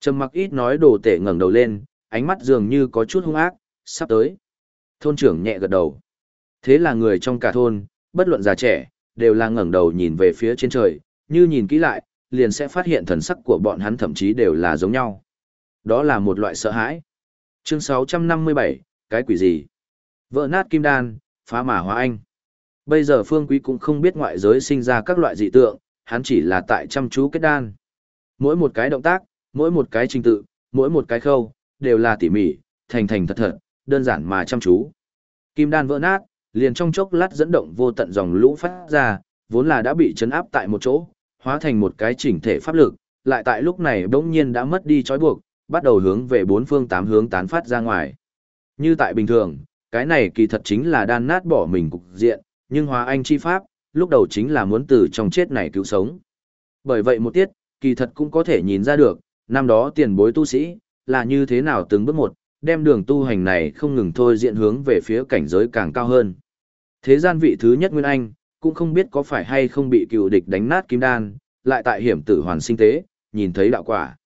Trầm mặc ít nói đồ tể ngẩng đầu lên, ánh mắt dường như có chút hung ác, sắp tới. Thôn trưởng nhẹ gật đầu. Thế là người trong cả thôn, bất luận già trẻ, đều là ngẩng đầu nhìn về phía trên trời, như nhìn kỹ lại, liền sẽ phát hiện thần sắc của bọn hắn thậm chí đều là giống nhau. Đó là một loại sợ hãi. Chương 657, cái quỷ gì? Vỡ nát kim đan, phá mả hóa anh. Bây giờ Phương Quý cũng không biết ngoại giới sinh ra các loại dị tượng, hắn chỉ là tại chăm chú kết đan. Mỗi một cái động tác, mỗi một cái trình tự, mỗi một cái khâu, đều là tỉ mỉ, thành thành thật thật, đơn giản mà chăm chú. Kim đan vỡ nát, liền trong chốc lát dẫn động vô tận dòng lũ phát ra, vốn là đã bị chấn áp tại một chỗ, hóa thành một cái chỉnh thể pháp lực, lại tại lúc này bỗng nhiên đã mất đi trói buộc, bắt đầu hướng về bốn phương tám hướng tán phát ra ngoài. Như tại bình thường, cái này kỳ thật chính là đan nát bỏ mình cục diện, nhưng hóa anh chi pháp, lúc đầu chính là muốn từ trong chết này cứu sống. Bởi vậy một tiết, kỳ thật cũng có thể nhìn ra được, năm đó tiền bối tu sĩ, là như thế nào từng bước một, đem đường tu hành này không ngừng thôi diện hướng về phía cảnh giới càng cao hơn. Thế gian vị thứ nhất Nguyên Anh, cũng không biết có phải hay không bị cựu địch đánh nát kim đan, lại tại hiểm tử hoàn sinh tế, nhìn thấy đạo quả.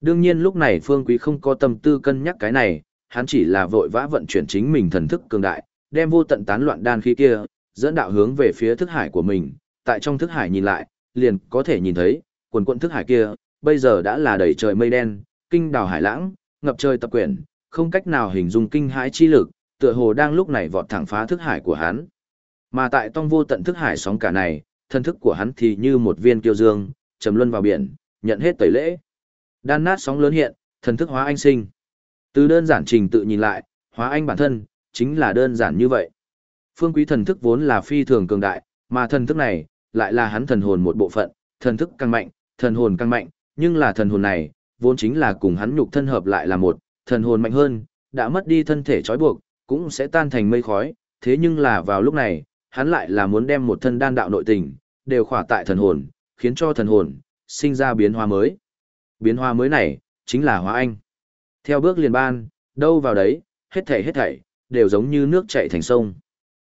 Đương nhiên lúc này Phương Quý không có tâm tư cân nhắc cái này, hắn chỉ là vội vã vận chuyển chính mình thần thức cường đại, đem vô tận tán loạn đan khí kia, dẫn đạo hướng về phía thức hải của mình, tại trong thức hải nhìn lại, liền có thể nhìn thấy, quần quận thức hải kia, bây giờ đã là đầy trời mây đen, kinh đào hải lãng, ngập trời tập quyển, không cách nào hình dung kinh hãi chi lực, tựa hồ đang lúc này vọt thẳng phá thức hải của hắn. Mà tại tông vô tận thức hải sóng cả này, thân thức của hắn thì như một viên kiêu dương, trầm luân vào biển, nhận hết tẩy lễ. Đan nát sóng lớn hiện, thần thức hóa anh sinh. Từ đơn giản trình tự nhìn lại, hóa anh bản thân, chính là đơn giản như vậy. Phương quý thần thức vốn là phi thường cường đại, mà thần thức này, lại là hắn thần hồn một bộ phận, thần thức càng mạnh, thần hồn càng mạnh, nhưng là thần hồn này, vốn chính là cùng hắn nhục thân hợp lại là một, thần hồn mạnh hơn, đã mất đi thân thể trói buộc, cũng sẽ tan thành mây khói, thế nhưng là vào lúc này, hắn lại là muốn đem một thân đan đạo nội tình, đều khỏa tại thần hồn, khiến cho thần hồn, sinh ra biến hóa mới. Biến hóa mới này, chính là hóa anh. Theo bước liền ban, đâu vào đấy, hết thảy hết thảy, đều giống như nước chảy thành sông.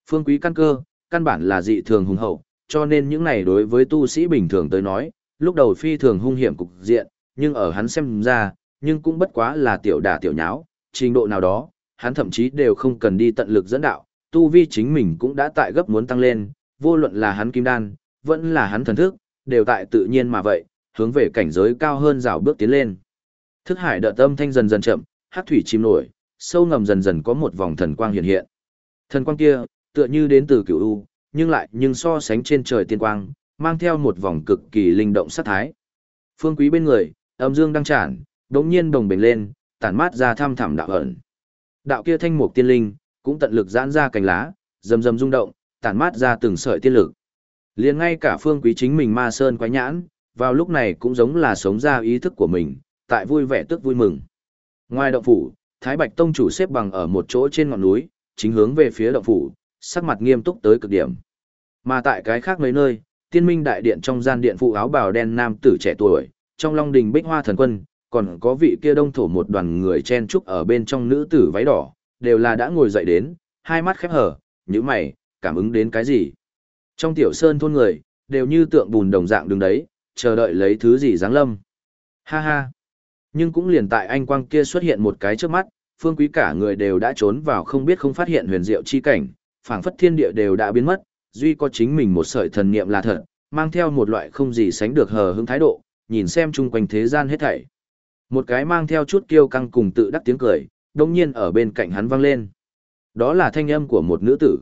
Phương quý căn cơ, căn bản là dị thường hùng hậu, cho nên những này đối với tu sĩ bình thường tới nói, lúc đầu phi thường hung hiểm cục diện, nhưng ở hắn xem ra, nhưng cũng bất quá là tiểu đả tiểu nháo, trình độ nào đó, hắn thậm chí đều không cần đi tận lực dẫn đạo, tu vi chính mình cũng đã tại gấp muốn tăng lên, vô luận là hắn kim đan, vẫn là hắn thần thức, đều tại tự nhiên mà vậy, hướng về cảnh giới cao hơn rào bước tiến lên. Thức hải đợt âm thanh dần dần chậm, hát thủy chìm nổi, sâu ngầm dần dần có một vòng thần quang hiện hiện. Thần quang kia, tựa như đến từ cửu u, nhưng lại nhưng so sánh trên trời tiên quang, mang theo một vòng cực kỳ linh động sát thái. Phương quý bên người, âm dương đang tràn, đống nhiên đồng bền lên, tản mát ra thăm thẳm đạo ẩn. Đạo kia thanh mục tiên linh, cũng tận lực giãn ra cành lá, rầm rầm rung động, tản mát ra từng sợi tiên lực. Liền ngay cả phương quý chính mình ma sơn quái nhãn, vào lúc này cũng giống là sống ra ý thức của mình, tại vui vẻ tức vui mừng. Ngoài động phủ, Thái Bạch Tông chủ xếp bằng ở một chỗ trên ngọn núi, chính hướng về phía động phủ, sắc mặt nghiêm túc tới cực điểm. Mà tại cái khác mấy nơi, tiên minh đại điện trong gian điện phụ áo bào đen nam tử trẻ tuổi, trong long đình bích hoa thần quân, còn có vị kia đông thổ một đoàn người chen trúc ở bên trong nữ tử váy đỏ, đều là đã ngồi dậy đến, hai mắt khép hở, như mày, cảm ứng đến cái gì. Trong tiểu sơn thôn người, đều như tượng bùn đồng dạng đứng đấy, chờ đợi lấy thứ gì giáng lâm. Ha ha. Nhưng cũng liền tại anh quang kia xuất hiện một cái trước mắt, phương quý cả người đều đã trốn vào không biết không phát hiện huyền diệu chi cảnh, phảng phất thiên địa đều đã biến mất, duy có chính mình một sợi thần niệm là thật, mang theo một loại không gì sánh được hờ hững thái độ, nhìn xem chung quanh thế gian hết thảy. Một cái mang theo chút kiêu căng cùng tự đắc tiếng cười, đồng nhiên ở bên cạnh hắn vang lên. Đó là thanh âm của một nữ tử.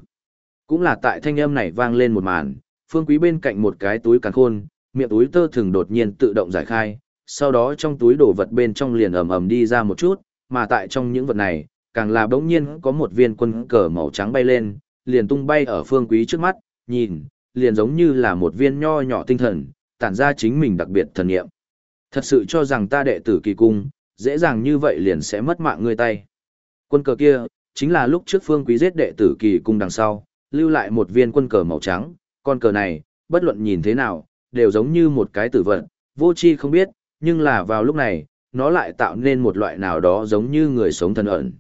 Cũng là tại thanh âm này vang lên một màn, phương quý bên cạnh một cái túi càng khôn, miệng túi tơ thường đột nhiên tự động giải khai, sau đó trong túi đồ vật bên trong liền ầm ầm đi ra một chút, mà tại trong những vật này, càng là bỗng nhiên có một viên quân cờ màu trắng bay lên, liền tung bay ở phương quý trước mắt, nhìn, liền giống như là một viên nho nhỏ tinh thần, tản ra chính mình đặc biệt thần nghiệm. Thật sự cho rằng ta đệ tử kỳ cung, dễ dàng như vậy liền sẽ mất mạng người tay. Quân cờ kia, chính là lúc trước phương quý giết đệ tử kỳ cung đằng sau, lưu lại một viên quân cờ màu trắng, con cờ này, bất luận nhìn thế nào, đều giống như một cái tử vận, vô chi không biết, nhưng là vào lúc này, nó lại tạo nên một loại nào đó giống như người sống thần ẩn.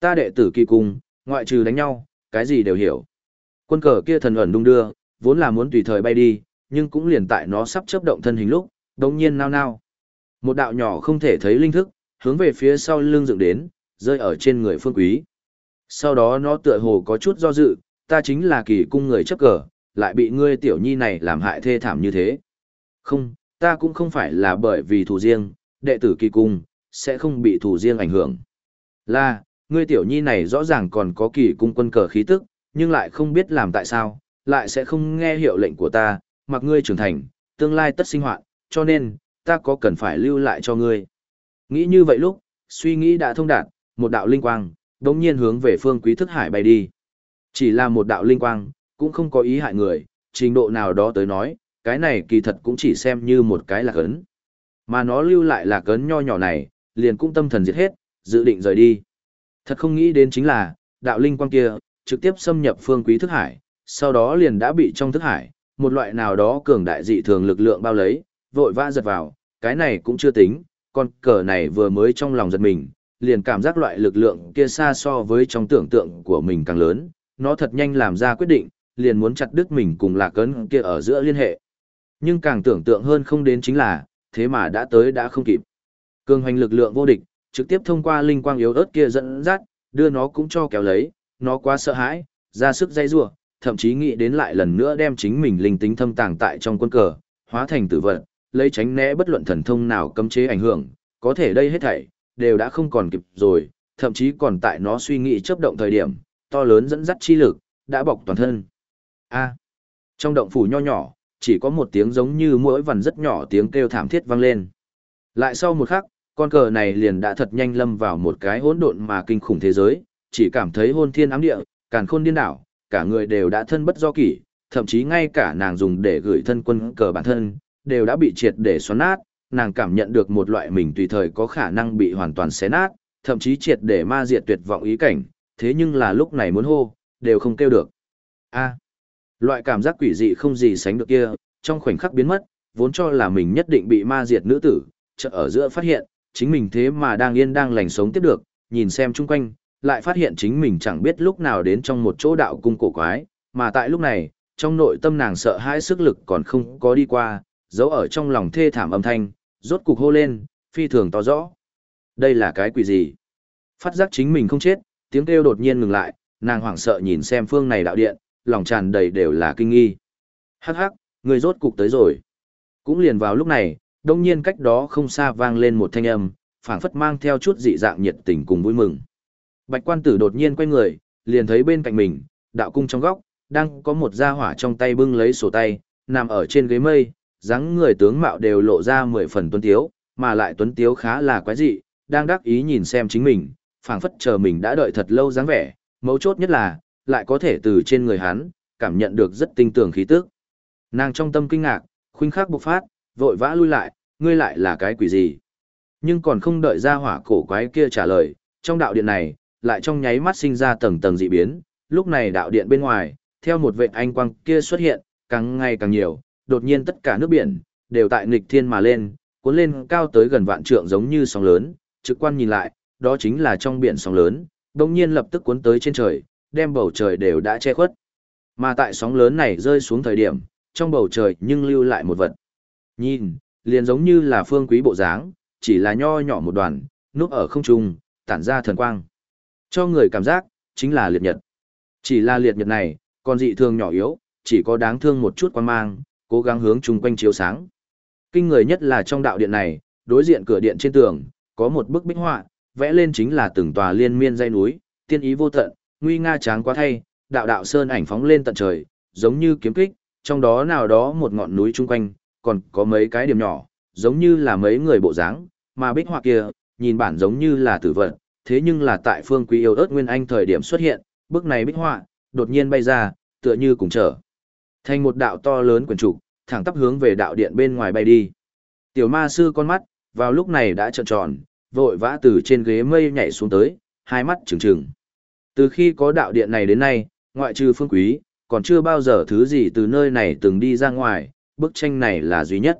Ta đệ tử kỳ cung, ngoại trừ đánh nhau, cái gì đều hiểu. Quân cờ kia thần ẩn đung đưa, vốn là muốn tùy thời bay đi, nhưng cũng liền tại nó sắp chấp động thân hình lúc, đồng nhiên nao nao. Một đạo nhỏ không thể thấy linh thức, hướng về phía sau lưng dựng đến, rơi ở trên người phương quý. Sau đó nó tựa hồ có chút do dự, ta chính là kỳ cung người chấp cờ, lại bị ngươi tiểu nhi này làm hại thê thảm như thế. Không, ta cũng không phải là bởi vì thù riêng, đệ tử kỳ cung, sẽ không bị thù riêng ảnh hưởng. Là, ngươi tiểu nhi này rõ ràng còn có kỳ cung quân cờ khí tức, nhưng lại không biết làm tại sao, lại sẽ không nghe hiệu lệnh của ta, mặc ngươi trưởng thành, tương lai tất sinh hoạt, cho nên, ta có cần phải lưu lại cho ngươi. Nghĩ như vậy lúc, suy nghĩ đã thông đạt, một đạo linh quang, đống nhiên hướng về phương quý thức hải bay đi. Chỉ là một đạo linh quang, cũng không có ý hại người, trình độ nào đó tới nói, cái này kỳ thật cũng chỉ xem như một cái lạc ấn. Mà nó lưu lại lạc ấn nho nhỏ này, liền cũng tâm thần diệt hết, dự định rời đi. Thật không nghĩ đến chính là, đạo linh quang kia, trực tiếp xâm nhập phương quý thức hải, sau đó liền đã bị trong thức hải, một loại nào đó cường đại dị thường lực lượng bao lấy, vội vã giật vào, cái này cũng chưa tính, con cờ này vừa mới trong lòng giật mình, liền cảm giác loại lực lượng kia xa so với trong tưởng tượng của mình càng lớn, nó thật nhanh làm ra quyết định, liền muốn chặt đứt mình cùng lạc cấn kia ở giữa liên hệ. Nhưng càng tưởng tượng hơn không đến chính là, thế mà đã tới đã không kịp. Cường hoành lực lượng vô địch, trực tiếp thông qua linh quang yếu ớt kia dẫn dắt, đưa nó cũng cho kéo lấy, nó quá sợ hãi, ra sức dây rủa, thậm chí nghĩ đến lại lần nữa đem chính mình linh tính thâm tàng tại trong quân cờ, hóa thành tử vật, lấy tránh né bất luận thần thông nào cấm chế ảnh hưởng, có thể đây hết thảy đều đã không còn kịp rồi, thậm chí còn tại nó suy nghĩ chớp động thời điểm, to lớn dẫn dắt chi lực đã bọc toàn thân. A. trong động phủ nho nhỏ, chỉ có một tiếng giống như mỗi vằn rất nhỏ tiếng kêu thảm thiết vang lên. Lại sau một khắc, con cờ này liền đã thật nhanh lâm vào một cái hỗn độn mà kinh khủng thế giới, chỉ cảm thấy hôn thiên ám địa, càn khôn điên đảo, cả người đều đã thân bất do kỷ, thậm chí ngay cả nàng dùng để gửi thân quân cờ bản thân, đều đã bị triệt để xoắn nát, nàng cảm nhận được một loại mình tùy thời có khả năng bị hoàn toàn xé nát, thậm chí triệt để ma diệt tuyệt vọng ý cảnh, thế nhưng là lúc này muốn hô, đều không kêu được. A. loại cảm giác quỷ dị không gì sánh được kia, trong khoảnh khắc biến mất, vốn cho là mình nhất định bị ma diệt nữ tử, chợt ở giữa phát hiện, chính mình thế mà đang yên đang lành sống tiếp được, nhìn xem chung quanh, lại phát hiện chính mình chẳng biết lúc nào đến trong một chỗ đạo cung cổ quái, mà tại lúc này, trong nội tâm nàng sợ hãi sức lực còn không có đi qua, giấu ở trong lòng thê thảm âm thanh, rốt cục hô lên, phi thường to rõ. Đây là cái quỷ gì? Phát giác chính mình không chết, tiếng kêu đột nhiên ngừng lại, nàng hoảng sợ nhìn xem phương này đạo điện, lòng tràn đầy đều là kinh nghi. Hắc hắc, người rốt cục tới rồi. Cũng liền vào lúc này, đông nhiên cách đó không xa vang lên một thanh âm, phảng phất mang theo chút dị dạng nhiệt tình cùng vui mừng. Bạch quan tử đột nhiên quay người, liền thấy bên cạnh mình, đạo cung trong góc, đang có một gia hỏa trong tay bưng lấy sổ tay, nằm ở trên ghế mây, dáng người tướng mạo đều lộ ra mười phần tuấn tiếu, mà lại tuấn tiếu khá là quái dị, đang đắc ý nhìn xem chính mình, phảng phất chờ mình đã đợi thật lâu dáng vẻ, mấu chốt nhất là, lại có thể từ trên người hắn, cảm nhận được rất tinh tường khí tức. Nàng trong tâm kinh ngạc, khuynh khắc bộc phát, vội vã lui lại, ngươi lại là cái quỷ gì? Nhưng còn không đợi ra hỏa cổ quái kia trả lời, trong đạo điện này, lại trong nháy mắt sinh ra tầng tầng dị biến, lúc này đạo điện bên ngoài, theo một vệ anh quang kia xuất hiện, càng ngày càng nhiều, đột nhiên tất cả nước biển, đều tại nghịch thiên mà lên, cuốn lên cao tới gần vạn trượng giống như sóng lớn, trực quan nhìn lại, đó chính là trong biển sóng lớn, đồng nhiên lập tức cuốn tới trên trời, đem bầu trời đều đã che khuất. Mà tại sóng lớn này rơi xuống thời điểm, trong bầu trời nhưng lưu lại một vật. Nhìn, liền giống như là phương quý bộ dáng, chỉ là nho nhỏ một đoàn, núp ở không trung, tản ra thần quang. Cho người cảm giác, chính là liệt nhật. Chỉ là liệt nhật này, còn dị thường nhỏ yếu, chỉ có đáng thương một chút quan mang, cố gắng hướng chung quanh chiếu sáng. Kinh người nhất là trong đạo điện này, đối diện cửa điện trên tường, có một bức bích họa, vẽ lên chính là từng tòa liên miên dây núi, tiên ý vô tận, nguy nga tráng quá thay, đạo đạo sơn ảnh phóng lên tận trời, giống như kiếm kích, trong đó nào đó một ngọn núi chung quanh, còn có mấy cái điểm nhỏ, giống như là mấy người bộ dáng, mà bích họa kia, nhìn bản giống như là tử vật, thế nhưng là tại phương quý yêu ớt nguyên anh thời điểm xuất hiện, bức này bích họa, đột nhiên bay ra, tựa như cùng trở. Thành một đạo to lớn quyển trục, thẳng tắp hướng về đạo điện bên ngoài bay đi. Tiểu ma sư con mắt, vào lúc này đã trợn tròn, vội vã từ trên ghế mây nhảy xuống tới, hai mắt trừng trừng. Từ khi có đạo điện này đến nay, ngoại trừ phương quý, còn chưa bao giờ thứ gì từ nơi này từng đi ra ngoài, bức tranh này là duy nhất.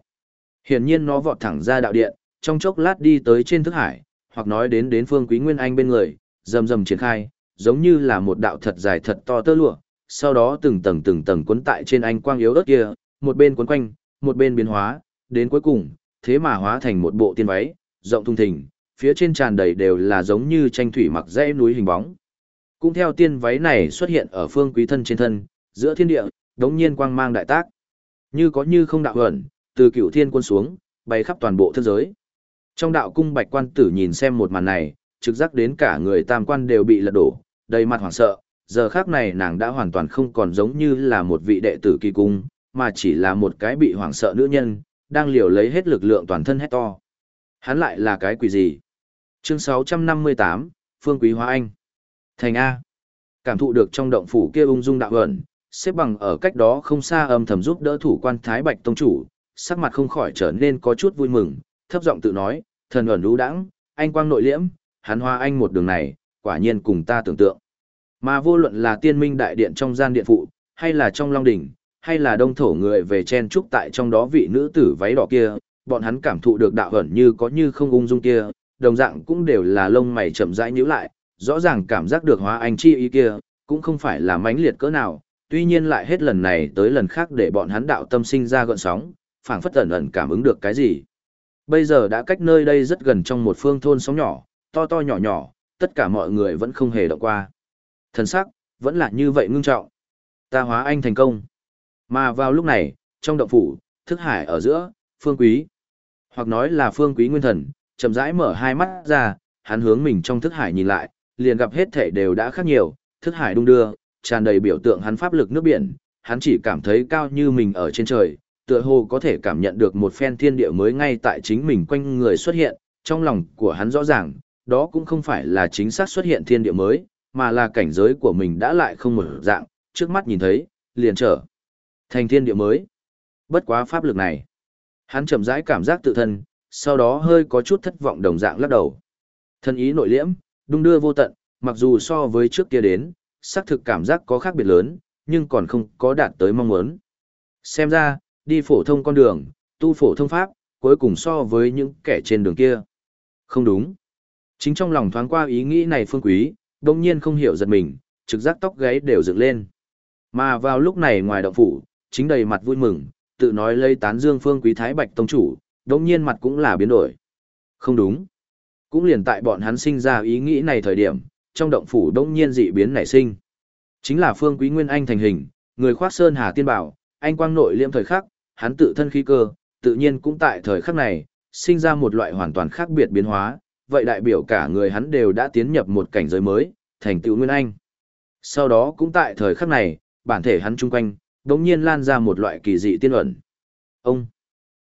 Hiển nhiên nó vọt thẳng ra đạo điện, trong chốc lát đi tới trên thức hải, hoặc nói đến đến phương quý nguyên anh bên người, rầm rầm triển khai, giống như là một đạo thật dài thật to tơ lụa, sau đó từng tầng từng tầng cuốn tại trên anh quang yếu ớt kia, một bên cuốn quanh, một bên biến hóa, đến cuối cùng, thế mà hóa thành một bộ tiên váy, rộng thùng thình, phía trên tràn đầy đều là giống như tranh thủy mặc dãy núi hình bóng. Cũng theo tiên váy này xuất hiện ở phương quý thân trên thân, giữa thiên địa, đống nhiên quang mang đại tác. Như có như không đạo ẩn, từ cửu thiên quân xuống, bay khắp toàn bộ thế giới. Trong đạo cung bạch quan tử nhìn xem một màn này, trực giác đến cả người tam quan đều bị lật đổ, đầy mặt hoảng sợ, giờ khác này nàng đã hoàn toàn không còn giống như là một vị đệ tử kỳ cung, mà chỉ là một cái bị hoảng sợ nữ nhân, đang liều lấy hết lực lượng toàn thân hét to. Hắn lại là cái quỷ gì? Chương 658, Phương Quý Hóa Anh. Thành A. Cảm thụ được trong động phủ kia ung dung đạo ẩn, xếp bằng ở cách đó không xa âm thầm giúp đỡ thủ quan Thái Bạch Tông Chủ, sắc mặt không khỏi trở nên có chút vui mừng, thấp giọng tự nói, thần ẩn lũ đãng, anh quang nội liễm, hắn hoa anh một đường này, quả nhiên cùng ta tưởng tượng. Mà vô luận là tiên minh đại điện trong gian điện phụ, hay là trong long đỉnh, hay là đông thổ người về chen trúc tại trong đó vị nữ tử váy đỏ kia, bọn hắn cảm thụ được đạo ẩn như có như không ung dung kia, đồng dạng cũng đều là lông mày chậm rãi nhíu lại, rõ ràng cảm giác được hóa anh chi ý kia, cũng không phải là mãnh liệt cỡ nào, tuy nhiên lại hết lần này tới lần khác để bọn hắn đạo tâm sinh ra gợn sóng, phảng phất ẩn ẩn cảm ứng được cái gì. Bây giờ đã cách nơi đây rất gần trong một phương thôn sóng nhỏ, to to nhỏ nhỏ, tất cả mọi người vẫn không hề động qua. Thần sắc, vẫn là như vậy ngưng trọng. Ta hóa anh thành công. Mà vào lúc này, trong động phủ, thức hải ở giữa, phương quý. Hoặc nói là phương quý nguyên thần, chậm rãi mở hai mắt ra, hắn hướng mình trong thức hải nhìn lại, liền gặp hết thể đều đã khác nhiều, thức hải đung đưa, tràn đầy biểu tượng hắn pháp lực nước biển, hắn chỉ cảm thấy cao như mình ở trên trời, tựa hồ có thể cảm nhận được một phen thiên địa mới ngay tại chính mình quanh người xuất hiện, trong lòng của hắn rõ ràng, đó cũng không phải là chính xác xuất hiện thiên địa mới, mà là cảnh giới của mình đã lại không một dạng, trước mắt nhìn thấy, liền trở thành thiên địa mới. Bất quá pháp lực này, hắn chậm rãi cảm giác tự thân, sau đó hơi có chút thất vọng đồng dạng lắc đầu. Thân ý nội liễm, đung đưa vô tận, mặc dù so với trước kia đến, xác thực cảm giác có khác biệt lớn, nhưng còn không có đạt tới mong muốn. Xem ra, đi phổ thông con đường, tu phổ thông pháp, cuối cùng so với những kẻ trên đường kia. Không đúng. Chính trong lòng thoáng qua ý nghĩ này phương quý, đồng nhiên không hiểu giật mình, trực giác tóc gáy đều dựng lên. Mà vào lúc này ngoài động phủ, chính đầy mặt vui mừng, tự nói lây tán dương phương quý thái bạch tông chủ, đồng nhiên mặt cũng là biến đổi. Không đúng. Cũng liền tại bọn hắn sinh ra ý nghĩ này thời điểm, trong động phủ đông nhiên dị biến nảy sinh. Chính là phương quý nguyên anh thành hình, người khoác sơn hà tiên bảo, anh quang nội liêm thời khắc, hắn tự thân khí cơ, tự nhiên cũng tại thời khắc này, sinh ra một loại hoàn toàn khác biệt biến hóa, vậy đại biểu cả người hắn đều đã tiến nhập một cảnh giới mới, thành tựu nguyên anh. Sau đó cũng tại thời khắc này, bản thể hắn chung quanh, đống nhiên lan ra một loại kỳ dị tiên ẩn. Ông,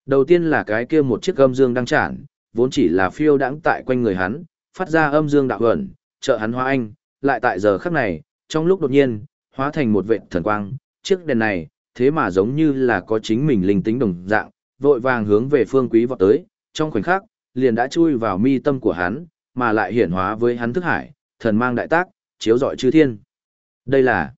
đầu tiên là cái kia một chiếc âm dương đang chản, vốn chỉ là phiêu đãng tại quanh người hắn, phát ra âm dương đạo ẩn, trợ hắn hóa anh, lại tại giờ khắc này, trong lúc đột nhiên, hóa thành một vệ thần quang, chiếc đèn này, thế mà giống như là có chính mình linh tính đồng dạng, vội vàng hướng về phương quý vọt tới, trong khoảnh khắc, liền đã chui vào mi tâm của hắn, mà lại hiển hóa với hắn thức hải, thần mang đại tác, chiếu rọi chư thiên. Đây là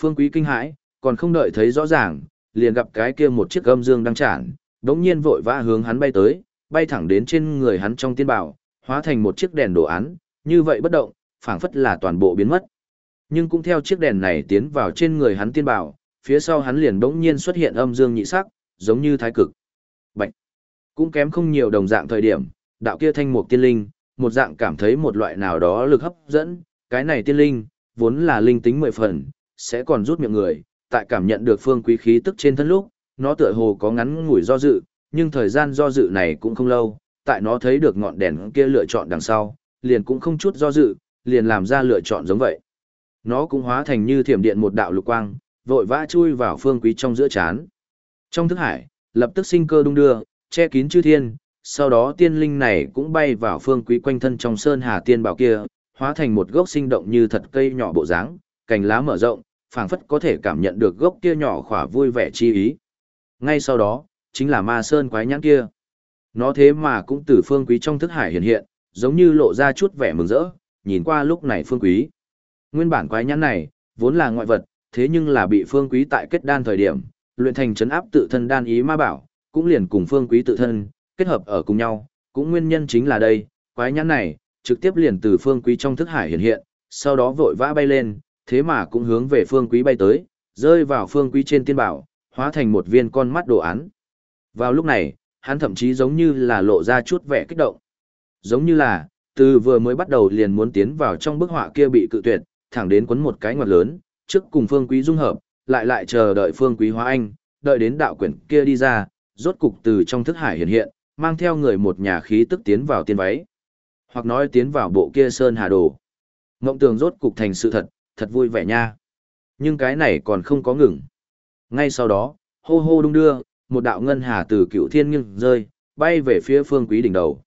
phương quý kinh hãi, còn không đợi thấy rõ ràng, liền gặp cái kia một chiếc âm dương đang chản, đống nhiên vội vã hướng hắn bay tới, bay thẳng đến trên người hắn trong tiên bảo, hóa thành một chiếc đèn đồ án, như vậy bất động, phảng phất là toàn bộ biến mất. Nhưng cũng theo chiếc đèn này tiến vào trên người hắn tiên bảo, phía sau hắn liền bỗng nhiên xuất hiện âm dương nhị sắc, giống như thái cực. Bạch. Cũng kém không nhiều đồng dạng thời điểm, đạo kia thanh mục tiên linh, một dạng cảm thấy một loại nào đó lực hấp dẫn, cái này tiên linh, vốn là linh tính mười phần, sẽ còn rút miệng người, tại cảm nhận được phương quý khí tức trên thân lúc, nó tựa hồ có ngắn ngủi do dự, nhưng thời gian do dự này cũng không lâu, tại nó thấy được ngọn đèn kia lựa chọn đằng sau, liền cũng không chút do dự, liền làm ra lựa chọn giống vậy. Nó cũng hóa thành như thiểm điện một đạo lục quang, vội vã chui vào phương quý trong giữa chán. Trong thức hải, lập tức sinh cơ đung đưa, che kín chư thiên, sau đó tiên linh này cũng bay vào phương quý quanh thân trong sơn hà tiên bảo kia, hóa thành một gốc sinh động như thật cây nhỏ bộ dáng, cành lá mở rộng, phảng phất có thể cảm nhận được gốc kia nhỏ khỏa vui vẻ chi ý. Ngay sau đó, chính là ma sơn quái nhãn kia. Nó thế mà cũng từ phương quý trong thức hải hiện hiện, giống như lộ ra chút vẻ mừng rỡ, nhìn qua lúc này phương quý. Nguyên bản quái nhãn này, vốn là ngoại vật, thế nhưng là bị phương quý tại kết đan thời điểm, luyện thành chấn áp tự thân đan ý ma bảo, cũng liền cùng phương quý tự thân, kết hợp ở cùng nhau, cũng nguyên nhân chính là đây, quái nhãn này, trực tiếp liền từ phương quý trong thức hải hiện hiện, sau đó vội vã bay lên, thế mà cũng hướng về phương quý bay tới, rơi vào phương quý trên tiên bảo, hóa thành một viên con mắt đồ án. Vào lúc này, hắn thậm chí giống như là lộ ra chút vẻ kích động. Giống như là, từ vừa mới bắt đầu liền muốn tiến vào trong bức họa kia bị cự tuyệt, thẳng đến quấn một cái ngoặt lớn, trước cùng Phương Quý dung hợp, lại lại chờ đợi Phương Quý hóa anh, đợi đến đạo quyển kia đi ra, rốt cục từ trong thức hải hiện hiện, mang theo người một nhà khí tức tiến vào tiên váy. Hoặc nói tiến vào bộ kia sơn hà đồ. Ngộng tường rốt cục thành sự thật, thật vui vẻ nha. Nhưng cái này còn không có ngừng. Ngay sau đó, hô hô đung đưa, một đạo ngân hà từ cựu thiên nghiêng rơi, bay về phía phương quý đỉnh đầu.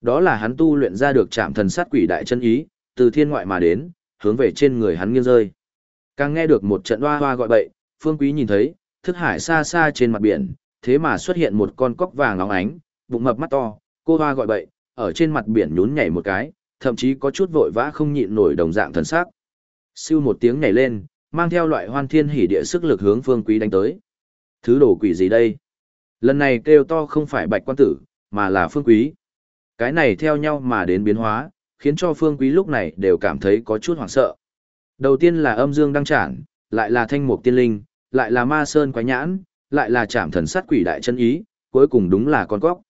Đó là hắn tu luyện ra được chạm thần sát quỷ đại chân ý, từ thiên ngoại mà đến, hướng về trên người hắn nghiêng rơi. Càng nghe được một trận hoa hoa gọi bậy, phương quý nhìn thấy, thức hải xa xa trên mặt biển, thế mà xuất hiện một con cóc vàng óng ánh, bụng mập mắt to, cô hoa gọi bậy, ở trên mặt biển nhún nhảy một cái, thậm chí có chút vội vã không nhịn nổi đồng dạng thần sắc. Siêu một tiếng nhảy lên, mang theo loại hoan thiên hỉ địa sức lực hướng phương quý đánh tới. Thứ đồ quỷ gì đây? Lần này kêu to không phải bạch quan tử, mà là phương quý. Cái này theo nhau mà đến biến hóa, khiến cho phương quý lúc này đều cảm thấy có chút hoảng sợ. Đầu tiên là âm dương đăng trản, lại là thanh mục tiên linh, lại là ma sơn quái nhãn, lại là chạm thần sát quỷ đại chân ý, cuối cùng đúng là con cóc.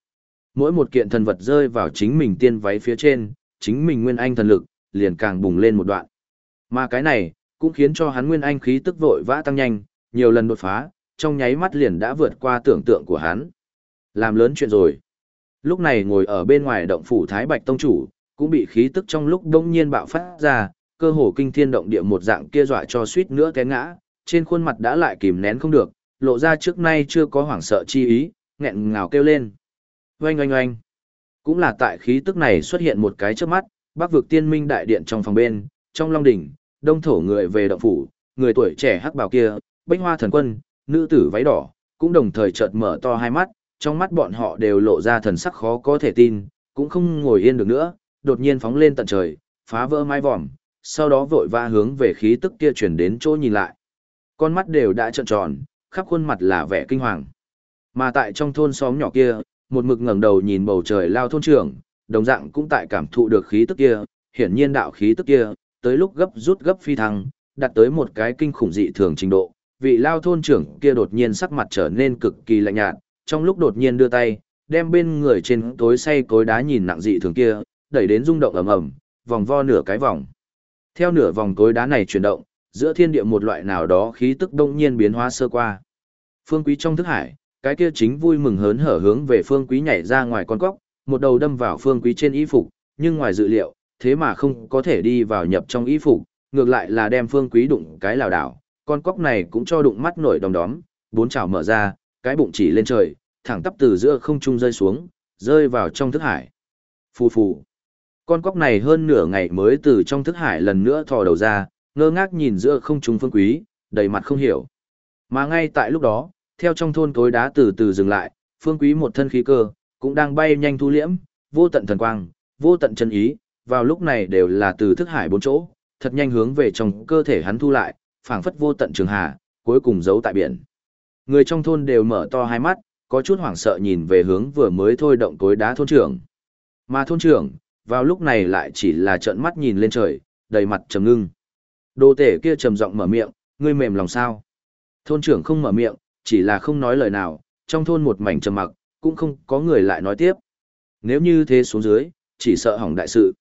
Mỗi một kiện thần vật rơi vào chính mình tiên váy phía trên, chính mình nguyên anh thần lực, liền càng bùng lên một đoạn. Mà cái này, cũng khiến cho hắn nguyên anh khí tức vội vã tăng nhanh, nhiều lần đột phá, trong nháy mắt liền đã vượt qua tưởng tượng của hắn. Làm lớn chuyện rồi. Lúc này ngồi ở bên ngoài động phủ Thái Bạch Tông Chủ, cũng bị khí tức trong lúc đông nhiên bạo phát ra, cơ hồ kinh thiên động địa một dạng kia dọa cho suýt nữa té ngã, trên khuôn mặt đã lại kìm nén không được, lộ ra trước nay chưa có hoảng sợ chi ý, nghẹn ngào kêu lên. Oanh oanh oanh. Cũng là tại khí tức này xuất hiện một cái trước mắt, bắc vực tiên minh đại điện trong phòng bên, trong long đỉnh, đông thổ người về động phủ, người tuổi trẻ hắc bào kia, bách hoa thần quân, nữ tử váy đỏ, cũng đồng thời chợt mở to hai mắt, trong mắt bọn họ đều lộ ra thần sắc khó có thể tin, cũng không ngồi yên được nữa, đột nhiên phóng lên tận trời, phá vỡ mái vòm, sau đó vội va hướng về khí tức kia chuyển đến chỗ nhìn lại. Con mắt đều đã trợn tròn, khắp khuôn mặt là vẻ kinh hoàng. Mà tại trong thôn xóm nhỏ kia, một mực ngẩng đầu nhìn bầu trời lao thôn trưởng, đồng dạng cũng tại cảm thụ được khí tức kia, hiển nhiên đạo khí tức kia, tới lúc gấp rút gấp phi thăng, đạt tới một cái kinh khủng dị thường trình độ. Vị lao thôn trưởng kia đột nhiên sắc mặt trở nên cực kỳ lạnh nhạt, trong lúc đột nhiên đưa tay, đem bên người trên tối say cối đá nhìn nặng dị thường kia, đẩy đến rung động ầm ầm, vòng vo nửa cái vòng. Theo nửa vòng cối đá này chuyển động, giữa thiên địa một loại nào đó khí tức đông nhiên biến hóa sơ qua. Phương Quý trong thức hải, cái kia chính vui mừng hớn hở hướng về Phương Quý nhảy ra ngoài con cóc, một đầu đâm vào Phương Quý trên y phục, nhưng ngoài dự liệu, thế mà không có thể đi vào nhập trong y phục, ngược lại là đem Phương Quý đụng cái lảo đảo, con cóc này cũng cho đụng mắt nổi đom đóm, bốn chảo mở ra, cái bụng chỉ lên trời, thẳng tắp từ giữa không trung rơi xuống, rơi vào trong thức hải. Phù phù. Con cóc này hơn nửa ngày mới từ trong thức hải lần nữa thò đầu ra, ngơ ngác nhìn giữa không trung phương quý, đầy mặt không hiểu. Mà ngay tại lúc đó, theo trong thôn cối đá từ từ dừng lại, phương quý một thân khí cơ, cũng đang bay nhanh thu liễm, vô tận thần quang, vô tận chân ý, vào lúc này đều là từ thức hải bốn chỗ, thật nhanh hướng về trong cơ thể hắn thu lại, phảng phất vô tận trường hà, cuối cùng giấu tại biển. Người trong thôn đều mở to hai mắt, có chút hoảng sợ nhìn về hướng vừa mới thôi động cối đá thôn trưởng. Mà thôn trưởng, vào lúc này lại chỉ là trợn mắt nhìn lên trời, đầy mặt trầm ngưng. Đồ tể kia trầm giọng mở miệng, ngươi mềm lòng sao? Thôn trưởng không mở miệng, chỉ là không nói lời nào, trong thôn một mảnh trầm mặc, cũng không có người lại nói tiếp. Nếu như thế xuống dưới, chỉ sợ hỏng đại sự.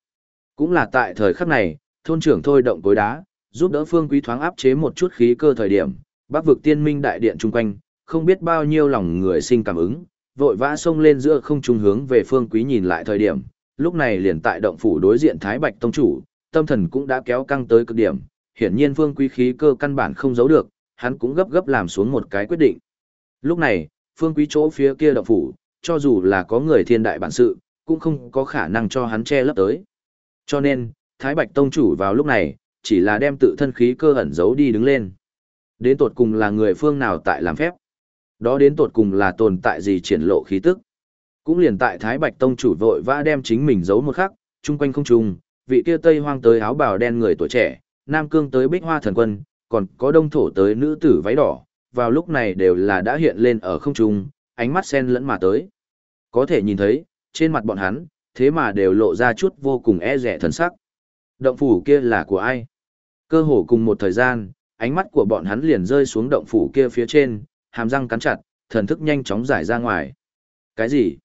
Cũng là tại thời khắc này, thôn trưởng thôi động cối đá, giúp đỡ phương quý thoáng áp chế một chút khí cơ thời điểm, bắc vực tiên minh đại điện chung quanh, không biết bao nhiêu lòng người sinh cảm ứng, vội vã xông lên giữa không trung hướng về phương quý nhìn lại thời điểm, lúc này liền tại động phủ đối diện Thái Bạch Tông Chủ, tâm thần cũng đã kéo căng tới cực điểm, hiển nhiên phương quý khí cơ căn bản không giấu được, hắn cũng gấp gấp làm xuống một cái quyết định. Lúc này, phương quý chỗ phía kia động phủ, cho dù là có người thiên đại bản sự, cũng không có khả năng cho hắn che lấp tới. Cho nên, Thái Bạch Tông Chủ vào lúc này, chỉ là đem tự thân khí cơ ẩn giấu đi đứng lên. Đến tột cùng là người phương nào tại làm phép. Đó đến tột cùng là tồn tại gì triển lộ khí tức. Cũng liền tại Thái Bạch Tông chủ vội vã đem chính mình giấu một khắc, chung quanh không trùng, vị kia Tây Hoang tới áo bào đen người tuổi trẻ, Nam Cương tới Bích Hoa thần quân, còn có Đông Thổ tới nữ tử váy đỏ, vào lúc này đều là đã hiện lên ở không trung, ánh mắt sen lẫn mà tới. Có thể nhìn thấy, trên mặt bọn hắn, thế mà đều lộ ra chút vô cùng e rẻ thần sắc. Động phủ kia là của ai? Cơ hồ cùng một thời gian, ánh mắt của bọn hắn liền rơi xuống động phủ kia phía trên, hàm răng cắn chặt, thần thức nhanh chóng giải ra ngoài. Cái gì?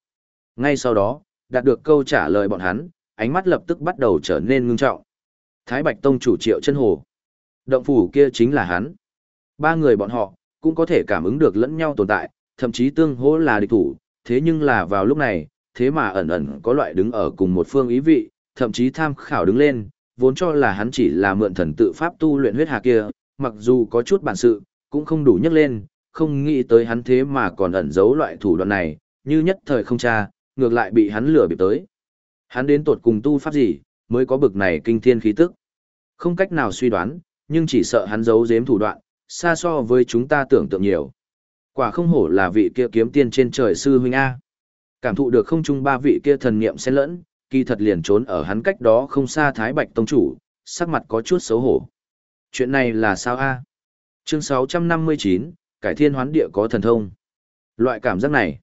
Ngay sau đó, đạt được câu trả lời bọn hắn, ánh mắt lập tức bắt đầu trở nên ngưng trọng. Thái Bạch Tông chủ triệu chân hồ. Động phủ kia chính là hắn. Ba người bọn họ, cũng có thể cảm ứng được lẫn nhau tồn tại, thậm chí tương hỗ là địch thủ, thế nhưng là vào lúc này, thế mà ẩn ẩn có loại đứng ở cùng một phương ý vị, thậm chí tham khảo đứng lên, vốn cho là hắn chỉ là mượn thần tự pháp tu luyện huyết hà kia, mặc dù có chút bản sự, cũng không đủ nhấc lên, không nghĩ tới hắn thế mà còn ẩn giấu loại thủ đoạn này, như nhất thời không tra, ngược lại bị hắn lừa bịp tới. Hắn đến tột cùng tu pháp gì, mới có bực này kinh thiên khí tức. Không cách nào suy đoán, nhưng chỉ sợ hắn giấu giếm thủ đoạn, xa so với chúng ta tưởng tượng nhiều. Quả không hổ là vị kia kiếm tiên trên trời sư huynh A. Cảm thụ được không chung ba vị kia thần niệm xen lẫn, kỳ thật liền trốn ở hắn cách đó không xa Thái Bạch Tông Chủ, sắc mặt có chút xấu hổ. Chuyện này là sao A? Chương 659, Cải Thiên Hoán Địa có thần thông. Loại cảm giác này,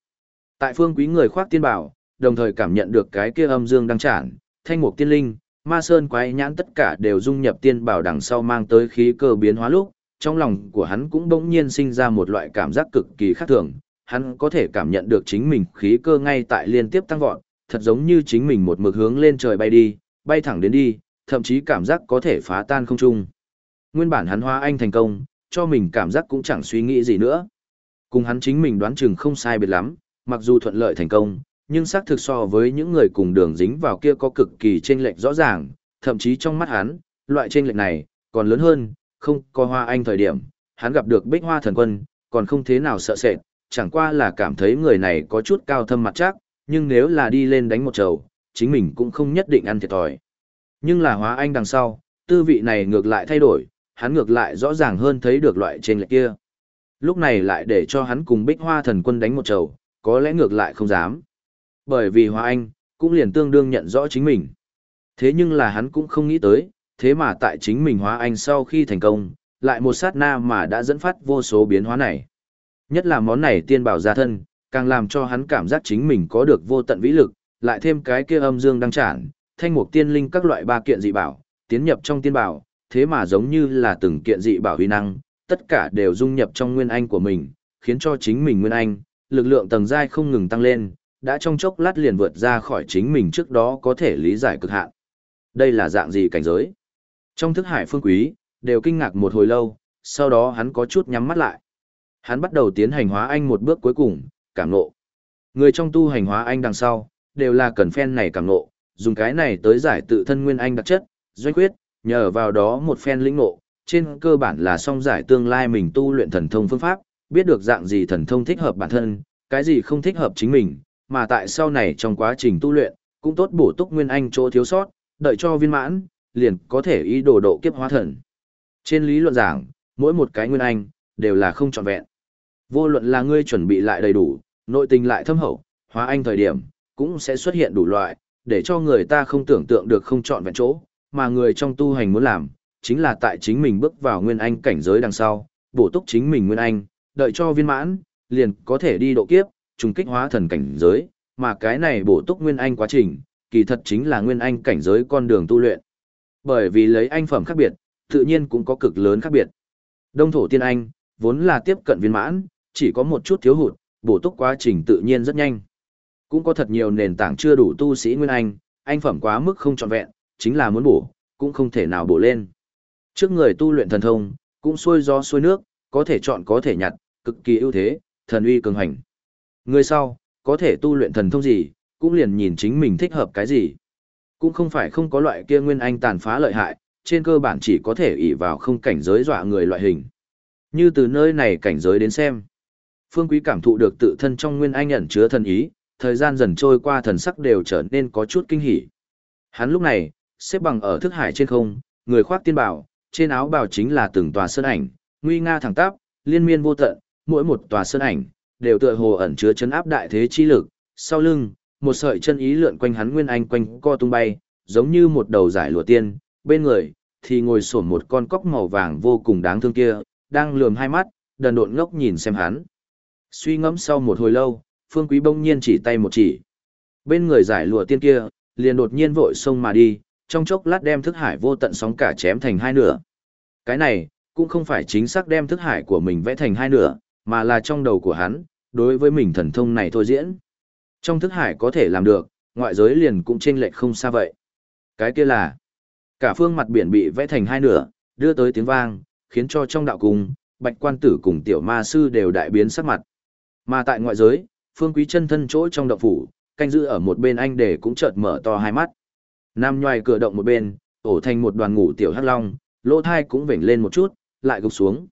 tại phương quý người khoác tiên bảo, đồng thời cảm nhận được cái kia âm dương đăng trản, thanh mục tiên linh, ma sơn quái nhãn tất cả đều dung nhập tiên bảo đằng sau mang tới khí cơ biến hóa lúc, trong lòng của hắn cũng bỗng nhiên sinh ra một loại cảm giác cực kỳ khác thường, hắn có thể cảm nhận được chính mình khí cơ ngay tại liên tiếp tăng vọt, thật giống như chính mình một mực hướng lên trời bay đi, bay thẳng đến đi, thậm chí cảm giác có thể phá tan không trung. Nguyên bản hắn hóa anh thành công, cho mình cảm giác cũng chẳng suy nghĩ gì nữa. Cùng hắn chính mình đoán chừng không sai biệt lắm, mặc dù thuận lợi thành công, nhưng xác thực so với những người cùng đường dính vào kia có cực kỳ chênh lệch rõ ràng, thậm chí trong mắt hắn, loại chênh lệch này còn lớn hơn, không có hoa anh thời điểm, hắn gặp được bích hoa thần quân, còn không thế nào sợ sệt, chẳng qua là cảm thấy người này có chút cao thâm mặt chắc, nhưng nếu là đi lên đánh một trầu, chính mình cũng không nhất định ăn thiệt thòi. Nhưng là hóa anh đằng sau, tư vị này ngược lại thay đổi, hắn ngược lại rõ ràng hơn thấy được loại trên lệch kia. Lúc này lại để cho hắn cùng bích hoa thần quân đánh một trầu, có lẽ ngược lại không dám. Bởi vì hoa anh, cũng liền tương đương nhận rõ chính mình. Thế nhưng là hắn cũng không nghĩ tới, thế mà tại chính mình hoa anh sau khi thành công, lại một sát na mà đã dẫn phát vô số biến hóa này. Nhất là món này tiên bảo gia thân, càng làm cho hắn cảm giác chính mình có được vô tận vĩ lực, lại thêm cái kia âm dương đăng trản, thanh mục tiên linh các loại ba kiện dị bảo, tiến nhập trong tiên bảo, thế mà giống như là từng kiện dị bảo huy năng, tất cả đều dung nhập trong nguyên anh của mình, khiến cho chính mình nguyên anh, lực lượng tầng giai không ngừng tăng lên, đã trong chốc lát liền vượt ra khỏi chính mình trước đó có thể lý giải cực hạn. Đây là dạng gì cảnh giới? Trong thức hải phương quý, đều kinh ngạc một hồi lâu, sau đó hắn có chút nhắm mắt lại. Hắn bắt đầu tiến hành hóa anh một bước cuối cùng, cảm ngộ. Người trong tu hành hóa anh đằng sau, đều là cần phen này cảm ngộ, dùng cái này tới giải tự thân nguyên anh đặc chất, doanh quyết, nhờ vào đó một phen lĩnh ngộ, trên cơ bản là song giải tương lai mình tu luyện thần thông phương pháp, biết được dạng gì thần thông thích hợp bản thân, cái gì không thích hợp chính mình, mà tại sau này trong quá trình tu luyện, cũng tốt bổ túc nguyên anh chỗ thiếu sót, đợi cho viên mãn, liền có thể ý đồ độ kiếp hóa thần. Trên lý luận giảng, mỗi một cái nguyên anh, đều là không trọn vẹn. Vô luận là ngươi chuẩn bị lại đầy đủ, nội tình lại thâm hậu, hóa anh thời điểm, cũng sẽ xuất hiện đủ loại, để cho người ta không tưởng tượng được không trọn vẹn chỗ, mà người trong tu hành muốn làm, chính là tại chính mình bước vào nguyên anh cảnh giới đằng sau, bổ túc chính mình nguyên anh, đợi cho viên mãn, liền có thể đi độ kiếp, trùng kích hóa thần cảnh giới, mà cái này bổ túc nguyên anh quá trình, kỳ thật chính là nguyên anh cảnh giới con đường tu luyện. Bởi vì lấy anh phẩm khác biệt, tự nhiên cũng có cực lớn khác biệt. Đông thổ tiên anh, vốn là tiếp cận viên mãn, chỉ có một chút thiếu hụt, bổ túc quá trình tự nhiên rất nhanh. Cũng có thật nhiều nền tảng chưa đủ tu sĩ nguyên anh, anh phẩm quá mức không trọn vẹn, chính là muốn bổ, cũng không thể nào bổ lên. Trước người tu luyện thần thông, cũng xuôi gió xuôi nước, có thể chọn có thể nhặt, cực kỳ ưu thế, thần uy cường hành. Người sau, có thể tu luyện thần thông gì, cũng liền nhìn chính mình thích hợp cái gì. Cũng không phải không có loại kia nguyên anh tàn phá lợi hại, trên cơ bản chỉ có thể ỷ vào không cảnh giới dọa người loại hình. Như từ nơi này cảnh giới đến xem. Phương Quý cảm thụ được tự thân trong nguyên anh ẩn chứa thần ý, thời gian dần trôi qua thần sắc đều trở nên có chút kinh hỉ. Hắn lúc này, xếp bằng ở thức hải trên không, người khoác tiên bảo, trên áo bào chính là từng tòa sơn ảnh, nguy nga thẳng tắp, liên miên vô tận, mỗi một tòa sơn ảnh đều tựa hồ ẩn chứa chấn áp đại thế chi lực, sau lưng, một sợi chân ý lượn quanh hắn nguyên anh quanh co tung bay, giống như một đầu giải lụa tiên, bên người thì ngồi xổm một con cóc màu vàng vô cùng đáng thương kia, đang lườm hai mắt, đần độn ngốc nhìn xem hắn. Suy ngẫm sau một hồi lâu, Phương Quý bỗng nhiên chỉ tay một chỉ. Bên người giải lụa tiên kia, liền đột nhiên vội xông mà đi, trong chốc lát đem thức hải vô tận sóng cả chém thành hai nửa. Cái này, cũng không phải chính xác đem thức hải của mình vẽ thành hai nửa, mà là trong đầu của hắn, đối với mình thần thông này thôi diễn. Trong thức hải có thể làm được, ngoại giới liền cũng chênh lệch không xa vậy. Cái kia là, cả phương mặt biển bị vẽ thành hai nửa, đưa tới tiếng vang, khiến cho trong đạo cung, bạch quan tử cùng tiểu ma sư đều đại biến sắc mặt. Mà tại ngoại giới, phương quý chân thân chỗ trong đạo phủ, canh giữ ở một bên anh để cũng chợt mở to hai mắt. Nam nhoài cửa động một bên, ổ thành một đoàn ngủ tiểu hắc long, lỗ thai cũng vểnh lên một chút, lại gục xuống.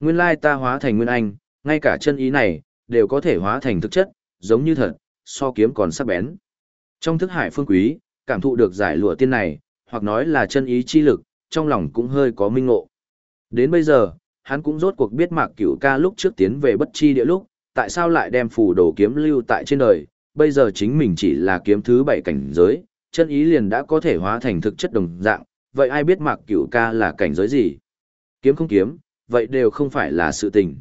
Nguyên lai ta hóa thành nguyên anh, ngay cả chân ý này, đều có thể hóa thành thực chất, giống như thật, so kiếm còn sắc bén. Trong thức hải phương quý, cảm thụ được giải lụa tiên này, hoặc nói là chân ý chi lực, trong lòng cũng hơi có minh ngộ. Đến bây giờ, hắn cũng rốt cuộc biết mạc cửu ca lúc trước tiến về bất chi địa lúc, tại sao lại đem phù đồ kiếm lưu tại trên đời, bây giờ chính mình chỉ là kiếm thứ bảy cảnh giới, chân ý liền đã có thể hóa thành thực chất đồng dạng, vậy ai biết mạc cửu ca là cảnh giới gì? Kiếm không kiếm, vậy đều không phải là sự tình.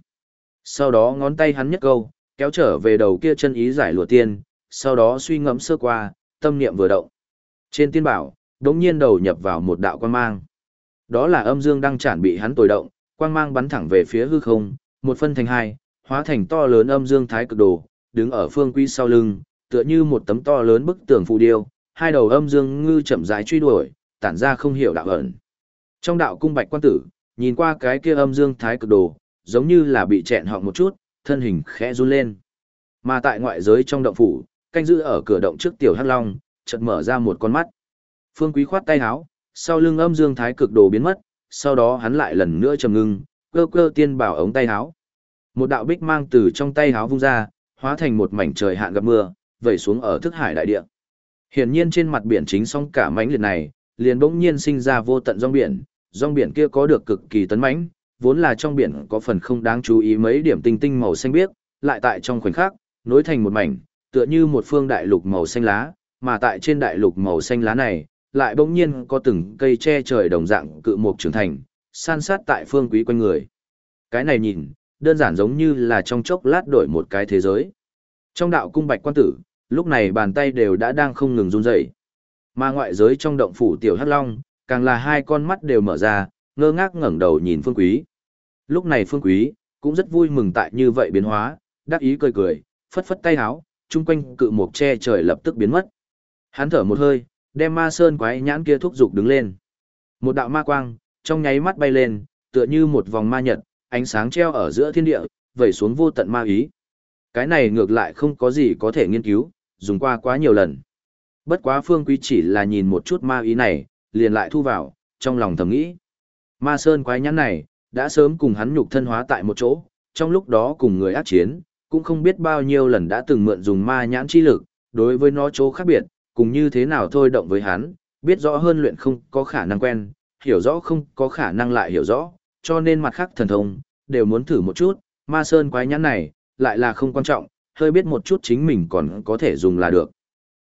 Sau đó ngón tay hắn nhất câu, kéo trở về đầu kia chân ý giải lụa tiên, sau đó suy ngẫm sơ qua, tâm niệm vừa động. Trên tiên bảo, đống nhiên đầu nhập vào một đạo quan mang. Đó là âm dương đang chản bị hắn tồi động, quang mang bắn thẳng về phía hư không, một phân thành hai, hóa thành to lớn âm dương thái cực đồ, đứng ở phương quy sau lưng, tựa như một tấm to lớn bức tường phù điêu, hai đầu âm dương ngư chậm rãi truy đuổi, tản ra không hiểu đạo ẩn. Trong đạo cung bạch quan tử, nhìn qua cái kia âm dương thái cực đồ, giống như là bị chẹn họng một chút, thân hình khẽ run lên. Mà tại ngoại giới trong động phủ, canh giữ ở cửa động trước tiểu hắc long, chợt mở ra một con mắt. Phương Quý khoát tay áo, sau lưng âm dương thái cực đồ biến mất, sau đó hắn lại lần nữa trầm ngưng, cơ cơ tiên bảo ống tay áo. Một đạo bích mang từ trong tay áo vung ra, hóa thành một mảnh trời hạn gặp mưa, vẩy xuống ở thức hải đại địa. Hiển nhiên trên mặt biển chính song cả mảnh liệt này, liền bỗng nhiên sinh ra vô tận rong biển, rong biển kia có được cực kỳ tấn mãnh, vốn là trong biển có phần không đáng chú ý mấy điểm tinh tinh màu xanh biếc, lại tại trong khoảnh khắc, nối thành một mảnh, tựa như một phương đại lục màu xanh lá, mà tại trên đại lục màu xanh lá này, lại bỗng nhiên có từng cây che trời đồng dạng cự mục trưởng thành, san sát tại phương quý quanh người. Cái này nhìn, đơn giản giống như là trong chốc lát đổi một cái thế giới. Trong đạo cung bạch quan tử, lúc này bàn tay đều đã đang không ngừng run rẩy. Mà ngoại giới trong động phủ tiểu hắc long, càng là hai con mắt đều mở ra, ngơ ngác ngẩng đầu nhìn phương quý. Lúc này phương quý, cũng rất vui mừng tại như vậy biến hóa, đắc ý cười cười, phất phất tay háo, chung quanh cự mục che trời lập tức biến mất. Hắn thở một hơi, đem ma sơn quái nhãn kia thúc giục đứng lên. Một đạo ma quang, trong nháy mắt bay lên, tựa như một vòng ma nhật, ánh sáng treo ở giữa thiên địa, vẩy xuống vô tận ma ý. Cái này ngược lại không có gì có thể nghiên cứu, dùng qua quá nhiều lần. Bất quá phương quý chỉ là nhìn một chút ma ý này, liền lại thu vào, trong lòng thầm nghĩ. Ma sơn quái nhãn này, đã sớm cùng hắn nhục thân hóa tại một chỗ, trong lúc đó cùng người ác chiến, cũng không biết bao nhiêu lần đã từng mượn dùng ma nhãn chi lực, đối với nó chỗ khác biệt, cùng như thế nào thôi động với hắn, biết rõ hơn luyện không có khả năng quen, hiểu rõ không có khả năng lại hiểu rõ, cho nên mặt khác thần thông, đều muốn thử một chút, ma sơn quái nhãn này, lại là không quan trọng, hơi biết một chút chính mình còn có thể dùng là được.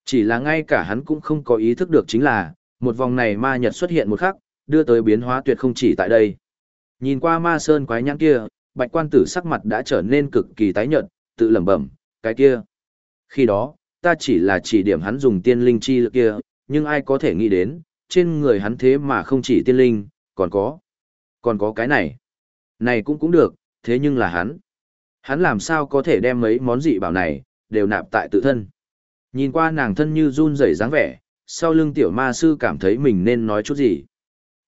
Chỉ là ngay cả hắn cũng không có ý thức được chính là, một vòng này ma nhật xuất hiện một khắc, đưa tới biến hóa tuyệt không chỉ tại đây. Nhìn qua ma sơn quái nhãn kia, bạch quan tử sắc mặt đã trở nên cực kỳ tái nhợt, tự lẩm bẩm, cái kia. Khi đó, ta chỉ là chỉ điểm hắn dùng tiên linh chi lực kia, nhưng ai có thể nghĩ đến, trên người hắn thế mà không chỉ tiên linh, còn có. Còn có cái này. Này cũng cũng được, thế nhưng là hắn. Hắn làm sao có thể đem mấy món dị bảo này, đều nạp tại tự thân. Nhìn qua nàng thân như run rẩy dáng vẻ, sau lưng tiểu ma sư cảm thấy mình nên nói chút gì.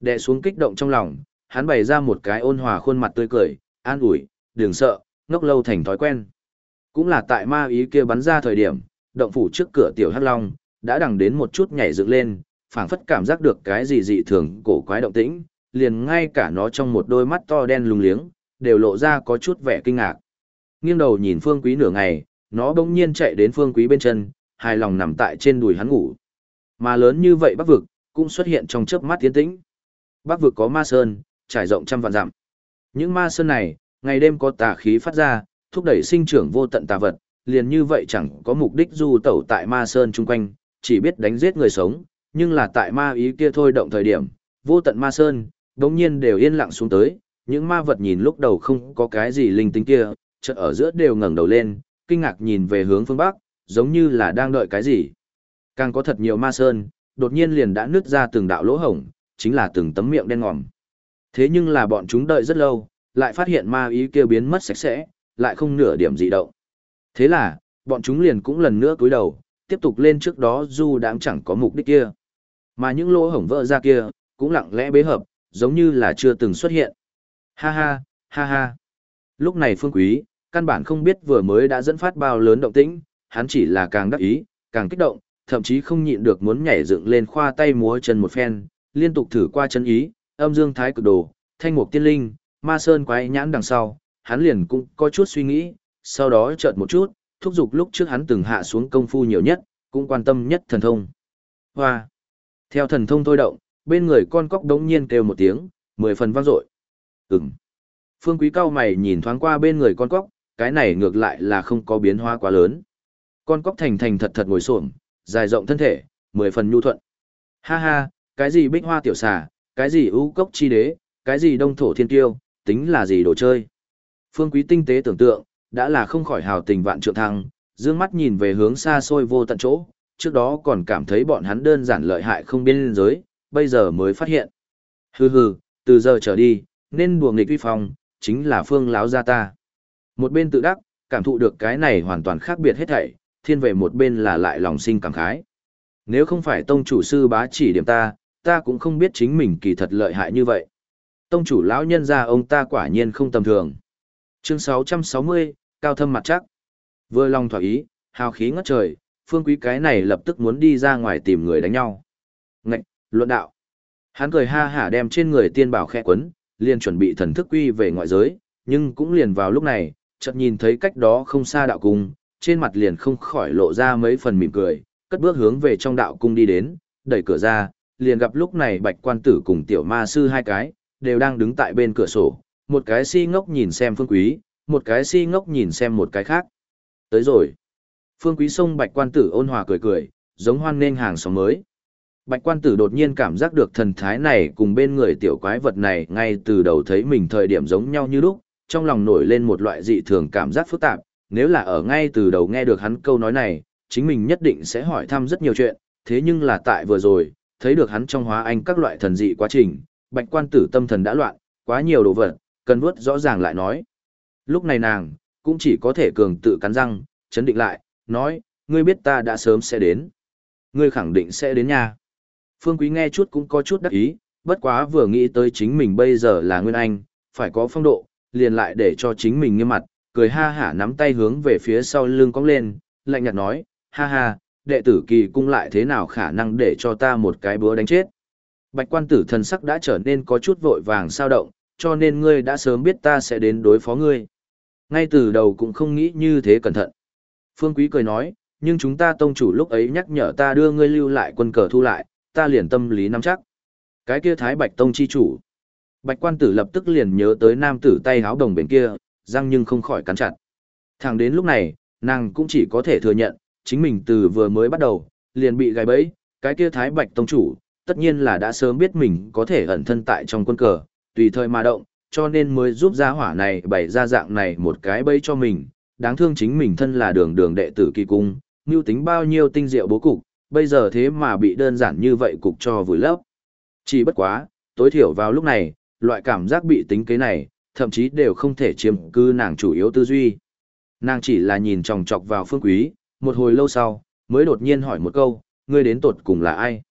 Đệ xuống kích động trong lòng, hắn bày ra một cái ôn hòa khuôn mặt tươi cười, an ủi, đừng sợ, ngốc lâu thành thói quen. Cũng là tại ma ý kia bắn ra thời điểm, động phủ trước cửa tiểu hắc long, đã đằng đến một chút nhảy dựng lên, phảng phất cảm giác được cái gì dị thường cổ quái động tĩnh, liền ngay cả nó trong một đôi mắt to đen lùng liếng, đều lộ ra có chút vẻ kinh ngạc. Nghiêng đầu nhìn phương quý nửa ngày, nó bỗng nhiên chạy đến phương quý bên chân, hài lòng nằm tại trên đùi hắn ngủ. Mà lớn như vậy bắc vực, cũng xuất hiện trong chớp mắt tiến tĩnh. Bắc vực có ma sơn, trải rộng trăm vạn dặm. Những ma sơn này, ngày đêm có tà khí phát ra, thúc đẩy sinh trưởng vô tận tà vật, liền như vậy chẳng có mục đích du tẩu tại ma sơn chung quanh, chỉ biết đánh giết người sống, nhưng là tại ma ý kia thôi động thời điểm, vô tận ma sơn, đống nhiên đều yên lặng xuống tới, những ma vật nhìn lúc đầu không có cái gì linh tính kia, chợt ở giữa đều ngẩng đầu lên, kinh ngạc nhìn về hướng phương bắc, giống như là đang đợi cái gì. Càng có thật nhiều ma sơn, đột nhiên liền đã nứt ra từng đạo lỗ hổng, chính là từng tấm miệng đen ngòm. Thế nhưng là bọn chúng đợi rất lâu, lại phát hiện ma ý kia biến mất sạch sẽ, lại không nửa điểm dị động. Thế là, bọn chúng liền cũng lần nữa cúi đầu, tiếp tục lên trước đó dù đáng chẳng có mục đích kia. Mà những lỗ hổng vỡ ra kia, cũng lặng lẽ bế hợp, giống như là chưa từng xuất hiện. Ha ha, ha ha. Lúc này Phương Quý, căn bản không biết vừa mới đã dẫn phát bao lớn động tĩnh, hắn chỉ là càng đắc ý, càng kích động, thậm chí không nhịn được muốn nhảy dựng lên khoa tay múa chân một phen, liên tục thử qua chân ý, âm dương thái cực đồ, thanh mục tiên linh, ma sơn quái nhãn đằng sau, hắn liền cũng có chút suy nghĩ, sau đó chợt một chút, thúc giục lúc trước hắn từng hạ xuống công phu nhiều nhất, cũng quan tâm nhất thần thông. Hoa! Theo thần thông thôi động, bên người con cóc đống nhiên kêu một tiếng, mười phần vang dội. Ừm. Phương Quý cao mày nhìn thoáng qua bên người con cóc, cái này ngược lại là không có biến hóa quá lớn. Con cóc thành thành thật thật ngồi xổm, dài rộng thân thể, mười phần nhu thuận. Ha ha, cái gì bích hoa tiểu xà, cái gì ưu cốc chi đế, cái gì đông thổ thiên tiêu, tính là gì đồ chơi. Phương Quý tinh tế tưởng tượng, đã là không khỏi hào tình vạn trượng thăng, dương mắt nhìn về hướng xa xôi vô tận chỗ, trước đó còn cảm thấy bọn hắn đơn giản lợi hại không biên giới, bây giờ mới phát hiện. Hừ hừ, từ giờ trở đi, nên đùa nghịch uy phong, chính là phương láo gia ta. Một bên tự đắc, cảm thụ được cái này hoàn toàn khác biệt hết thảy, thiên về một bên là lại lòng sinh cảm khái. Nếu không phải tông chủ sư bá chỉ điểm ta, ta cũng không biết chính mình kỳ thật lợi hại như vậy. Tông chủ lão nhân gia ông ta quả nhiên không tầm thường. Chương 660, cao thâm mặt chắc. Vừa lòng thỏa ý, hào khí ngất trời, phương quý cái này lập tức muốn đi ra ngoài tìm người đánh nhau. Ngạch, luận đạo. Hắn cười ha hả đem trên người tiên bảo khẽ quấn, liền chuẩn bị thần thức quy về ngoại giới, nhưng cũng liền vào lúc này, chợt nhìn thấy cách đó không xa đạo cung, trên mặt liền không khỏi lộ ra mấy phần mỉm cười, cất bước hướng về trong đạo cung đi đến, đẩy cửa ra, liền gặp lúc này bạch quan tử cùng tiểu ma sư hai cái, đều đang đứng tại bên cửa sổ, một cái si ngốc nhìn xem phương quý, một cái si ngốc nhìn xem một cái khác. Tới rồi. Phương quý sông bạch quan tử ôn hòa cười cười, giống hoan nên hàng xóm mới. Bạch quan tử đột nhiên cảm giác được thần thái này cùng bên người tiểu quái vật này ngay từ đầu thấy mình thời điểm giống nhau như lúc, trong lòng nổi lên một loại dị thường cảm giác phức tạp, nếu là ở ngay từ đầu nghe được hắn câu nói này, chính mình nhất định sẽ hỏi thăm rất nhiều chuyện, thế nhưng là tại vừa rồi, thấy được hắn trong hóa anh các loại thần dị quá trình, bạch quan tử tâm thần đã loạn, quá nhiều đồ vật, cần vuốt rõ ràng lại nói. Lúc này nàng, cũng chỉ có thể cường tự cắn răng, chấn định lại, nói, ngươi biết ta đã sớm sẽ đến. Ngươi khẳng định sẽ đến nhà Phương Quý nghe chút cũng có chút đắc ý, bất quá vừa nghĩ tới chính mình bây giờ là Nguyên Anh, phải có phong độ, liền lại để cho chính mình nghiêm mặt, cười ha hả nắm tay hướng về phía sau lưng cong lên, lạnh nhạt nói, ha ha, đệ tử kỳ cung lại thế nào khả năng để cho ta một cái búa đánh chết. Bạch quan tử thần sắc đã trở nên có chút vội vàng sao động, cho nên ngươi đã sớm biết ta sẽ đến đối phó ngươi. Ngay từ đầu cũng không nghĩ như thế cẩn thận. Phương Quý cười nói, nhưng chúng ta tông chủ lúc ấy nhắc nhở ta đưa ngươi lưu lại quân cờ thu lại, ta liền tâm lý nắm chắc. Cái kia thái bạch tông chi chủ. Bạch quan tử lập tức liền nhớ tới nam tử tay háo đồng bên kia, răng nhưng không khỏi cắn chặt. Thẳng đến lúc này, nàng cũng chỉ có thể thừa nhận, chính mình từ vừa mới bắt đầu, liền bị gài bẫy, cái kia thái bạch tông chủ, tất nhiên là đã sớm biết mình có thể ẩn thân tại trong quân cờ, tùy thời mà động, cho nên mới giúp gia hỏa này bày ra dạng này một cái bẫy cho mình, đáng thương chính mình thân là đường đường đệ tử kỳ cung, mưu tính bao nhiêu tinh diệu bố cục, bây giờ thế mà bị đơn giản như vậy cục cho vùi lấp. Chỉ bất quá, tối thiểu vào lúc này, loại cảm giác bị tính kế này, thậm chí đều không thể chiếm cư nàng chủ yếu tư duy. Nàng chỉ là nhìn chòng chọc vào phương quý, một hồi lâu sau, mới đột nhiên hỏi một câu, ngươi đến tột cùng là ai?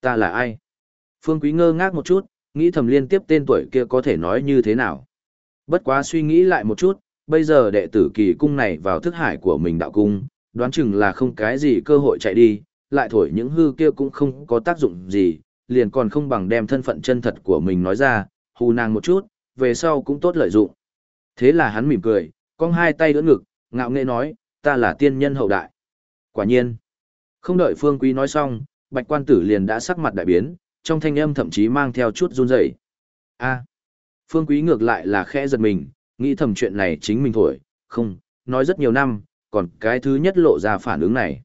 Ta là ai? Phương quý ngơ ngác một chút, nghĩ thầm liên tiếp tên tuổi kia có thể nói như thế nào. Bất quá suy nghĩ lại một chút, bây giờ đệ tử kỳ cung này vào thức hải của mình đạo cung, đoán chừng là không cái gì cơ hội chạy đi, lại thổi những hư kia cũng không có tác dụng gì, liền còn không bằng đem thân phận chân thật của mình nói ra, hù nàng một chút, về sau cũng tốt lợi dụng. Thế là hắn mỉm cười, cong hai tay đỡ ngực, ngạo nghễ nói, ta là tiên nhân hậu đại. Quả nhiên, không đợi Phương Quý nói xong, bạch quan tử liền đã sắc mặt đại biến, trong thanh âm thậm chí mang theo chút run rẩy. A, Phương Quý ngược lại là khẽ giật mình, nghĩ thầm chuyện này chính mình thổi, không, nói rất nhiều năm, còn cái thứ nhất lộ ra phản ứng này.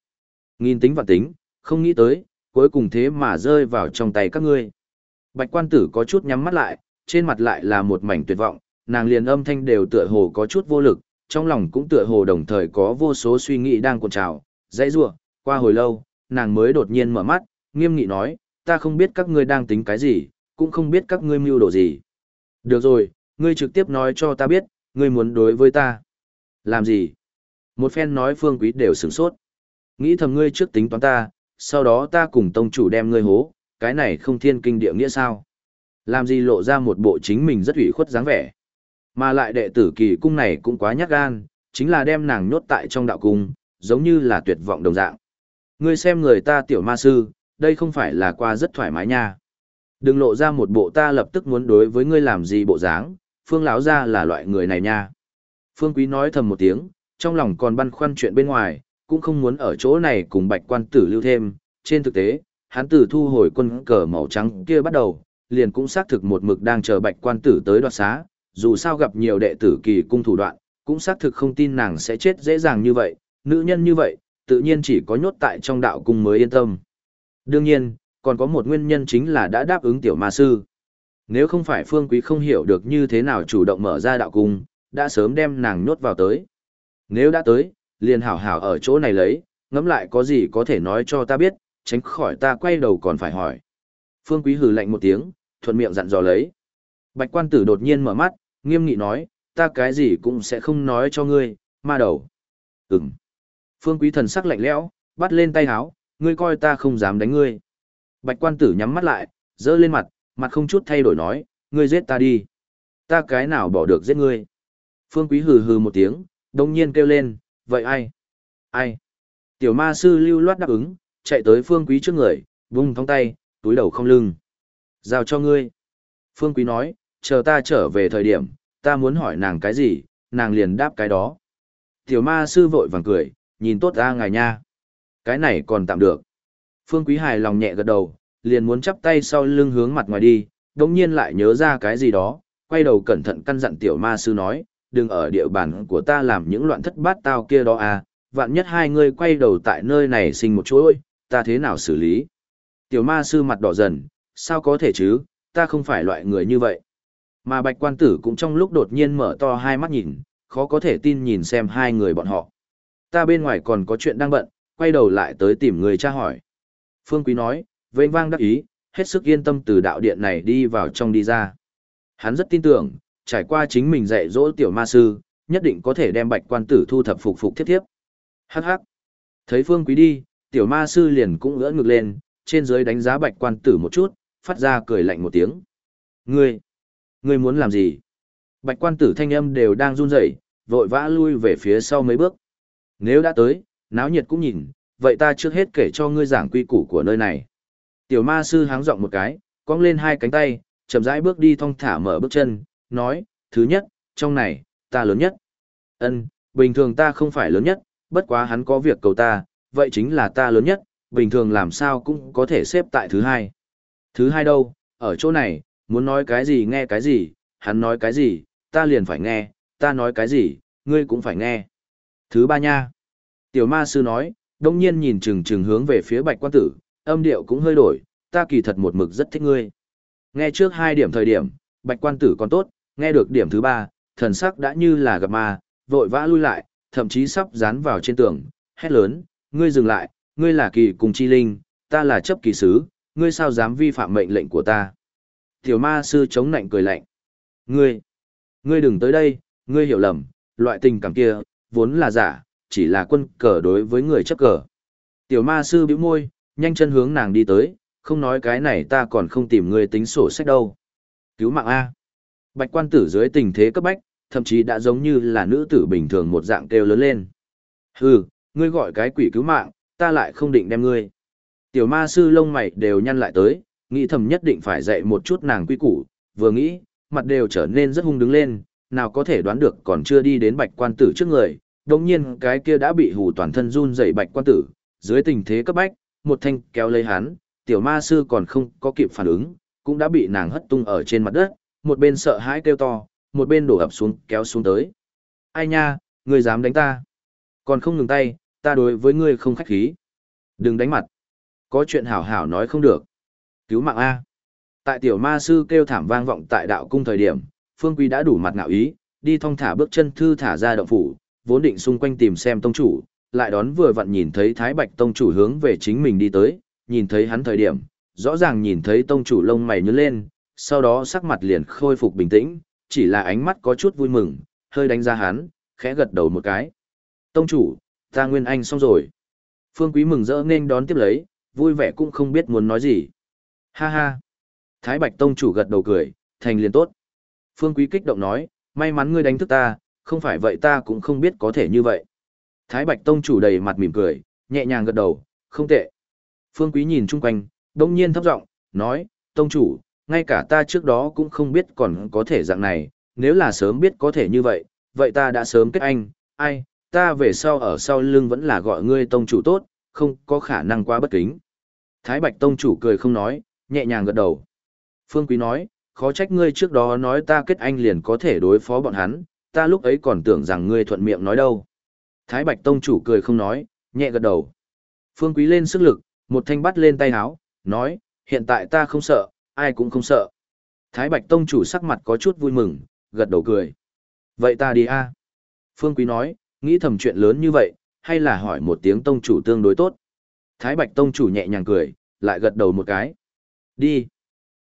Nghìn tính và tính, không nghĩ tới, cuối cùng thế mà rơi vào trong tay các ngươi. Bạch quan tử có chút nhắm mắt lại, trên mặt lại là một mảnh tuyệt vọng, nàng liền âm thanh đều tựa hồ có chút vô lực, trong lòng cũng tựa hồ đồng thời có vô số suy nghĩ đang cuộn trào, dãy rủa, qua hồi lâu, nàng mới đột nhiên mở mắt, nghiêm nghị nói, ta không biết các ngươi đang tính cái gì, cũng không biết các ngươi mưu đồ gì. Được rồi, ngươi trực tiếp nói cho ta biết, ngươi muốn đối với ta. Làm gì? Một phen nói phương quý đều sửng sốt. Nghĩ thầm ngươi trước tính toán ta, sau đó ta cùng tông chủ đem ngươi hố, cái này không thiên kinh địa nghĩa sao? Làm gì lộ ra một bộ chính mình rất ủy khuất dáng vẻ. Mà lại đệ tử kỳ cung này cũng quá nhát gan, chính là đem nàng nhốt tại trong đạo cung, giống như là tuyệt vọng đồng dạng. Ngươi xem người ta tiểu ma sư, đây không phải là qua rất thoải mái nha. Đừng lộ ra một bộ ta lập tức muốn đối với ngươi làm gì bộ dáng, phương lão ra là loại người này nha. Phương quý nói thầm một tiếng, trong lòng còn băn khoăn chuyện bên ngoài, cũng không muốn ở chỗ này cùng bạch quan tử lưu thêm. Trên thực tế, hắn từ thu hồi quân cờ màu trắng kia bắt đầu, liền cũng xác thực một mực đang chờ bạch quan tử tới đoạt xá, dù sao gặp nhiều đệ tử kỳ cung thủ đoạn, cũng xác thực không tin nàng sẽ chết dễ dàng như vậy, nữ nhân như vậy, tự nhiên chỉ có nhốt tại trong đạo cung mới yên tâm. Đương nhiên, còn có một nguyên nhân chính là đã đáp ứng tiểu ma sư. Nếu không phải phương quý không hiểu được như thế nào chủ động mở ra đạo cung, đã sớm đem nàng nhốt vào tới. Nếu đã tới, liền hảo hảo ở chỗ này lấy, ngẫm lại có gì có thể nói cho ta biết, tránh khỏi ta quay đầu còn phải hỏi. Phương quý hừ lạnh một tiếng, thuận miệng dặn dò lấy. Bạch quan tử đột nhiên mở mắt, nghiêm nghị nói, ta cái gì cũng sẽ không nói cho ngươi, ma đầu. Ừm. Phương quý thần sắc lạnh lẽo, bắt lên tay háo, ngươi coi ta không dám đánh ngươi. Bạch quan tử nhắm mắt lại, dơ lên mặt, mặt không chút thay đổi nói, ngươi giết ta đi. Ta cái nào bỏ được giết ngươi. Phương quý hừ hừ một tiếng, đồng nhiên kêu lên, vậy ai? Ai? Tiểu ma sư lưu loát đáp ứng, chạy tới phương quý trước người, vung thong tay, túi đầu không lưng. Giao cho ngươi. Phương quý nói, chờ ta trở về thời điểm, ta muốn hỏi nàng cái gì, nàng liền đáp cái đó. Tiểu ma sư vội vàng cười, nhìn tốt ra ngài nha. Cái này còn tạm được. Phương Quý hài lòng nhẹ gật đầu, liền muốn chắp tay sau lưng hướng mặt ngoài đi, đồng nhiên lại nhớ ra cái gì đó, quay đầu cẩn thận căn dặn tiểu ma sư nói, đừng ở địa bàn của ta làm những loạn thất bát tao kia đó à, vạn nhất hai người quay đầu tại nơi này sinh một chuỗi, ta thế nào xử lý. Tiểu ma sư mặt đỏ dần, sao có thể chứ, ta không phải loại người như vậy. Mà bạch quan tử cũng trong lúc đột nhiên mở to hai mắt nhìn, khó có thể tin nhìn xem hai người bọn họ. Ta bên ngoài còn có chuyện đang bận, quay đầu lại tới tìm người tra hỏi. Phương Quý nói, vênh vang đắc ý, hết sức yên tâm từ đạo điện này đi vào trong đi ra. Hắn rất tin tưởng, trải qua chính mình dạy dỗ tiểu ma sư, nhất định có thể đem bạch quan tử thu thập phục phục thiết thiếp. Hắc hắc. Thấy Phương Quý đi, tiểu ma sư liền cũng ngỡ ngực lên, trên dưới đánh giá bạch quan tử một chút, phát ra cười lạnh một tiếng. Ngươi, ngươi muốn làm gì? Bạch quan tử thanh âm đều đang run rẩy, vội vã lui về phía sau mấy bước. Nếu đã tới, náo nhiệt cũng nhìn, vậy ta trước hết kể cho ngươi giảng quy củ của nơi này. Tiểu ma sư háng giọng một cái, cong lên hai cánh tay, chậm rãi bước đi thong thả mở bước chân, nói, thứ nhất, trong này, ta lớn nhất. Ân, bình thường ta không phải lớn nhất, bất quá hắn có việc cầu ta, vậy chính là ta lớn nhất, bình thường làm sao cũng có thể xếp tại thứ hai. Thứ hai đâu, ở chỗ này, muốn nói cái gì nghe cái gì, hắn nói cái gì, ta liền phải nghe, ta nói cái gì, ngươi cũng phải nghe. Thứ ba nha. Tiểu ma sư nói, đông nhiên nhìn chừng chừng hướng về phía bạch quan tử, âm điệu cũng hơi đổi, ta kỳ thật một mực rất thích ngươi. Nghe trước hai điểm thời điểm, bạch quan tử còn tốt, nghe được điểm thứ ba, thần sắc đã như là gặp ma, vội vã lui lại, thậm chí sắp dán vào trên tường, hét lớn, ngươi dừng lại, ngươi là kỳ cùng chi linh, ta là chấp kỳ sứ, ngươi sao dám vi phạm mệnh lệnh của ta. Tiểu ma sư chống nạnh cười lạnh. Ngươi, ngươi đừng tới đây, ngươi hiểu lầm, loại tình cảm kia, vốn là giả, chỉ là quân cờ đối với người chấp cờ. Tiểu ma sư bĩu môi, nhanh chân hướng nàng đi tới, không nói cái này ta còn không tìm ngươi tính sổ sách đâu. Cứu mạng A. Bạch quan tử dưới tình thế cấp bách, thậm chí đã giống như là nữ tử bình thường một dạng kêu lớn lên. Hừ, ngươi gọi cái quỷ cứu mạng, ta lại không định đem ngươi. Tiểu ma sư lông mày đều nhăn lại tới, nghĩ thầm nhất định phải dạy một chút nàng quy củ, vừa nghĩ, mặt đều trở nên rất hung đứng lên, nào có thể đoán được còn chưa đi đến bạch quan tử trước người, đồng nhiên cái kia đã bị hù toàn thân run dậy bạch quan tử, dưới tình thế cấp bách, một thanh kéo lấy hắn, tiểu ma sư còn không có kịp phản ứng, cũng đã bị nàng hất tung ở trên mặt đất, một bên sợ hãi kêu to, một bên đổ ập xuống kéo xuống tới. Ai nha, ngươi dám đánh ta? Còn không ngừng tay, ta đối với ngươi không khách khí. Đừng đánh mặt. Có chuyện hảo hảo nói không được. Cứu mạng A. Tại tiểu ma sư kêu thảm vang vọng tại đạo cung thời điểm, Phương Quý đã đủ mặt ngạo ý, đi thong thả bước chân thư thả ra động phủ, vốn định xung quanh tìm xem tông chủ, lại đón vừa vặn nhìn thấy Thái Bạch tông chủ hướng về chính mình đi tới, nhìn thấy hắn thời điểm, rõ ràng nhìn thấy tông chủ lông mày nhướng lên, sau đó sắc mặt liền khôi phục bình tĩnh, chỉ là ánh mắt có chút vui mừng, hơi đánh ra hắn, khẽ gật đầu một cái. Tông chủ, ta Nguyên Anh xong rồi. Phương Quý mừng rỡ nên đón tiếp lấy, vui vẻ cũng không biết muốn nói gì. Ha ha. Thái Bạch Tông chủ gật đầu cười, thành liền tốt. Phương Quý kích động nói, may mắn ngươi đánh thức ta, không phải vậy ta cũng không biết có thể như vậy. Thái Bạch Tông chủ đầy mặt mỉm cười, nhẹ nhàng gật đầu, không tệ. Phương Quý nhìn chung quanh, đông nhiên thấp giọng nói, Tông chủ, ngay cả ta trước đó cũng không biết còn có thể dạng này, nếu là sớm biết có thể như vậy, vậy ta đã sớm kết anh, ai, ta về sau ở sau lưng vẫn là gọi ngươi Tông chủ tốt, không có khả năng quá bất kính. Thái Bạch Tông chủ cười không nói, nhẹ nhàng gật đầu. Phương Quý nói, khó trách ngươi trước đó nói ta kết anh liền có thể đối phó bọn hắn, ta lúc ấy còn tưởng rằng ngươi thuận miệng nói đâu. Thái Bạch Tông chủ cười không nói, nhẹ gật đầu. Phương Quý lên sức lực, một thanh bắt lên tay áo, nói, hiện tại ta không sợ, ai cũng không sợ. Thái Bạch Tông chủ sắc mặt có chút vui mừng, gật đầu cười. Vậy ta đi a. Phương Quý nói, nghĩ thầm chuyện lớn như vậy, hay là hỏi một tiếng Tông chủ tương đối tốt. Thái Bạch Tông chủ nhẹ nhàng cười, lại gật đầu một cái. Đi.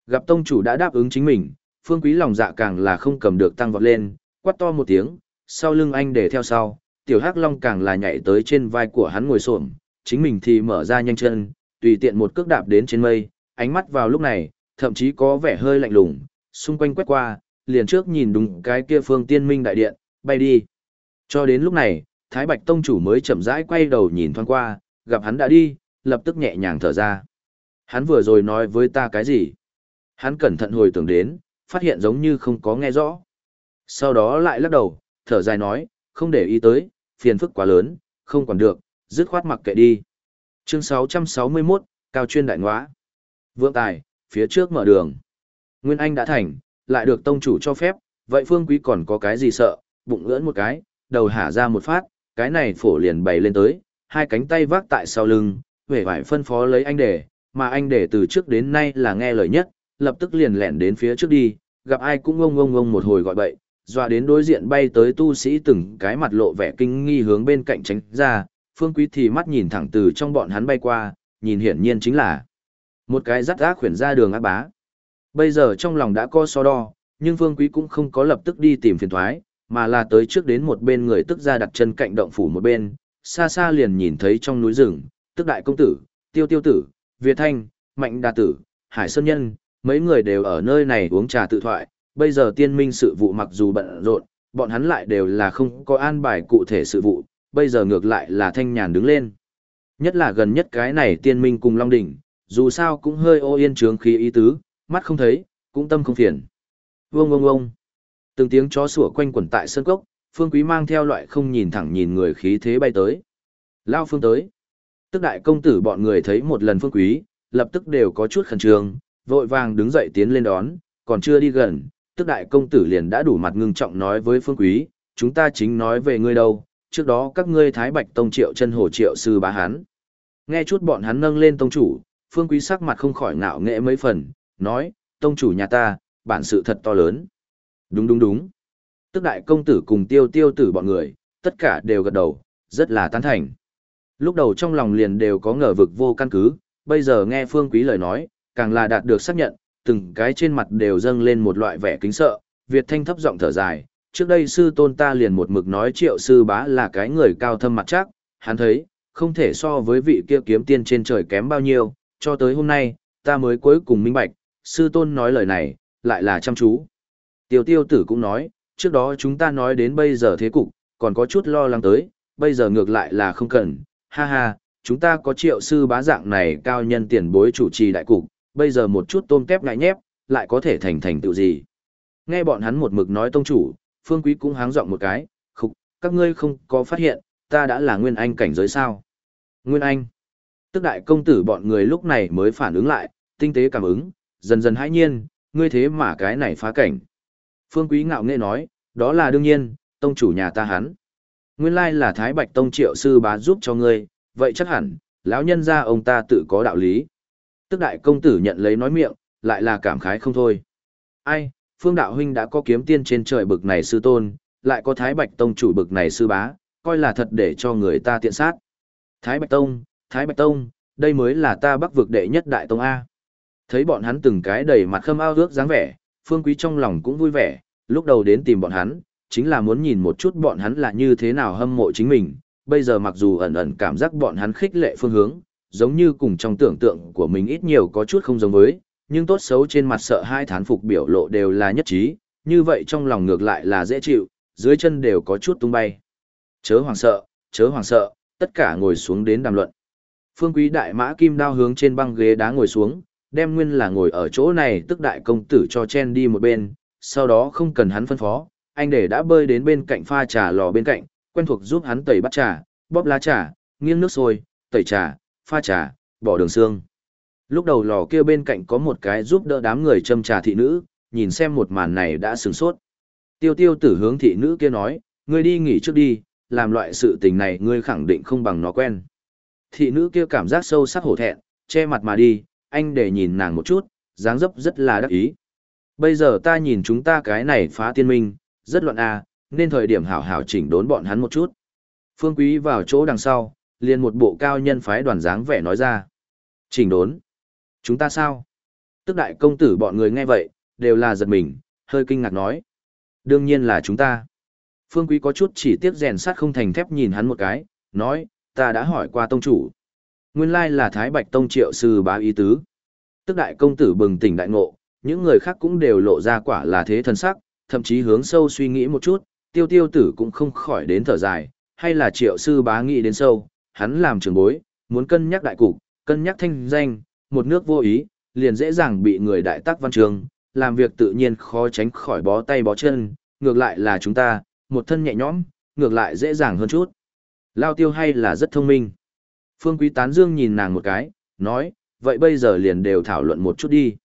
Gặp Tông chủ đã đáp ứng chính mình, Phương Quý lòng dạ càng là không cầm được tăng vọt lên, quát to một tiếng, sau lưng anh để theo sau, tiểu hắc long càng là nhảy tới trên vai của hắn ngồi xổm, chính mình thì mở ra nhanh chân, tùy tiện một cước đạp đến trên mây, ánh mắt vào lúc này, thậm chí có vẻ hơi lạnh lùng, xung quanh quét qua, liền trước nhìn đúng cái kia phương tiên minh đại điện, bay đi. Cho đến lúc này, Thái Bạch Tông chủ mới chậm rãi quay đầu nhìn thoáng qua, gặp hắn đã đi, lập tức nhẹ nhàng thở ra. Hắn vừa rồi nói với ta cái gì? Hắn cẩn thận hồi tưởng đến, phát hiện giống như không có nghe rõ. Sau đó lại lắc đầu, thở dài nói, không để ý tới, phiền phức quá lớn, không còn được, dứt khoát mặc kệ đi. Chương 661, Cao chuyên đại ngõa. Vượng tài, phía trước mở đường. Nguyên Anh đã thành, lại được tông chủ cho phép, vậy Phương Quý còn có cái gì sợ, bụng ưỡn một cái, đầu hả ra một phát, cái này phổ liền bày lên tới, hai cánh tay vác tại sau lưng, vẻ vải phân phó lấy anh để, mà anh để từ trước đến nay là nghe lời nhất, lập tức liền lẹn đến phía trước đi, gặp ai cũng ngông ngông ngông một hồi gọi bậy, dọa đến đối diện bay tới tu sĩ từng cái mặt lộ vẻ kinh nghi hướng bên cạnh tránh ra, phương quý thì mắt nhìn thẳng từ trong bọn hắn bay qua, nhìn hiển nhiên chính là một cái dắt ác khuyển ra đường ác bá. Bây giờ trong lòng đã có so đo, nhưng phương quý cũng không có lập tức đi tìm phiền thoái, mà là tới trước đến một bên người tức ra đặt chân cạnh động phủ một bên, xa xa liền nhìn thấy trong núi rừng, tức đại công tử, tiêu tiêu tử, Việt Thanh, Mạnh Đa Tử, Hải Sơn Nhân, mấy người đều ở nơi này uống trà tự thoại, bây giờ tiên minh sự vụ mặc dù bận rộn, bọn hắn lại đều là không có an bài cụ thể sự vụ, bây giờ ngược lại là thanh nhàn đứng lên. Nhất là gần nhất cái này tiên minh cùng Long Đỉnh, dù sao cũng hơi ô yên trướng khí ý tứ, mắt không thấy, cũng tâm không phiền. Vông vông vông. Từng tiếng chó sủa quanh quẩn tại sân cốc, Phương Quý mang theo loại không nhìn thẳng nhìn người khí thế bay tới. Lao Phương tới. Tức đại công tử bọn người thấy một lần Phương Quý, lập tức đều có chút khẩn trương, vội vàng đứng dậy tiến lên đón, còn chưa đi gần, tức đại công tử liền đã đủ mặt ngưng trọng nói với phương quý, chúng ta chính nói về ngươi đâu, trước đó các ngươi thái bạch tông triệu chân hồ triệu sư bá hán. Nghe chút bọn hắn nâng lên tông chủ, phương quý sắc mặt không khỏi ngạo nghệ mấy phần, nói, tông chủ nhà ta, bản sự thật to lớn. Đúng đúng đúng. Tức đại công tử cùng tiêu tiêu tử bọn người, tất cả đều gật đầu, rất là tán thành. Lúc đầu trong lòng liền đều có ngờ vực vô căn cứ, bây giờ nghe phương quý lời nói, càng là đạt được xác nhận, từng cái trên mặt đều dâng lên một loại vẻ kính sợ, Việt Thanh thấp giọng thở dài, trước đây sư tôn ta liền một mực nói triệu sư bá là cái người cao thâm mặt chắc, hắn thấy, không thể so với vị kia kiếm tiên trên trời kém bao nhiêu, cho tới hôm nay, ta mới cuối cùng minh bạch, sư tôn nói lời này, lại là chăm chú. Tiêu tiêu tử cũng nói, trước đó chúng ta nói đến bây giờ thế cục, còn có chút lo lắng tới, bây giờ ngược lại là không cần, ha ha, chúng ta có triệu sư bá dạng này cao nhân tiền bối chủ trì đại cục, bây giờ một chút tôm tép ngại nhép, lại có thể thành thành tựu gì. Nghe bọn hắn một mực nói tông chủ, phương quý cũng háng giọng một cái, khục, các ngươi không có phát hiện, ta đã là nguyên anh cảnh giới sao. Nguyên anh. Tức đại công tử bọn người lúc này mới phản ứng lại, tinh tế cảm ứng, dần dần hãi nhiên, ngươi thế mà cái này phá cảnh. Phương quý ngạo nghễ nói, đó là đương nhiên, tông chủ nhà ta hắn. Nguyên lai là Thái Bạch Tông triệu sư bá giúp cho ngươi, vậy chắc hẳn, lão nhân gia ông ta tự có đạo lý tức đại công tử nhận lấy nói miệng, lại là cảm khái không thôi. Ai, phương đạo huynh đã có kiếm tiên trên trời bực này sư tôn, lại có thái bạch tông chủ bực này sư bá, coi là thật để cho người ta tiện sát. Thái bạch tông, thái bạch tông, đây mới là ta bắc vực đệ nhất đại tông A. Thấy bọn hắn từng cái đầy mặt khâm ao ước dáng vẻ, phương quý trong lòng cũng vui vẻ, lúc đầu đến tìm bọn hắn, chính là muốn nhìn một chút bọn hắn là như thế nào hâm mộ chính mình, bây giờ mặc dù ẩn ẩn cảm giác bọn hắn khích lệ phương hướng, giống như cùng trong tưởng tượng của mình ít nhiều có chút không giống với, nhưng tốt xấu trên mặt sợ hai thán phục biểu lộ đều là nhất trí, như vậy trong lòng ngược lại là dễ chịu, dưới chân đều có chút tung bay. Chớ hoàng sợ, chớ hoàng sợ, tất cả ngồi xuống đến đàm luận. Phương quý đại mã kim đao hướng trên băng ghế đá ngồi xuống, đem nguyên là ngồi ở chỗ này tức đại công tử cho chen đi một bên, sau đó không cần hắn phân phó, anh để đã bơi đến bên cạnh pha trà lò bên cạnh, quen thuộc giúp hắn tẩy bát trà, bóp lá trà, nghiêng nước sôi, tẩy trà, pha trà, bỏ đường xương. Lúc đầu lò kia bên cạnh có một cái giúp đỡ đám người châm trà thị nữ, nhìn xem một màn này đã sửng sốt. Tiêu tiêu tử hướng thị nữ kia nói, ngươi đi nghỉ trước đi, làm loại sự tình này ngươi khẳng định không bằng nó quen. Thị nữ kia cảm giác sâu sắc hổ thẹn, che mặt mà đi, anh để nhìn nàng một chút, dáng dấp rất là đắc ý. Bây giờ ta nhìn chúng ta cái này phá tiên minh, rất loạn à, nên thời điểm hảo hảo chỉnh đốn bọn hắn một chút. Phương Quý vào chỗ đằng sau, liền một bộ cao nhân phái đoàn dáng vẻ nói ra. Chỉnh đốn. Chúng ta sao? Tức đại công tử bọn người nghe vậy, đều là giật mình, hơi kinh ngạc nói. Đương nhiên là chúng ta. Phương Quý có chút chỉ tiếc rèn sắt không thành thép nhìn hắn một cái, nói, ta đã hỏi qua tông chủ. Nguyên lai là Thái Bạch Tông triệu sư bá ý tứ. Tức đại công tử bừng tỉnh đại ngộ, những người khác cũng đều lộ ra quả là thế thần sắc, thậm chí hướng sâu suy nghĩ một chút, tiêu tiêu tử cũng không khỏi đến thở dài, hay là triệu sư bá nghĩ đến sâu, hắn làm trường bối, muốn cân nhắc đại cục, cân nhắc thanh danh, một nước vô ý, liền dễ dàng bị người đại tác văn trường, làm việc tự nhiên khó tránh khỏi bó tay bó chân, ngược lại là chúng ta, một thân nhẹ nhõm, ngược lại dễ dàng hơn chút. Lao tiêu hay là rất thông minh. Phương Quý Tán Dương nhìn nàng một cái, nói, vậy bây giờ liền đều thảo luận một chút đi.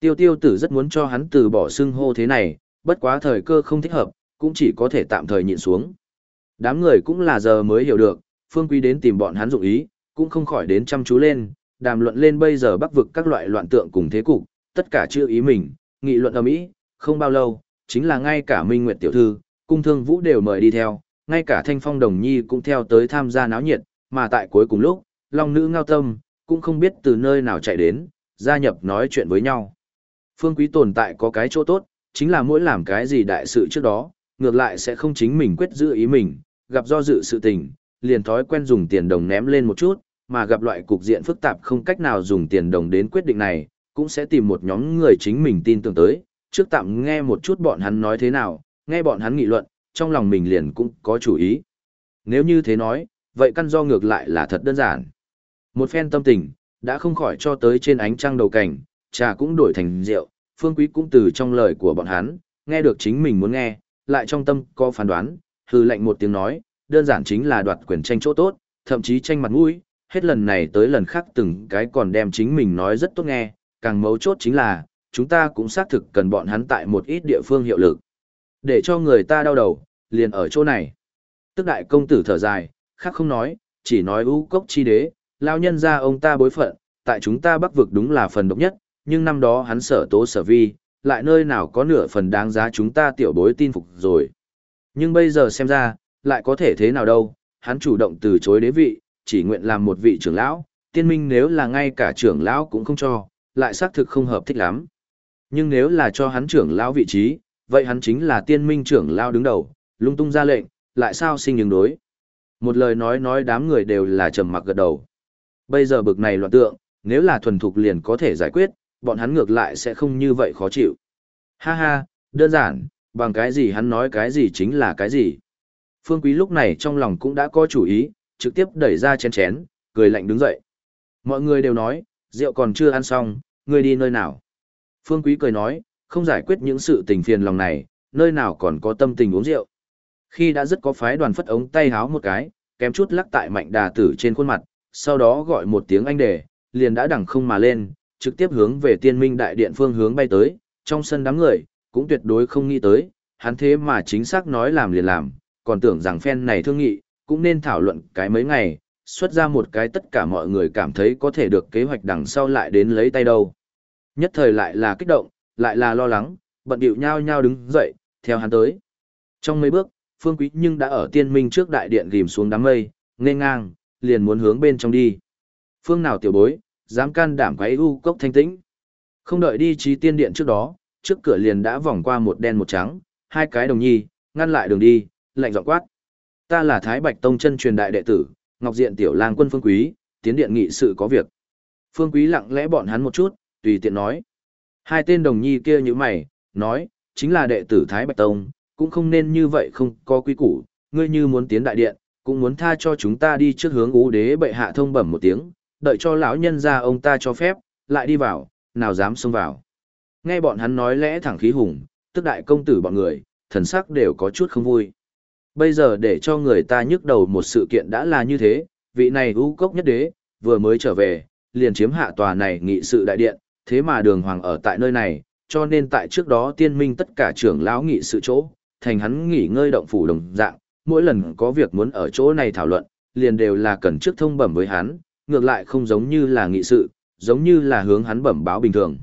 Tiêu tiêu tử rất muốn cho hắn từ bỏ xưng hô thế này, bất quá thời cơ không thích hợp, cũng chỉ có thể tạm thời nhịn xuống. Đám người cũng là giờ mới hiểu được, Phương Quý đến tìm bọn hắn dụng ý, cũng không khỏi đến chăm chú lên, đàm luận lên bây giờ bắc vực các loại loạn tượng cùng thế cục, tất cả chưa ý mình, nghị luận ở Mỹ, không bao lâu, chính là ngay cả Minh Nguyệt tiểu thư, cung thương vũ đều mời đi theo, ngay cả Thanh Phong Đồng Nhi cũng theo tới tham gia náo nhiệt, mà tại cuối cùng lúc, Long nữ ngao tâm, cũng không biết từ nơi nào chạy đến, gia nhập nói chuyện với nhau. Phương Quý tồn tại có cái chỗ tốt, chính là mỗi làm cái gì đại sự trước đó, ngược lại sẽ không chính mình quyết giữ ý mình, gặp do dự sự tình, liền thói quen dùng tiền đồng ném lên một chút, mà gặp loại cục diện phức tạp không cách nào dùng tiền đồng đến quyết định này, cũng sẽ tìm một nhóm người chính mình tin tưởng tới, trước tạm nghe một chút bọn hắn nói thế nào, nghe bọn hắn nghị luận, trong lòng mình liền cũng có chủ ý. Nếu như thế nói, vậy căn do ngược lại là thật đơn giản. Một phen tâm tình, đã không khỏi cho tới trên ánh trăng đầu cảnh, trà cũng đổi thành rượu, phương quý cũng từ trong lời của bọn hắn, nghe được chính mình muốn nghe, lại trong tâm có phán đoán, hư lệnh một tiếng nói, đơn giản chính là đoạt quyền tranh chỗ tốt, thậm chí tranh mặt mũi, hết lần này tới lần khác từng cái còn đem chính mình nói rất tốt nghe, càng mấu chốt chính là, chúng ta cũng xác thực cần bọn hắn tại một ít địa phương hiệu lực. Để cho người ta đau đầu, liền ở chỗ này. Tức đại công tử thở dài, khác không nói, chỉ nói ưu cốc chi đế, lao nhân ra ông ta bối phận, tại chúng ta bắc vực đúng là phần độc nhất, nhưng năm đó hắn sở tố sở vi, lại nơi nào có nửa phần đáng giá chúng ta tiểu bối tin phục rồi. Nhưng bây giờ xem ra, lại có thể thế nào đâu, hắn chủ động từ chối đế vị, chỉ nguyện làm một vị trưởng lão, tiên minh nếu là ngay cả trưởng lão cũng không cho, lại xác thực không hợp thích lắm. Nhưng nếu là cho hắn trưởng lão vị trí, vậy hắn chính là tiên minh trưởng lão đứng đầu, lung tung ra lệnh, lại sao sinh ứng đối. Một lời nói nói đám người đều là trầm mặc gật đầu. Bây giờ bực này loạn tượng, nếu là thuần thục liền có thể giải quyết, bọn hắn ngược lại sẽ không như vậy khó chịu. Ha ha, đơn giản, bằng cái gì hắn nói cái gì chính là cái gì. Phương Quý lúc này trong lòng cũng đã có chủ ý, trực tiếp đẩy ra chén chén, cười lạnh đứng dậy. Mọi người đều nói, rượu còn chưa ăn xong, ngươi đi nơi nào. Phương Quý cười nói, không giải quyết những sự tình phiền lòng này, nơi nào còn có tâm tình uống rượu. Khi đã rất có phái đoàn phất ống tay háo một cái, kém chút lắc tại mạnh đà tử trên khuôn mặt, sau đó gọi một tiếng anh đề, liền đã đằng không mà lên, trực tiếp hướng về tiên minh đại điện phương hướng bay tới, trong sân đám người, cũng tuyệt đối không nghĩ tới, hắn thế mà chính xác nói làm liền làm, còn tưởng rằng phen này thương nghị, cũng nên thảo luận cái mấy ngày, xuất ra một cái tất cả mọi người cảm thấy có thể được kế hoạch đằng sau lại đến lấy tay đâu. Nhất thời lại là kích động, lại là lo lắng, bận điệu nhao nhao đứng dậy, theo hắn tới. Trong mấy bước, Phương Quý nhưng đã ở tiên minh trước đại điện ghim xuống đám mây, nên ngang, liền muốn hướng bên trong đi. Phương nào tiểu bối, dám can đảm quấy u cốc thanh tĩnh. Không đợi đi trí tiên điện trước đó, trước cửa liền đã vòng qua một đen một trắng, hai cái đồng nhi, ngăn lại đường đi, lạnh giọng quát. Ta là Thái Bạch Tông chân truyền đại đệ tử, Ngọc Diện tiểu lang quân Phương Quý, tiến điện nghị sự có việc. Phương Quý lặng lẽ bọn hắn một chút, tùy tiện nói. Hai tên đồng nhi kia như mày, nói, chính là đệ tử Thái Bạch Tông, cũng không nên như vậy không có quý củ, ngươi như muốn tiến đại điện, cũng muốn tha cho chúng ta đi trước hướng ú đế bệ hạ thông bẩm một tiếng, đợi cho lão nhân ra ông ta cho phép, lại đi vào, nào dám xông vào. Nghe bọn hắn nói lẽ thẳng khí hùng, tức đại công tử bọn người, thần sắc đều có chút không vui. Bây giờ để cho người ta nhức đầu một sự kiện đã là như thế, vị này ưu cốc nhất đế, vừa mới trở về, liền chiếm hạ tòa này nghị sự đại điện, thế mà đường hoàng ở tại nơi này, cho nên tại trước đó tiên minh tất cả trưởng lão nghị sự chỗ, thành hắn nghỉ ngơi động phủ đồng dạng, mỗi lần có việc muốn ở chỗ này thảo luận, liền đều là cần trước thông bẩm với hắn, ngược lại không giống như là nghị sự, giống như là hướng hắn bẩm báo bình thường.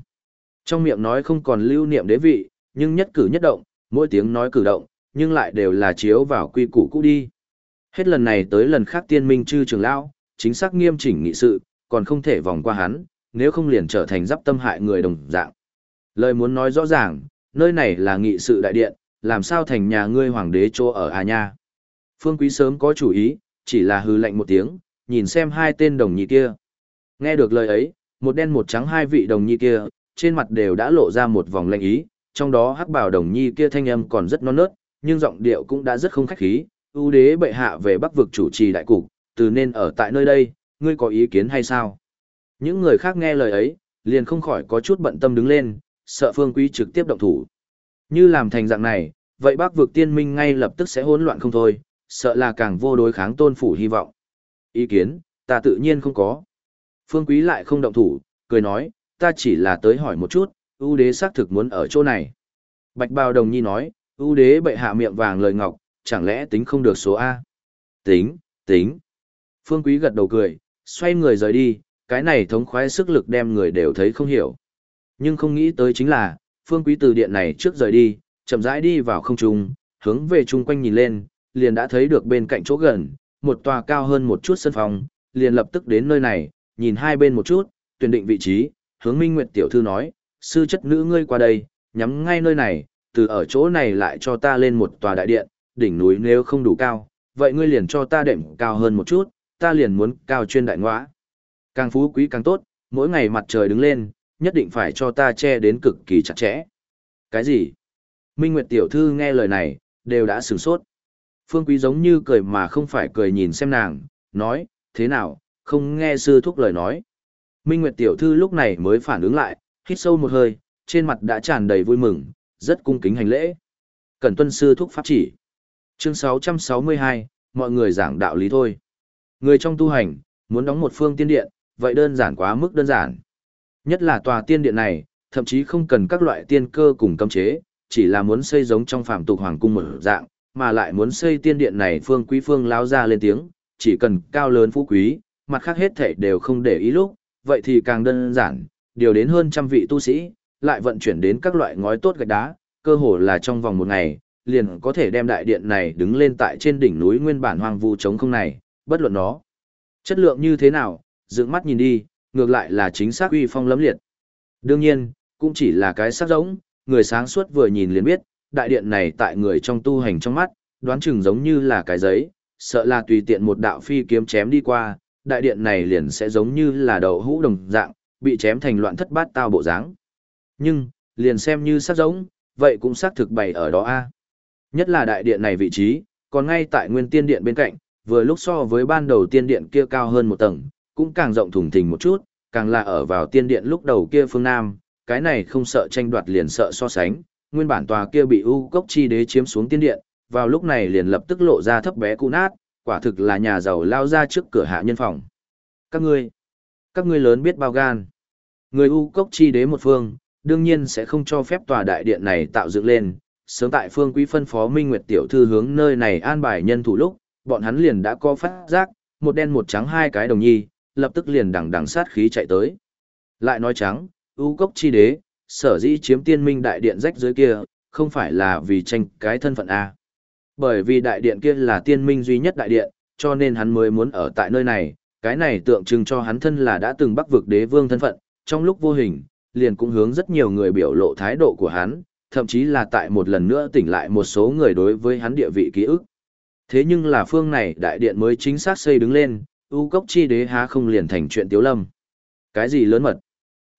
Trong miệng nói không còn lưu niệm đế vị, nhưng nhất cử nhất động, mỗi tiếng nói cử động, nhưng lại đều là chiếu vào quy củ cũ đi. Hết lần này tới lần khác tiên minh chư trường lão, chính xác nghiêm chỉnh nghị sự, còn không thể vòng qua hắn, nếu không liền trở thành giáp tâm hại người đồng dạng. Lời muốn nói rõ ràng, nơi này là nghị sự đại điện, làm sao thành nhà ngươi hoàng đế chỗ ở à nha. Phương Quý sớm có chủ ý, chỉ là hư lạnh một tiếng, nhìn xem hai tên đồng nhi kia. Nghe được lời ấy, một đen một trắng hai vị đồng nhi kia, trên mặt đều đã lộ ra một vòng lạnh ý, trong đó hắc bảo đồng nhi kia thanh âm còn rất non nớt, nhưng giọng điệu cũng đã rất không khách khí, ưu đế bệ hạ về bắc vực chủ trì đại cục, từ nên ở tại nơi đây, ngươi có ý kiến hay sao? Những người khác nghe lời ấy, liền không khỏi có chút bận tâm đứng lên, sợ phương quý trực tiếp động thủ. Như làm thành dạng này, vậy bác vực tiên minh ngay lập tức sẽ hỗn loạn không thôi, sợ là càng vô đối kháng tôn phủ hy vọng. Ý kiến, ta tự nhiên không có. Phương quý lại không động thủ, cười nói, ta chỉ là tới hỏi một chút, ưu đế xác thực muốn ở chỗ này. Bạch bào đồng nhi nói, ưu đế bệ hạ miệng vàng lời ngọc, chẳng lẽ tính không được số A? Tính, tính. Phương quý gật đầu cười, xoay người rời đi, cái này thống khoái sức lực đem người đều thấy không hiểu. Nhưng không nghĩ tới chính là, phương quý từ điện này trước rời đi, chậm rãi đi vào không trung, hướng về chung quanh nhìn lên, liền đã thấy được bên cạnh chỗ gần, một tòa cao hơn một chút sân phòng, liền lập tức đến nơi này, nhìn hai bên một chút, tuyển định vị trí, hướng Minh Nguyệt tiểu thư nói, sư chất nữ ngươi qua đây, nhắm ngay nơi này, từ ở chỗ này lại cho ta lên một tòa đại điện, đỉnh núi nếu không đủ cao, vậy ngươi liền cho ta đệm cao hơn một chút, ta liền muốn cao chuyên đại ngõa. Càng phú quý càng tốt, mỗi ngày mặt trời đứng lên, nhất định phải cho ta che đến cực kỳ chặt chẽ. Cái gì? Minh Nguyệt tiểu thư nghe lời này, đều đã sửng sốt. Phương Quý giống như cười mà không phải cười nhìn xem nàng, nói, thế nào, không nghe sư thúc lời nói. Minh Nguyệt tiểu thư lúc này mới phản ứng lại, hít sâu một hơi, trên mặt đã tràn đầy vui mừng, rất cung kính hành lễ. Cẩn tuân sư thúc pháp chỉ. Chương 662, mọi người giảng đạo lý thôi. Người trong tu hành, muốn đóng một phương tiên điện, vậy đơn giản quá mức đơn giản. Nhất là tòa tiên điện này, thậm chí không cần các loại tiên cơ cùng cấm chế, chỉ là muốn xây giống trong phạm tục hoàng cung một dạng, mà lại muốn xây tiên điện này phương quý phương lao ra lên tiếng, chỉ cần cao lớn phú quý, mặt khác hết thể đều không để ý lúc, vậy thì càng đơn giản, điều đến hơn trăm vị tu sĩ, lại vận chuyển đến các loại ngói tốt gạch đá, cơ hồ là trong vòng một ngày, liền có thể đem đại điện này đứng lên tại trên đỉnh núi nguyên bản hoang vu trống không này, bất luận nó. Chất lượng như thế nào, dựng mắt nhìn đi, ngược lại là chính xác uy phong lấm liệt. Đương nhiên, cũng chỉ là cái sắc giống, người sáng suốt vừa nhìn liền biết, đại điện này tại người trong tu hành trong mắt, đoán chừng giống như là cái giấy, sợ là tùy tiện một đạo phi kiếm chém đi qua, đại điện này liền sẽ giống như là đầu hũ đồng dạng, bị chém thành loạn thất bát tao bộ dáng. Nhưng, liền xem như sắc giống, vậy cũng xác thực bày ở đó a. Nhất là đại điện này vị trí, còn ngay tại nguyên tiên điện bên cạnh, vừa lúc so với ban đầu tiên điện kia cao hơn một tầng, cũng càng rộng thùng thình một chút, càng là ở vào tiên điện lúc đầu kia phương Nam, cái này không sợ tranh đoạt liền sợ so sánh, nguyên bản tòa kia bị U cốc chi đế chiếm xuống tiên điện, vào lúc này liền lập tức lộ ra thấp bé cũ nát, quả thực là nhà giàu lao ra trước cửa hạ nhân phòng. Các ngươi, các ngươi lớn biết bao gan. Người U cốc chi đế một phương, đương nhiên sẽ không cho phép tòa đại điện này tạo dựng lên, sớm tại phương quý phân phó Minh Nguyệt tiểu thư hướng nơi này an bài nhân thủ lúc, bọn hắn liền đã có phát giác, một đen một trắng hai cái đồng nhi, lập tức liền đằng đằng sát khí chạy tới. Lại nói trắng, U cốc chi đế, sở dĩ chiếm tiên minh đại điện rách dưới kia, không phải là vì tranh cái thân phận A. Bởi vì đại điện kia là tiên minh duy nhất đại điện, cho nên hắn mới muốn ở tại nơi này, cái này tượng trưng cho hắn thân là đã từng bắc vực đế vương thân phận, trong lúc vô hình, liền cũng hướng rất nhiều người biểu lộ thái độ của hắn, thậm chí là tại một lần nữa tỉnh lại một số người đối với hắn địa vị ký ức. Thế nhưng là phương này đại điện mới chính xác xây đứng lên, U cốc chi đế há không liền thành chuyện tiếu lâm. Cái gì lớn mật?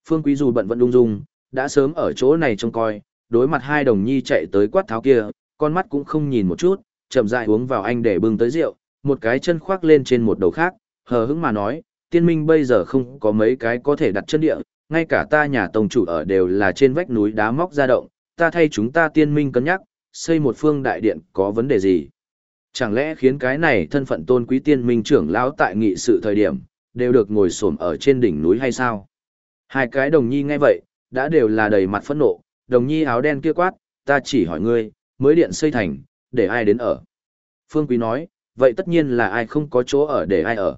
Phương Quý dù bận vẫn đung dung, đã sớm ở chỗ này trông coi, đối mặt hai đồng nhi chạy tới quát tháo kia, con mắt cũng không nhìn một chút, chậm rãi uống vào anh để bưng tới rượu, một cái chân khoác lên trên một đầu khác, hờ hững mà nói, tiên minh bây giờ không có mấy cái có thể đặt chân địa, ngay cả ta nhà tông chủ ở đều là trên vách núi đá móc ra động, ta thay chúng ta tiên minh cân nhắc, xây một phương đại điện có vấn đề gì? Chẳng lẽ khiến cái này thân phận tôn quý tiên minh trưởng lão tại nghị sự thời điểm, đều được ngồi xổm ở trên đỉnh núi hay sao? Hai cái đồng nhi nghe vậy, đã đều là đầy mặt phẫn nộ, đồng nhi áo đen kia quát, ta chỉ hỏi ngươi, mới điện xây thành, để ai đến ở? Phương Quý nói, vậy tất nhiên là ai không có chỗ ở để ai ở.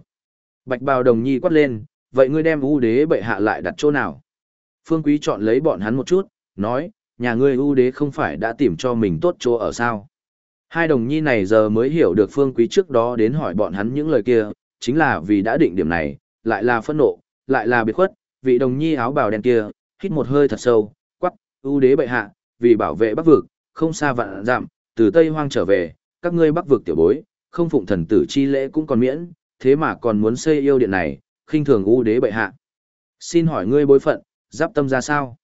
Bạch bào đồng nhi quát lên, vậy ngươi đem ưu đế bệ hạ lại đặt chỗ nào? Phương Quý chọn lấy bọn hắn một chút, nói, nhà ngươi ưu đế không phải đã tìm cho mình tốt chỗ ở sao? Hai đồng nhi này giờ mới hiểu được Phương Quý trước đó đến hỏi bọn hắn những lời kia, chính là vì đã định điểm này, lại là phẫn nộ, lại là biệt khuất, vị đồng nhi áo bào đen kia, hít một hơi thật sâu, quắc, ưu đế bệ hạ, vì bảo vệ bắc vực, không xa vạn giảm, từ Tây Hoang trở về, các ngươi bắc vực tiểu bối, không phụng thần tử chi lễ cũng còn miễn, thế mà còn muốn xây yêu điện này, khinh thường ưu đế bệ hạ. Xin hỏi ngươi bối phận, giáp tâm ra sao?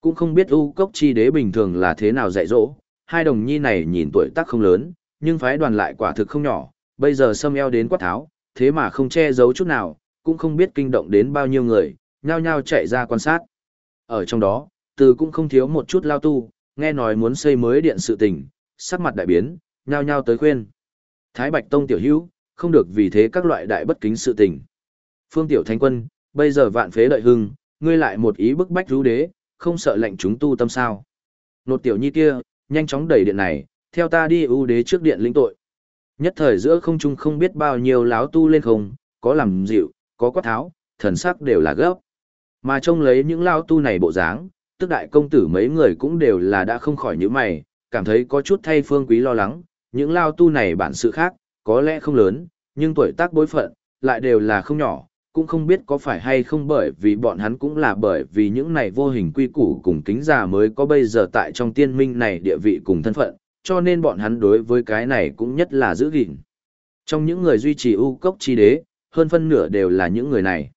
Cũng không biết ưu cốc chi đế bình thường là thế nào dạy dỗ, hai đồng nhi này nhìn tuổi tác không lớn, nhưng phái đoàn lại quả thực không nhỏ, bây giờ xâm eo đến quát tháo, thế mà không che giấu chút nào, cũng không biết kinh động đến bao nhiêu người, nhao nhao chạy ra quan sát. Ở trong đó, từ cũng không thiếu một chút lao tu, nghe nói muốn xây mới điện sự tình, sắc mặt đại biến, nhao nhao tới khuyên. Thái Bạch Tông tiểu hữu, không được vì thế các loại đại bất kính sự tình. Phương Tiểu Thánh Quân, bây giờ vạn phế đợi hưng, ngươi lại một ý bức bách rú đế, không sợ lệnh chúng tu tâm sao. Nột tiểu nhi kia, nhanh chóng đẩy điện này, theo ta đi ưu đế trước điện lĩnh tội. Nhất thời giữa không trung không biết bao nhiêu láo tu lên không, có làm dịu, có quát tháo, thần sắc đều là gấp. Mà trông lấy những lao tu này bộ dáng, tức đại công tử mấy người cũng đều là đã không khỏi những mày, cảm thấy có chút thay phương quý lo lắng, những lao tu này bản sự khác, có lẽ không lớn, nhưng tuổi tác bối phận, lại đều là không nhỏ, cũng không biết có phải hay không bởi vì bọn hắn cũng là bởi vì những này vô hình quy củ cùng kính già mới có bây giờ tại trong tiên minh này địa vị cùng thân phận, cho nên bọn hắn đối với cái này cũng nhất là giữ gìn. Trong những người duy trì ưu cốc chi đế, hơn phân nửa đều là những người này.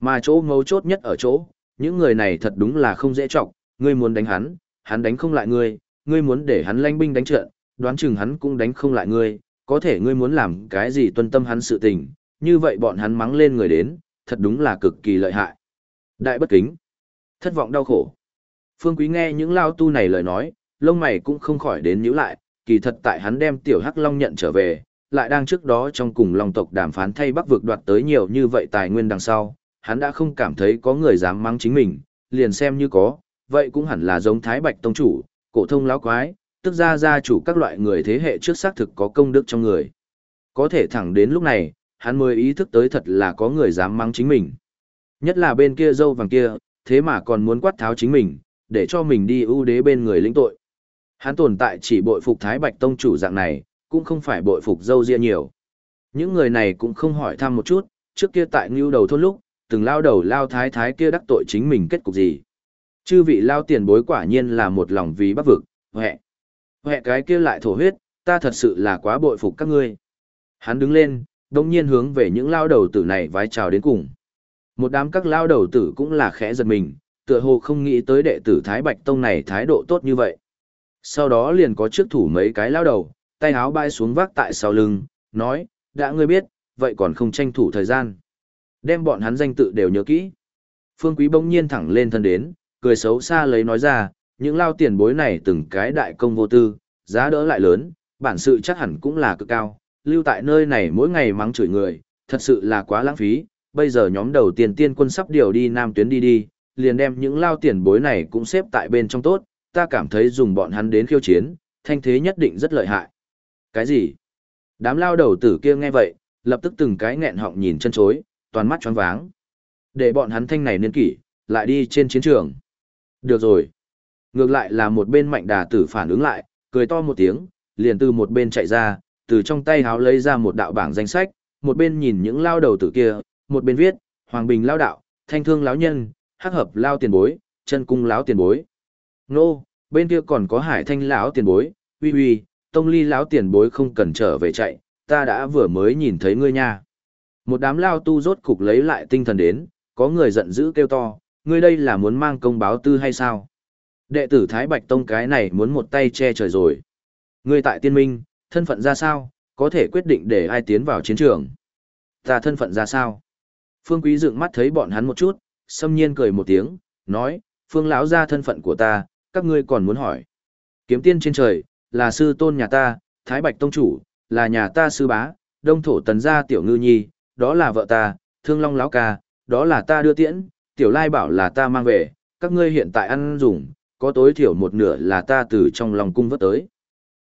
Mà chỗ ngấu chốt nhất ở chỗ, những người này thật đúng là không dễ trọng, ngươi muốn đánh hắn, hắn đánh không lại ngươi, ngươi muốn để hắn lanh binh đánh trận, đoán chừng hắn cũng đánh không lại ngươi, có thể ngươi muốn làm cái gì tuân tâm hắn sự tình, như vậy bọn hắn mắng lên người đến, thật đúng là cực kỳ lợi hại. Đại bất kính, thất vọng đau khổ. Phương Quý nghe những lao tu này lời nói, lông mày cũng không khỏi đến nhíu lại, kỳ thật tại hắn đem tiểu hắc long nhận trở về, lại đang trước đó trong cùng long tộc đàm phán thay bắc vực đoạt tới nhiều như vậy tài nguyên đằng sau, hắn đã không cảm thấy có người dám mắng chính mình, liền xem như có, vậy cũng hẳn là giống Thái Bạch Tông Chủ, cổ thông láo quái, tức ra gia chủ các loại người thế hệ trước xác thực có công đức trong người. Có thể thẳng đến lúc này, hắn mới ý thức tới thật là có người dám mắng chính mình. Nhất là bên kia dâu vàng kia, thế mà còn muốn quát tháo chính mình, để cho mình đi ưu đế bên người lĩnh tội. Hắn tồn tại chỉ bội phục Thái Bạch Tông chủ dạng này, cũng không phải bội phục dâu ria nhiều. Những người này cũng không hỏi thăm một chút, trước kia tại ngưu đầu thôn lúc, từng lao đầu lao thái thái kia đắc tội chính mình kết cục gì. Chư vị lao tiền bối quả nhiên là một lòng vì bắc vực, hẹ. Hẹ cái kia lại thổ huyết, ta thật sự là quá bội phục các ngươi. Hắn đứng lên, đồng nhiên hướng về những lao đầu tử này vái chào đến cùng. Một đám các lao đầu tử cũng là khẽ giật mình, tựa hồ không nghĩ tới đệ tử Thái Bạch Tông này thái độ tốt như vậy. Sau đó liền có trước thủ mấy cái lao đầu, tay áo bay xuống vác tại sau lưng, nói, đã ngươi biết, vậy còn không tranh thủ thời gian. Đem bọn hắn danh tự đều nhớ kỹ. Phương Quý bỗng nhiên thẳng lên thân đến, cười xấu xa lấy nói ra, những lao tiền bối này từng cái đại công vô tư, giá đỡ lại lớn, bản sự chắc hẳn cũng là cực cao, lưu tại nơi này mỗi ngày mắng chửi người, thật sự là quá lãng phí, bây giờ nhóm đầu tiên tiên quân sắp điều đi nam tuyến đi đi, liền đem những lao tiền bối này cũng xếp tại bên trong tốt, ta cảm thấy dùng bọn hắn đến khiêu chiến, thanh thế nhất định rất lợi hại. Cái gì? Đám lao đầu tử kia nghe vậy, lập tức từng cái nghẹn họng nhìn chân chối, toàn mắt choáng váng. Để bọn hắn thanh này niên kỷ, lại đi trên chiến trường. Được rồi. Ngược lại là một bên mạnh đà tử phản ứng lại, cười to một tiếng, liền từ một bên chạy ra, từ trong tay háo lấy ra một đạo bảng danh sách, một bên nhìn những lao đầu tử kia, một bên viết, Hoàng Bình lao đạo, thanh thương lão nhân, hắc hợp lao tiền bối, chân cung lão tiền bối. Nô, bên kia còn có hải thanh lão tiền bối, uy uy, tông ly lão tiền bối không cần trở về chạy, ta đã vừa mới nhìn thấy ngươi nha. Một đám lao tu rốt cục lấy lại tinh thần đến, có người giận dữ kêu to, ngươi đây là muốn mang công báo tư hay sao? Đệ tử Thái Bạch Tông cái này muốn một tay che trời rồi. Ngươi tại tiên minh, thân phận ra sao, có thể quyết định để ai tiến vào chiến trường. Ta thân phận ra sao? Phương Quý dựng mắt thấy bọn hắn một chút, xâm nhiên cười một tiếng, nói, Phương lão ra thân phận của ta, các ngươi còn muốn hỏi. Kiếm tiên trên trời, là sư tôn nhà ta, Thái Bạch Tông chủ, là nhà ta sư bá, đông thổ tần gia tiểu ngư nhi, đó là vợ ta, thương long lão ca, đó là ta đưa tiễn, tiểu lai bảo là ta mang về, các ngươi hiện tại ăn dùng, có tối thiểu một nửa là ta từ trong lòng cung vớt tới.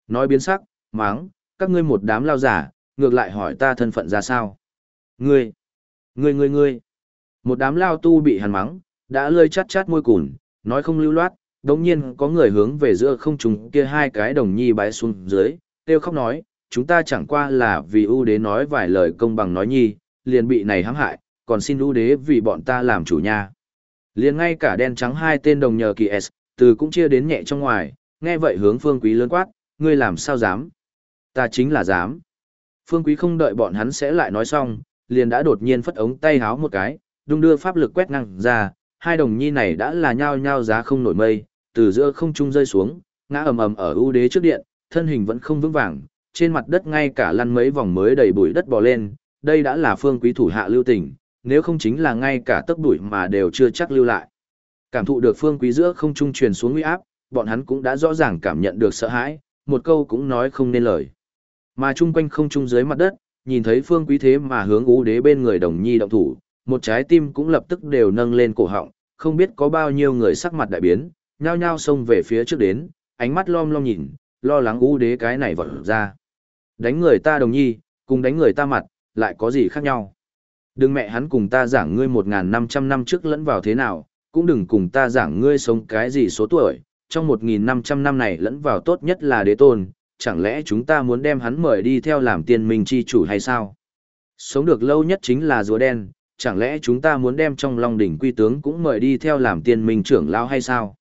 Nói biến sắc, máng, các ngươi một đám lao giả, ngược lại hỏi ta thân phận ra sao. Ngươi, ngươi ngươi ngươi, một đám lao tu bị hàn mắng, đã lơi chát chát môi cùn, nói không lưu loát, đồng nhiên có người hướng về giữa không trùng kia hai cái đồng nhi bái xuống dưới, kêu khóc nói, chúng ta chẳng qua là vì ưu đế nói vài lời công bằng nói nhi, liền bị này hãm hại, còn xin ưu đế vì bọn ta làm chủ nha. Liền ngay cả đen trắng hai tên đồng nhờ kỳ S, từ cũng chia đến nhẹ trong ngoài, nghe vậy hướng phương quý lớn quát, ngươi làm sao dám? Ta chính là dám. Phương quý không đợi bọn hắn sẽ lại nói xong, liền đã đột nhiên phất ống tay háo một cái, đung đưa pháp lực quét ngang ra, hai đồng nhi này đã là nhao nhao giá không nổi mây, từ giữa không trung rơi xuống, ngã ầm ầm ở ưu đế trước điện, thân hình vẫn không vững vàng, trên mặt đất ngay cả lăn mấy vòng mới đầy bụi đất bò lên, đây đã là phương quý thủ hạ lưu tình, nếu không chính là ngay cả tấc đuổi mà đều chưa chắc lưu lại. Cảm thụ được phương quý giữa không trung truyền xuống uy áp, bọn hắn cũng đã rõ ràng cảm nhận được sợ hãi, một câu cũng nói không nên lời. Mà chung quanh không trung dưới mặt đất, nhìn thấy phương quý thế mà hướng ú đế bên người đồng nhi động thủ, một trái tim cũng lập tức đều nâng lên cổ họng, không biết có bao nhiêu người sắc mặt đại biến, nhao nhao xông về phía trước đến, ánh mắt lom lom nhìn, lo lắng ú đế cái này vọt ra. Đánh người ta đồng nhi, cùng đánh người ta mặt, lại có gì khác nhau. Đừng mẹ hắn cùng ta giảng ngươi 1.500 năm trước lẫn vào thế nào, cũng đừng cùng ta giảng ngươi sống cái gì số tuổi, trong 1.500 năm này lẫn vào tốt nhất là đế tôn, chẳng lẽ chúng ta muốn đem hắn mời đi theo làm tiên minh chi chủ hay sao? Sống được lâu nhất chính là rùa đen, chẳng lẽ chúng ta muốn đem trong long đỉnh quy tướng cũng mời đi theo làm tiên minh trưởng lão hay sao?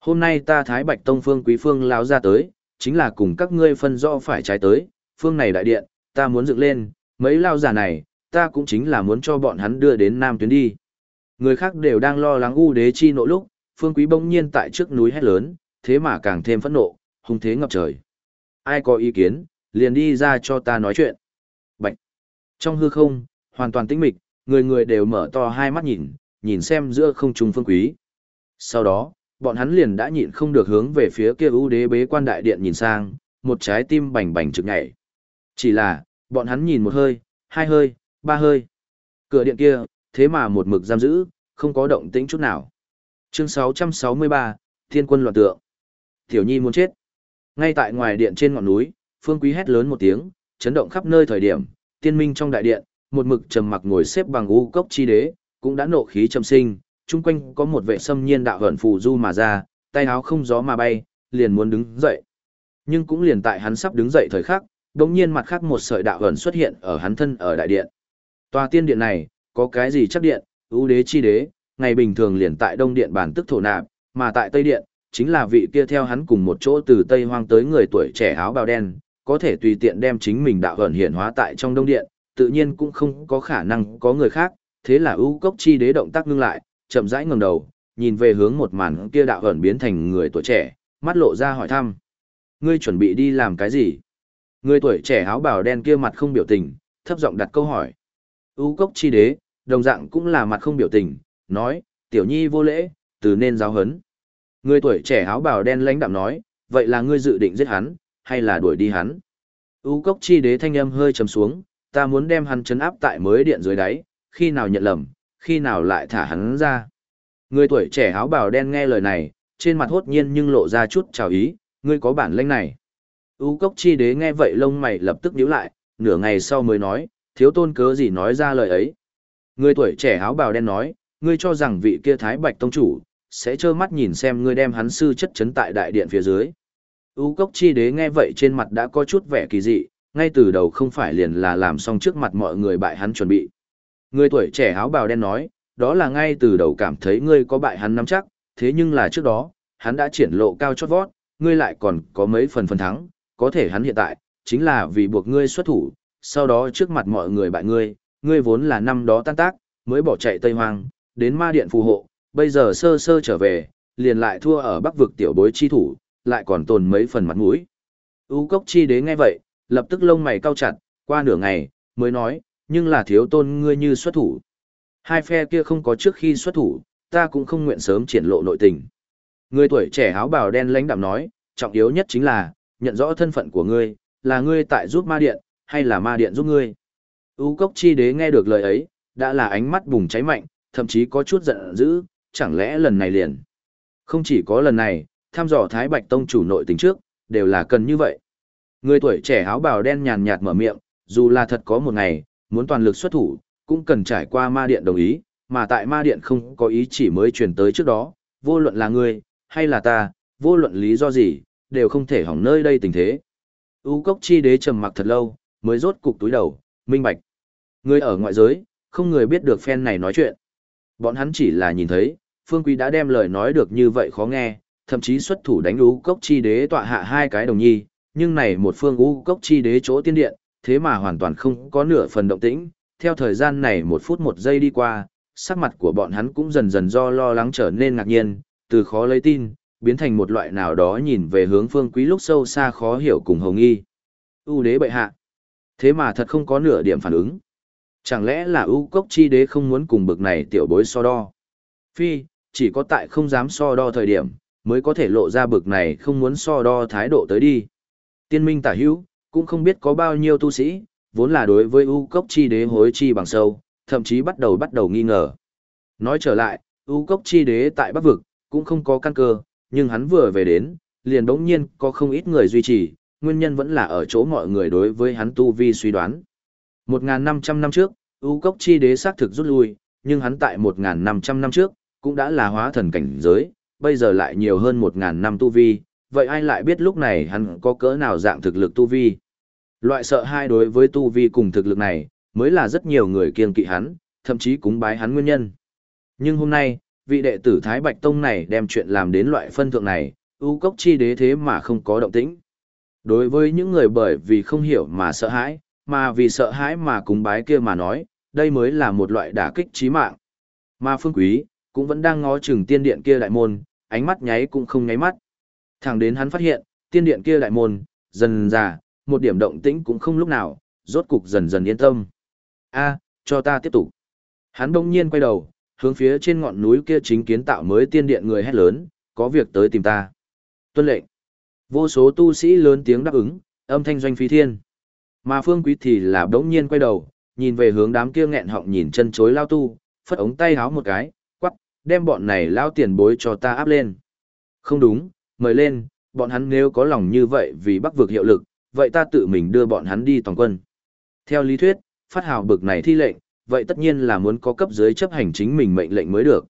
Hôm nay ta Thái Bạch Tông Phương Quý Phương lão ra tới, chính là cùng các ngươi phân rõ phải trái tới, phương này đại điện, ta muốn dựng lên, mấy lao giả này, ta cũng chính là muốn cho bọn hắn đưa đến Nam Tuyến đi. Người khác đều đang lo lắng u đế chi nộ lúc, phương quý bỗng nhiên tại trước núi hét lớn, thế mà càng thêm phẫn nộ, hung thế ngập trời. Ai có ý kiến, liền đi ra cho ta nói chuyện. Bạch. Trong hư không, hoàn toàn tĩnh mịch, người người đều mở to hai mắt nhìn, nhìn xem giữa không trung phương quý. Sau đó, bọn hắn liền đã nhịn không được hướng về phía kia ưu đế bế quan đại điện nhìn sang, một trái tim bành bành trực nhảy. Chỉ là, bọn hắn nhìn một hơi, hai hơi, ba hơi. Cửa điện kia, thế mà một mực giam giữ, không có động tĩnh chút nào. Chương 663, Thiên quân loạn tượng. Tiểu Nhi muốn chết. Ngay tại ngoài điện trên ngọn núi, Phương Quý hét lớn một tiếng, chấn động khắp nơi thời điểm, tiên minh trong đại điện, một mực trầm mặc ngồi xếp bằng u cốc chi đế, cũng đã nộ khí trầm sinh, chung quanh có một vệ sâm nhiên đạo hận phù du mà ra, tay áo không gió mà bay, liền muốn đứng dậy. Nhưng cũng liền tại hắn sắp đứng dậy thời khắc, đồng nhiên mặt khác một sợi đạo ẩn xuất hiện ở hắn thân ở đại điện. Tòa tiên điện này, có cái gì chắc điện, ưu đế chi đế, ngày bình thường liền tại đông điện bản tức thổ nạp, mà tại tây điện, chính là vị kia theo hắn cùng một chỗ từ tây hoang tới người tuổi trẻ áo bào đen, có thể tùy tiện đem chính mình đạo ẩn hiện hóa tại trong đông điện, tự nhiên cũng không có khả năng có người khác, thế là ưu cốc chi đế động tác ngưng lại, chậm rãi ngẩng đầu, nhìn về hướng một màn kia đạo ẩn biến thành người tuổi trẻ, mắt lộ ra hỏi thăm. Ngươi chuẩn bị đi làm cái gì? Người tuổi trẻ áo bào đen kia mặt không biểu tình, thấp giọng đặt câu hỏi. U cốc chi đế, đồng dạng cũng là mặt không biểu tình, nói, tiểu nhi vô lễ, từ nên giáo hấn. Người tuổi trẻ áo bào đen lãnh đạm nói, vậy là ngươi dự định giết hắn, hay là đuổi đi hắn? U cốc chi đế thanh âm hơi trầm xuống, ta muốn đem hắn chấn áp tại mới điện dưới đáy, khi nào nhận lầm, khi nào lại thả hắn ra. Người tuổi trẻ áo bào đen nghe lời này, trên mặt hốt nhiên nhưng lộ ra chút chào ý, ngươi có bản lĩnh này. U cốc chi đế nghe vậy lông mày lập tức nhíu lại, nửa ngày sau mới nói, thiếu tôn cớ gì nói ra lời ấy. Người tuổi trẻ áo bào đen nói, ngươi cho rằng vị kia thái bạch tông chủ, sẽ trơ mắt nhìn xem ngươi đem hắn sư chất chấn tại đại điện phía dưới. U cốc chi đế nghe vậy trên mặt đã có chút vẻ kỳ dị, ngay từ đầu không phải liền là làm xong trước mặt mọi người bại hắn chuẩn bị. Người tuổi trẻ áo bào đen nói, đó là ngay từ đầu cảm thấy ngươi có bại hắn nắm chắc, thế nhưng là trước đó, hắn đã triển lộ cao chót vót, ngươi lại còn có mấy phần phần thắng, có thể hắn hiện tại, chính là vì buộc ngươi xuất thủ, sau đó trước mặt mọi người bại ngươi, ngươi vốn là năm đó tan tác, mới bỏ chạy Tây Hoang, đến ma điện phù hộ, bây giờ sơ sơ trở về, liền lại thua ở bắc vực tiểu bối chi thủ, lại còn tồn mấy phần mặt mũi. U cốc chi đế nghe vậy, lập tức lông mày cau chặt, qua nửa ngày, mới nói, nhưng là thiếu tôn ngươi như xuất thủ. Hai phe kia không có trước khi xuất thủ, ta cũng không nguyện sớm triển lộ nội tình. Người tuổi trẻ áo bào đen lãnh đạm nói, trọng yếu nhất chính là, nhận rõ thân phận của ngươi, là ngươi tại giúp ma điện, hay là ma điện giúp ngươi. U cốc chi đế nghe được lời ấy, đã là ánh mắt bùng cháy mạnh, thậm chí có chút giận dữ, chẳng lẽ lần này liền. Không chỉ có lần này, tham dò Thái Bạch Tông chủ nội tình trước, đều là cần như vậy. Người tuổi trẻ áo bào đen nhàn nhạt mở miệng, dù là thật có một ngày, muốn toàn lực xuất thủ, cũng cần trải qua ma điện đồng ý, mà tại ma điện không có ý chỉ mới truyền tới trước đó, vô luận là ngươi, hay là ta, vô luận lý do gì, đều không thể hỏng nơi đây tình thế. U cốc chi đế trầm mặc thật lâu, mới rốt cục túi đầu, minh bạch. Người ở ngoại giới, không người biết được phen này nói chuyện. Bọn hắn chỉ là nhìn thấy, Phương Quý đã đem lời nói được như vậy khó nghe, thậm chí xuất thủ đánh U cốc chi đế tọa hạ hai cái đồng nhi, nhưng này một phương U cốc chi đế chỗ tiên điện, thế mà hoàn toàn không có nửa phần động tĩnh. Theo thời gian này một phút một giây đi qua, sắc mặt của bọn hắn cũng dần dần do lo lắng trở nên ngạc nhiên, từ khó lấy tin, biến thành một loại nào đó nhìn về hướng phương quý lúc sâu xa khó hiểu cùng hồng nghi. U đế bệ hạ. Thế mà thật không có nửa điểm phản ứng. Chẳng lẽ là U cốc chi đế không muốn cùng bực này tiểu bối so đo? Phi, chỉ có tại không dám so đo thời điểm, mới có thể lộ ra bực này không muốn so đo thái độ tới đi. Tiên minh tả hữu, cũng không biết có bao nhiêu tu sĩ, vốn là đối với U cốc chi đế hối chi bằng sâu, thậm chí bắt đầu bắt đầu nghi ngờ. Nói trở lại, U cốc chi đế tại Bắc Vực, cũng không có căn cơ, nhưng hắn vừa về đến, liền đống nhiên có không ít người duy trì, nguyên nhân vẫn là ở chỗ mọi người đối với hắn tu vi suy đoán. 1.500 năm trước, U cốc chi đế xác thực rút lui, nhưng hắn tại 1.500 năm trước, cũng đã là hóa thần cảnh giới, bây giờ lại nhiều hơn 1.000 năm tu vi, vậy ai lại biết lúc này hắn có cỡ nào dạng thực lực tu vi. Loại sợ hai đối với tu vi cùng thực lực này, mới là rất nhiều người kiêng kỵ hắn, thậm chí cúng bái hắn nguyên nhân. Nhưng hôm nay, vị đệ tử Thái Bạch Tông này đem chuyện làm đến loại phân thượng này, ưu cốc chi đế thế mà không có động tĩnh. Đối với những người bởi vì không hiểu mà sợ hãi, mà vì sợ hãi mà cúng bái kia mà nói, đây mới là một loại đả kích chí mạng. Mà phương quý, cũng vẫn đang ngó chừng tiên điện kia đại môn, ánh mắt nháy cũng không nháy mắt. Thẳng đến hắn phát hiện, tiên điện kia đại môn, dần già, một điểm động tĩnh cũng không lúc nào, rốt cục dần dần yên tâm. A, cho ta tiếp tục. Hắn đông nhiên quay đầu, hướng phía trên ngọn núi kia chính kiến tạo mới tiên điện người hét lớn, có việc tới tìm ta. Tuân lệnh. Vô số tu sĩ lớn tiếng đáp ứng, âm thanh doanh phi thiên. Mà phương quý thì là đống nhiên quay đầu, nhìn về hướng đám kia nghẹn họng nhìn chân chối lao tu, phất ống tay háo một cái, quắc, đem bọn này lao tiền bối cho ta áp lên. Không đúng, mời lên, bọn hắn nếu có lòng như vậy vì bắc vực hiệu lực, vậy ta tự mình đưa bọn hắn đi toàn quân. Theo lý thuyết, phát hào bực này thi lệnh, vậy tất nhiên là muốn có cấp dưới chấp hành chính mình mệnh lệnh mới được.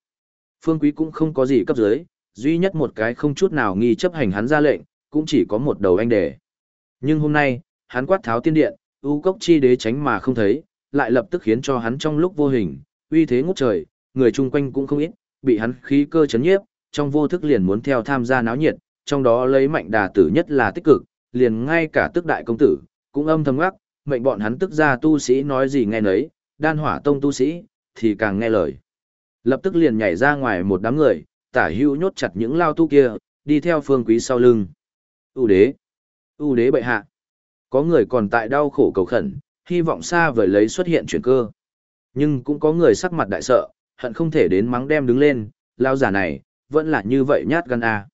Phương Quý cũng không có gì cấp dưới, duy nhất một cái không chút nào nghi chấp hành hắn ra lệnh, cũng chỉ có một đầu anh đề. Nhưng hôm nay, hắn quát tháo tiên điện, ưu cốc chi đế tránh mà không thấy, lại lập tức khiến cho hắn trong lúc vô hình, uy thế ngút trời, người chung quanh cũng không ít, bị hắn khí cơ chấn nhiếp, trong vô thức liền muốn theo tham gia náo nhiệt, trong đó lấy mạnh đà tử nhất là tích cực, liền ngay cả tức đại công tử, cũng âm thầm ngắc, mệnh bọn hắn tức ra tu sĩ nói gì nghe nấy, đan hỏa tông tu sĩ, thì càng nghe lời. Lập tức liền nhảy ra ngoài một đám người, tả hữu nhốt chặt những lao tu kia, đi theo phương quý sau lưng. U đế! U đế bệ hạ! Có người còn tại đau khổ cầu khẩn, hy vọng xa vời lấy xuất hiện chuyển cơ. Nhưng cũng có người sắc mặt đại sợ, hận không thể đến mắng đem đứng lên, lao giả này, vẫn là như vậy nhát gan à.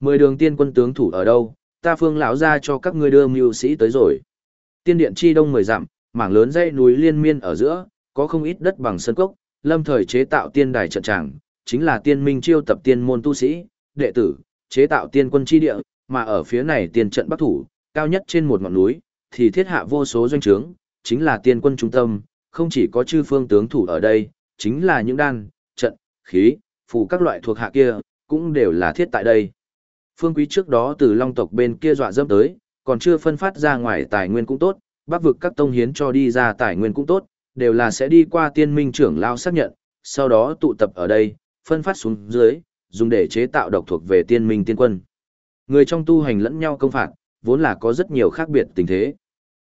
Mười đường tiên quân tướng thủ ở đâu, ta phương lão ra cho các ngươi đưa mưu sĩ tới rồi. Tiên điện chi đông mười dặm, mảng lớn dãy núi liên miên ở giữa, có không ít đất bằng sân cốc, lâm thời chế tạo tiên đài trận tràng, chính là tiên minh chiêu tập tiên môn tu sĩ, đệ tử, chế tạo tiên quân chi địa, mà ở phía này tiên trận bắc thủ, cao nhất trên một ngọn núi, thì thiết hạ vô số doanh trướng, chính là tiên quân trung tâm, không chỉ có chư phương tướng thủ ở đây, chính là những đan, trận, khí, phù các loại thuộc hạ kia, cũng đều là thiết tại đây. Phương quý trước đó từ long tộc bên kia dọa dâm tới, còn chưa phân phát ra ngoài tài nguyên cũng tốt, bắc vực các tông hiến cho đi ra tài nguyên cũng tốt, đều là sẽ đi qua tiên minh trưởng lao xác nhận, sau đó tụ tập ở đây, phân phát xuống dưới, dùng để chế tạo độc thuộc về tiên minh tiên quân. Người trong tu hành lẫn nhau công phạt, vốn là có rất nhiều khác biệt tình thế.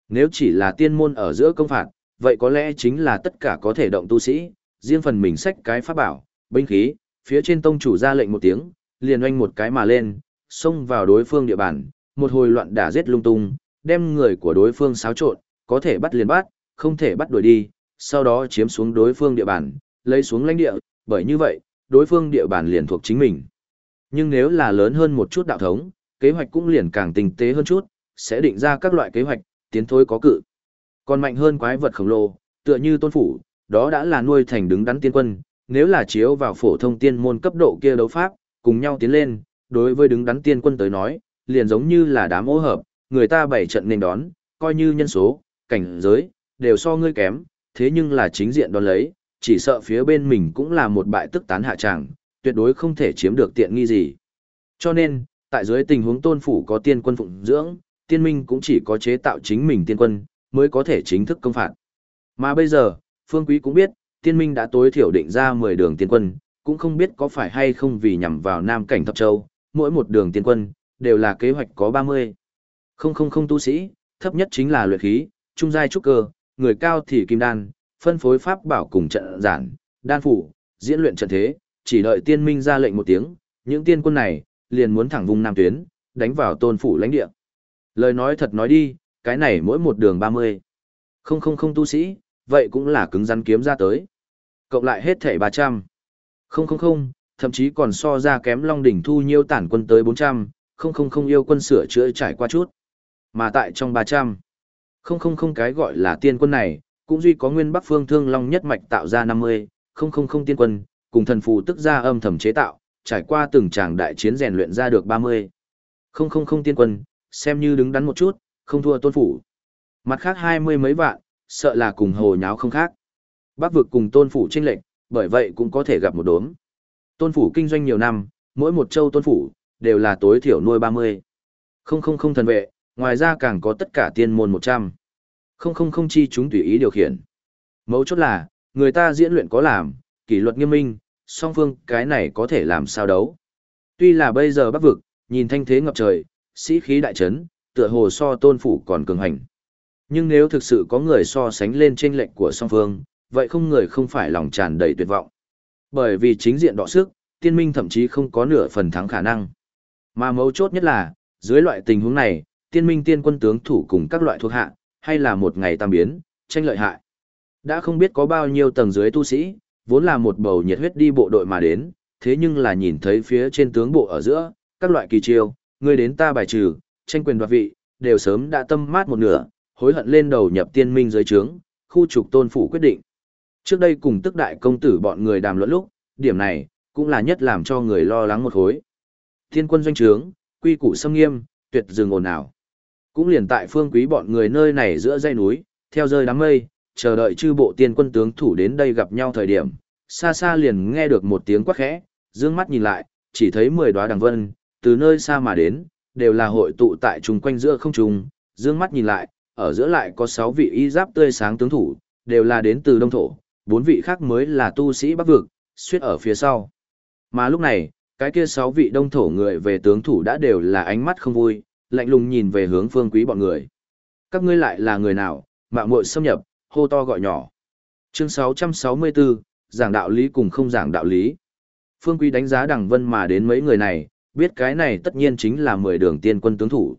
Nếu chỉ là tiên môn ở giữa công phạt, vậy có lẽ chính là tất cả có thể động tu sĩ, riêng phần mình xách cái pháp bảo, binh khí, phía trên tông chủ ra lệnh một tiếng, liền oanh một cái mà lên, xông vào đối phương địa bàn, một hồi loạn đả giết lung tung, đem người của đối phương xáo trộn, có thể bắt liền bắt, không thể bắt đuổi đi, sau đó chiếm xuống đối phương địa bàn, lấy xuống lãnh địa, bởi như vậy, đối phương địa bàn liền thuộc chính mình. Nhưng nếu là lớn hơn một chút đạo thống, kế hoạch cũng liền càng tinh tế hơn chút, sẽ định ra các loại kế hoạch, tiến thối có cự. Còn mạnh hơn quái vật khổng lồ, tựa như tôn phủ, đó đã là nuôi thành đứng đắn tiên quân, nếu là chiếu vào phổ thông tiên môn cấp độ kia đấu pháp, cùng nhau tiến lên, đối với đứng đắn tiên quân tới nói, liền giống như là đám ô hợp, người ta bảy trận nên đón, coi như nhân số, cảnh giới, đều so ngươi kém, thế nhưng là chính diện đón lấy, chỉ sợ phía bên mình cũng là một bại tức tán hạ tràng, tuyệt đối không thể chiếm được tiện nghi gì. Cho nên, tại dưới tình huống tôn phủ có tiên quân phụng dưỡng, tiên minh cũng chỉ có chế tạo chính mình tiên quân, mới có thể chính thức công phạt. Mà bây giờ, Phương Quý cũng biết, tiên minh đã tối thiểu định ra 10 đường tiên quân, cũng không biết có phải hay không vì nhằm vào Nam Cảnh Thập Châu, mỗi một đường tiên quân, đều là kế hoạch có 30. Không không không tu sĩ, thấp nhất chính là luyện khí, trung giai trúc cơ, người cao thì kim đan, phân phối pháp bảo cùng trận giản, đan phủ, diễn luyện trận thế, chỉ đợi tiên minh ra lệnh một tiếng, những tiên quân này, liền muốn thẳng vùng Nam Tuyến, đánh vào tôn phủ lãnh địa. Lời nói thật nói đi, cái này mỗi một đường 30. Không không không tu sĩ, vậy cũng là cứng rắn kiếm ra tới. Cộng lại hết thảy 300. Không không không, thậm chí còn so ra kém Long đỉnh thu nhiêu tản quân tới 400, không không không yêu quân sửa chữa trải qua chút. Mà tại trong 300, không không không cái gọi là tiên quân này, cũng duy có nguyên Bắc Phương Thương Long nhất mạch tạo ra 50, không không không tiên quân, cùng thần phù tức ra âm thầm chế tạo, trải qua từng tràng đại chiến rèn luyện ra được 30. Không không không tiên quân, xem như đứng đắn một chút, không thua tôn phủ. Mặt khác hai mươi mấy vạn, sợ là cùng hồ nháo không khác. Bắc vực cùng tôn phủ trinh lệnh, bởi vậy cũng có thể gặp một đốm. Tôn phủ kinh doanh nhiều năm, mỗi một châu tôn phủ, đều là tối thiểu nuôi 30. Không không không thần vệ, ngoài ra càng có tất cả tiên môn 100. Không không không chi chúng tùy ý điều khiển. Mấu chốt là, người ta diễn luyện có làm, kỷ luật nghiêm minh, song phương cái này có thể làm sao đấu. Tuy là bây giờ bắc vực, nhìn thanh thế ngập trời, sĩ khí đại trấn, tựa hồ so tôn phủ còn cường hành. Nhưng nếu thực sự có người so sánh lên trên lệnh của song phương, vậy không người không phải lòng tràn đầy tuyệt vọng. Bởi vì chính diện đọ sức, tiên minh thậm chí không có nửa phần thắng khả năng. Mà mấu chốt nhất là, dưới loại tình huống này, tiên minh tiên quân tướng thủ cùng các loại thuộc hạ, hay là một ngày tam biến, tranh lợi hại. Đã không biết có bao nhiêu tầng dưới tu sĩ, vốn là một bầu nhiệt huyết đi bộ đội mà đến, thế nhưng là nhìn thấy phía trên tướng bộ ở giữa, các loại kỳ chiêu, người đến ta bài trừ, tranh quyền đoạt vị, đều sớm đã tâm mát một nửa, hối hận lên đầu nhập tiên minh dưới trướng, khu trục tôn phủ quyết định. Trước đây cùng tức đại công tử bọn người đàm luận lúc, điểm này, cũng là nhất làm cho người lo lắng một hối. Thiên quân doanh trướng, quy củ xâm nghiêm, tuyệt dừng ồn ào. Cũng liền tại phương quý bọn người nơi này giữa dãy núi, theo rơi đám mây, chờ đợi chư bộ tiên quân tướng thủ đến đây gặp nhau thời điểm, xa xa liền nghe được một tiếng quát khẽ, dương mắt nhìn lại, chỉ thấy mười đóa đằng vân, từ nơi xa mà đến, đều là hội tụ tại trùng quanh giữa không trung, dương mắt nhìn lại, ở giữa lại có sáu vị y giáp tươi sáng tướng thủ, đều là đến từ đông thổ, bốn vị khác mới là tu sĩ bắc vực, suyết ở phía sau. Mà lúc này, cái kia sáu vị đông thổ người về tướng thủ đã đều là ánh mắt không vui, lạnh lùng nhìn về hướng phương quý bọn người. Các ngươi lại là người nào, mạo muội xâm nhập, hô to gọi nhỏ. Chương 664, giảng đạo lý cùng không giảng đạo lý. Phương Quý đánh giá đằng vân mà đến mấy người này, biết cái này tất nhiên chính là 10 đường tiên quân tướng thủ.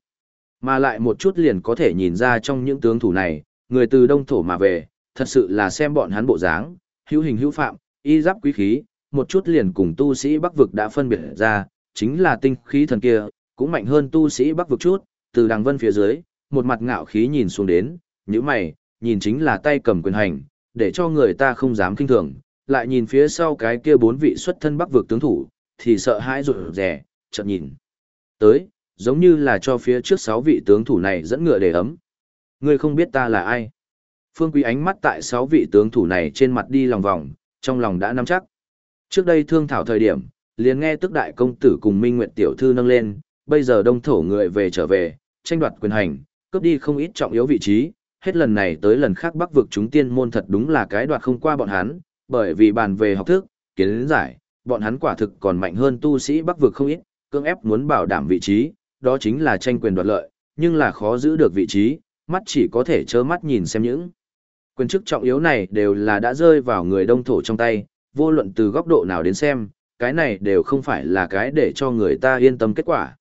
Mà lại một chút liền có thể nhìn ra trong những tướng thủ này, người từ đông thổ mà về, thật sự là xem bọn hắn bộ dáng, hữu hình hữu phạm, y giáp quý khí, một chút liền cùng tu sĩ bắc vực đã phân biệt ra, chính là tinh khí thần kia, cũng mạnh hơn tu sĩ bắc vực chút, từ đằng vân phía dưới, một mặt ngạo khí nhìn xuống đến, những mày, nhìn chính là tay cầm quyền hành, để cho người ta không dám kinh thường, lại nhìn phía sau cái kia bốn vị xuất thân bắc vực tướng thủ, thì sợ hãi rụt rè, chợt nhìn. Tới, giống như là cho phía trước sáu vị tướng thủ này dẫn ngựa để ấm. Ngươi không biết ta là ai. Phương Quý ánh mắt tại sáu vị tướng thủ này trên mặt đi lòng vòng, trong lòng đã nắm chắc. Trước đây thương thảo thời điểm, liền nghe tức đại công tử cùng Minh Nguyệt tiểu thư nâng lên, bây giờ đông thổ người về trở về, tranh đoạt quyền hành, cướp đi không ít trọng yếu vị trí, hết lần này tới lần khác bắc vực chúng tiên môn thật đúng là cái đoạt không qua bọn hắn, bởi vì bàn về học thức, kiến giải, bọn hắn quả thực còn mạnh hơn tu sĩ bắc vực không ít, cưỡng ép muốn bảo đảm vị trí, đó chính là tranh quyền đoạt lợi, nhưng là khó giữ được vị trí, mắt chỉ có thể trơ mắt nhìn xem những. Quyền chức trọng yếu này đều là đã rơi vào người đông thổ trong tay, vô luận từ góc độ nào đến xem, cái này đều không phải là cái để cho người ta yên tâm kết quả.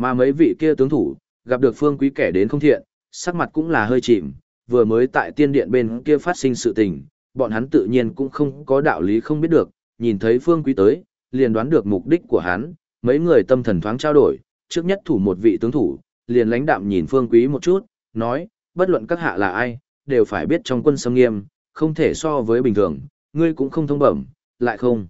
Mà mấy vị kia tướng thủ, gặp được phương quý kẻ đến không thiện, sắc mặt cũng là hơi chìm, vừa mới tại tiên điện bên kia phát sinh sự tình, bọn hắn tự nhiên cũng không có đạo lý không biết được, nhìn thấy phương quý tới, liền đoán được mục đích của hắn, mấy người tâm thần thoáng trao đổi, trước nhất thủ một vị tướng thủ, liền lãnh đạm nhìn phương quý một chút, nói, bất luận các hạ là ai, đều phải biết trong quân sâm nghiêm, không thể so với bình thường, ngươi cũng không thông bẩm, lại không.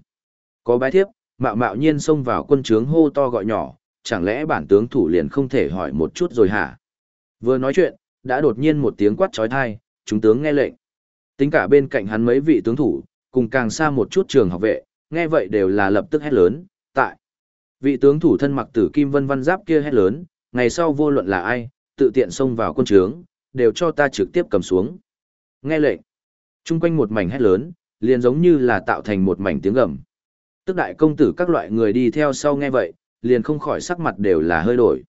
Có bái thiếp, mạo mạo nhiên xông vào quân trướng hô to gọi nhỏ, chẳng lẽ bản tướng thủ liền không thể hỏi một chút rồi hả? Vừa nói chuyện, đã đột nhiên một tiếng quát trói thai, chúng tướng nghe lệnh. Tính cả bên cạnh hắn mấy vị tướng thủ, cùng càng xa một chút trường học vệ, nghe vậy đều là lập tức hét lớn, tại. Vị tướng thủ thân mặc tử kim vân văn giáp kia hét lớn, ngày sau vô luận là ai, tự tiện xông vào quân trướng, đều cho ta trực tiếp cầm xuống. Nghe lệnh. Trung quanh một mảnh hét lớn, liền giống như là tạo thành một mảnh tiếng gầm. Tức đại công tử các loại người đi theo sau nghe vậy, liền không khỏi sắc mặt đều là hơi đổi.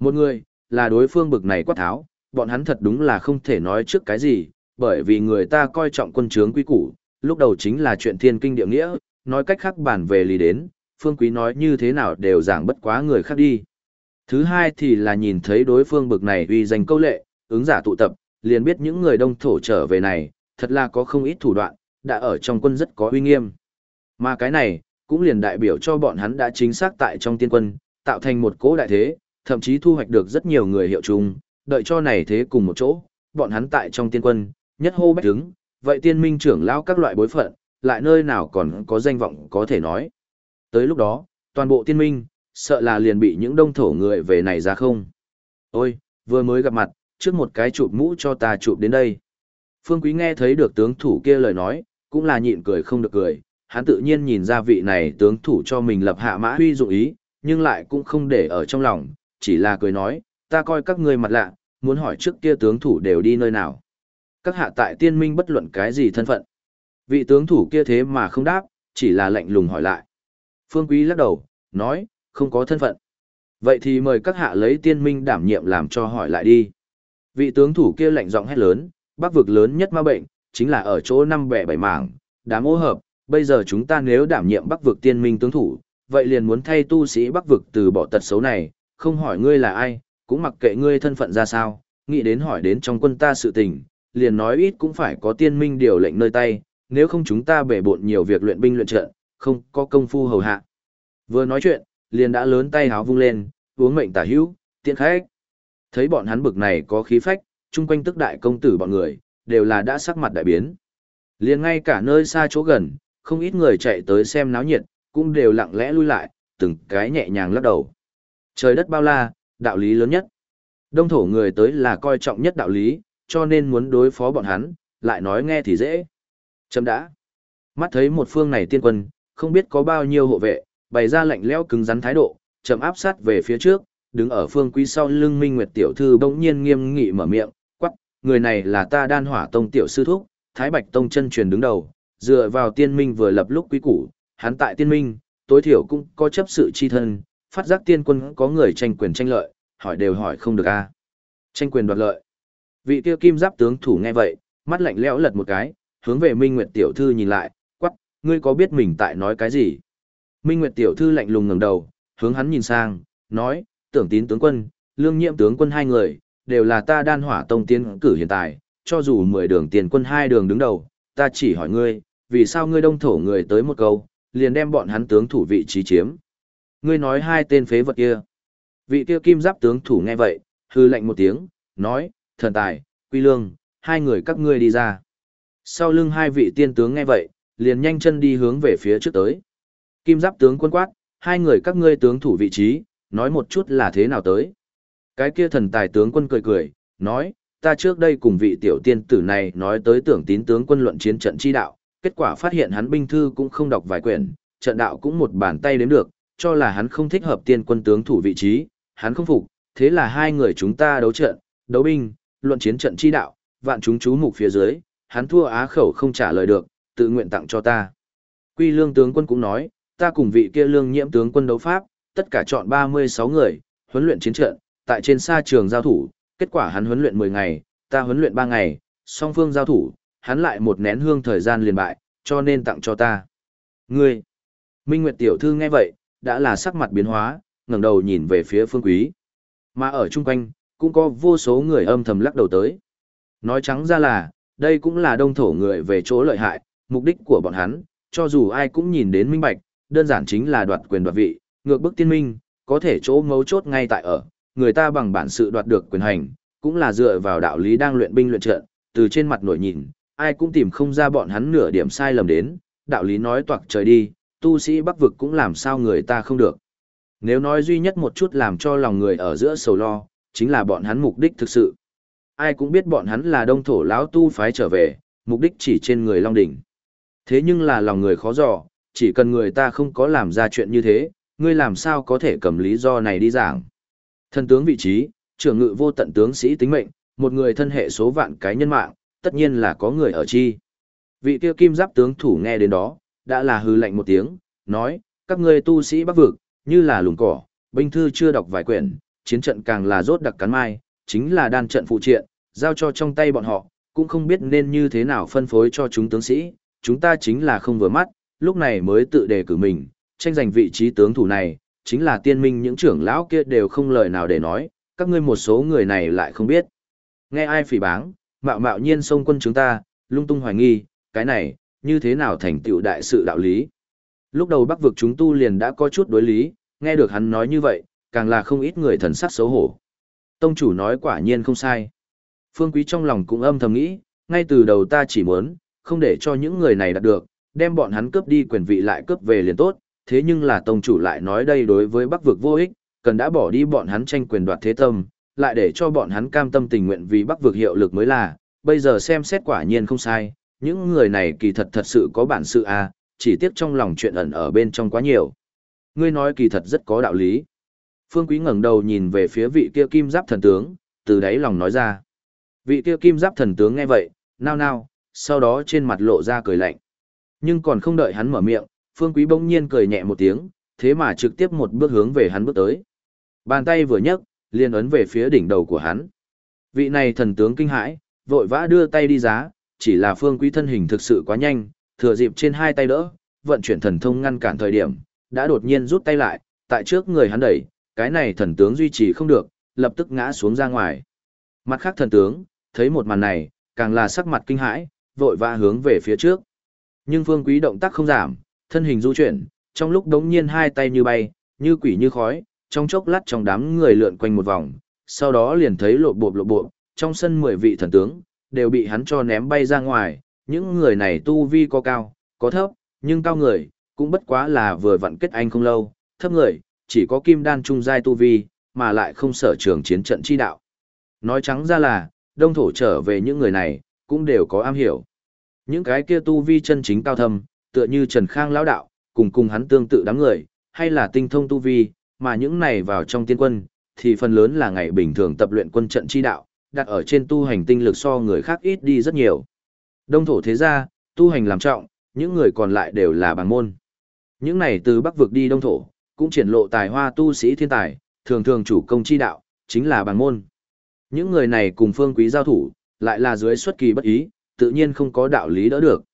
Một người, là đối phương bực này quát tháo, bọn hắn thật đúng là không thể nói trước cái gì, bởi vì người ta coi trọng quân trướng quý củ, lúc đầu chính là chuyện thiên kinh địa nghĩa, nói cách khác bản về lý đến, phương quý nói như thế nào đều giảng bất quá người khác đi. Thứ hai thì là nhìn thấy đối phương bực này uy danh câu lệ, ứng giả tụ tập, liền biết những người đông thổ trở về này, thật là có không ít thủ đoạn, đã ở trong quân rất có uy nghiêm. Mà cái này, cũng liền đại biểu cho bọn hắn đã chính xác tại trong tiên quân, tạo thành một cố đại thế, thậm chí thu hoạch được rất nhiều người hiệu chung, đợi cho này thế cùng một chỗ, bọn hắn tại trong tiên quân, nhất hô bách đứng, vậy tiên minh trưởng lao các loại bối phận, lại nơi nào còn có danh vọng có thể nói. Tới lúc đó, toàn bộ tiên minh, sợ là liền bị những đông thổ người về này ra không. Ôi, vừa mới gặp mặt, trước một cái chụp mũ cho ta chụp đến đây. Phương Quý nghe thấy được tướng thủ kia lời nói, cũng là nhịn cười không được cười, hắn tự nhiên nhìn ra vị này tướng thủ cho mình lập hạ mã huy dụng ý, nhưng lại cũng không để ở trong lòng, chỉ là cười nói, ta coi các ngươi mặt lạ, muốn hỏi trước kia tướng thủ đều đi nơi nào. Các hạ tại tiên minh bất luận cái gì thân phận. Vị tướng thủ kia thế mà không đáp, chỉ là lạnh lùng hỏi lại. Phương Quý lắc đầu, nói, không có thân phận. Vậy thì mời các hạ lấy tiên minh đảm nhiệm làm cho hỏi lại đi. Vị tướng thủ kia lạnh giọng hét lớn, bắc vực lớn nhất ma bệnh, chính là ở chỗ năm bẻ bảy mảng, đám ô hợp, bây giờ chúng ta nếu đảm nhiệm bắc vực tiên minh tướng thủ, vậy liền muốn thay tu sĩ bắc vực từ bỏ tật xấu này, không hỏi ngươi là ai, cũng mặc kệ ngươi thân phận ra sao, nghĩ đến hỏi đến trong quân ta sự tình, liền nói ít cũng phải có tiên minh điều lệnh nơi tay, nếu không chúng ta bể bộn nhiều việc luyện binh luyện trận, không có công phu hầu hạ. Vừa nói chuyện, liền đã lớn tay háo vung lên, uống mệnh tả hữu, tiện khách. Thấy bọn hắn bực này có khí phách, chung quanh tức đại công tử bọn người, đều là đã sắc mặt đại biến. Liền ngay cả nơi xa chỗ gần, không ít người chạy tới xem náo nhiệt, cũng đều lặng lẽ lui lại, từng cái nhẹ nhàng lắc đầu. Trời đất bao la, đạo lý lớn nhất. Đông thổ người tới là coi trọng nhất đạo lý, cho nên muốn đối phó bọn hắn, lại nói nghe thì dễ. Chấm đã. Mắt thấy một phương này tiên quân, không biết có bao nhiêu hộ vệ, bày ra lạnh lẽo cứng rắn thái độ, chậm áp sát về phía trước, đứng ở phương quý sau lưng Minh Nguyệt tiểu thư bỗng nhiên nghiêm nghị mở miệng, quắc, người này là ta đan hỏa tông tiểu sư thúc, Thái Bạch tông chân truyền đứng đầu, dựa vào tiên minh vừa lập lúc quý củ, hắn tại tiên minh, tối thiểu cũng có chấp sự chi thân, phát giác tiên quân có người tranh quyền tranh lợi, hỏi đều hỏi không được a. Tranh quyền đoạt lợi. Vị kia kim giáp tướng thủ nghe vậy, mắt lạnh lẽo lật một cái, hướng về Minh Nguyệt tiểu thư nhìn lại, quắc, ngươi có biết mình tại nói cái gì? Minh Nguyệt tiểu thư lạnh lùng ngẩng đầu, hướng hắn nhìn sang, nói, tưởng tín tướng quân, lương nhiệm tướng quân hai người, đều là ta đan hỏa tông tiến cử hiện tại, cho dù mười đường tiền quân hai đường đứng đầu, ta chỉ hỏi ngươi, vì sao ngươi đông thổ người tới một câu, liền đem bọn hắn tướng thủ vị trí chiếm. Ngươi nói hai tên phế vật kia. Vị kia kim giáp tướng thủ nghe vậy, hư lệnh một tiếng, nói, thần tài, quy lương, hai người các ngươi đi ra. Sau lưng hai vị tiên tướng nghe vậy, liền nhanh chân đi hướng về phía trước tới. Kim giáp tướng quân quát, hai người các ngươi tướng thủ vị trí, nói một chút là thế nào tới. Cái kia thần tài tướng quân cười cười, nói, ta trước đây cùng vị tiểu tiên tử này nói tới tưởng tín tướng quân luận chiến trận chi đạo, kết quả phát hiện hắn binh thư cũng không đọc vài quyển, trận đạo cũng một bàn tay đếm được, cho là hắn không thích hợp tiên quân tướng thủ vị trí, hắn không phục, thế là hai người chúng ta đấu trận, đấu binh, luận chiến trận chi đạo, vạn chúng chú mục phía dưới, hắn thua á khẩu không trả lời được, tự nguyện tặng cho ta. Quy lương tướng quân cũng nói, ta cùng vị kia lương nhiễm tướng quân đấu pháp, tất cả chọn 36 người, huấn luyện chiến trận, tại trên sa trường giao thủ, kết quả hắn huấn luyện 10 ngày, ta huấn luyện 3 ngày, song phương giao thủ, hắn lại một nén hương thời gian liền bại, cho nên tặng cho ta. Ngươi! Minh Nguyệt tiểu thư nghe vậy, đã là sắc mặt biến hóa, ngẩng đầu nhìn về phía phương quý. Mà ở chung quanh, cũng có vô số người âm thầm lắc đầu tới. Nói trắng ra là, đây cũng là đông thổ người về chỗ lợi hại, mục đích của bọn hắn, cho dù ai cũng nhìn đến minh bạch, đơn giản chính là đoạt quyền đoạt vị, ngược bức tiên minh, có thể chỗ ngấu chốt ngay tại ở, người ta bằng bản sự đoạt được quyền hành, cũng là dựa vào đạo lý đang luyện binh luyện trận, từ trên mặt nổi nhìn, ai cũng tìm không ra bọn hắn nửa điểm sai lầm đến, đạo lý nói toạc trời đi, tu sĩ bắc vực cũng làm sao người ta không được. Nếu nói duy nhất một chút làm cho lòng người ở giữa sầu lo, chính là bọn hắn mục đích thực sự. Ai cũng biết bọn hắn là đông thổ lão tu phái trở về, mục đích chỉ trên người Long Đỉnh. Thế nhưng là lòng người khó dò, chỉ cần người ta không có làm ra chuyện như thế, ngươi làm sao có thể cầm lý do này đi giảng. Thân tướng vị trí, trưởng ngự vô tận tướng sĩ tính mệnh, một người thân hệ số vạn cái nhân mạng, tất nhiên là có người ở chi. Vị kia kim giáp tướng thủ nghe đến đó, đã là hư lạnh một tiếng, nói, các ngươi tu sĩ bắc vực, như là lùng cỏ, binh thư chưa đọc vài quyển, chiến trận càng là rốt đặc cắn mai, chính là đan trận phụ triện, giao cho trong tay bọn họ, cũng không biết nên như thế nào phân phối cho chúng tướng sĩ, chúng ta chính là không vừa mắt, lúc này mới tự đề cử mình, tranh giành vị trí tướng thủ này, chính là tiên minh những trưởng lão kia đều không lời nào để nói, các ngươi một số người này lại không biết. Nghe ai phỉ báng, mạo mạo nhiên xông quân chúng ta, lung tung hoài nghi, cái này, như thế nào thành tựu đại sự đạo lý. Lúc đầu bắc vực chúng tu liền đã có chút đối lý, nghe được hắn nói như vậy, càng là không ít người thần sắc xấu hổ. Tông chủ nói quả nhiên không sai. Phương Quý trong lòng cũng âm thầm nghĩ, ngay từ đầu ta chỉ muốn, không để cho những người này đạt được, đem bọn hắn cướp đi quyền vị lại cướp về liền tốt, thế nhưng là tông chủ lại nói đây đối với bắc vực vô ích, cần đã bỏ đi bọn hắn tranh quyền đoạt thế tâm, lại để cho bọn hắn cam tâm tình nguyện vì bắc vực hiệu lực mới là, bây giờ xem xét quả nhiên không sai, những người này kỳ thật thật sự có bản sự à, chỉ tiếc trong lòng chuyện ẩn ở bên trong quá nhiều. Ngươi nói kỳ thật rất có đạo lý. Phương Quý ngẩng đầu nhìn về phía vị kia kim giáp thần tướng, từ đáy lòng nói ra. Vị kia kim giáp thần tướng nghe vậy, nao nao, sau đó trên mặt lộ ra cười lạnh. Nhưng còn không đợi hắn mở miệng, Phương Quý bỗng nhiên cười nhẹ một tiếng, thế mà trực tiếp một bước hướng về hắn bước tới. Bàn tay vừa nhấc, liền ấn về phía đỉnh đầu của hắn. Vị này thần tướng kinh hãi, vội vã đưa tay đi giá, chỉ là Phương Quý thân hình thực sự quá nhanh, thừa dịp trên hai tay đỡ, vận chuyển thần thông ngăn cản thời điểm, đã đột nhiên rút tay lại, tại trước người hắn đẩy, cái này thần tướng duy trì không được, lập tức ngã xuống ra ngoài. Mặt khác thần tướng, thấy một màn này, càng là sắc mặt kinh hãi, vội vã hướng về phía trước. Nhưng Phương Quý động tác không giảm, thân hình du chuyển, trong lúc đống nhiên hai tay như bay, như quỷ như khói, trong chốc lát trong đám người lượn quanh một vòng, sau đó liền thấy lộ bộ lộ bộ, trong sân mười vị thần tướng, đều bị hắn cho ném bay ra ngoài, những người này tu vi có cao, có thấp, nhưng cao người, cũng bất quá là vừa vặn kết anh không lâu, thấp người, chỉ có kim đan trung giai tu vi, mà lại không sở trường chiến trận chi đạo. Nói trắng ra là, đông thổ trở về những người này, cũng đều có am hiểu. Những cái kia tu vi chân chính cao thâm, tựa như Trần Khang lão đạo, cùng cùng hắn tương tự đám người, hay là tinh thông tu vi, mà những này vào trong tiên quân, thì phần lớn là ngày bình thường tập luyện quân trận chi đạo, đặt ở trên tu hành tinh lực so người khác ít đi rất nhiều. Đông thổ thế gia, tu hành làm trọng, những người còn lại đều là bằng môn. Những này từ bắc vực đi đông thổ, cũng triển lộ tài hoa tu sĩ thiên tài, thường thường chủ công chi đạo, chính là bằng môn. Những người này cùng phương quý giao thủ, lại là dưới xuất kỳ bất ý, tự nhiên không có đạo lý đỡ được.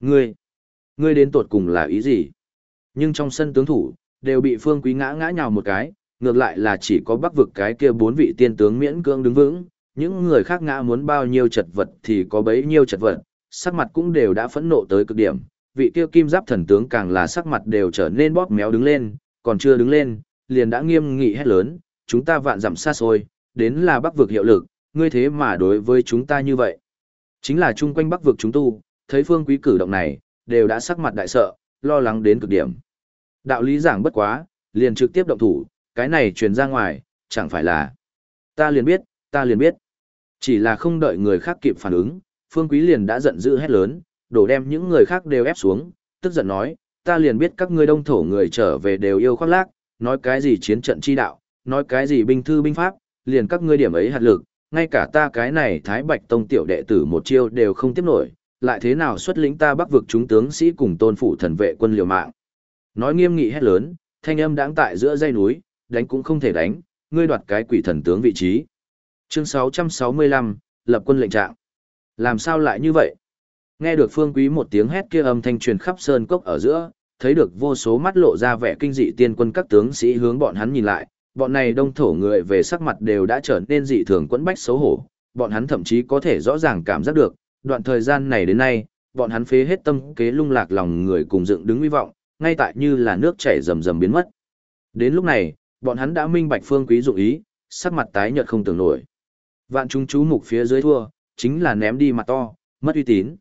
Ngươi, ngươi đến tột cùng là ý gì? Nhưng trong sân tướng thủ, đều bị phương quý ngã ngã nhào một cái, ngược lại là chỉ có bắc vực cái kia bốn vị tiên tướng miễn cưỡng đứng vững, những người khác ngã muốn bao nhiêu chật vật thì có bấy nhiêu chật vật, sắc mặt cũng đều đã phẫn nộ tới cực điểm, vị kia kim giáp thần tướng càng là sắc mặt đều trở nên bóp méo đứng lên, còn chưa đứng lên, liền đã nghiêm nghị hét lớn, chúng ta vạn dặm xa xôi, đến là bắc vực hiệu lực, ngươi thế mà đối với chúng ta như vậy. Chính là chung quanh bắc vực chúng tu, thấy phương quý cử động này, đều đã sắc mặt đại sợ, lo lắng đến cực điểm. Đạo lý giảng bất quá, liền trực tiếp động thủ, cái này truyền ra ngoài, chẳng phải là. Ta liền biết, ta liền biết. Chỉ là không đợi người khác kịp phản ứng, phương quý liền đã giận dữ hét lớn, đổ đem những người khác đều ép xuống, tức giận nói, ta liền biết các ngươi đông thổ người trở về đều yêu khoác lác, nói cái gì chiến trận chi đạo, nói cái gì binh thư binh pháp, liền các ngươi điểm ấy hạt lực, ngay cả ta cái này Thái Bạch Tông tiểu đệ tử một chiêu đều không tiếp nổi, lại thế nào xuất lĩnh ta bắc vực chúng tướng sĩ cùng tôn phụ thần vệ quân liều mạng. Nói nghiêm nghị hét lớn, thanh âm đáng tại giữa dây núi, đánh cũng không thể đánh, ngươi đoạt cái quỷ thần tướng vị trí. Chương 665, lập quân lệnh trạng. Làm sao lại như vậy? Nghe được phương quý một tiếng hét kia âm thanh truyền khắp sơn cốc ở giữa, thấy được vô số mắt lộ ra vẻ kinh dị tiên quân các tướng sĩ hướng bọn hắn nhìn lại, bọn này đông thổ người về sắc mặt đều đã trở nên dị thường quẫn bách xấu hổ, bọn hắn thậm chí có thể rõ ràng cảm giác được, đoạn thời gian này đến nay, bọn hắn phế hết tâm kế lung lạc lòng người cùng dựng đứng hy vọng, ngay tại như là nước chảy rầm rầm biến mất. Đến lúc này, bọn hắn đã minh bạch phương quý dụng ý, sắc mặt tái nhợt không tưởng nổi. Vạn chúng chú mục phía dưới thua, chính là ném đi mặt to, mất uy tín.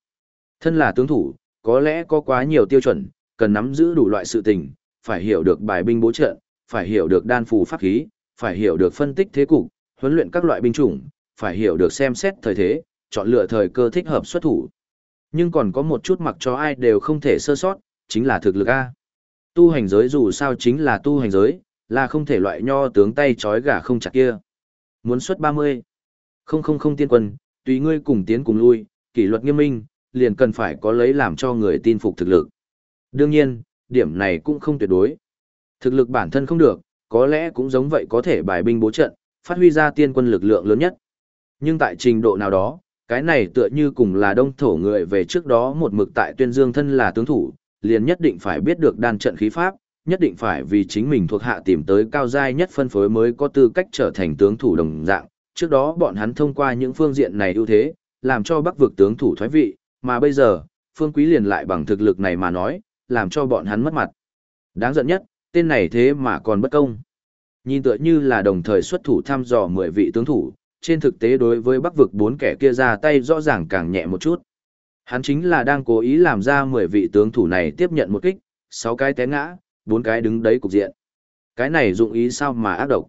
Thân là tướng thủ, có lẽ có quá nhiều tiêu chuẩn, cần nắm giữ đủ loại sự tình, phải hiểu được bài binh bố trận, phải hiểu được đan phù pháp khí, phải hiểu được phân tích thế cục, huấn luyện các loại binh chủng, phải hiểu được xem xét thời thế, chọn lựa thời cơ thích hợp xuất thủ. Nhưng còn có một chút mặc cho ai đều không thể sơ sót, chính là thực lực A. Tu hành giới dù sao chính là tu hành giới, là không thể loại nho tướng tay chói gà không chặt kia. Muốn xuất 30. Không không không tiên quân, tùy ngươi cùng tiến cùng lui, kỷ luật nghiêm minh, liền cần phải có lấy làm cho người tin phục thực lực. Đương nhiên, điểm này cũng không tuyệt đối. Thực lực bản thân không được, có lẽ cũng giống vậy có thể bài binh bố trận, phát huy ra tiên quân lực lượng lớn nhất. Nhưng tại trình độ nào đó, cái này tựa như cùng là đông thổ người về trước đó một mực tại tuyên dương thân là tướng thủ, liền nhất định phải biết được đan trận khí pháp, nhất định phải vì chính mình thuộc hạ tìm tới cao giai nhất phân phối mới có tư cách trở thành tướng thủ đồng dạng. Trước đó bọn hắn thông qua những phương diện này ưu thế, làm cho bắc vực tướng thủ thoái vị, mà bây giờ, phương quý liền lại bằng thực lực này mà nói, làm cho bọn hắn mất mặt. Đáng giận nhất, tên này thế mà còn bất công. Nhìn tựa như là đồng thời xuất thủ thăm dò 10 vị tướng thủ, trên thực tế đối với bắc vực bốn kẻ kia ra tay rõ ràng càng nhẹ một chút. Hắn chính là đang cố ý làm ra 10 vị tướng thủ này tiếp nhận một kích, 6 cái té ngã, 4 cái đứng đấy cục diện. Cái này dụng ý sao mà ác độc.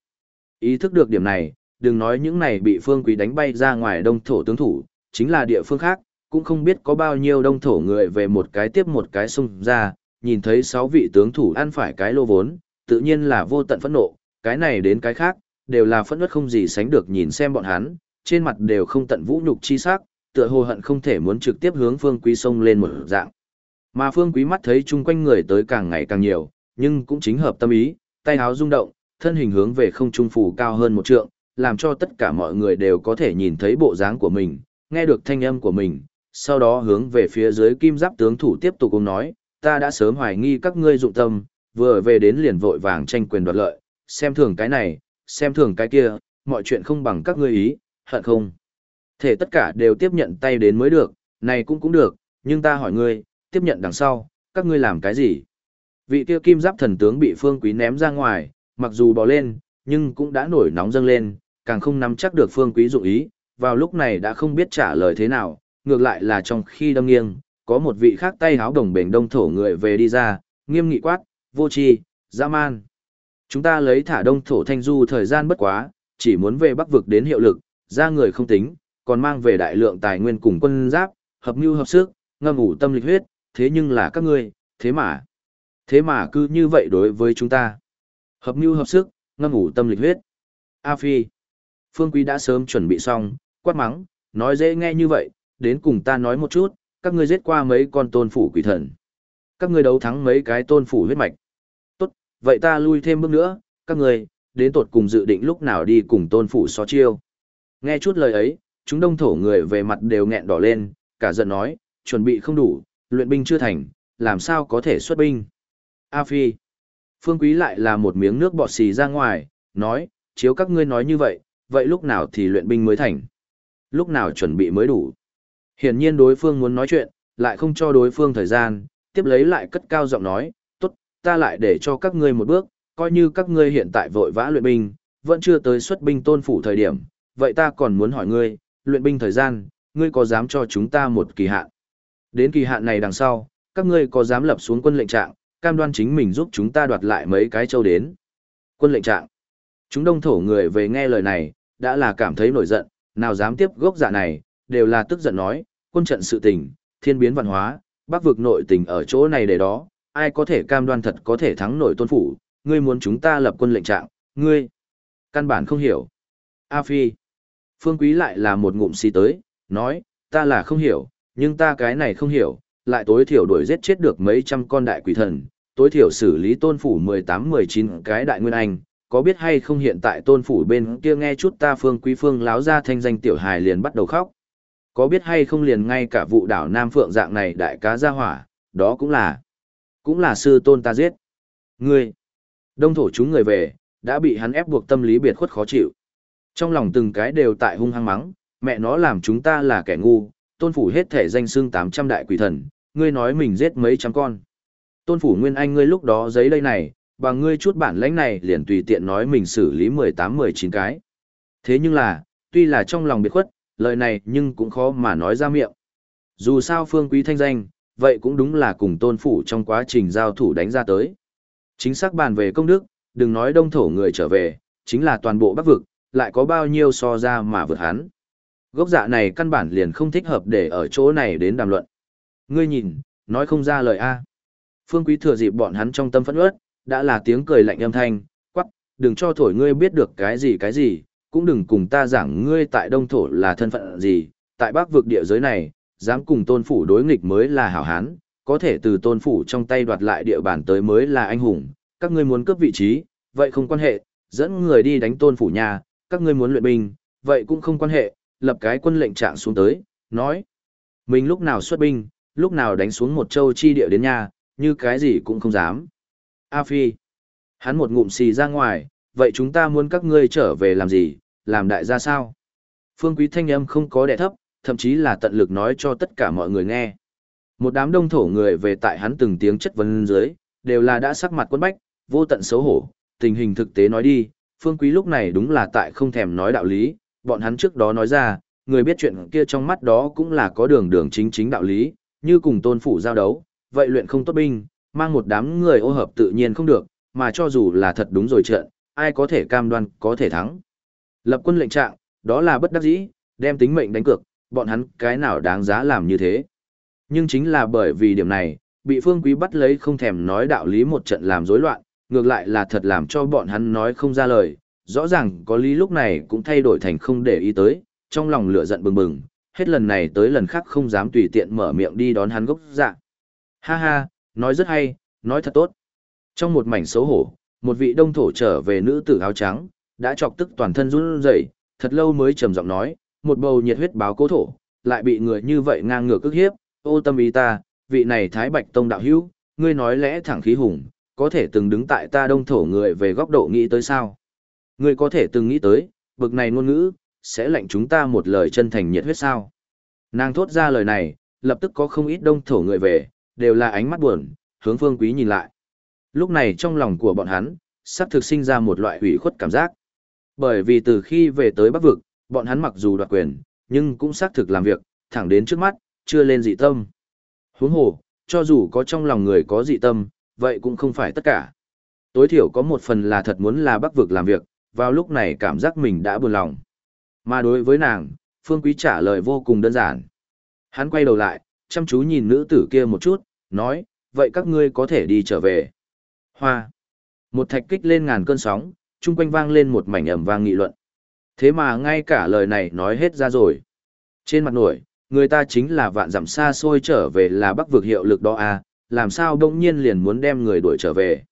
Ý thức được điểm này, đừng nói những này bị phương quý đánh bay ra ngoài đông thổ tướng thủ, chính là địa phương khác, cũng không biết có bao nhiêu đông thổ người về một cái tiếp một cái xung ra, nhìn thấy 6 vị tướng thủ ăn phải cái lô vốn, tự nhiên là vô tận phẫn nộ, cái này đến cái khác, đều là phẫn nộ không gì sánh được nhìn xem bọn hắn, trên mặt đều không tận vũ nhục chi sắc, tựa hồ hận không thể muốn trực tiếp hướng Phương Quý sông lên một dạng. Mà Phương Quý mắt thấy chung quanh người tới càng ngày càng nhiều, nhưng cũng chính hợp tâm ý, tay áo rung động, thân hình hướng về không trung phủ cao hơn một trượng, làm cho tất cả mọi người đều có thể nhìn thấy bộ dáng của mình, nghe được thanh âm của mình, sau đó hướng về phía dưới kim giáp tướng thủ tiếp tục cùng nói, ta đã sớm hoài nghi các ngươi dụng tâm, vừa về đến liền vội vàng tranh quyền đoạt lợi, xem thường cái này, xem thường cái kia, mọi chuyện không bằng các ngươi ý, hận không. Thể tất cả đều tiếp nhận tay đến mới được, này cũng cũng được, nhưng ta hỏi ngươi, tiếp nhận đằng sau, các ngươi làm cái gì? Vị kia kim giáp thần tướng bị phương quý ném ra ngoài, mặc dù bò lên, nhưng cũng đã nổi nóng dâng lên, càng không nắm chắc được phương quý dụng ý, vào lúc này đã không biết trả lời thế nào, ngược lại là trong khi đâm nghiêng, có một vị khác tay háo đồng bền đông thổ người về đi ra, nghiêm nghị quát, vô tri, dã man. Chúng ta lấy thả đông thổ thanh du thời gian bất quá, chỉ muốn về bắc vực đến hiệu lực, ra người không tính, còn mang về đại lượng tài nguyên cùng quân giáp, hợp mưu hợp sức, ngâm ủ tâm lịch huyết, thế nhưng là các ngươi, thế mà. Thế mà cứ như vậy đối với chúng ta. Hợp mưu hợp sức, ngâm ủ tâm lịch huyết. A Phi. Phương Quý đã sớm chuẩn bị xong, quát mắng, nói dễ nghe như vậy, đến cùng ta nói một chút, các ngươi giết qua mấy con tôn phủ quỷ thần. Các ngươi đấu thắng mấy cái tôn phủ huyết mạch. Tốt, vậy ta lui thêm bước nữa, các ngươi, đến tột cùng dự định lúc nào đi cùng tôn phủ so chiêu. Nghe chút lời ấy, chúng đông thổ người về mặt đều nghẹn đỏ lên, cả giận nói, chuẩn bị không đủ, luyện binh chưa thành, làm sao có thể xuất binh. A Phi. Phương Quý lại là một miếng nước bọt xì ra ngoài, nói, chiếu các ngươi nói như vậy, vậy lúc nào thì luyện binh mới thành? Lúc nào chuẩn bị mới đủ? Hiển nhiên đối phương muốn nói chuyện, lại không cho đối phương thời gian, tiếp lấy lại cất cao giọng nói, tốt, ta lại để cho các ngươi một bước, coi như các ngươi hiện tại vội vã luyện binh, vẫn chưa tới xuất binh tôn phủ thời điểm, vậy ta còn muốn hỏi ngươi, luyện binh thời gian, ngươi có dám cho chúng ta một kỳ hạn? Đến kỳ hạn này đằng sau, các ngươi có dám lập xuống quân lệnh trạng, cam đoan chính mình giúp chúng ta đoạt lại mấy cái châu đến? Quân lệnh trạng. Chúng đông thổ người về nghe lời này, đã là cảm thấy nổi giận, nào dám tiếp gốc dạ này, đều là tức giận nói, quân trận sự tình, thiên biến văn hóa, bắc vực nội tình ở chỗ này để đó, ai có thể cam đoan thật có thể thắng nổi tôn phủ, ngươi muốn chúng ta lập quân lệnh trạng, ngươi, căn bản không hiểu. A Phi, Phương Quý lại là một ngụm xì tới, nói, ta là không hiểu, nhưng ta cái này không hiểu, lại tối thiểu đuổi giết chết được mấy trăm con đại quỷ thần, tối thiểu xử lý tôn phủ 18-19 cái đại nguyên anh, có biết hay không hiện tại tôn phủ bên kia nghe chút ta phương quý phương láo ra thanh danh tiểu hài liền bắt đầu khóc. Có biết hay không liền ngay cả vụ đảo Nam Phượng dạng này đại cá ra hỏa, đó cũng là, cũng là sư tôn ta giết. Ngươi, đông thổ chúng người về, đã bị hắn ép buộc tâm lý biệt khuất khó chịu. Trong lòng từng cái đều tại hung hăng mắng, mẹ nó làm chúng ta là kẻ ngu, tôn phủ hết thể danh xưng 800 đại quỷ thần, ngươi nói mình giết mấy trăm con. Tôn phủ nguyên anh ngươi lúc đó giấy đây này, bằng ngươi chút bản lãnh này liền tùy tiện nói mình xử lý 18-19 cái. Thế nhưng là, tuy là trong lòng biệt khuất, lời này nhưng cũng khó mà nói ra miệng. Dù sao phương quý thanh danh, vậy cũng đúng là cùng tôn phủ trong quá trình giao thủ đánh ra tới. Chính xác bàn về công đức, đừng nói đông thổ người trở về, chính là toàn bộ bắc vực, lại có bao nhiêu so ra mà vượt hắn. Gốc dạ này căn bản liền không thích hợp để ở chỗ này đến đàm luận. Ngươi nhìn, nói không ra lời A. Phương Quý thừa dịp bọn hắn trong tâm phẫn ướt, đã là tiếng cười lạnh âm thanh, quắc, đừng cho thổi ngươi biết được cái gì cái gì, cũng đừng cùng ta giảng ngươi tại đông thổ là thân phận gì, tại bắc vực địa giới này, dám cùng tôn phủ đối nghịch mới là hảo hán, có thể từ tôn phủ trong tay đoạt lại địa bàn tới mới là anh hùng, các ngươi muốn cướp vị trí, vậy không quan hệ, dẫn người đi đánh tôn phủ nhà, các ngươi muốn luyện binh, vậy cũng không quan hệ, lập cái quân lệnh trạng xuống tới, nói. Mình lúc nào xuất binh, lúc nào đánh xuống một châu chi địa đến nhà, như cái gì cũng không dám. A Phi. Hắn một ngụm xì ra ngoài, vậy chúng ta muốn các ngươi trở về làm gì, làm đại gia sao? Phương Quý thanh âm không có đẻ thấp, thậm chí là tận lực nói cho tất cả mọi người nghe. Một đám đông thổ người về tại hắn từng tiếng chất vấn dưới, đều là đã sắc mặt quân bách, vô tận xấu hổ, tình hình thực tế nói đi, Phương Quý lúc này đúng là tại không thèm nói đạo lý, bọn hắn trước đó nói ra, người biết chuyện kia trong mắt đó cũng là có đường đường chính chính đạo lý, như cùng tôn phủ giao đấu, vậy luyện không tốt binh, mang một đám người ô hợp tự nhiên không được, mà cho dù là thật đúng rồi trận, ai có thể cam đoan có thể thắng. Lập quân lệnh trạng, đó là bất đắc dĩ, đem tính mệnh đánh cược, bọn hắn cái nào đáng giá làm như thế. Nhưng chính là bởi vì điểm này, bị phương quý bắt lấy không thèm nói đạo lý một trận làm rối loạn, ngược lại là thật làm cho bọn hắn nói không ra lời, rõ ràng có lý lúc này cũng thay đổi thành không để ý tới, trong lòng lửa giận bừng bừng, hết lần này tới lần khác không dám tùy tiện mở miệng đi đón hắn gốc dạ. Ha ha, nói rất hay, nói thật tốt. Trong một mảnh xấu hổ, một vị đông thổ trở về nữ tử áo trắng, đã chọc tức toàn thân run rẩy, thật lâu mới trầm giọng nói, một bầu nhiệt huyết báo cố thổ, lại bị người như vậy ngang ngược cước hiếp, ô tâm ý ta, vị này Thái Bạch Tông đạo hữu, ngươi nói lẽ thẳng khí hùng, có thể từng đứng tại ta đông thổ người về góc độ nghĩ tới sao? Ngươi có thể từng nghĩ tới, bực này ngôn ngữ, sẽ lệnh chúng ta một lời chân thành nhiệt huyết sao? Nàng thốt ra lời này, lập tức có không ít đông thổ người về, đều là ánh mắt buồn, hướng phương quý nhìn lại. Lúc này trong lòng của bọn hắn, sắp thực sinh ra một loại hủy khuất cảm giác. Bởi vì từ khi về tới Bắc Vực, bọn hắn mặc dù đoạt quyền, nhưng cũng xác thực làm việc, thẳng đến trước mắt, chưa lên dị tâm. Huống hồ, cho dù có trong lòng người có dị tâm, vậy cũng không phải tất cả. Tối thiểu có một phần là thật muốn là Bắc Vực làm việc, vào lúc này cảm giác mình đã buồn lòng. Mà đối với nàng, Phương Quý trả lời vô cùng đơn giản. Hắn quay đầu lại, chăm chú nhìn nữ tử kia một chút, nói, vậy các ngươi có thể đi trở về. Hoa. Một thạch kích lên ngàn cơn sóng, chung quanh vang lên một mảnh ẩm vang nghị luận. Thế mà ngay cả lời này nói hết ra rồi. Trên mặt nổi, người ta chính là vạn dặm xa xôi trở về là bắc vực hiệu lực đó à, làm sao đông nhiên liền muốn đem người đuổi trở về.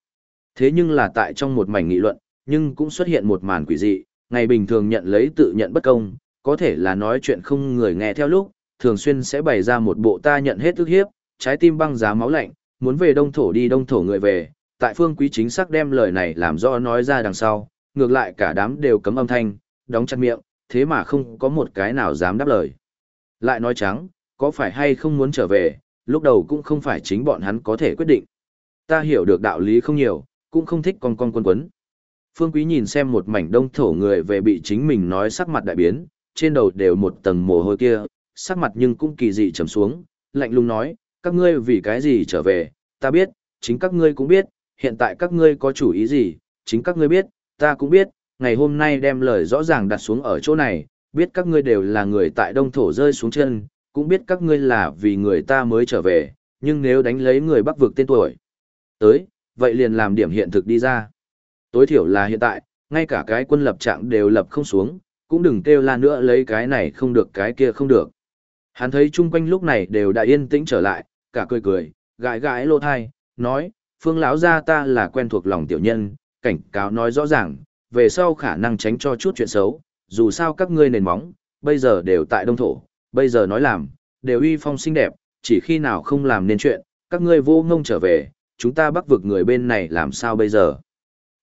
Thế nhưng là tại trong một mảnh nghị luận, nhưng cũng xuất hiện một màn quỷ dị, ngày bình thường nhận lấy tự nhận bất công, có thể là nói chuyện không người nghe theo lúc, thường xuyên sẽ bày ra một bộ ta nhận hết ức hiếp, trái tim băng giá máu lạnh, muốn về đông thổ đi đông thổ người về, tại phương quý chính xác đem lời này làm rõ nói ra đằng sau, ngược lại cả đám đều cấm âm thanh, đóng chặt miệng, thế mà không có một cái nào dám đáp lời. Lại nói trắng, có phải hay không muốn trở về, lúc đầu cũng không phải chính bọn hắn có thể quyết định. Ta hiểu được đạo lý không nhiều, cũng không thích con con quân quấn. Phương Quý nhìn xem một mảnh đông thổ người về bị chính mình nói sắc mặt đại biến, trên đầu đều một tầng mồ hôi kia, sắc mặt nhưng cũng kỳ dị trầm xuống, lạnh lùng nói, các ngươi vì cái gì trở về, ta biết, chính các ngươi cũng biết, hiện tại các ngươi có chủ ý gì, chính các ngươi biết, ta cũng biết, ngày hôm nay đem lời rõ ràng đặt xuống ở chỗ này, biết các ngươi đều là người tại đông thổ rơi xuống chân, cũng biết các ngươi là vì người ta mới trở về, nhưng nếu đánh lấy người bắc vực tên tuổi. Tới, vậy liền làm điểm hiện thực đi ra. Tối thiểu là hiện tại, ngay cả cái quân lập trạng đều lập không xuống, cũng đừng kêu la nữa lấy cái này không được cái kia không được. Hắn thấy chung quanh lúc này đều đã yên tĩnh trở lại, cả cười cười, gãi gãi lô thai, nói, phương lão gia ta là quen thuộc lòng tiểu nhân, cảnh cáo nói rõ ràng, về sau khả năng tránh cho chút chuyện xấu, dù sao các ngươi nền móng, bây giờ đều tại đông thổ, bây giờ nói làm, đều uy phong xinh đẹp, chỉ khi nào không làm nên chuyện, các ngươi vô ngông trở về, chúng ta bắt vực người bên này làm sao bây giờ.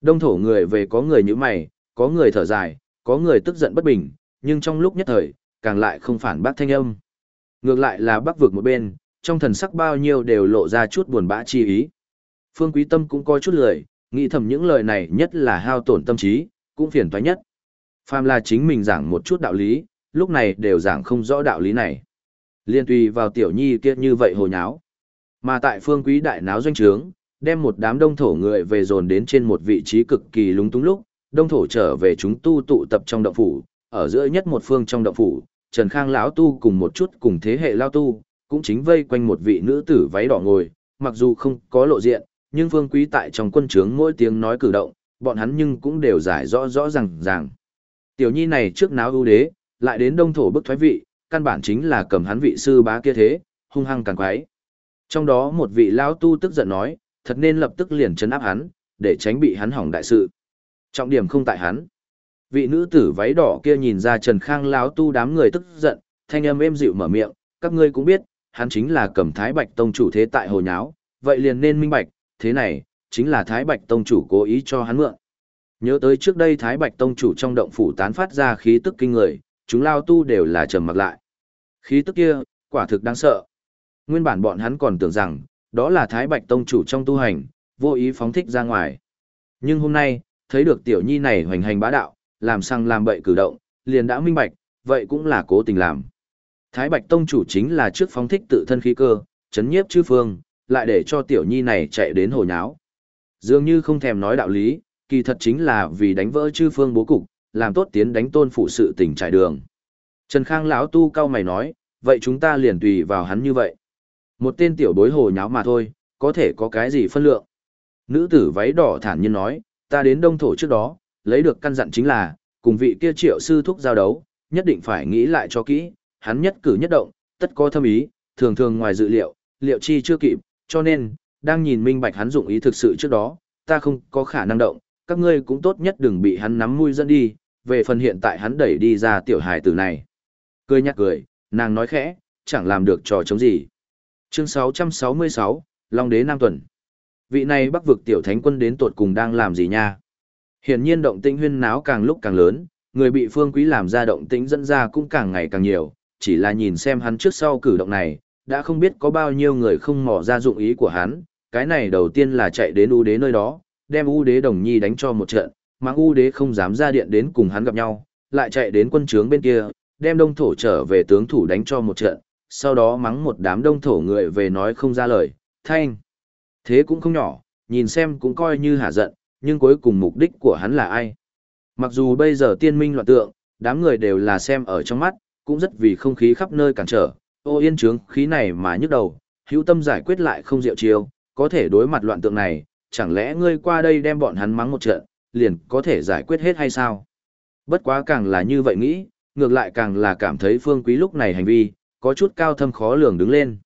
Đông thổ người về có người như mày, có người thở dài, có người tức giận bất bình, nhưng trong lúc nhất thời, càng lại không phản bác thanh âm. Ngược lại là bắc vực một bên, trong thần sắc bao nhiêu đều lộ ra chút buồn bã chi ý. Phương Quý Tâm cũng có chút lười, nghĩ thầm những lời này nhất là hao tổn tâm trí, cũng phiền toái nhất. Phàm là chính mình giảng một chút đạo lý, lúc này đều giảng không rõ đạo lý này. Liên tùy vào tiểu nhi kia như vậy hồ nháo. Mà tại phương quý đại náo doanh trướng, đem một đám đông thổ người về dồn đến trên một vị trí cực kỳ lúng túng lúc, đông thổ trở về chúng tu tụ tập trong động phủ, ở giữa nhất một phương trong động phủ, Trần Khang lão tu cùng một chút cùng thế hệ lao tu, cũng chính vây quanh một vị nữ tử váy đỏ ngồi, mặc dù không có lộ diện, nhưng phương quý tại trong quân trướng mỗi tiếng nói cử động, bọn hắn nhưng cũng đều giải rõ rõ ràng ràng. Tiểu nhi này trước náo ưu đế, lại đến đông thổ bức thoái vị, căn bản chính là cầm hắn vị sư bá kia thế, hung hăng càng quái. Trong đó một vị lão tu tức giận nói, thật nên lập tức liền chấn áp hắn, để tránh bị hắn hỏng đại sự. Trọng điểm không tại hắn. Vị nữ tử váy đỏ kia nhìn ra Trần Khang lão tu đám người tức giận, thanh âm êm dịu mở miệng, các ngươi cũng biết, hắn chính là cầm Thái Bạch Tông chủ thế tại hồ nháo, vậy liền nên minh bạch, thế này, chính là Thái Bạch Tông chủ cố ý cho hắn mượn. Nhớ tới trước đây Thái Bạch Tông chủ trong động phủ tán phát ra khí tức kinh người, chúng lao tu đều là trầm mặc lại. Khí tức kia, quả thực đáng sợ. Nguyên bản bọn hắn còn tưởng rằng, đó là Thái Bạch Tông chủ trong tu hành, vô ý phóng thích ra ngoài. Nhưng hôm nay, thấy được tiểu nhi này hoành hành bá đạo, làm sang làm bậy cử động, liền đã minh bạch, vậy cũng là cố tình làm. Thái Bạch Tông chủ chính là trước phóng thích tự thân khí cơ, chấn nhiếp chư phương, lại để cho tiểu nhi này chạy đến hồ nháo. Dường như không thèm nói đạo lý, kỳ thật chính là vì đánh vỡ chư phương bố cục, làm tốt tiến đánh tôn phụ sự tình trải đường. Trần Khang lão tu cao mày nói, vậy chúng ta liền tùy vào hắn như vậy. Một tên tiểu bối hồ nháo mà thôi, có thể có cái gì phân lượng. Nữ tử váy đỏ thản nhiên nói, ta đến đông thổ trước đó, lấy được căn dặn chính là, cùng vị kia triệu sư thúc giao đấu, nhất định phải nghĩ lại cho kỹ, hắn nhất cử nhất động, tất có thâm ý, thường thường ngoài dự liệu, liệu chi chưa kịp, cho nên, đang nhìn minh bạch hắn dụng ý thực sự trước đó, ta không có khả năng động, các ngươi cũng tốt nhất đừng bị hắn nắm mũi dẫn đi, về phần hiện tại hắn đẩy đi ra tiểu hài tử này. Cười nhạt cười, nàng nói khẽ, chẳng làm được trò chống gì. Chương 666, Long đế Nam Tuần. Vị này bắc vực tiểu thánh quân đến tột cùng đang làm gì nha? Hiển nhiên động tĩnh huyên náo càng lúc càng lớn, người bị phương quý làm ra động tĩnh dẫn ra cũng càng ngày càng nhiều, chỉ là nhìn xem hắn trước sau cử động này, đã không biết có bao nhiêu người không mò ra dụng ý của hắn, cái này đầu tiên là chạy đến U đế nơi đó, đem U đế đồng nhi đánh cho một trận, mang U đế không dám ra điện đến cùng hắn gặp nhau, lại chạy đến quân trướng bên kia, đem đông thổ trở về tướng thủ đánh cho một trận, sau đó mắng một đám đông thổ người về nói không ra lời, thanh. Thế cũng không nhỏ, nhìn xem cũng coi như hả giận, nhưng cuối cùng mục đích của hắn là ai. Mặc dù bây giờ tiên minh loạn tượng, đám người đều là xem ở trong mắt, cũng rất vì không khí khắp nơi cản trở, ô yên trướng khí này mà nhức đầu, hữu tâm giải quyết lại không diệu chiêu, có thể đối mặt loạn tượng này, chẳng lẽ ngươi qua đây đem bọn hắn mắng một trận, liền có thể giải quyết hết hay sao? Bất quá càng là như vậy nghĩ, ngược lại càng là cảm thấy phương quý lúc này hành vi, có chút cao thâm khó lường đứng lên.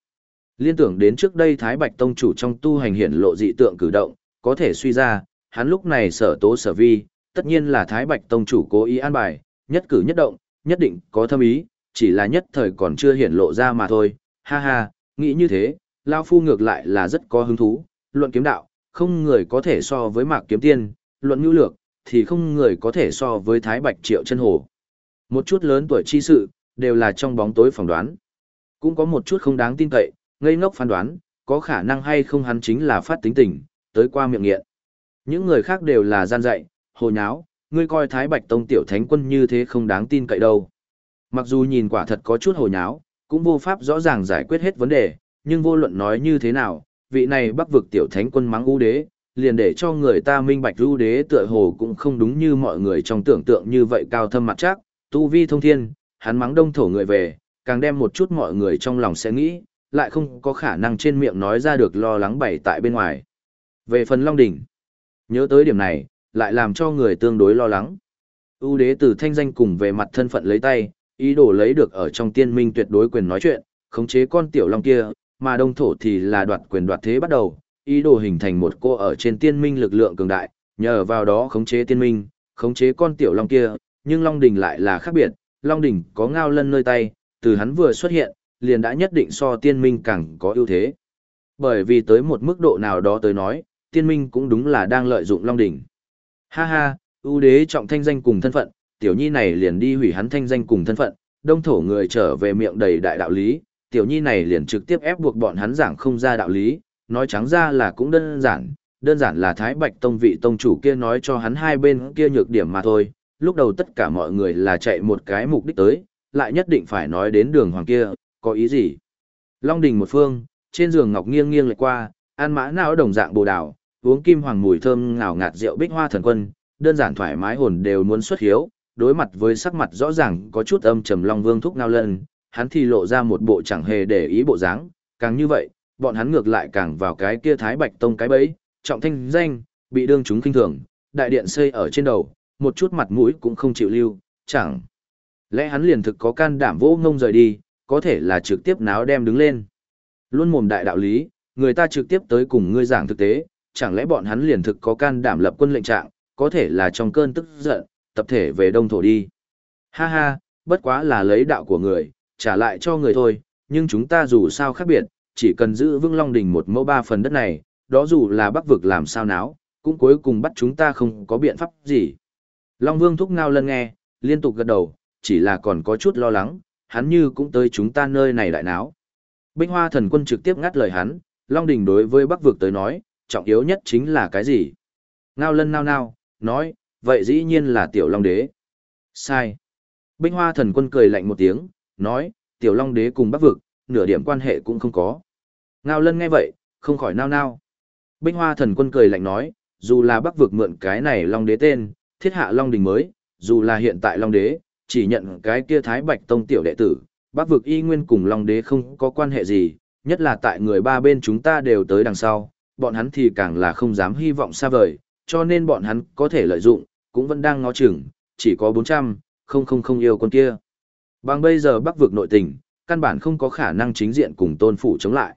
Liên tưởng đến trước đây Thái Bạch Tông chủ trong tu hành hiển lộ dị tượng cử động, có thể suy ra, hắn lúc này sở tố sở vi, tất nhiên là Thái Bạch Tông chủ cố ý an bài, nhất cử nhất động, nhất định có thâm ý, chỉ là nhất thời còn chưa hiển lộ ra mà thôi, ha ha, nghĩ như thế, Lao Phu ngược lại là rất có hứng thú, luận kiếm đạo, không người có thể so với mạc kiếm tiên, luận ngữ lược, thì không người có thể so với Thái Bạch Triệu chân Hồ. Một chút lớn tuổi chi sự, đều là trong bóng tối phỏng đoán. Cũng có một chút không đáng tin cậy, ngây ngốc phán đoán, có khả năng hay không hắn chính là phát tính tình, tới qua miệng nghiện. Những người khác đều là gian dạy, hồ nháo, ngươi coi Thái Bạch Tông tiểu thánh quân như thế không đáng tin cậy đâu. Mặc dù nhìn quả thật có chút hồ nháo, cũng vô pháp rõ ràng giải quyết hết vấn đề, nhưng vô luận nói như thế nào, vị này bắc vực tiểu thánh quân mắng ưu đế, liền để cho người ta minh bạch ưu đế tựa hồ cũng không đúng như mọi người trong tưởng tượng như vậy cao thâm mặt chắc, tu vi thông thiên, hắn mắng đông thổ người về, càng đem một chút mọi người trong lòng sẽ nghĩ, lại không có khả năng trên miệng nói ra được lo lắng bày tại bên ngoài. Về phần Long Đỉnh, nhớ tới điểm này, lại làm cho người tương đối lo lắng. ưu đế từ thanh danh cùng về mặt thân phận lấy tay, ý đồ lấy được ở trong tiên minh tuyệt đối quyền nói chuyện, khống chế con tiểu long kia, mà đông thổ thì là đoạt quyền đoạt thế bắt đầu, ý đồ hình thành một cô ở trên tiên minh lực lượng cường đại, nhờ vào đó khống chế tiên minh, khống chế con tiểu long kia, nhưng Long Đình lại là khác biệt, Long Đình có ngao lân nơi tay, từ hắn vừa xuất hiện, liền đã nhất định so tiên minh càng có ưu thế. Bởi vì tới một mức độ nào đó tới nói, tiên minh cũng đúng là đang lợi dụng Long Đình. Ha ha, ưu đế trọng thanh danh cùng thân phận, tiểu nhi này liền đi hủy hắn thanh danh cùng thân phận, đông thổ người trở về miệng đầy đại đạo lý, tiểu nhi này liền trực tiếp ép buộc bọn hắn giảng không ra đạo lý, nói trắng ra là cũng đơn giản, đơn giản là Thái Bạch Tông vị tông chủ kia nói cho hắn hai bên kia nhược điểm mà thôi, lúc đầu tất cả mọi người là chạy một cái mục đích tới, lại nhất định phải nói đến đường hoàng kia, có ý gì? Long đình một phương, trên giường ngọc nghiêng nghiêng lệch qua, ăn mã não đồng dạng bồ đào, uống kim hoàng mùi thơm ngào ngạt rượu bích hoa thần quân, đơn giản thoải mái hồn đều muốn xuất hiếu, đối mặt với sắc mặt rõ ràng có chút âm trầm Long Vương thúc ngao lần, hắn thì lộ ra một bộ chẳng hề để ý bộ dáng, càng như vậy, bọn hắn ngược lại càng vào cái kia Thái Bạch Tông cái bẫy, trọng thanh danh, bị đương chúng kinh thường, đại điện xây ở trên đầu, một chút mặt mũi cũng không chịu lưu, chẳng lẽ hắn liền thực có can đảm vỗ ngông rời đi, có thể là trực tiếp náo đem đứng lên. Luôn mồm đại đạo lý, người ta trực tiếp tới cùng ngươi giảng thực tế, chẳng lẽ bọn hắn liền thực có can đảm lập quân lệnh trạng, có thể là trong cơn tức giận, tập thể về đông thổ đi. Ha ha, bất quá là lấy đạo của người, trả lại cho người thôi, nhưng chúng ta dù sao khác biệt, chỉ cần giữ vững Long Đình một mẫu ba phần đất này, đó dù là bắc vực làm sao náo, cũng cuối cùng bắt chúng ta không có biện pháp gì. Long Vương thúc ngao lân nghe, liên tục gật đầu, chỉ là còn có chút lo lắng, hắn như cũng tới chúng ta nơi này đại náo. Binh hoa thần quân trực tiếp ngắt lời hắn, Long Đình đối với bắc vực tới nói, trọng yếu nhất chính là cái gì? Ngao lân nao nao, nói, vậy dĩ nhiên là tiểu Long Đế. Sai. Binh hoa thần quân cười lạnh một tiếng, nói, tiểu Long Đế cùng bắc vực, nửa điểm quan hệ cũng không có. Ngao lân nghe vậy, không khỏi nao nao. Binh hoa thần quân cười lạnh nói, dù là bắc vực mượn cái này Long Đế tên, thiết hạ Long Đình mới, dù là hiện tại Long Đế, chỉ nhận cái kia Thái Bạch Tông tiểu đệ tử, bắc vực y nguyên cùng Long Đế không có quan hệ gì, nhất là tại người ba bên chúng ta đều tới đằng sau, bọn hắn thì càng là không dám hy vọng xa vời, cho nên bọn hắn có thể lợi dụng, cũng vẫn đang ngó chừng, chỉ có 400, không không không yêu con kia. Bằng bây giờ bắc vực nội tình, căn bản không có khả năng chính diện cùng tôn phủ chống lại.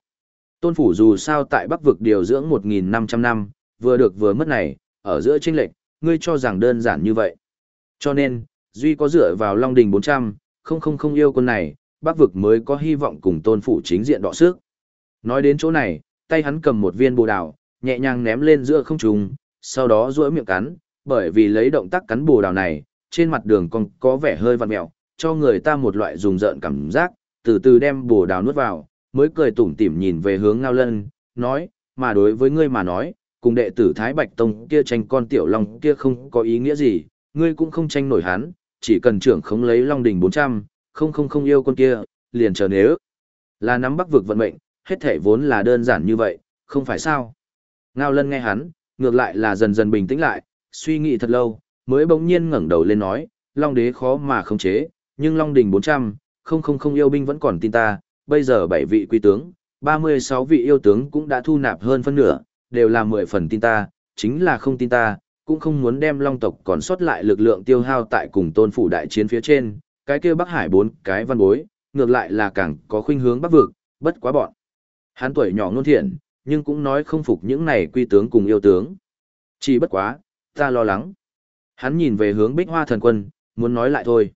Tôn phủ dù sao tại bắc vực điều dưỡng 1.500 năm, vừa được vừa mất này, ở giữa chênh lệch, ngươi cho rằng đơn giản như vậy. Cho nên, duy có dựa vào Long Đình 400, không không không yêu con này, bắc vực mới có hy vọng cùng tôn phủ chính diện đọ sức. Nói đến chỗ này, tay hắn cầm một viên bồ đào, nhẹ nhàng ném lên giữa không trung, sau đó duỗi miệng cắn, bởi vì lấy động tác cắn bồ đào này, trên mặt đường còn có vẻ hơi vặn mẹo, cho người ta một loại rùng rợn cảm giác, từ từ đem bồ đào nuốt vào, mới cười tủm tỉm nhìn về hướng Ngao Lân, nói, mà đối với ngươi mà nói, cùng đệ tử Thái Bạch Tông kia tranh con tiểu long kia không có ý nghĩa gì, ngươi cũng không tranh nổi hắn, chỉ cần trưởng không lấy Long Đình 400, không không không yêu con kia, liền chờ nếu là nắm bắc vực vận mệnh, hết thể vốn là đơn giản như vậy, không phải sao. Ngao Lân nghe hắn, ngược lại là dần dần bình tĩnh lại, suy nghĩ thật lâu, mới bỗng nhiên ngẩng đầu lên nói, Long Đế khó mà khống chế, nhưng Long Đình 400, không không không yêu binh vẫn còn tin ta, bây giờ bảy vị quy tướng, 36 vị yêu tướng cũng đã thu nạp hơn phân nửa, đều là 10 phần tin ta, chính là không tin ta, cũng không muốn đem long tộc còn sót lại lực lượng tiêu hao tại cùng tôn phủ đại chiến phía trên, cái kia Bắc Hải bốn cái văn bối, ngược lại là càng có khuynh hướng bắc vực, bất quá bọn. Hắn tuổi nhỏ ngôn thiện, nhưng cũng nói không phục những này quy tướng cùng yêu tướng. Chỉ bất quá, ta lo lắng. Hắn nhìn về hướng Bích Hoa thần quân, muốn nói lại thôi.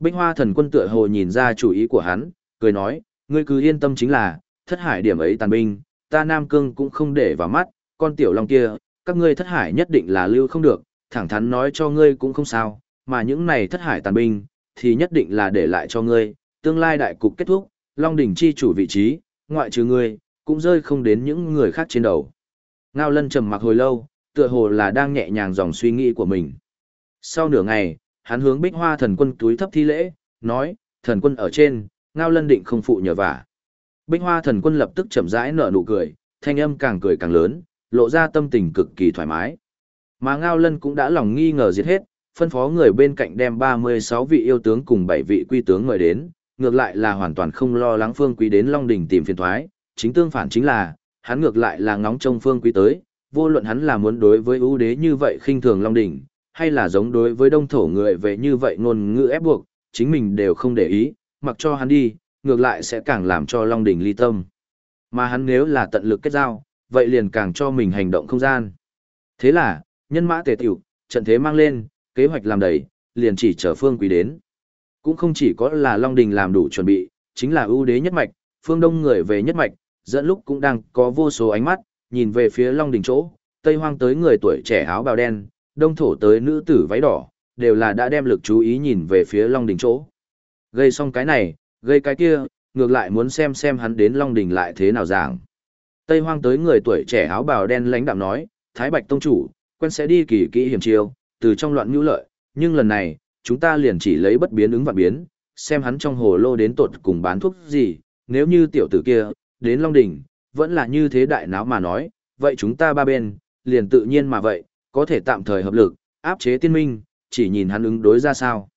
Bích Hoa thần quân tựa hồ nhìn ra chủ ý của hắn, cười nói, ngươi cứ yên tâm chính là, thất hải điểm ấy tàn binh, ta Nam Cương cũng không để vào mắt, con tiểu long kia, các ngươi thất hải nhất định là lưu không được, thẳng thắn nói cho ngươi cũng không sao, mà những này thất hải tàn binh, thì nhất định là để lại cho ngươi, tương lai đại cục kết thúc, Long đỉnh chi chủ vị trí, ngoại trừ ngươi, cũng rơi không đến những người khác trên đầu. Ngao lân trầm mặc hồi lâu, tựa hồ là đang nhẹ nhàng dòng suy nghĩ của mình. Sau nửa ngày, hắn hướng bích hoa thần quân túi thấp thi lễ, nói, thần quân ở trên, ngao lân định không phụ nhờ vả. Bích hoa thần quân lập tức chậm rãi nở nụ cười, thanh âm càng cười càng lớn, lộ ra tâm tình cực kỳ thoải mái. Mà ngao lân cũng đã lòng nghi ngờ giết hết, phân phó người bên cạnh đem 36 vị yêu tướng cùng 7 vị quy tướng mời đến, ngược lại là hoàn toàn không lo lắng phương quý đến Long Đỉnh tìm phiền thoái, chính tương phản chính là, hắn ngược lại là ngóng trông phương quý tới, vô luận hắn là muốn đối với ưu đế như vậy khinh thường Long Đỉnh, hay là giống đối với đông thổ người về như vậy ngôn ngữ ép buộc, chính mình đều không để ý, mặc cho hắn đi, ngược lại sẽ càng làm cho Long Đỉnh ly tâm. Mà hắn nếu là tận lực kết giao, vậy liền càng cho mình hành động không gian. Thế là, Nhân mã tề tiểu, trận thế mang lên, kế hoạch làm đầy, liền chỉ chờ phương quý đến. Cũng không chỉ có là Long Đình làm đủ chuẩn bị, chính là ưu đế nhất mạch, phương đông người về nhất mạch, dẫn lúc cũng đang có vô số ánh mắt, nhìn về phía Long Đình chỗ, Tây Hoang tới người tuổi trẻ áo bào đen, đông thổ tới nữ tử váy đỏ, đều là đã đem lực chú ý nhìn về phía Long Đình chỗ. Gây xong cái này, gây cái kia, ngược lại muốn xem xem hắn đến Long Đình lại thế nào giảng. Tây Hoang tới người tuổi trẻ áo bào đen lãnh đạm nói, Thái Bạch Tông Chủ, quen sẽ đi kỳ kỹ hiểm chiêu, từ trong loạn ngữ lợi, nhưng lần này, chúng ta liền chỉ lấy bất biến ứng vạn biến, xem hắn trong hồ lô đến tột cùng bán thuốc gì, nếu như tiểu tử kia, đến Long Đỉnh, vẫn là như thế đại náo mà nói, vậy chúng ta ba bên, liền tự nhiên mà vậy, có thể tạm thời hợp lực, áp chế tiên minh, chỉ nhìn hắn ứng đối ra sao.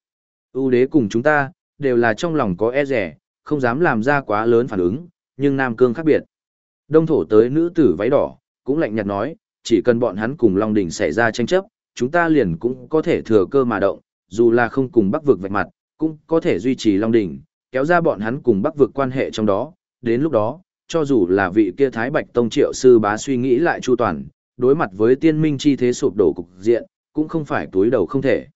ưu đế cùng chúng ta, đều là trong lòng có e rẻ, không dám làm ra quá lớn phản ứng, nhưng Nam Cương khác biệt. Đông thổ tới nữ tử váy đỏ, cũng lạnh nhạt nói, chỉ cần bọn hắn cùng Long Đỉnh xảy ra tranh chấp, chúng ta liền cũng có thể thừa cơ mà động, dù là không cùng bắc vực vạch mặt, cũng có thể duy trì Long Đỉnh, kéo ra bọn hắn cùng bắc vực quan hệ trong đó, đến lúc đó, cho dù là vị kia Thái Bạch Tông Triệu Sư bá suy nghĩ lại chu toàn, đối mặt với tiên minh chi thế sụp đổ cục diện, cũng không phải túi đầu không thể.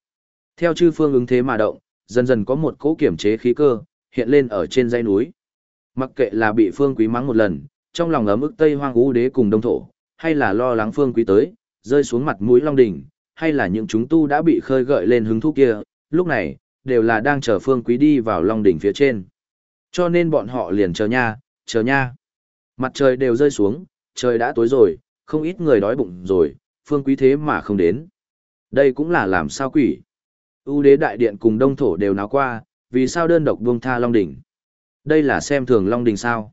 Theo chư phương ứng thế mà động, dần dần có một cỗ kiểm chế khí cơ, hiện lên ở trên dãy núi. Mặc kệ là bị phương quý mắng một lần, trong lòng ấm ức Tây Hoang Ú Đế cùng Đông Thổ, hay là lo lắng phương quý tới, rơi xuống mặt mũi Long Đỉnh, hay là những chúng tu đã bị khơi gợi lên hứng thú kia, lúc này, đều là đang chờ phương quý đi vào Long Đỉnh phía trên. Cho nên bọn họ liền chờ nha, chờ nha. Mặt trời đều rơi xuống, trời đã tối rồi, không ít người đói bụng rồi, phương quý thế mà không đến. Đây cũng là làm sao quỷ ưu đế đại điện cùng đông thổ đều náo qua, vì sao đơn độc buông tha Long Đỉnh. Đây là xem thường Long Đỉnh sao.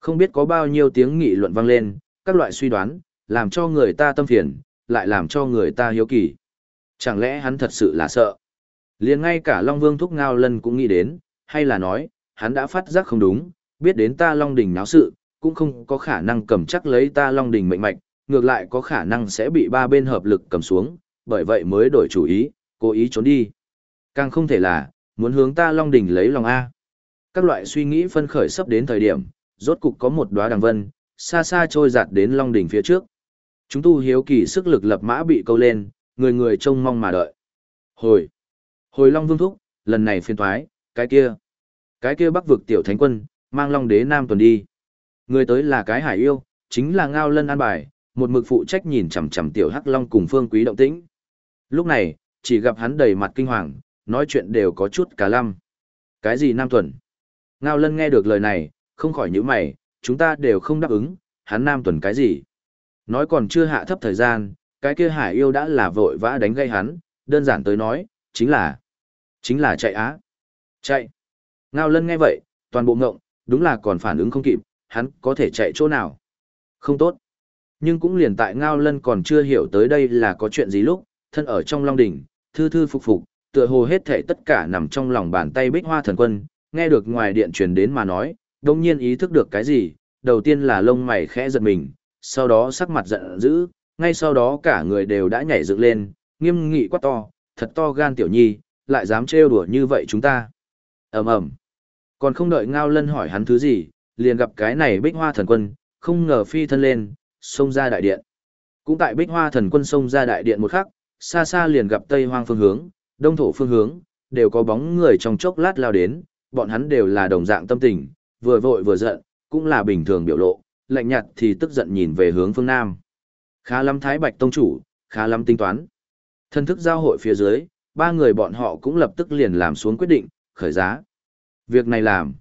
Không biết có bao nhiêu tiếng nghị luận vang lên, các loại suy đoán, làm cho người ta tâm phiền, lại làm cho người ta hiếu kỳ. Chẳng lẽ hắn thật sự là sợ? liền ngay cả Long Vương Thúc Ngao Lân cũng nghĩ đến, hay là nói, hắn đã phát giác không đúng, biết đến ta Long Đình náo sự, cũng không có khả năng cầm chắc lấy ta Long Đình mệnh mạch, ngược lại có khả năng sẽ bị ba bên hợp lực cầm xuống, bởi vậy mới đổi chủ ý, cố ý trốn đi. Càng không thể là, muốn hướng ta Long Đình lấy lòng A. Các loại suy nghĩ phân khởi sắp đến thời điểm, rốt cục có một đóa đằng vân, xa xa trôi giạt đến Long Đình phía trước. Chúng tu hiếu kỳ sức lực lập mã bị câu lên, người người trông mong mà đợi. Hồi! Hồi Long Vương Thúc, lần này phiên thoái, cái kia. Cái kia bắc vực tiểu thánh quân, mang Long Đế Nam tuần đi. Người tới là cái hải yêu, chính là Ngao Lân An Bài, một mực phụ trách nhìn chằm chằm tiểu Hắc Long cùng Phương Quý động tĩnh. Lúc này, chỉ gặp hắn đầy mặt kinh hoàng, nói chuyện đều có chút cả lăm. Cái gì Nam tuần? Ngao Lân nghe được lời này, không khỏi nhíu mày, chúng ta đều không đáp ứng, hắn Nam tuần cái gì? Nói còn chưa hạ thấp thời gian, cái kia hải yêu đã là vội vã đánh gây hắn, đơn giản tới nói, chính là, chính là chạy á. Chạy. Ngao lân nghe vậy, toàn bộ ngộng, đúng là còn phản ứng không kịp, hắn có thể chạy chỗ nào. Không tốt. Nhưng cũng liền tại Ngao lân còn chưa hiểu tới đây là có chuyện gì lúc, thân ở trong long đỉnh, thư thư phục phục, tựa hồ hết thể tất cả nằm trong lòng bàn tay bích hoa thần quân, nghe được ngoài điện truyền đến mà nói, đột nhiên ý thức được cái gì, đầu tiên là lông mày khẽ giật mình, sau đó sắc mặt giận dữ, ngay sau đó cả người đều đã nhảy dựng lên, nghiêm nghị quát to, thật to gan tiểu nhi, lại dám trêu đùa như vậy chúng ta. ầm ầm Còn không đợi Ngao Lân hỏi hắn thứ gì, liền gặp cái này bích hoa thần quân, không ngờ phi thân lên, xông ra đại điện. Cũng tại bích hoa thần quân xông ra đại điện một khắc, xa xa liền gặp tây hoang phương hướng, đông thổ phương hướng, đều có bóng người trong chốc lát lao đến, bọn hắn đều là đồng dạng tâm tình, vừa vội vừa giận, cũng là bình thường biểu lộ, lạnh nhạt thì tức giận nhìn về hướng phương Nam. Khá lắm Thái Bạch Tông Chủ, khá lắm tính toán. Thân thức giao hội phía dưới, ba người bọn họ cũng lập tức liền làm xuống quyết định, khởi giá. Việc này làm.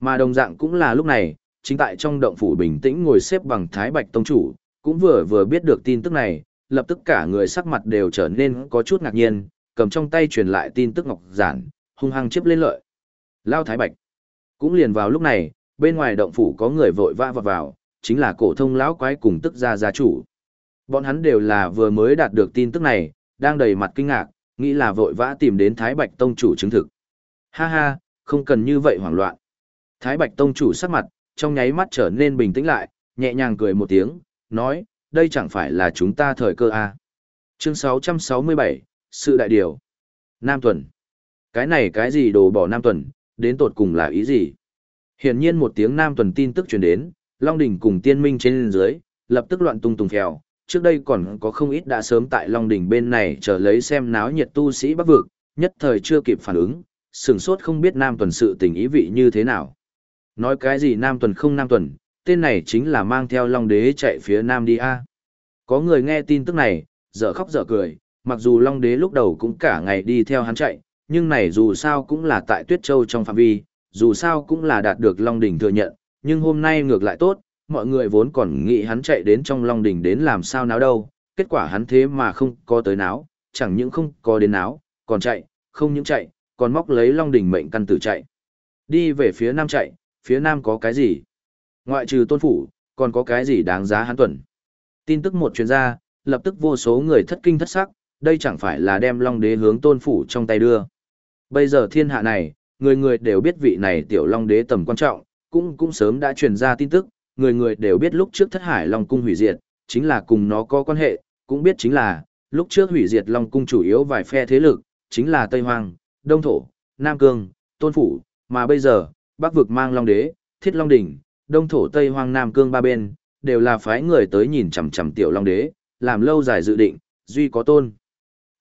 Mà đồng dạng cũng là lúc này, chính tại trong động phủ bình tĩnh ngồi xếp bằng Thái Bạch Tông Chủ, cũng vừa vừa biết được tin tức này, lập tức cả người sắc mặt đều trở nên có chút ngạc nhiên, cầm trong tay truyền lại tin tức ngọc giản, hung hăng chiếp lên lợi. Lao Thái Bạch. Cũng liền vào lúc này, bên ngoài động phủ có người vội vã vào, vào chính là cổ thông lão quái cùng tức gia gia chủ. Bọn hắn đều là vừa mới đạt được tin tức này, đang đầy mặt kinh ngạc, nghĩ là vội vã tìm đến Thái Bạch Tông chủ chứng thực. Ha ha, không cần như vậy hoảng loạn. Thái Bạch Tông chủ sắc mặt, trong nháy mắt trở nên bình tĩnh lại, nhẹ nhàng cười một tiếng, nói, đây chẳng phải là chúng ta thời cơ à. Chương 667, Sự Đại Điều. Nam Tuần. Cái này cái gì đồ bỏ Nam Tuần, đến tột cùng là ý gì? Hiển nhiên một tiếng Nam Tuần tin tức truyền đến, Long Đỉnh cùng tiên minh trên dưới, lập tức loạn tung tùng phèo, trước đây còn có không ít đã sớm tại Long Đỉnh bên này chờ lấy xem náo nhiệt tu sĩ bắc vực, nhất thời chưa kịp phản ứng, sửng sốt không biết Nam Tuần sự tình ý vị như thế nào. Nói cái gì Nam Tuần không Nam Tuần, tên này chính là mang theo Long Đế chạy phía Nam đi a. Có người nghe tin tức này, dở khóc dở cười, mặc dù Long Đế lúc đầu cũng cả ngày đi theo hắn chạy, nhưng này dù sao cũng là tại Tuyết Châu trong phạm vi, dù sao cũng là đạt được Long Đỉnh thừa nhận, nhưng hôm nay ngược lại tốt, mọi người vốn còn nghĩ hắn chạy đến trong Long Đỉnh đến làm sao náo đâu, kết quả hắn thế mà không có tới náo, chẳng những không có đến náo, còn chạy, không những chạy, còn móc lấy Long Đỉnh mệnh căn tử chạy. Đi về phía Nam chạy, phía Nam có cái gì? Ngoại trừ tôn phủ, còn có cái gì đáng giá hắn tuần? Tin tức một chuyên gia, lập tức vô số người thất kinh thất sắc, đây chẳng phải là đem Long Đế hướng tôn phủ trong tay đưa. Bây giờ thiên hạ này, người người đều biết vị này tiểu Long Đế tầm quan trọng, cũng cũng sớm đã truyền ra tin tức, người người đều biết lúc trước thất hải Long Cung hủy diệt, chính là cùng nó có quan hệ, cũng biết chính là, lúc trước hủy diệt Long Cung chủ yếu vài phe thế lực, chính là Tây Hoàng, Đông Thổ, Nam Cương, Tôn Phủ, mà bây giờ, Bắc vực mang Long Đế, Thiết Long Đỉnh, Đông Thổ Tây Hoàng Nam Cương ba bên, đều là phái người tới nhìn chằm chằm tiểu Long Đế, làm lâu dài dự định, duy có tôn.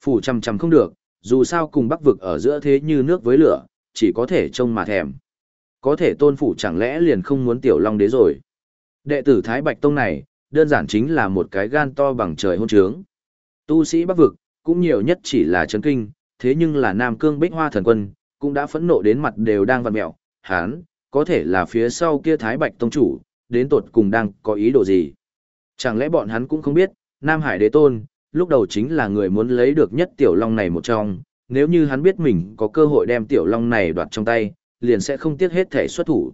Phủ chằm chằm không được, dù sao cùng Bắc vực ở giữa thế như nước với lửa, chỉ có thể trông mà thèm. Có thể tôn phủ chẳng lẽ liền không muốn tiểu Long Đế rồi. Đệ tử Thái Bạch Tông này, đơn giản chính là một cái gan to bằng trời hôn trướng. Tu sĩ Bắc vực, cũng nhiều nhất chỉ là chấn kinh, thế nhưng là Nam Cương Bích Hoa Thần Quân, cũng đã phẫn nộ đến mặt đều đang vặn mẹo, hán, có thể là phía sau kia Thái Bạch Tông chủ, đến tột cùng đang có ý đồ gì. Chẳng lẽ bọn hắn cũng không biết, Nam Hải Đế Tôn, lúc đầu chính là người muốn lấy được nhất Tiểu Long này một trong, nếu như hắn biết mình có cơ hội đem Tiểu Long này đoạt trong tay, liền sẽ không tiếc hết thể xuất thủ.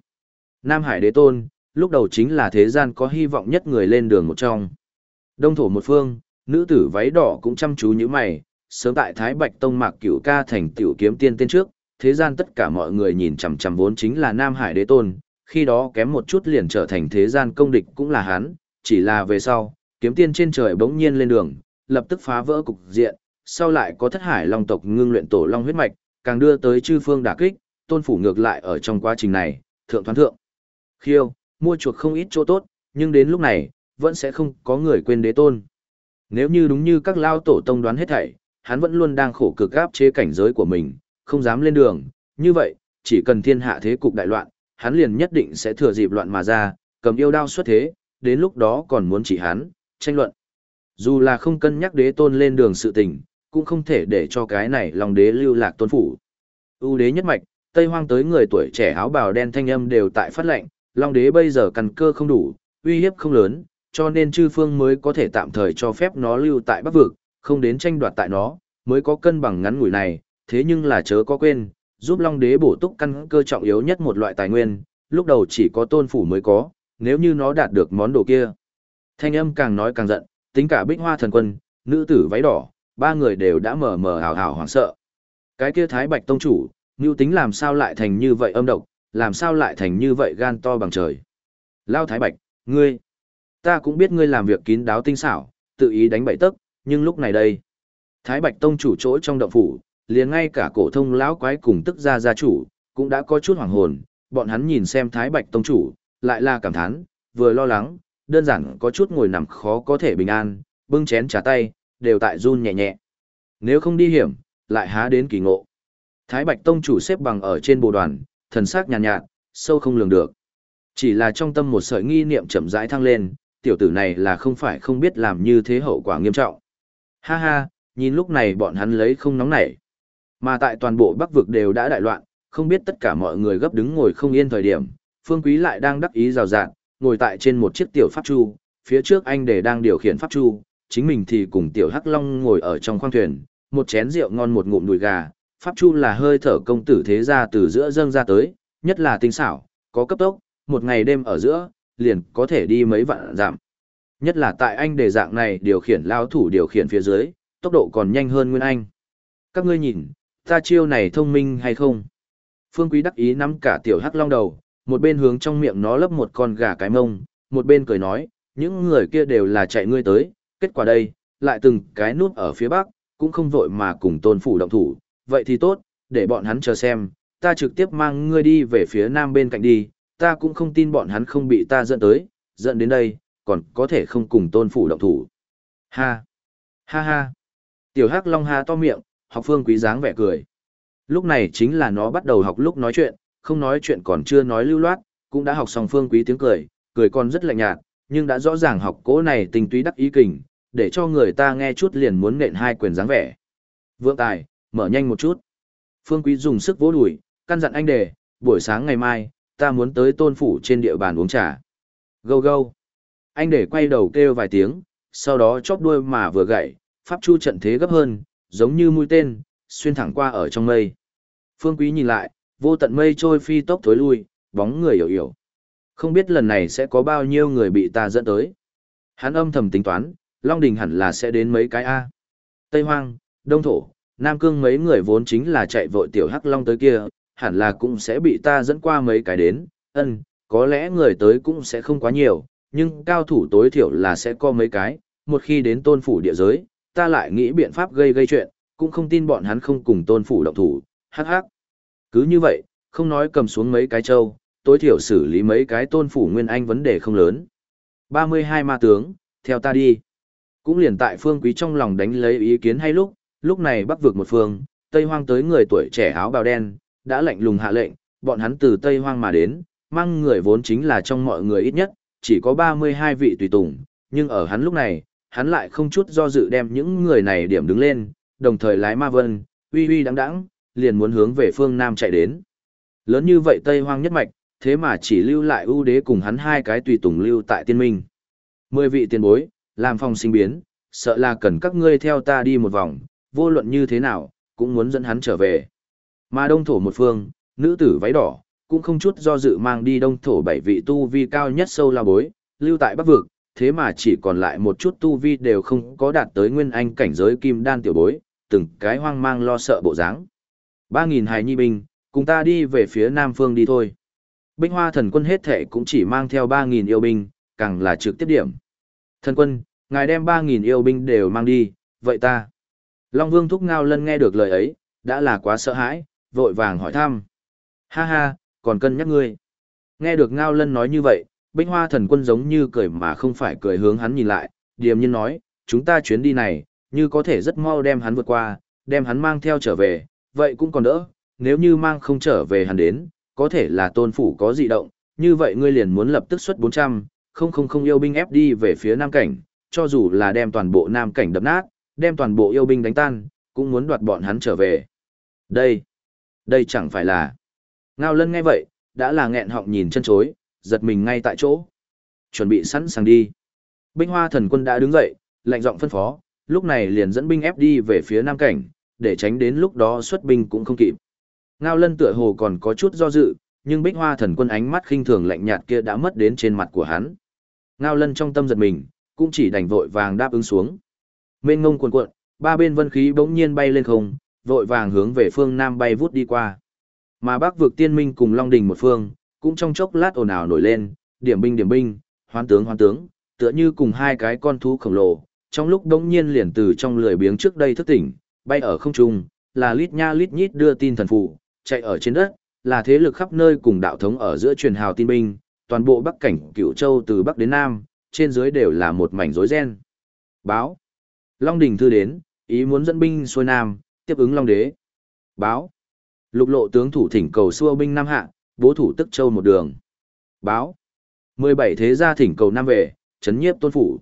Nam Hải Đế Tôn, lúc đầu chính là thế gian có hy vọng nhất người lên đường một trong. Đông thổ một phương, nữ tử váy đỏ cũng chăm chú như mày, sớm tại Thái Bạch Tông Mạc Cửu Ca thành tiểu kiếm tiên tên trước, thế gian tất cả mọi người nhìn chằm chằm vốn chính là Nam Hải Đế Tôn, khi đó kém một chút liền trở thành thế gian công địch cũng là hắn, chỉ là về sau, kiếm tiên trên trời bỗng nhiên lên đường, lập tức phá vỡ cục diện, sau lại có thất hải long tộc ngưng luyện tổ long huyết mạch, càng đưa tới chư phương đả kích, tôn phủ ngược lại ở trong quá trình này, thượng thoán thượng. Khiêu, mua chuộc không ít chỗ tốt, nhưng đến lúc này, vẫn sẽ không có người quên đế tôn. Nếu như đúng như các lao tổ tông đoán hết thảy, hắn vẫn luôn đang khổ cực áp chế cảnh giới của mình, không dám lên đường, như vậy, chỉ cần thiên hạ thế cục đại loạn, hắn liền nhất định sẽ thừa dịp loạn mà ra, cầm yêu đao xuất thế, đến lúc đó còn muốn chỉ hắn, tranh luận. Dù là không cân nhắc đế tôn lên đường sự tình, cũng không thể để cho cái này lòng đế lưu lạc tôn phủ. ưu đế nhất mạch, Tây Hoang tới người tuổi trẻ áo bào đen thanh âm đều tại phát lệnh, Long đế bây giờ căn cơ không đủ, uy hiếp không lớn, cho nên chư phương mới có thể tạm thời cho phép nó lưu tại Bắc vực, không đến tranh đoạt tại nó, mới có cân bằng ngắn ngủi này, thế nhưng là chớ có quên, giúp Long đế bổ túc căn cơ trọng yếu nhất một loại tài nguyên, lúc đầu chỉ có tôn phủ mới có, nếu như nó đạt được món đồ kia. Thanh âm càng nói càng giận, tính cả bích hoa thần quân, nữ tử váy đỏ, ba người đều đã mờ mờ hào hào hoảng sợ. Cái kia thái bạch tông chủ, như tính làm sao lại thành như vậy âm độc, làm sao lại thành như vậy gan to bằng trời. Lao Thái Bạch, ngươi, ta cũng biết ngươi làm việc kín đáo tinh xảo, tự ý đánh bậy tức, nhưng lúc này đây. Thái Bạch Tông chủ chỗ trong động phủ, liền ngay cả cổ thông lão quái cùng tức gia gia chủ, cũng đã có chút hoảng hồn, bọn hắn nhìn xem Thái Bạch Tông chủ, lại là cảm thán, vừa lo lắng, đơn giản có chút ngồi nằm khó có thể bình an, bưng chén trà tay, đều tại run nhẹ nhẹ. Nếu không đi hiểm, lại há đến kỳ ngộ. Thái Bạch Tông chủ xếp bằng ở trên bồ đoàn, thần sắc nhàn nhạt, nhạt, sâu không lường được. Chỉ là trong tâm một sợi nghi niệm chậm rãi thăng lên, tiểu tử này là không phải không biết làm như thế hậu quả nghiêm trọng. Ha ha, nhìn lúc này bọn hắn lấy không nóng nảy. Mà tại toàn bộ Bắc vực đều đã đại loạn, không biết tất cả mọi người gấp đứng ngồi không yên thời điểm, Phương Quý lại đang đắc ý rào rạt, ngồi tại trên một chiếc tiểu pháp chu, phía trước anh để đang điều khiển pháp chu, chính mình thì cùng tiểu Hắc Long ngồi ở trong khoang thuyền, một chén rượu ngon một ngụm đùi gà, pháp chu là hơi thở công tử thế gia từ giữa dâng ra tới, nhất là tinh xảo, có cấp tốc, một ngày đêm ở giữa, liền có thể đi mấy vạn giảm. Nhất là tại anh đề dạng này điều khiển lao thủ điều khiển phía dưới, tốc độ còn nhanh hơn Nguyên Anh. Các ngươi nhìn, ta chiêu này thông minh hay không? Phương Quý đắc ý nắm cả tiểu hắc long đầu, một bên hướng trong miệng nó lấp một con gà cái mông, một bên cười nói, những người kia đều là chạy ngươi tới, kết quả đây, lại từng cái nút ở phía bắc, cũng không vội mà cùng tôn phủ động thủ, vậy thì tốt, để bọn hắn chờ xem, ta trực tiếp mang ngươi đi về phía nam bên cạnh đi, ta cũng không tin bọn hắn không bị ta dẫn tới, dẫn đến đây, còn có thể không cùng tôn phủ động thủ. Ha! Ha ha! Tiểu Hắc Long ha to miệng, học phương quý dáng vẻ cười. Lúc này chính là nó bắt đầu học lúc nói chuyện, không nói chuyện còn chưa nói lưu loát, cũng đã học xong phương quý tiếng cười, cười còn rất lạnh nhạt, nhưng đã rõ ràng học cố này tình túy đắc ý kình, để cho người ta nghe chút liền muốn nện hai quyền dáng vẻ. Vượng tài, mở nhanh một chút. Phương quý dùng sức vỗ đùi, căn dặn anh đề, buổi sáng ngày mai, ta muốn tới tôn phủ trên địa bàn uống trà. Gâu gâu. Anh để quay đầu kêu vài tiếng, sau đó chóp đuôi mà vừa gậy, pháp chu trận thế gấp hơn, giống như mũi tên, xuyên thẳng qua ở trong mây. Phương Quý nhìn lại, vô tận mây trôi phi tốc thối lui, bóng người hiểu hiểu. Không biết lần này sẽ có bao nhiêu người bị ta dẫn tới. Hắn âm thầm tính toán, Long Đình hẳn là sẽ đến mấy cái A. Tây Hoang, Đông Thổ, Nam Cương mấy người vốn chính là chạy vội tiểu Hắc Long tới kia, hẳn là cũng sẽ bị ta dẫn qua mấy cái đến, ân, có lẽ người tới cũng sẽ không quá nhiều, nhưng cao thủ tối thiểu là sẽ có mấy cái, một khi đến tôn phủ địa giới, ta lại nghĩ biện pháp gây gây chuyện, cũng không tin bọn hắn không cùng tôn phủ động thủ, hắc hắc. Cứ như vậy, không nói cầm xuống mấy cái châu, tối thiểu xử lý mấy cái tôn phủ nguyên anh vấn đề không lớn. 32 ma tướng, theo ta đi. Cũng liền tại phương quý trong lòng đánh lấy ý kiến hay lúc, lúc này bắc vượt một phương, Tây Hoang tới người tuổi trẻ áo bào đen, đã lạnh lùng hạ lệnh, bọn hắn từ Tây Hoang mà đến, mang người vốn chính là trong mọi người ít nhất, chỉ có 32 vị tùy tùng, nhưng ở hắn lúc này, hắn lại không chút do dự đem những người này điểm đứng lên, đồng thời lái ma vân, uy uy đắng đắng, liền muốn hướng về phương Nam chạy đến. Lớn như vậy Tây Hoang nhất mạch, thế mà chỉ lưu lại ưu đế cùng hắn hai cái tùy tùng lưu tại tiên minh. Mười vị tiền bối, làm phòng sinh biến, sợ là cần các ngươi theo ta đi một vòng, vô luận như thế nào, cũng muốn dẫn hắn trở về. Mà đông thổ một phương, nữ tử váy đỏ, cũng không chút do dự mang đi đông thổ bảy vị tu vi cao nhất sâu la bối, lưu tại bắc vực, thế mà chỉ còn lại một chút tu vi đều không có đạt tới nguyên anh cảnh giới kim đan tiểu bối, từng cái hoang mang lo sợ bộ dáng. Ba nghìn hài nhi binh, cùng ta đi về phía nam phương đi thôi. Binh hoa thần quân hết thể cũng chỉ mang theo ba nghìn yêu binh, càng là trực tiếp điểm. Thần quân, ngài đem ba nghìn yêu binh đều mang đi, vậy ta. Long vương thúc ngao lân nghe được lời ấy, đã là quá sợ hãi, vội vàng hỏi thăm. Ha ha, còn cân nhắc ngươi. Nghe được Ngao Lân nói như vậy, Bích Hoa Thần Quân giống như cười mà không phải cười hướng hắn nhìn lại, điềm nhiên nói, chúng ta chuyến đi này, như có thể rất mau đem hắn vượt qua, đem hắn mang theo trở về, vậy cũng còn đỡ, nếu như mang không trở về hắn đến, có thể là tôn phủ có dị động, như vậy ngươi liền muốn lập tức xuất 400, không không không yêu binh ép đi về phía Nam Cảnh, cho dù là đem toàn bộ Nam Cảnh đập nát, đem toàn bộ yêu binh đánh tan, cũng muốn đoạt bọn hắn trở về. Đây, đây chẳng phải là Ngao lân nghe vậy, đã là nghẹn họng nhìn chân chối, giật mình ngay tại chỗ. Chuẩn bị sẵn sàng đi. Binh hoa thần quân đã đứng dậy, lạnh giọng phân phó, lúc này liền dẫn binh ép đi về phía nam cảnh, để tránh đến lúc đó xuất binh cũng không kịp. Ngao lân tựa hồ còn có chút do dự, nhưng bích hoa thần quân ánh mắt khinh thường lạnh nhạt kia đã mất đến trên mặt của hắn. Ngao lân trong tâm giật mình, cũng chỉ đành vội vàng đáp ứng xuống. Mênh ngông cuồn cuộn, ba bên vân khí bỗng nhiên bay lên không, vội vàng hướng về phương nam bay vút đi qua. Mà Bắc vực tiên minh cùng Long Đình một phương, cũng trong chốc lát ồn ào nổi lên, điểm binh điểm binh, hoán tướng hoán tướng, tựa như cùng hai cái con thú khổng lồ, trong lúc đống nhiên liền từ trong lười biếng trước đây thức tỉnh, bay ở không trung, là lít nha lít nhít đưa tin thần phụ, chạy ở trên đất, là thế lực khắp nơi cùng đạo thống ở giữa truyền hào tin binh, toàn bộ Bắc cảnh Cửu Châu từ Bắc đến Nam, trên dưới đều là một mảnh rối ren. Báo. Long Đình thư đến, ý muốn dẫn binh xuôi Nam, tiếp ứng Long Đế. Báo. Lục lộ tướng thủ thỉnh cầu xua binh Nam Hạ, bố thủ tức châu một đường. Báo. 17 thế gia thỉnh cầu Nam về, chấn nhiếp tôn phủ.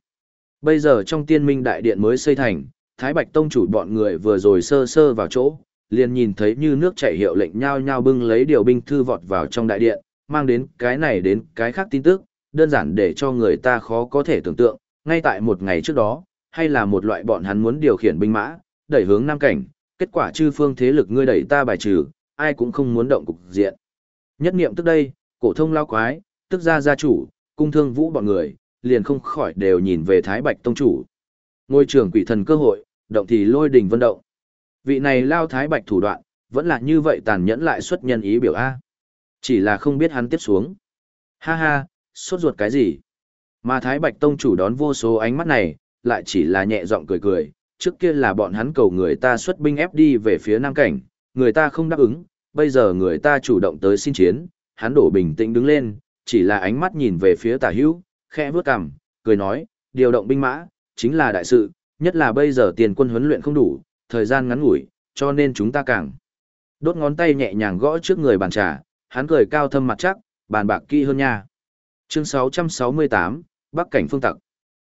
Bây giờ trong tiên minh đại điện mới xây thành, Thái Bạch Tông chủ bọn người vừa rồi sơ sơ vào chỗ, liền nhìn thấy như nước chảy hiệu lệnh nhau nhau bưng lấy điều binh thư vọt vào trong đại điện, mang đến cái này đến cái khác tin tức, đơn giản để cho người ta khó có thể tưởng tượng, ngay tại một ngày trước đó, hay là một loại bọn hắn muốn điều khiển binh mã, đẩy hướng Nam Cảnh, kết quả chư phương thế lực ngươi đẩy ta bài trừ, ai cũng không muốn động cục diện. Nhất niệm tức đây, cổ thông lao quái, tức ra gia chủ, cung thương vũ bọn người, liền không khỏi đều nhìn về Thái Bạch Tông chủ. Ngôi trường quỷ thần cơ hội, động thì lôi đình vân động. Vị này lao Thái Bạch thủ đoạn, vẫn là như vậy tàn nhẫn lại xuất nhân ý biểu A. Chỉ là không biết hắn tiếp xuống. Ha ha, sốt ruột cái gì? Mà Thái Bạch Tông chủ đón vô số ánh mắt này, lại chỉ là nhẹ giọng cười cười, trước kia là bọn hắn cầu người ta xuất binh ép đi về phía Nam Cảnh, người ta không đáp ứng, bây giờ người ta chủ động tới xin chiến, hắn đổ bình tĩnh đứng lên, chỉ là ánh mắt nhìn về phía tả hữu, khẽ vướt cằm, cười nói, điều động binh mã, chính là đại sự, nhất là bây giờ tiền quân huấn luyện không đủ, thời gian ngắn ngủi, cho nên chúng ta càng. Đốt ngón tay nhẹ nhàng gõ trước người bàn trà, hắn cười cao thâm mặt chắc, bàn bạc kỹ hơn nha. Chương 668, Bắc cảnh phương tặc.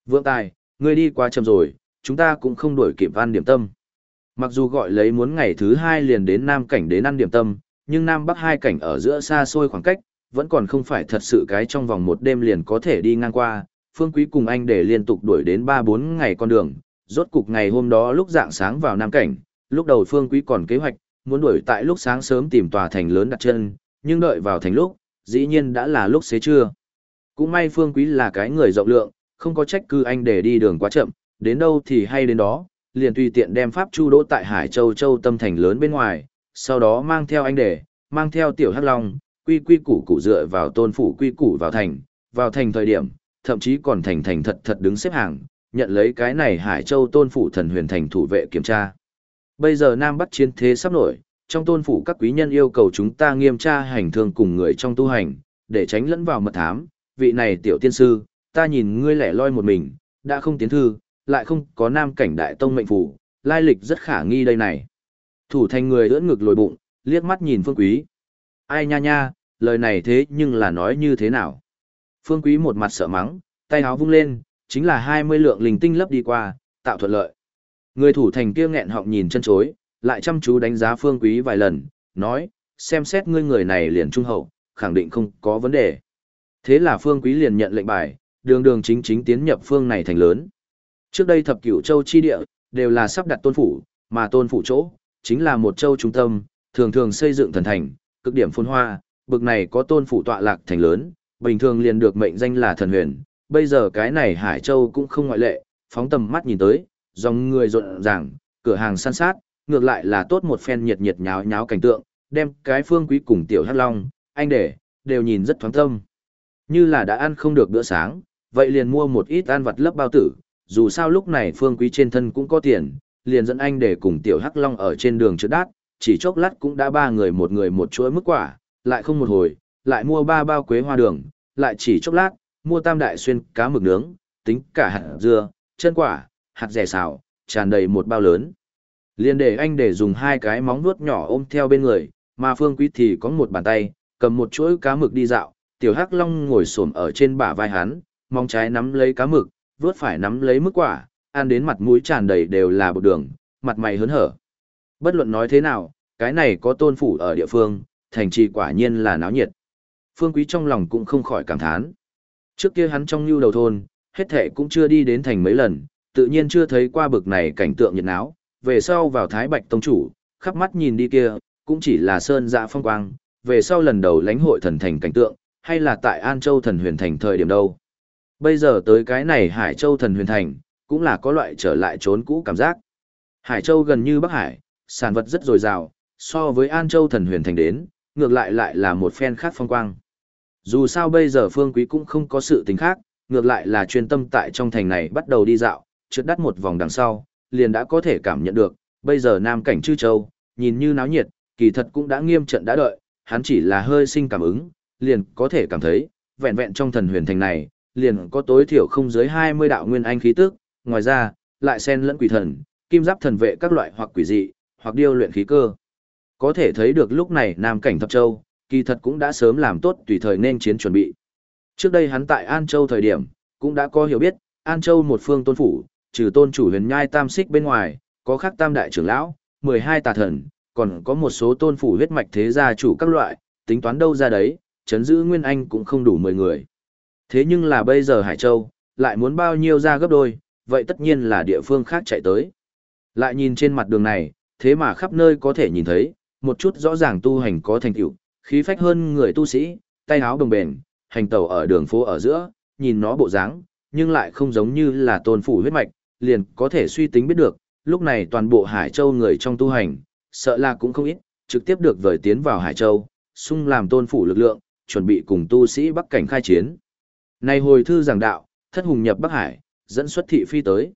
Vượng tài, ngươi đi quá chậm rồi, chúng ta cũng không đuổi kịp văn điểm tâm. Mặc dù gọi lấy muốn ngày thứ hai liền đến Nam cảnh đến ăn điểm tâm, nhưng Nam Bắc hai cảnh ở giữa xa xôi khoảng cách, vẫn còn không phải thật sự cái trong vòng một đêm liền có thể đi ngang qua. Phương Quý cùng anh để liên tục đuổi đến 3-4 ngày con đường, rốt cục ngày hôm đó lúc dạng sáng vào Nam cảnh, lúc đầu Phương Quý còn kế hoạch, muốn đuổi tại lúc sáng sớm tìm tòa thành lớn đặt chân, nhưng đợi vào thành lúc, dĩ nhiên đã là lúc xế trưa. Cũng may Phương Quý là cái người rộng lượng, không có trách cư anh để đi đường quá chậm, đến đâu thì hay đến đó, liền tùy tiện đem pháp chu đỗ tại Hải Châu Châu tâm thành lớn bên ngoài, sau đó mang theo anh đệ mang theo tiểu hắc long, quy quy củ củ dựa vào tôn phủ quy củ vào thành, vào thành thời điểm, thậm chí còn thành thành thật thật đứng xếp hàng, nhận lấy cái này Hải Châu tôn phủ thần huyền thành thủ vệ kiểm tra. Bây giờ Nam Bắc chiến thế sắp nổi, trong tôn phủ các quý nhân yêu cầu chúng ta nghiêm tra hành thương cùng người trong tu hành, để tránh lẫn vào mật thám, vị này tiểu tiên sư, ta nhìn ngươi lẻ loi một mình, đã không tiến thư, lại không có nam cảnh đại tông mệnh phủ, lai lịch rất khả nghi đây này. Thủ thành người ưỡn ngực lồi bụng, liếc mắt nhìn Phương Quý. Ai nha nha, lời này thế nhưng là nói như thế nào? Phương Quý một mặt sợ mắng, tay áo vung lên, chính là 20 lượng linh tinh lấp đi qua, tạo thuận lợi. Người thủ thành kia nghẹn họng nhìn chân chối, lại chăm chú đánh giá Phương Quý vài lần, nói, xem xét ngươi người này liền trung hậu, khẳng định không có vấn đề. Thế là Phương Quý liền nhận lệnh bài, đường đường chính chính tiến nhập phương này thành lớn. Trước đây thập cửu châu chi địa, đều là sắp đặt tôn phủ, mà tôn phủ chỗ, chính là một châu trung tâm, thường thường xây dựng thần thành, cực điểm phồn hoa, bực này có tôn phủ tọa lạc thành lớn, bình thường liền được mệnh danh là thần huyền. Bây giờ cái này Hải Châu cũng không ngoại lệ, phóng tầm mắt nhìn tới, dòng người rộn ràng, cửa hàng săn sát, ngược lại là tốt một phen nhiệt nhiệt nháo nháo cảnh tượng, đem cái phương quý cùng tiểu hắc long, anh để, đều nhìn rất thoáng tâm. Như là đã ăn không được bữa sáng, vậy liền mua một ít ăn vặt lấp bao tử, dù sao lúc này phương quý trên thân cũng có tiền, liền dẫn anh để cùng tiểu hắc long ở trên đường trước đát, chỉ chốc lát cũng đã ba người một người một chuỗi mức quả, lại không một hồi, lại mua ba bao quế hoa đường, lại chỉ chốc lát, mua tam đại xuyên cá mực nướng, tính cả hạt dưa, chân quả, hạt rẻ xào, tràn đầy một bao lớn. Liền để anh để dùng hai cái móng vuốt nhỏ ôm theo bên người, mà Phương Quý thì có một bàn tay, cầm một chuỗi cá mực đi dạo, tiểu hắc long ngồi xổm ở trên bả vai hắn, mong trái nắm lấy cá mực, vớt phải nắm lấy mức quả, ăn đến mặt mũi tràn đầy đều là bột đường, mặt mày hớn hở. Bất luận nói thế nào, cái này có tôn phủ ở địa phương, thành trì quả nhiên là náo nhiệt. Phương Quý trong lòng cũng không khỏi cảm thán. Trước kia hắn trong lưu đầu thôn, hết thệ cũng chưa đi đến thành mấy lần, tự nhiên chưa thấy qua bực này cảnh tượng nhiệt náo, về sau vào Thái Bạch Tông Chủ, khắp mắt nhìn đi kia, cũng chỉ là sơn dạ phong quang, về sau lần đầu lãnh hội thần thành cảnh tượng, hay là tại An Châu thần huyền thành thời điểm đâu. Bây giờ tới cái này Hải Châu thần huyền thành, cũng là có loại trở lại trốn cũ cảm giác. Hải Châu gần như Bắc Hải, sản vật rất dồi dào, so với An Châu thần huyền thành đến, ngược lại lại là một phen khác phong quang. Dù sao bây giờ Phương Quý cũng không có sự tình khác, ngược lại là chuyên tâm tại trong thành này bắt đầu đi dạo, trượt đắt một vòng đằng sau, liền đã có thể cảm nhận được, bây giờ Nam cảnh Chư Châu, nhìn như náo nhiệt, kỳ thật cũng đã nghiêm trận đã đợi, hắn chỉ là hơi sinh cảm ứng, liền có thể cảm thấy, vẹn vẹn trong thần huyền thành này, liền có tối thiểu không dưới 20 đạo nguyên anh khí tức, ngoài ra, lại xen lẫn quỷ thần, kim giáp thần vệ các loại hoặc quỷ dị, hoặc điêu luyện khí cơ. Có thể thấy được lúc này Nam cảnh Thập Châu, kỳ thật cũng đã sớm làm tốt tùy thời nên chiến chuẩn bị. Trước đây hắn tại An Châu thời điểm, cũng đã có hiểu biết, An Châu một phương tôn phủ, trừ tôn chủ huyền nhai tam xích bên ngoài, có khắc tam đại trưởng lão, 12 tà thần, còn có một số tôn phủ huyết mạch thế gia chủ các loại, tính toán đâu ra đấy, chấn giữ Nguyên Anh cũng không đủ 10 người. Thế nhưng là bây giờ Hải Châu, lại muốn bao nhiêu ra gấp đôi, vậy tất nhiên là địa phương khác chạy tới. Lại nhìn trên mặt đường này, thế mà khắp nơi có thể nhìn thấy, một chút rõ ràng tu hành có thành tựu, khí phách hơn người tu sĩ, tay áo đồng bền, hành tẩu ở đường phố ở giữa, nhìn nó bộ dáng, nhưng lại không giống như là tôn phủ huyết mạch, liền có thể suy tính biết được, lúc này toàn bộ Hải Châu người trong tu hành, sợ là cũng không ít, trực tiếp được vời tiến vào Hải Châu, xung làm tôn phủ lực lượng, chuẩn bị cùng tu sĩ Bắc cảnh khai chiến. Này hồi thư giảng đạo, thất hùng nhập Bắc Hải, dẫn xuất thị phi tới.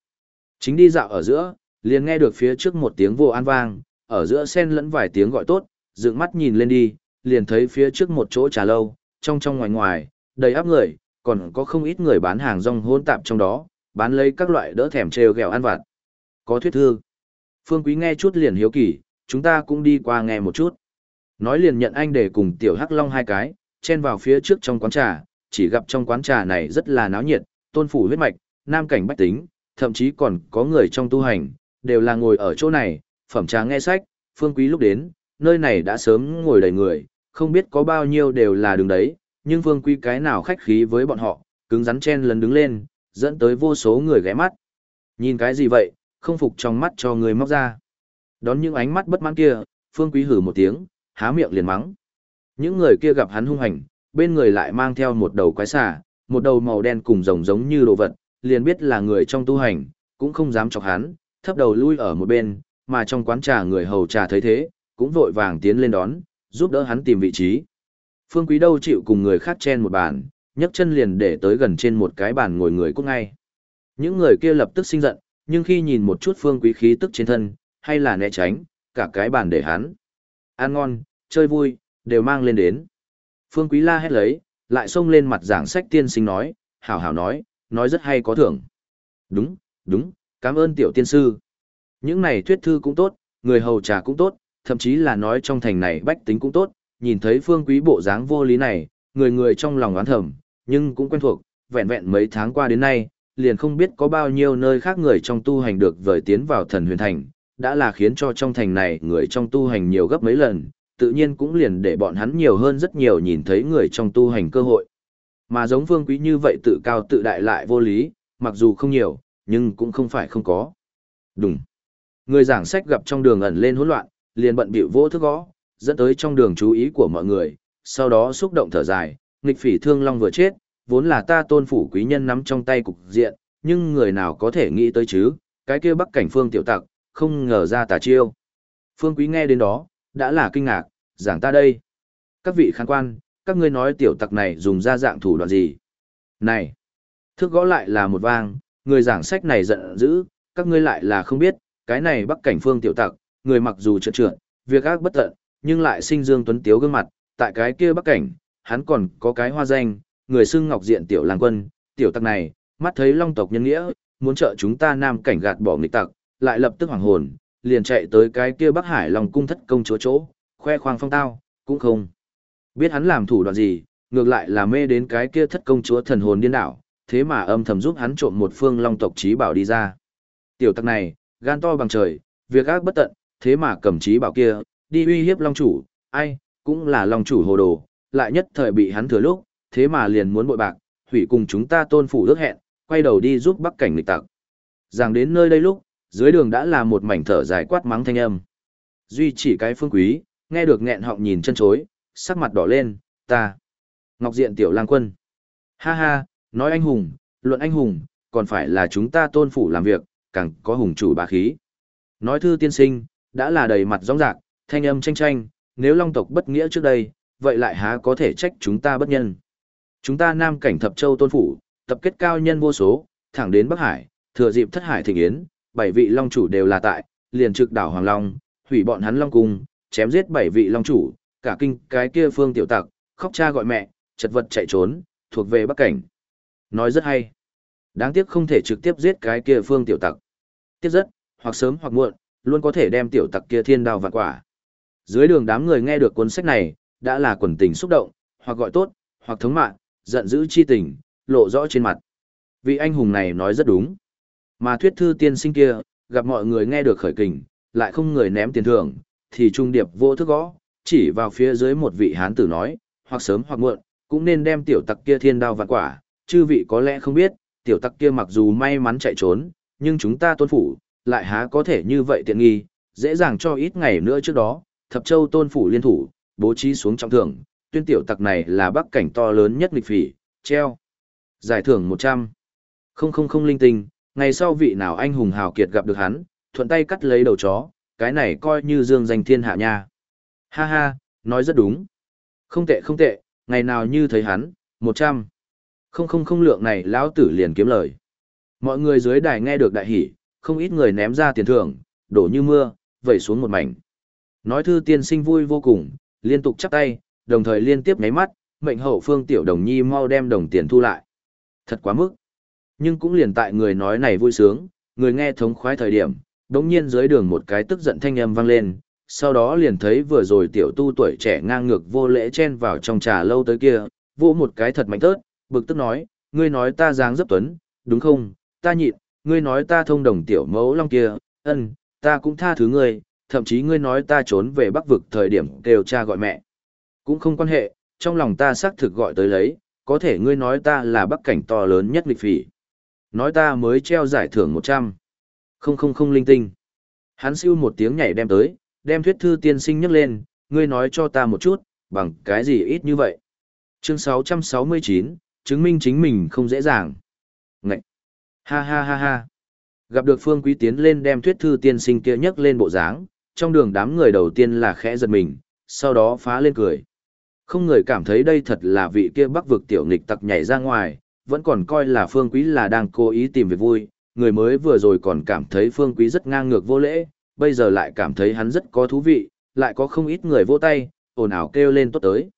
Chính đi dạo ở giữa, liền nghe được phía trước một tiếng vô an vang, ở giữa sen lẫn vài tiếng gọi tốt, dựng mắt nhìn lên đi, liền thấy phía trước một chỗ trà lâu, trong trong ngoài ngoài, đầy áp người, còn có không ít người bán hàng rong hỗn tạp trong đó, bán lấy các loại đỡ thèm treo gẹo ăn vặt. Có thuyết thư. Phương Quý nghe chút liền hiếu kỳ, chúng ta cũng đi qua nghe một chút. Nói liền nhận anh để cùng tiểu hắc long hai cái, chen vào phía trước trong quán trà, chỉ gặp trong quán trà này rất là náo nhiệt, tôn phủ huyết mạch, nam cảnh bách tính, thậm chí còn có người trong tu hành, đều là ngồi ở chỗ này, phẩm trà nghe sách, phương quý lúc đến, nơi này đã sớm ngồi đầy người, không biết có bao nhiêu đều là đứng đấy, nhưng phương quý cái nào khách khí với bọn họ, cứng rắn chen lần đứng lên, dẫn tới vô số người ghé mắt. Nhìn cái gì vậy, không phục trong mắt cho người móc ra. Đón những ánh mắt bất mãn kia, phương quý hử một tiếng, há miệng liền mắng. Những người kia gặp hắn hung hành, bên người lại mang theo một đầu quái xà, một đầu màu đen cùng rồng giống như đồ vật, liền biết là người trong tu hành, cũng không dám chọc hắn, thấp đầu lui ở một bên, mà trong quán trà người hầu trà thấy thế, cũng vội vàng tiến lên đón, giúp đỡ hắn tìm vị trí. Phương Quý đâu chịu cùng người khác chen một bàn, nhấc chân liền để tới gần trên một cái bàn ngồi người cút ngay. Những người kia lập tức sinh giận, nhưng khi nhìn một chút Phương Quý khí tức trên thân, hay là né tránh, cả cái bàn để hắn. Ăn ngon, chơi vui, đều mang lên đến. Phương Quý la hét lấy, lại xông lên mặt giảng sách tiên sinh nói, hảo hảo nói, nói rất hay có thưởng. Đúng, đúng, cảm ơn tiểu tiên sư. Những này thuyết thư cũng tốt, người hầu trà cũng tốt, thậm chí là nói trong thành này bách tính cũng tốt, nhìn thấy phương quý bộ dáng vô lý này, người người trong lòng oán thầm, nhưng cũng quen thuộc, vẹn vẹn mấy tháng qua đến nay, liền không biết có bao nhiêu nơi khác người trong tu hành được vời tiến vào thần huyền thành, đã là khiến cho trong thành này người trong tu hành nhiều gấp mấy lần, tự nhiên cũng liền để bọn hắn nhiều hơn rất nhiều nhìn thấy người trong tu hành cơ hội. Mà giống vương quý như vậy tự cao tự đại lại vô lý, mặc dù không nhiều, nhưng cũng không phải không có. Đúng. Người giảng sách gặp trong đường ẩn lên hỗn loạn, liền bận bịu vỗ thức gõ, dẫn tới trong đường chú ý của mọi người, sau đó xúc động thở dài, nghịch phỉ thương long vừa chết, vốn là ta tôn phủ quý nhân nắm trong tay cục diện, nhưng người nào có thể nghĩ tới chứ, cái kia bắc cảnh phương tiểu tặc, không ngờ ra tà chiêu. Phương quý nghe đến đó, đã là kinh ngạc, giảng ta đây. Các vị khán quan, các ngươi nói tiểu tặc này dùng ra dạng thủ đoạn gì? Này! Thước gõ lại là một vang, người giảng sách này giận dữ, các ngươi lại là không biết, cái này bắc cảnh phương tiểu tặc, người mặc dù trượt trượt, việc ác bất tận, nhưng lại sinh dương tuấn tiếu gương mặt, tại cái kia bắc cảnh, hắn còn có cái hoa danh, người xưng ngọc diện tiểu lang quân, tiểu tặc này, mắt thấy long tộc nhân nghĩa, muốn trợ chúng ta nam cảnh gạt bỏ nghịch tặc, lại lập tức hoàng hồn, liền chạy tới cái kia bắc hải long cung thất công chỗ chỗ, khoe khoang phong tao, cũng không. Biết hắn làm thủ đoạn gì, ngược lại là mê đến cái kia thất công chúa thần hồn điên đảo, thế mà âm thầm giúp hắn trộm một phương long tộc trí bảo đi ra. Tiểu tặc này, gan to bằng trời, việc ác bất tận, thế mà cầm trí bảo kia, đi uy hiếp long chủ, ai, cũng là long chủ hồ đồ, lại nhất thời bị hắn thừa lúc, thế mà liền muốn bội bạc, hủy cùng chúng ta tôn phủ ước hẹn, quay đầu đi giúp bắc cảnh lịch tặc. Rằng đến nơi đây lúc, dưới đường đã là một mảnh thở dài quát mắng thanh âm. Duy chỉ cái phương quý, nghe được nghẹn họng nhìn chân chối, sắc mặt đỏ lên, ta. Ngọc diện tiểu lang quân. Ha ha, nói anh hùng, luận anh hùng, còn phải là chúng ta tôn phủ làm việc, càng có hùng chủ bá khí. Nói thư tiên sinh, đã là đầy mặt rõ rạc, thanh âm tranh tranh, nếu long tộc bất nghĩa trước đây, vậy lại há có thể trách chúng ta bất nhân. Chúng ta nam cảnh thập châu tôn phủ, tập kết cao nhân vô số, thẳng đến Bắc Hải, thừa dịp thất hải thịnh yến, bảy vị long chủ đều là tại, liền trực đảo Hoàng Long, hủy bọn hắn long cung, chém giết bảy vị long chủ, cả kinh cái kia phương tiểu tặc, khóc cha gọi mẹ, chật vật chạy trốn, thuộc về Bắc cảnh. Nói rất hay. Đáng tiếc không thể trực tiếp giết cái kia phương tiểu tặc. Tiếc rất, hoặc sớm hoặc muộn, luôn có thể đem tiểu tặc kia thiên đao vạn quả. Dưới đường đám người nghe được cuốn sách này, đã là quần tình xúc động, hoặc gọi tốt, hoặc thống mạng, giận dữ chi tình, lộ rõ trên mặt. Vị anh hùng này nói rất đúng. Mà thuyết thư tiên sinh kia, gặp mọi người nghe được khởi kình, lại không người ném tiền thưởng, thì trung điệp vô thức gõ, chỉ vào phía dưới một vị hán tử nói, hoặc sớm hoặc muộn, cũng nên đem tiểu tặc kia thiên đao vạn quả, chư vị có lẽ không biết, tiểu tặc kia mặc dù may mắn chạy trốn, nhưng chúng ta tôn phủ, lại há có thể như vậy tiện nghi, dễ dàng cho ít ngày nữa trước đó, thập châu tôn phủ liên thủ, bố trí xuống trọng thưởng, tuyên tiểu tặc này là bắc cảnh to lớn nhất nghịch phỉ, treo. Giải thưởng 100. Không không không linh tinh, ngày sau vị nào anh hùng hào kiệt gặp được hắn, thuận tay cắt lấy đầu chó, cái này coi như dương danh thiên hạ nha. Ha ha, nói rất đúng. Không tệ không tệ, ngày nào như thấy hắn, 100. Không không không lượng này lão tử liền kiếm lời. Mọi người dưới đài nghe được đại hỉ, không ít người ném ra tiền thưởng, đổ như mưa, vẩy xuống một mảnh. Nói thư tiên sinh vui vô cùng, liên tục chắp tay, đồng thời liên tiếp nháy mắt, mệnh hậu phương tiểu đồng nhi mau đem đồng tiền thu lại. Thật quá mức. Nhưng cũng liền tại người nói này vui sướng, người nghe thống khoái thời điểm, đống nhiên dưới đường một cái tức giận thanh âm vang lên, sau đó liền thấy vừa rồi tiểu tu tuổi trẻ ngang ngược vô lễ chen vào trong trà lâu tới kia, vỗ một cái thật mạnh tớt, bực tức nói, ngươi nói ta dáng dấp tuấn, đúng không, ta nhịn, ngươi nói ta thông đồng tiểu mẫu long kia, ân, ta cũng tha thứ ngươi, thậm chí ngươi nói ta trốn về bắc vực thời điểm kêu cha gọi mẹ. Cũng không quan hệ, trong lòng ta xác thực gọi tới lấy, có thể ngươi nói ta là bắc cảnh to lớn nhất lịch phỉ. Nói ta mới treo giải thưởng 100. Không không không linh tinh. Hắn siêu một tiếng nhảy đem tới, đem thuyết thư tiên sinh nhấc lên, ngươi nói cho ta một chút, bằng cái gì ít như vậy. Chương 669, chứng minh chính mình không dễ dàng. Ngậy! Ha ha ha ha! Gặp được Phương Quý tiến lên đem thuyết thư tiên sinh kia nhấc lên bộ dáng, trong đường đám người đầu tiên là khẽ giật mình, sau đó phá lên cười. Không người cảm thấy đây thật là vị kia bắc vực tiểu nghịch tặc nhảy ra ngoài, vẫn còn coi là Phương Quý là đang cố ý tìm việc vui, người mới vừa rồi còn cảm thấy Phương Quý rất ngang ngược vô lễ, bây giờ lại cảm thấy hắn rất có thú vị, lại có không ít người vỗ tay, ồn ào kêu lên tốt tới.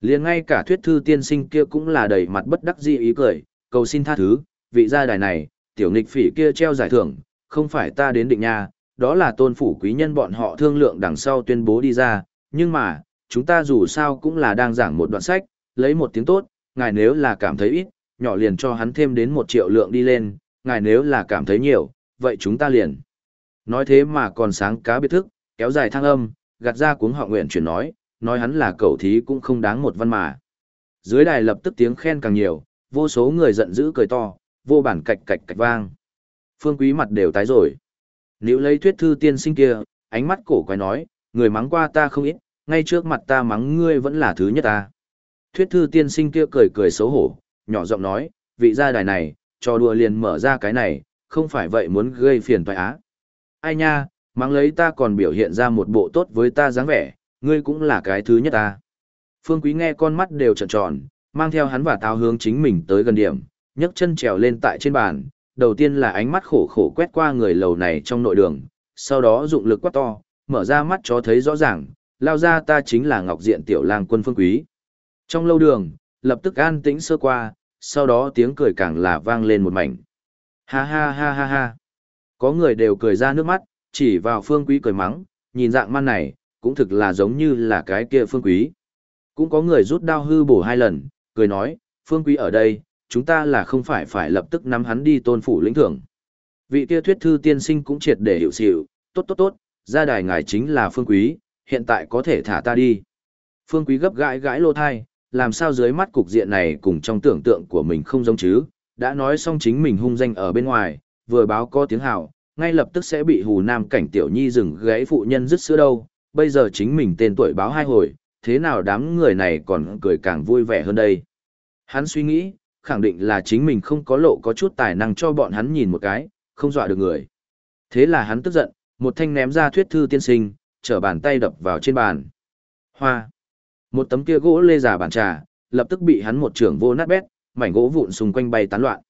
liền ngay cả thuyết thư tiên sinh kia cũng là đầy mặt bất đắc dĩ ý cười, cầu xin tha thứ, vị gia đài này, tiểu nghịch phỉ kia treo giải thưởng, không phải ta đến định nha, đó là tôn phủ quý nhân bọn họ thương lượng đằng sau tuyên bố đi ra, nhưng mà, chúng ta dù sao cũng là đang giảng một đoạn sách, lấy một tiếng tốt, ngài nếu là cảm thấy ít, nhỏ liền cho hắn thêm đến một triệu lượng đi lên, ngài nếu là cảm thấy nhiều, vậy chúng ta liền. Nói thế mà còn sáng cá biệt thức, kéo dài thăng âm, gạt ra cuống họ nguyện chuyển nói, nói hắn là cậu thí cũng không đáng một văn mà. Dưới đài lập tức tiếng khen càng nhiều, vô số người giận dữ cười to, vô bản cạch cạch cạch vang. Phương quý mặt đều tái rồi. Nếu lấy thuyết thư tiên sinh kia, ánh mắt cổ quái nói, người mắng qua ta không ít, ngay trước mặt ta mắng ngươi vẫn là thứ nhất ta. Thuyết thư tiên sinh kia cười cười xấu hổ, nhỏ giọng nói, vị gia đài này, trò đùa liền mở ra cái này, không phải vậy muốn gây phiền phải á. Ai nha, mắng lấy ta còn biểu hiện ra một bộ tốt với ta dáng vẻ, ngươi cũng là cái thứ nhất ta. Phương Quý nghe con mắt đều trợn tròn, mang theo hắn và tao hướng chính mình tới gần điểm, nhấc chân trèo lên tại trên bàn, đầu tiên là ánh mắt khổ khổ quét qua người lầu này trong nội đường, sau đó dụng lực quát to, mở ra mắt cho thấy rõ ràng, lao ra ta chính là Ngọc Diện tiểu lang quân Phương Quý. Trong lâu đường, lập tức an tĩnh sơ qua, sau đó tiếng cười càng là vang lên một mảnh. Ha ha ha ha ha. Có người đều cười ra nước mắt, chỉ vào phương quý cười mắng, nhìn dạng man này, cũng thực là giống như là cái kia phương quý. Cũng có người rút đao hư bổ hai lần, cười nói, phương quý ở đây, chúng ta là không phải phải lập tức nắm hắn đi tôn phủ lĩnh thưởng. Vị kia thuyết thư tiên sinh cũng triệt để hiểu xịu, tốt tốt tốt, ra đài ngài chính là phương quý, hiện tại có thể thả ta đi. Phương quý gấp gãi gãi lô thai, làm sao dưới mắt cục diện này cùng trong tưởng tượng của mình không giống chứ, đã nói xong chính mình hung danh ở bên ngoài, vừa báo có tiếng hào, ngay lập tức sẽ bị hù nam cảnh tiểu nhi dừng gãy phụ nhân dứt sữa đâu, bây giờ chính mình tên tuổi báo hai hồi, thế nào đám người này còn cười càng vui vẻ hơn đây. Hắn suy nghĩ, khẳng định là chính mình không có lộ có chút tài năng cho bọn hắn nhìn một cái, không dọa được người. Thế là hắn tức giận, một thanh ném ra thuyết thư tiên sinh, trở bàn tay đập vào trên bàn. Hoa. Một tấm kia gỗ lê giả bàn trà, lập tức bị hắn một trưởng vô nát bét, mảnh gỗ vụn xung quanh bay tán loạn.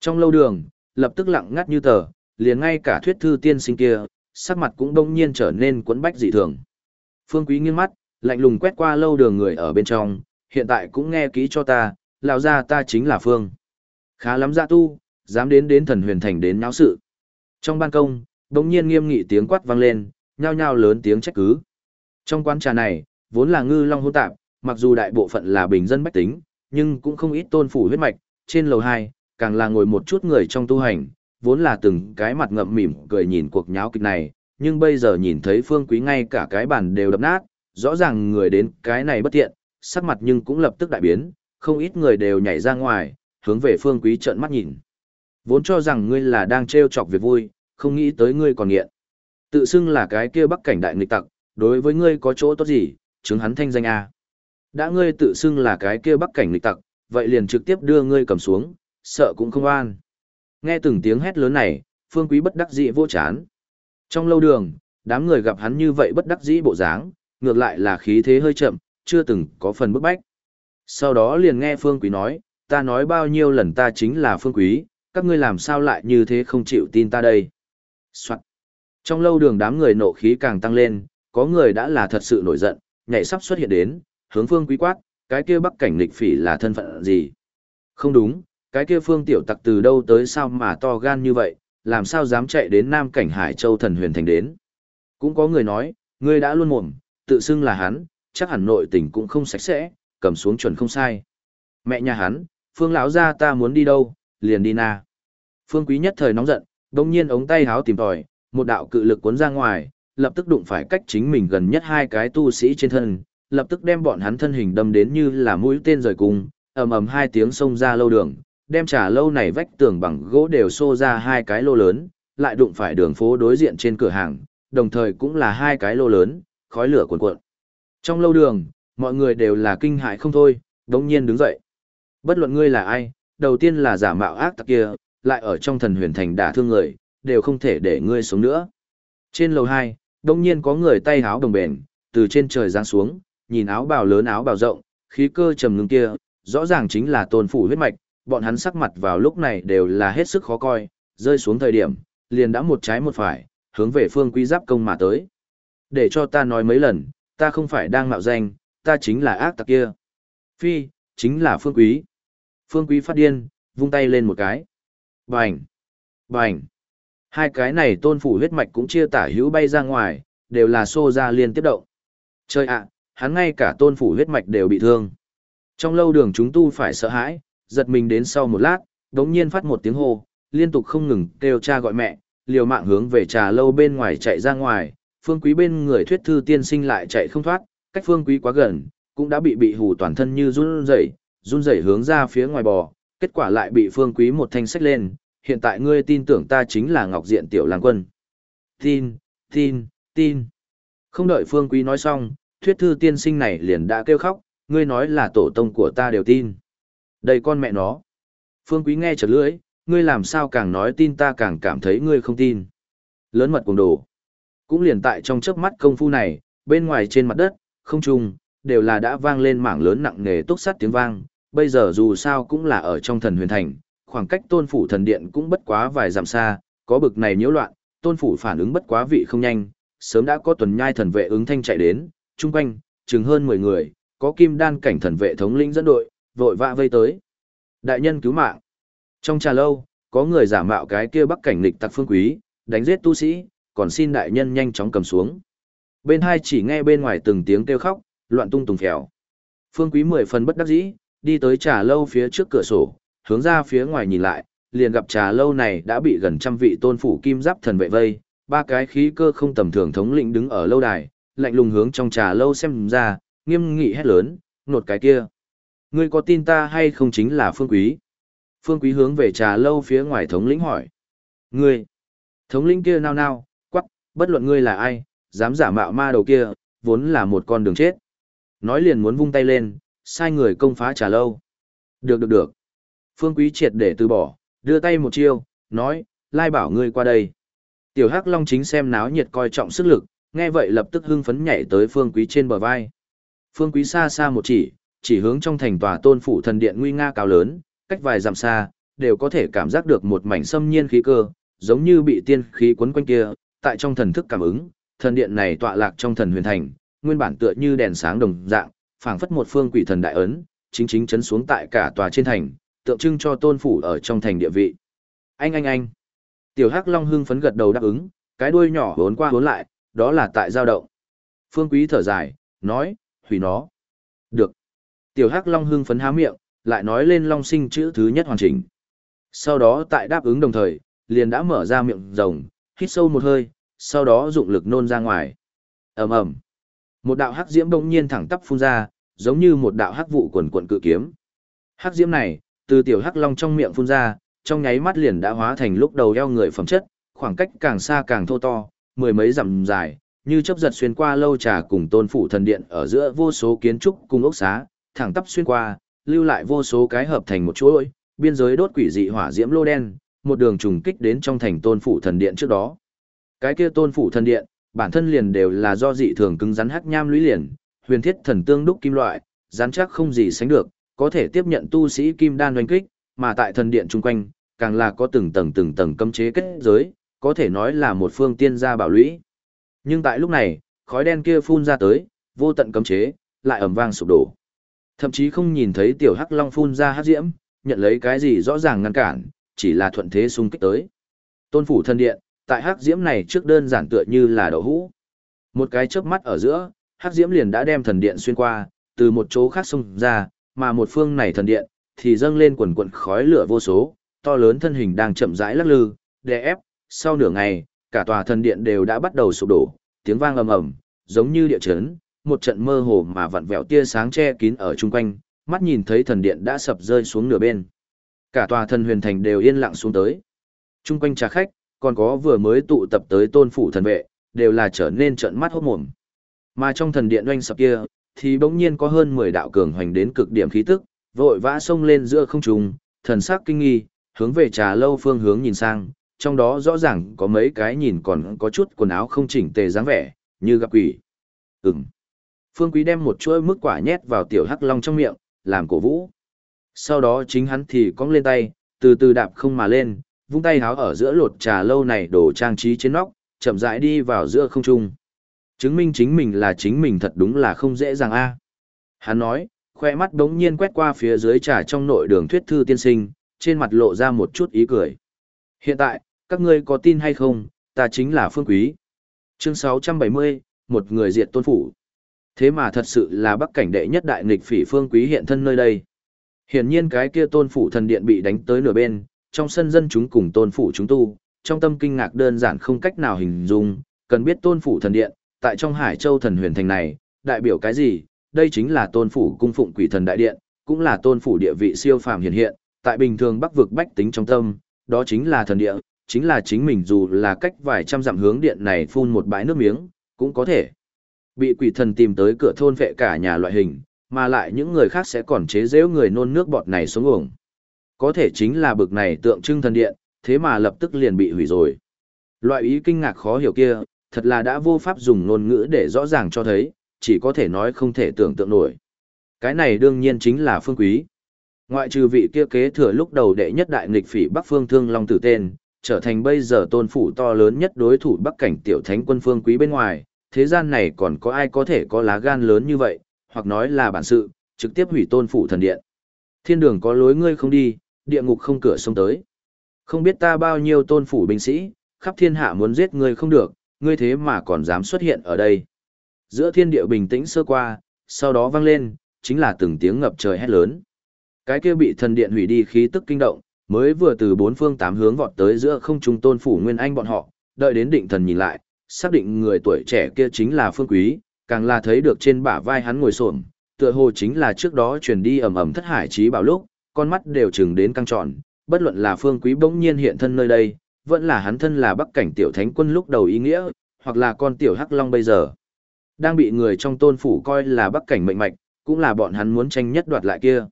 Trong lâu đường, lập tức lặng ngắt như tờ, liền ngay cả thuyết thư tiên sinh kia, sắc mặt cũng đông nhiên trở nên quấn bách dị thường. Phương Quý nghiêng mắt, lạnh lùng quét qua lâu đường người ở bên trong, hiện tại cũng nghe kỹ cho ta, lão gia ta chính là Phương. Khá lắm gia tu, dám đến đến thần huyền thành đến náo sự. Trong ban công, đông nhiên nghiêm nghị tiếng quát vang lên, nhao nhao lớn tiếng trách cứ. Trong quán trà này, vốn là ngư long hôn tạp, mặc dù đại bộ phận là bình dân bách tính, nhưng cũng không ít tôn phủ huyết mạch, trên lầu 2, càng là ngồi một chút người trong tu hành, vốn là từng cái mặt ngậm mỉm cười nhìn cuộc nháo kịch này, nhưng bây giờ nhìn thấy phương quý ngay cả cái bàn đều đập nát, rõ ràng người đến cái này bất tiện, sắc mặt nhưng cũng lập tức đại biến, không ít người đều nhảy ra ngoài, hướng về phương quý trợn mắt nhìn. Vốn cho rằng ngươi là đang trêu chọc việc vui, không nghĩ tới ngươi còn nghiện. Tự xưng là cái kia bắc cảnh đại nghịch tặc, đối với ngươi có chỗ tốt gì, chứng hắn thanh danh A. Đã ngươi tự xưng là cái kia bắc cảnh lịch tặc, vậy liền trực tiếp đưa ngươi cầm xuống, sợ cũng không an. Nghe từng tiếng hét lớn này, phương quý bất đắc dĩ vô chán. Trong lâu đường, đám người gặp hắn như vậy bất đắc dĩ bộ dáng, ngược lại là khí thế hơi chậm, chưa từng có phần bức bách. Sau đó liền nghe phương quý nói, ta nói bao nhiêu lần ta chính là phương quý, các ngươi làm sao lại như thế không chịu tin ta đây. Soạn. Trong lâu đường đám người nộ khí càng tăng lên, có người đã là thật sự nổi giận, nhảy sắp xuất hiện đến, hướng phương quý quát, cái kia bắc cảnh lịch phỉ là thân phận gì? Không đúng, cái kia phương tiểu tặc từ đâu tới sao mà to gan như vậy, làm sao dám chạy đến Nam Cảnh Hải Châu thần huyền thành đến. Cũng có người nói, ngươi đã luôn mồm, tự xưng là hắn, chắc hẳn nội tình cũng không sạch sẽ, cầm xuống chuẩn không sai. Mẹ nhà hắn, Phương lão gia ta muốn đi đâu, liền đi na. Phương Quý nhất thời nóng giận, đồng nhiên ống tay háo tìm tòi, một đạo cự lực cuốn ra ngoài, lập tức đụng phải cách chính mình gần nhất hai cái tu sĩ trên thân, lập tức đem bọn hắn thân hình đâm đến như là mũi tên rời cung, ầm ầm hai tiếng xông ra lâu đường, đem trà lâu này vách tường bằng gỗ đều xô ra hai cái lô lớn, lại đụng phải đường phố đối diện trên cửa hàng, đồng thời cũng là hai cái lô lớn, khói lửa cuồn cuộn. Trong lâu đường, mọi người đều là kinh hại không thôi, đống nhiên đứng dậy. Bất luận ngươi là ai, đầu tiên là giả mạo ác tặc kia, lại ở trong thần huyền thành đả thương người, đều không thể để ngươi sống nữa. Trên lầu 2, đông nhiên có người tay háo đồng bền, từ trên trời giáng xuống, nhìn áo bào lớn áo bào rộng, khí cơ trầm ngưng kia, rõ ràng chính là tôn phủ huyết mạch, bọn hắn sắc mặt vào lúc này đều là hết sức khó coi, rơi xuống thời điểm, liền đã một trái một phải, hướng về phương quý giáp công mà tới. Để cho ta nói mấy lần, ta không phải đang mạo danh, ta chính là ác tặc kia. Phi, chính là phương quý. Phương quý phát điên, vung tay lên một cái. Bành! Bành! Hai cái này tôn phủ huyết mạch cũng chia tả hữu bay ra ngoài, đều là xô ra liên tiếp động. Chơi ạ, hắn ngay cả tôn phủ huyết mạch đều bị thương. Trong lâu đường chúng tu phải sợ hãi, giật mình đến sau một lát, đống nhiên phát một tiếng hô, liên tục không ngừng kêu cha gọi mẹ, liều mạng hướng về trà lâu bên ngoài chạy ra ngoài, phương quý bên người thuyết thư tiên sinh lại chạy không thoát, cách phương quý quá gần, cũng đã bị bị hù toàn thân như run rẩy, run rẩy hướng ra phía ngoài bò, kết quả lại bị phương quý một thanh sách lên, hiện tại ngươi tin tưởng ta chính là Ngọc Diện tiểu lang quân. Tin, tin, tin. Không đợi phương quý nói xong, thuyết thư tiên sinh này liền đã kêu khóc, ngươi nói là tổ tông của ta đều tin. Đây con mẹ nó. Phương quý nghe chật lưỡi, ngươi làm sao càng nói tin ta càng cảm thấy ngươi không tin. Lớn mật cùng đồ. Cũng liền tại trong chớp mắt công phu này, bên ngoài trên mặt đất, không trung, đều là đã vang lên mảng lớn nặng nề túc sắt tiếng vang. Bây giờ dù sao cũng là ở trong thần huyền thành, khoảng cách tôn phủ thần điện cũng bất quá vài dặm xa, có bực này nhiễu loạn, tôn phủ phản ứng bất quá vị không nhanh, sớm đã có tuần nhai thần vệ ứng thanh chạy đến, chung quanh, chừng hơn 10 người, có kim đan cảnh thần vệ thống lĩnh dẫn đội, vội vã vây tới. Đại nhân cứu mạng. Trong trà lâu, có người giả mạo cái kia bắc cảnh lịch tặc phương quý, đánh giết tu sĩ, còn xin đại nhân nhanh chóng cầm xuống. Bên hai chỉ nghe bên ngoài từng tiếng kêu khóc, loạn tung tùng phèo. Phương quý mười phần bất đắc dĩ, đi tới trà lâu phía trước cửa sổ, hướng ra phía ngoài nhìn lại, liền gặp trà lâu này đã bị gần trăm vị tôn phủ kim giáp thần vệ vây, ba cái khí cơ không tầm thường thống lĩnh đứng ở lâu đài, lạnh lùng hướng trong trà lâu xem ra, nghiêm nghị hét lớn, nột cái kia. Ngươi có tin ta hay không chính là Phương Quý? Phương Quý hướng về trà lâu phía ngoài thống lĩnh hỏi. Ngươi! Thống lĩnh kia nao nao, quắc, bất luận ngươi là ai, dám giả mạo ma đầu kia, vốn là một con đường chết. Nói liền muốn vung tay lên, sai người công phá trà lâu. Được được được. Phương Quý triệt để từ bỏ, đưa tay một chiêu, nói, lai bảo ngươi qua đây. Tiểu Hắc Long chính xem náo nhiệt coi trọng sức lực, nghe vậy lập tức hưng phấn nhảy tới Phương Quý trên bờ vai. Phương Quý xa xa một chỉ, chỉ hướng trong thành tòa tôn phủ thần điện nguy nga cao lớn, cách vài dặm xa, đều có thể cảm giác được một mảnh xâm nhiên khí cơ, giống như bị tiên khí quấn quanh kia, tại trong thần thức cảm ứng, thần điện này tọa lạc trong thần huyền thành, nguyên bản tựa như đèn sáng đồng dạng, phảng phất một phương quỷ thần đại ấn, chính chính chấn xuống tại cả tòa trên thành, tượng trưng cho tôn phủ ở trong thành địa vị. Anh anh anh. Tiểu Hắc Long hưng phấn gật đầu đáp ứng, cái đuôi nhỏ hốn qua hốn lại, đó là tại giao động. Phương Quý thở dài, nói, hủy nó. Được. Tiểu Hắc Long hưng phấn há miệng, lại nói lên Long sinh chữ thứ nhất hoàn chỉnh. Sau đó tại đáp ứng đồng thời, liền đã mở ra miệng rồng, hít sâu một hơi, sau đó dụng lực nôn ra ngoài. ầm ầm, Một đạo hắc diễm bỗng nhiên thẳng tắp phun ra, giống như một đạo hắc vụ quần quần cự kiếm. Hắc diễm này, từ tiểu hắc long trong miệng phun ra, trong nháy mắt liền đã hóa thành lúc đầu eo người phẩm chất, khoảng cách càng xa càng thô to, mười mấy dặm dài, như chớp giật xuyên qua lâu trà cùng tôn phủ thần điện ở giữa vô số kiến trúc cùng ốc xá, thẳng tắp xuyên qua, lưu lại vô số cái hợp thành một chuỗi, biên giới đốt quỷ dị hỏa diễm lô đen, một đường trùng kích đến trong thành tôn phủ thần điện trước đó. Cái kia tôn phủ thần điện, bản thân liền đều là do dị thường cứng rắn hắc nham lũy liền, huyền thiết thần tương đúc kim loại, rắn chắc không gì sánh được, có thể tiếp nhận tu sĩ kim đan oanh kích, mà tại thần điện chung quanh, càng là có từng tầng từng tầng cấm chế kết giới, có thể nói là một phương tiên gia bảo lũy. Nhưng tại lúc này, khói đen kia phun ra tới, vô tận cấm chế, lại ầm vang sụp đổ. Thậm chí không nhìn thấy tiểu hắc long phun ra hắc diễm, nhận lấy cái gì rõ ràng ngăn cản, chỉ là thuận thế xung kích tới. Tôn phủ thần điện, tại hắc diễm này trước đơn giản tựa như là đậu hũ. Một cái chớp mắt ở giữa, hắc diễm liền đã đem thần điện xuyên qua, từ một chỗ khác xung ra, mà một phương này thần điện thì dâng lên quần quần khói lửa vô số, to lớn thân hình đang chậm rãi lắc lư, đè ép, sau nửa ngày, cả tòa thần điện đều đã bắt đầu sụp đổ, tiếng vang ầm ầm, giống như địa chấn, một trận mơ hồ mà vặn vẹo tia sáng che kín ở chung quanh, mắt nhìn thấy thần điện đã sập rơi xuống nửa bên. Cả tòa thần huyền thành đều yên lặng xuống tới. Chung quanh trà khách, còn có vừa mới tụ tập tới tôn phủ thần vệ, đều là trở nên trận mắt hốt mồm. Mà trong thần điện oanh sập kia, thì bỗng nhiên có hơn 10 đạo cường hoành đến cực điểm khí tức, vội vã xông lên giữa không trung, thần sắc kinh nghi, hướng về trà lâu phương hướng nhìn sang, trong đó rõ ràng có mấy cái nhìn còn có chút quần áo không chỉnh tề dáng vẻ, như gặp quỷ. Ừm. Phương Quý đem một chuỗi mức quả nhét vào tiểu hắc long trong miệng, làm cổ vũ. Sau đó chính hắn thì cong lên tay, từ từ đạp không mà lên, vung tay háo ở giữa lột trà lâu này đổ trang trí trên nóc, chậm rãi đi vào giữa không trung. Chứng minh chính mình là chính mình thật đúng là không dễ dàng a. Hắn nói, khoe mắt đống nhiên quét qua phía dưới trà trong nội đường thuyết thư tiên sinh, trên mặt lộ ra một chút ý cười. Hiện tại, các ngươi có tin hay không, ta chính là Phương Quý. Chương 670, một người diệt tôn phủ. Thế mà thật sự là bắc cảnh đệ nhất đại nghịch phỉ Phương Quý hiện thân nơi đây. Hiển nhiên cái kia tôn phủ thần điện bị đánh tới nửa bên, trong sân dân chúng cùng tôn phủ chúng tu, trong tâm kinh ngạc đơn giản không cách nào hình dung, cần biết tôn phủ thần điện, tại trong Hải Châu thần huyền thành này, đại biểu cái gì? Đây chính là tôn phủ cung phụng quỷ thần đại điện, cũng là tôn phủ địa vị siêu phàm hiện hiện, tại bình thường bắc vực bách tính trong tâm, đó chính là thần địa, chính là chính mình dù là cách vài trăm dặm hướng điện này phun một bãi nước miếng, cũng có thể bị quỷ thần tìm tới cửa thôn vệ cả nhà loại hình, mà lại những người khác sẽ còn chế giễu người nôn nước bọt này xuống uổng. Có thể chính là bực này tượng trưng thần điện, thế mà lập tức liền bị hủy rồi. Loại ý kinh ngạc khó hiểu kia, thật là đã vô pháp dùng ngôn ngữ để rõ ràng cho thấy, chỉ có thể nói không thể tưởng tượng nổi. Cái này đương nhiên chính là phương quý. Ngoại trừ vị kia kế thừa lúc đầu đệ nhất đại nghịch phỉ Bắc Phương Thương Long tử tên, trở thành bây giờ tôn phủ to lớn nhất đối thủ Bắc cảnh tiểu thánh quân phương quý bên ngoài, thế gian này còn có ai có thể có lá gan lớn như vậy, hoặc nói là bản sự, trực tiếp hủy tôn phủ thần điện. Thiên đường có lối ngươi không đi, địa ngục không cửa sông tới. Không biết ta bao nhiêu tôn phủ binh sĩ, khắp thiên hạ muốn giết ngươi không được, ngươi thế mà còn dám xuất hiện ở đây. Giữa thiên địa bình tĩnh sơ qua, sau đó vang lên, chính là từng tiếng ngập trời hét lớn. Cái kia bị thần điện hủy đi khí tức kinh động, mới vừa từ bốn phương tám hướng vọt tới giữa không trung tôn phủ nguyên anh bọn họ, đợi đến định thần nhìn lại, xác định người tuổi trẻ kia chính là phương quý, càng là thấy được trên bả vai hắn ngồi xổm, tựa hồ chính là trước đó truyền đi ầm ầm thất hải trí bảo lúc, con mắt đều chừng đến căng tròn, bất luận là phương quý bỗng nhiên hiện thân nơi đây, vẫn là hắn thân là bắc cảnh tiểu thánh quân lúc đầu ý nghĩa, hoặc là con tiểu hắc long bây giờ. Đang bị người trong tôn phủ coi là bắc cảnh mệnh mạch, cũng là bọn hắn muốn tranh nhất đoạt lại kia.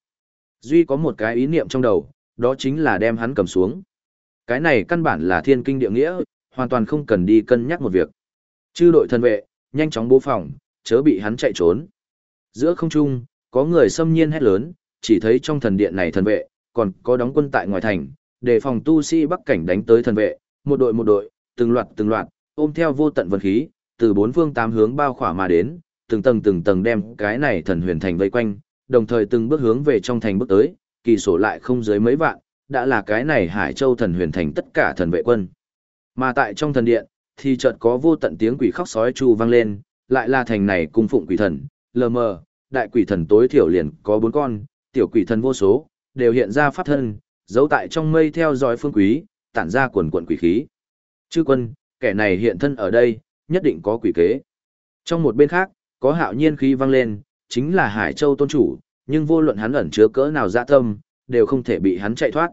Duy có một cái ý niệm trong đầu, đó chính là đem hắn cầm xuống. Cái này căn bản là thiên kinh địa nghĩa, hoàn toàn không cần đi cân nhắc một việc. Chư đội thân vệ, nhanh chóng bố phòng, chớ bị hắn chạy trốn. Giữa không trung, có người xâm nhiên hét lớn, chỉ thấy trong thần điện này thần vệ, còn có đóng quân tại ngoài thành, để phòng tu sĩ bắc cảnh đánh tới thần vệ, một đội một đội, từng loạt từng loạt, ôm theo vô tận vật khí, từ bốn phương tám hướng bao khỏa mà đến, từng tầng từng tầng đem cái này thần huyền thành vây quanh, đồng thời từng bước hướng về trong thành bước tới, kỳ số lại không dưới mấy vạn, đã là cái này Hải Châu thần huyền thành tất cả thần vệ quân. Mà tại trong thần điện, thì chợt có vô tận tiếng quỷ khóc sói chu vang lên, lại là thành này cung phụng quỷ thần, lờ mờ, đại quỷ thần tối thiểu liền có bốn con, tiểu quỷ thần vô số, đều hiện ra pháp thân, giấu tại trong mây theo dõi phương quý, tản ra quần quần quỷ khí. Chư quân, kẻ này hiện thân ở đây, nhất định có quỷ kế. Trong một bên khác, có hạo nhiên khí vang lên, chính là Hải Châu tôn chủ, nhưng vô luận hắn ẩn chứa cỡ nào dạ tâm, đều không thể bị hắn chạy thoát.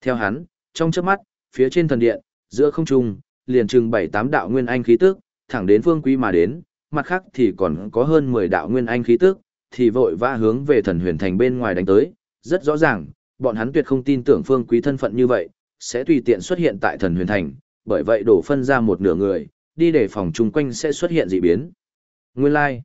Theo hắn, trong chớp mắt, phía trên thần điện, giữa không trung, liền trừng bảy tám đạo nguyên anh khí tức, thẳng đến phương quý mà đến, mặt khác thì còn có hơn 10 đạo nguyên anh khí tức, thì vội vã hướng về thần huyền thành bên ngoài đánh tới, rất rõ ràng, bọn hắn tuyệt không tin tưởng phương quý thân phận như vậy, sẽ tùy tiện xuất hiện tại thần huyền thành, bởi vậy đổ phân ra một nửa người, đi để phòng chung quanh sẽ xuất hiện dị biến. Nguyên lai, like.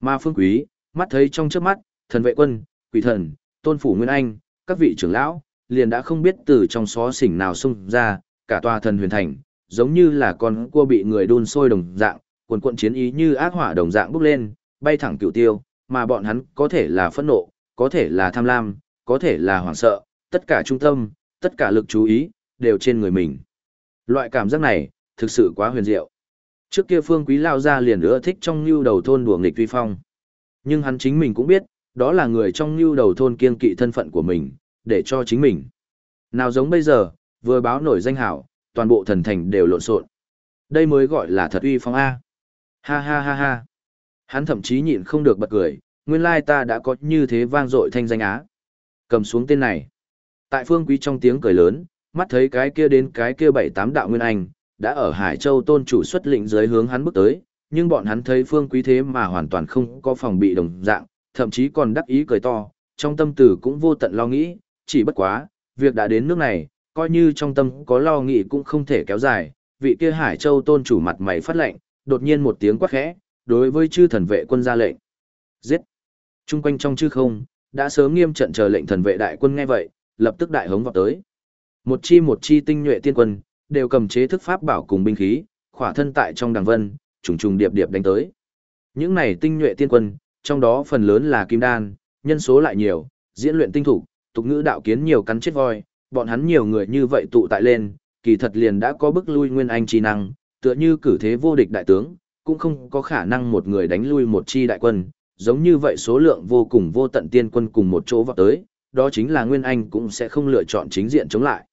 ma phương quý, mắt thấy trong trước mắt, thần vệ quân, quỷ thần, tôn phủ nguyên anh, các vị trưởng lão, liền đã không biết từ trong xó xỉnh nào xung ra, cả tòa thần huyền thành, giống như là con cua bị người đun sôi đồng dạng, cuồn cuộn chiến ý như ác hỏa đồng dạng bốc lên, bay thẳng cửu tiêu, mà bọn hắn có thể là phẫn nộ, có thể là tham lam, có thể là hoảng sợ, tất cả trung tâm, tất cả lực chú ý, đều trên người mình. Loại cảm giác này, thực sự quá huyền diệu. Trước kia Phương Quý lao ra liền ưa thích trong lưu đầu thôn đùa nghịch vi phong. Nhưng hắn chính mình cũng biết, đó là người trong lưu đầu thôn kiên kỵ thân phận của mình, để cho chính mình. Nào giống bây giờ, vừa báo nổi danh hảo, toàn bộ thần thành đều lộn xộn. Đây mới gọi là thật uy phong A. Ha ha ha ha. Hắn thậm chí nhịn không được bật cười, nguyên lai ta đã có như thế vang dội thanh danh á. Cầm xuống tên này. Tại phương quý trong tiếng cười lớn, mắt thấy cái kia đến cái kia bảy tám đạo nguyên anh, đã ở Hải Châu tôn chủ xuất lĩnh dưới hướng hắn bước tới, nhưng bọn hắn thấy phương quý thế mà hoàn toàn không có phòng bị đồng dạng, thậm chí còn đắc ý cười to, trong tâm tử cũng vô tận lo nghĩ, chỉ bất quá, việc đã đến nước này, coi như trong tâm có lo nghĩ cũng không thể kéo dài, vị kia Hải Châu tôn chủ mặt mày phát lệnh, đột nhiên một tiếng quát khẽ, đối với chư thần vệ quân ra lệnh. Giết! Trung quanh trong chư không, đã sớm nghiêm trận chờ lệnh thần vệ đại quân nghe vậy, lập tức đại hống vọt tới. Một chi một chi tinh nhuệ tiên quân, đều cầm chế thức pháp bảo cùng binh khí, khỏa thân tại trong đằng vân, trùng trùng điệp điệp đánh tới. Những này tinh nhuệ tiên quân, trong đó phần lớn là kim đan, nhân số lại nhiều, diễn luyện tinh thủ, tục ngữ đạo kiến nhiều cắn chết voi, bọn hắn nhiều người như vậy tụ tại lên, kỳ thật liền đã có bức lui nguyên anh chi năng, tựa như cử thế vô địch đại tướng, cũng không có khả năng một người đánh lui một chi đại quân, giống như vậy số lượng vô cùng vô tận tiên quân cùng một chỗ vào tới, đó chính là Nguyên Anh cũng sẽ không lựa chọn chính diện chống lại.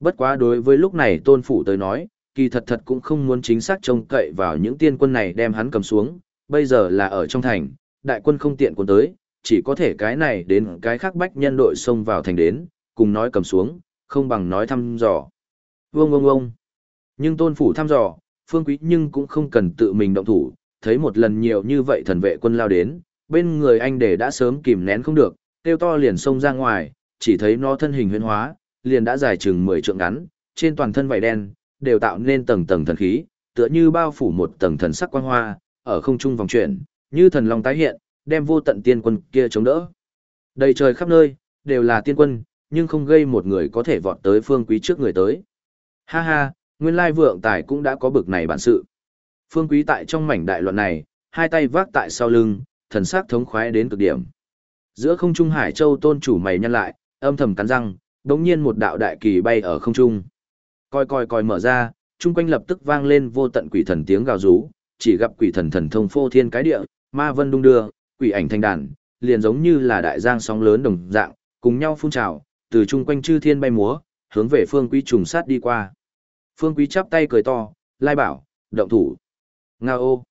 Bất quá đối với lúc này tôn phủ tới nói, kỳ thật thật cũng không muốn chính xác trông cậy vào những tiên quân này đem hắn cầm xuống, bây giờ là ở trong thành, đại quân không tiện quân tới, chỉ có thể cái này đến cái khác bách nhân đội xông vào thành đến, cùng nói cầm xuống, không bằng nói thăm dò. Vương vương vương. Nhưng tôn phủ thăm dò, phương quý nhưng cũng không cần tự mình động thủ, thấy một lần nhiều như vậy thần vệ quân lao đến, bên người anh để đã sớm kìm nén không được, tiêu to liền xông ra ngoài, chỉ thấy nó thân hình huyễn hóa, liền đã dài chừng 10 trượng ngắn, trên toàn thân vảy đen, đều tạo nên tầng tầng thần khí, tựa như bao phủ một tầng thần sắc quang hoa, ở không trung vòng chuyển, như thần long tái hiện, đem vô tận tiên quân kia chống đỡ. Đầy trời khắp nơi, đều là tiên quân, nhưng không gây một người có thể vọt tới phương quý trước người tới. Ha ha, nguyên lai vượng tài cũng đã có bực này bản sự. Phương quý tại trong mảnh đại loạn này, hai tay vác tại sau lưng, thần sắc thống khoái đến cực điểm. Giữa không trung Hải Châu tôn chủ mày nhăn lại, âm thầm cắn răng, đống nhiên một đạo đại kỳ bay ở không trung. Coi coi coi mở ra, chung quanh lập tức vang lên vô tận quỷ thần tiếng gào rú, chỉ gặp quỷ thần thần thông phô thiên cái địa, ma vân đung đưa, quỷ ảnh thanh đàn, liền giống như là đại giang sóng lớn đồng dạng, cùng nhau phun trào, từ chung quanh chư thiên bay múa, hướng về phương quý trùng sát đi qua. Phương quý chắp tay cười to, lai bảo, động thủ. Ngao ô.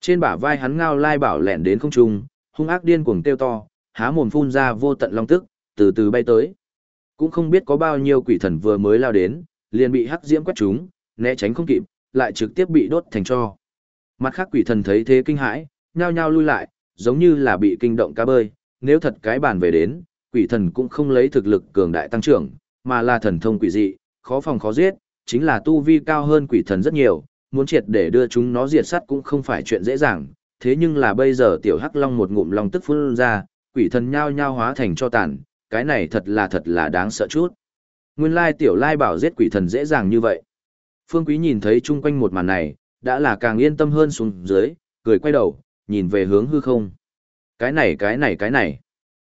Trên bả vai hắn ngao lai bảo lẹn đến không trung, hung ác điên cuồng tiêu to, há mồm phun ra vô tận long tức, từ từ bay tới. Cũng không biết có bao nhiêu quỷ thần vừa mới lao đến, liền bị hắc diễm quét chúng, né tránh không kịp, lại trực tiếp bị đốt thành tro. Mặt khác quỷ thần thấy thế kinh hãi, nhao nhao lui lại, giống như là bị kinh động cá bơi, nếu thật cái bàn về đến, quỷ thần cũng không lấy thực lực cường đại tăng trưởng, mà là thần thông quỷ dị, khó phòng khó giết, chính là tu vi cao hơn quỷ thần rất nhiều, muốn triệt để đưa chúng nó diệt sát cũng không phải chuyện dễ dàng, thế nhưng là bây giờ tiểu hắc long một ngụm long tức phun ra, quỷ thần nhao nhao hóa thành cho tàn, cái này thật là thật là đáng sợ chút. Nguyên lai tiểu lai bảo giết quỷ thần dễ dàng như vậy. Phương Quý nhìn thấy chung quanh một màn này, đã là càng yên tâm hơn xuống dưới, cười quay đầu, nhìn về hướng hư không. Cái này cái này cái này.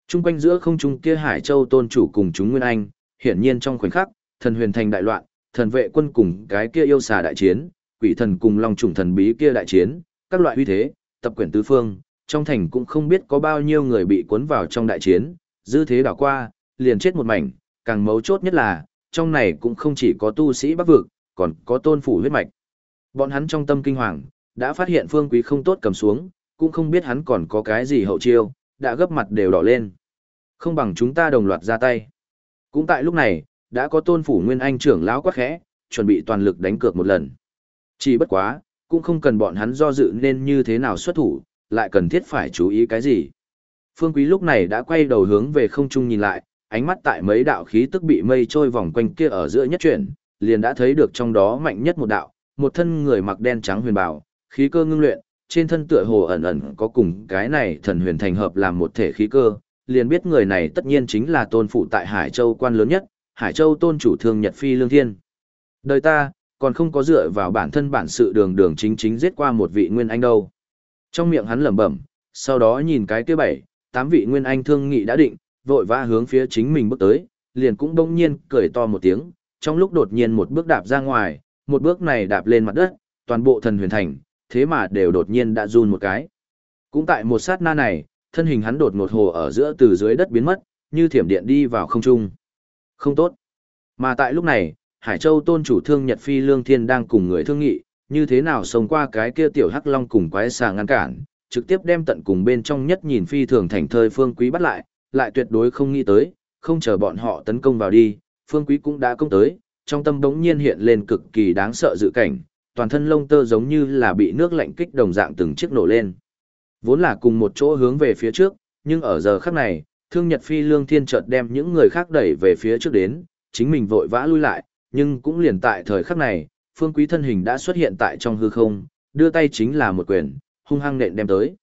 Chung quanh giữa không trung kia Hải Châu tôn chủ cùng chúng Nguyên Anh, hiển nhiên trong khoảnh khắc, thần huyền thành đại loạn, thần vệ quân cùng cái kia yêu xà đại chiến, quỷ thần cùng long trùng thần bí kia đại chiến, các loại uy thế, tập quyển tứ phương, trong thành cũng không biết có bao nhiêu người bị cuốn vào trong đại chiến, dư thế đảo qua, liền chết một mảnh, càng mấu chốt nhất là, trong này cũng không chỉ có tu sĩ bắc vực, còn có tôn phủ huyết mạch. Bọn hắn trong tâm kinh hoàng, đã phát hiện phương quý không tốt cầm xuống, cũng không biết hắn còn có cái gì hậu chiêu, đã gấp mặt đều đỏ lên. Không bằng chúng ta đồng loạt ra tay. Cũng tại lúc này, đã có tôn phủ nguyên anh trưởng lão quá khẽ, chuẩn bị toàn lực đánh cược một lần. Chỉ bất quá, cũng không cần bọn hắn do dự nên như thế nào xuất thủ, lại cần thiết phải chú ý cái gì. Phương Quý lúc này đã quay đầu hướng về không trung nhìn lại, ánh mắt tại mấy đạo khí tức bị mây trôi vòng quanh kia ở giữa nhất chuyển, liền đã thấy được trong đó mạnh nhất một đạo, một thân người mặc đen trắng huyền bào, khí cơ ngưng luyện, trên thân tựa hồ ẩn ẩn có cùng cái này thần huyền thành hợp làm một thể khí cơ, liền biết người này tất nhiên chính là tôn phụ tại Hải Châu quan lớn nhất, Hải Châu tôn chủ thương Nhật Phi Lương Thiên. Đời ta, còn không có dựa vào bản thân bản sự đường đường chính chính giết qua một vị nguyên anh đâu. Trong miệng hắn lẩm bẩm, sau đó nhìn cái kia bảy, tám vị nguyên anh thương nghị đã định, vội vã hướng phía chính mình bước tới, liền cũng đông nhiên cười to một tiếng, trong lúc đột nhiên một bước đạp ra ngoài, một bước này đạp lên mặt đất, toàn bộ thần huyền thành, thế mà đều đột nhiên đã run một cái. Cũng tại một sát na này, thân hình hắn đột ngột hồ ở giữa từ dưới đất biến mất, như thiểm điện đi vào không trung. Không tốt. Mà tại lúc này, Hải Châu tôn chủ thương Nhật Phi Lương Thiên đang cùng người thương nghị, như thế nào sống qua cái kia tiểu hắc long cùng quái xà ngăn cản, trực tiếp đem tận cùng bên trong nhất nhìn phi thường thành thơi phương quý bắt lại, lại tuyệt đối không nghĩ tới, không chờ bọn họ tấn công vào đi, phương quý cũng đã công tới, trong tâm đống nhiên hiện lên cực kỳ đáng sợ dự cảnh, toàn thân lông tơ giống như là bị nước lạnh kích đồng dạng từng chiếc nổ lên. Vốn là cùng một chỗ hướng về phía trước, nhưng ở giờ khắc này, thương nhật phi lương thiên chợt đem những người khác đẩy về phía trước đến, chính mình vội vã lui lại, nhưng cũng liền tại thời khắc này, phương quý thân hình đã xuất hiện tại trong hư không, đưa tay chính là một quyền, hung hăng nện đem tới.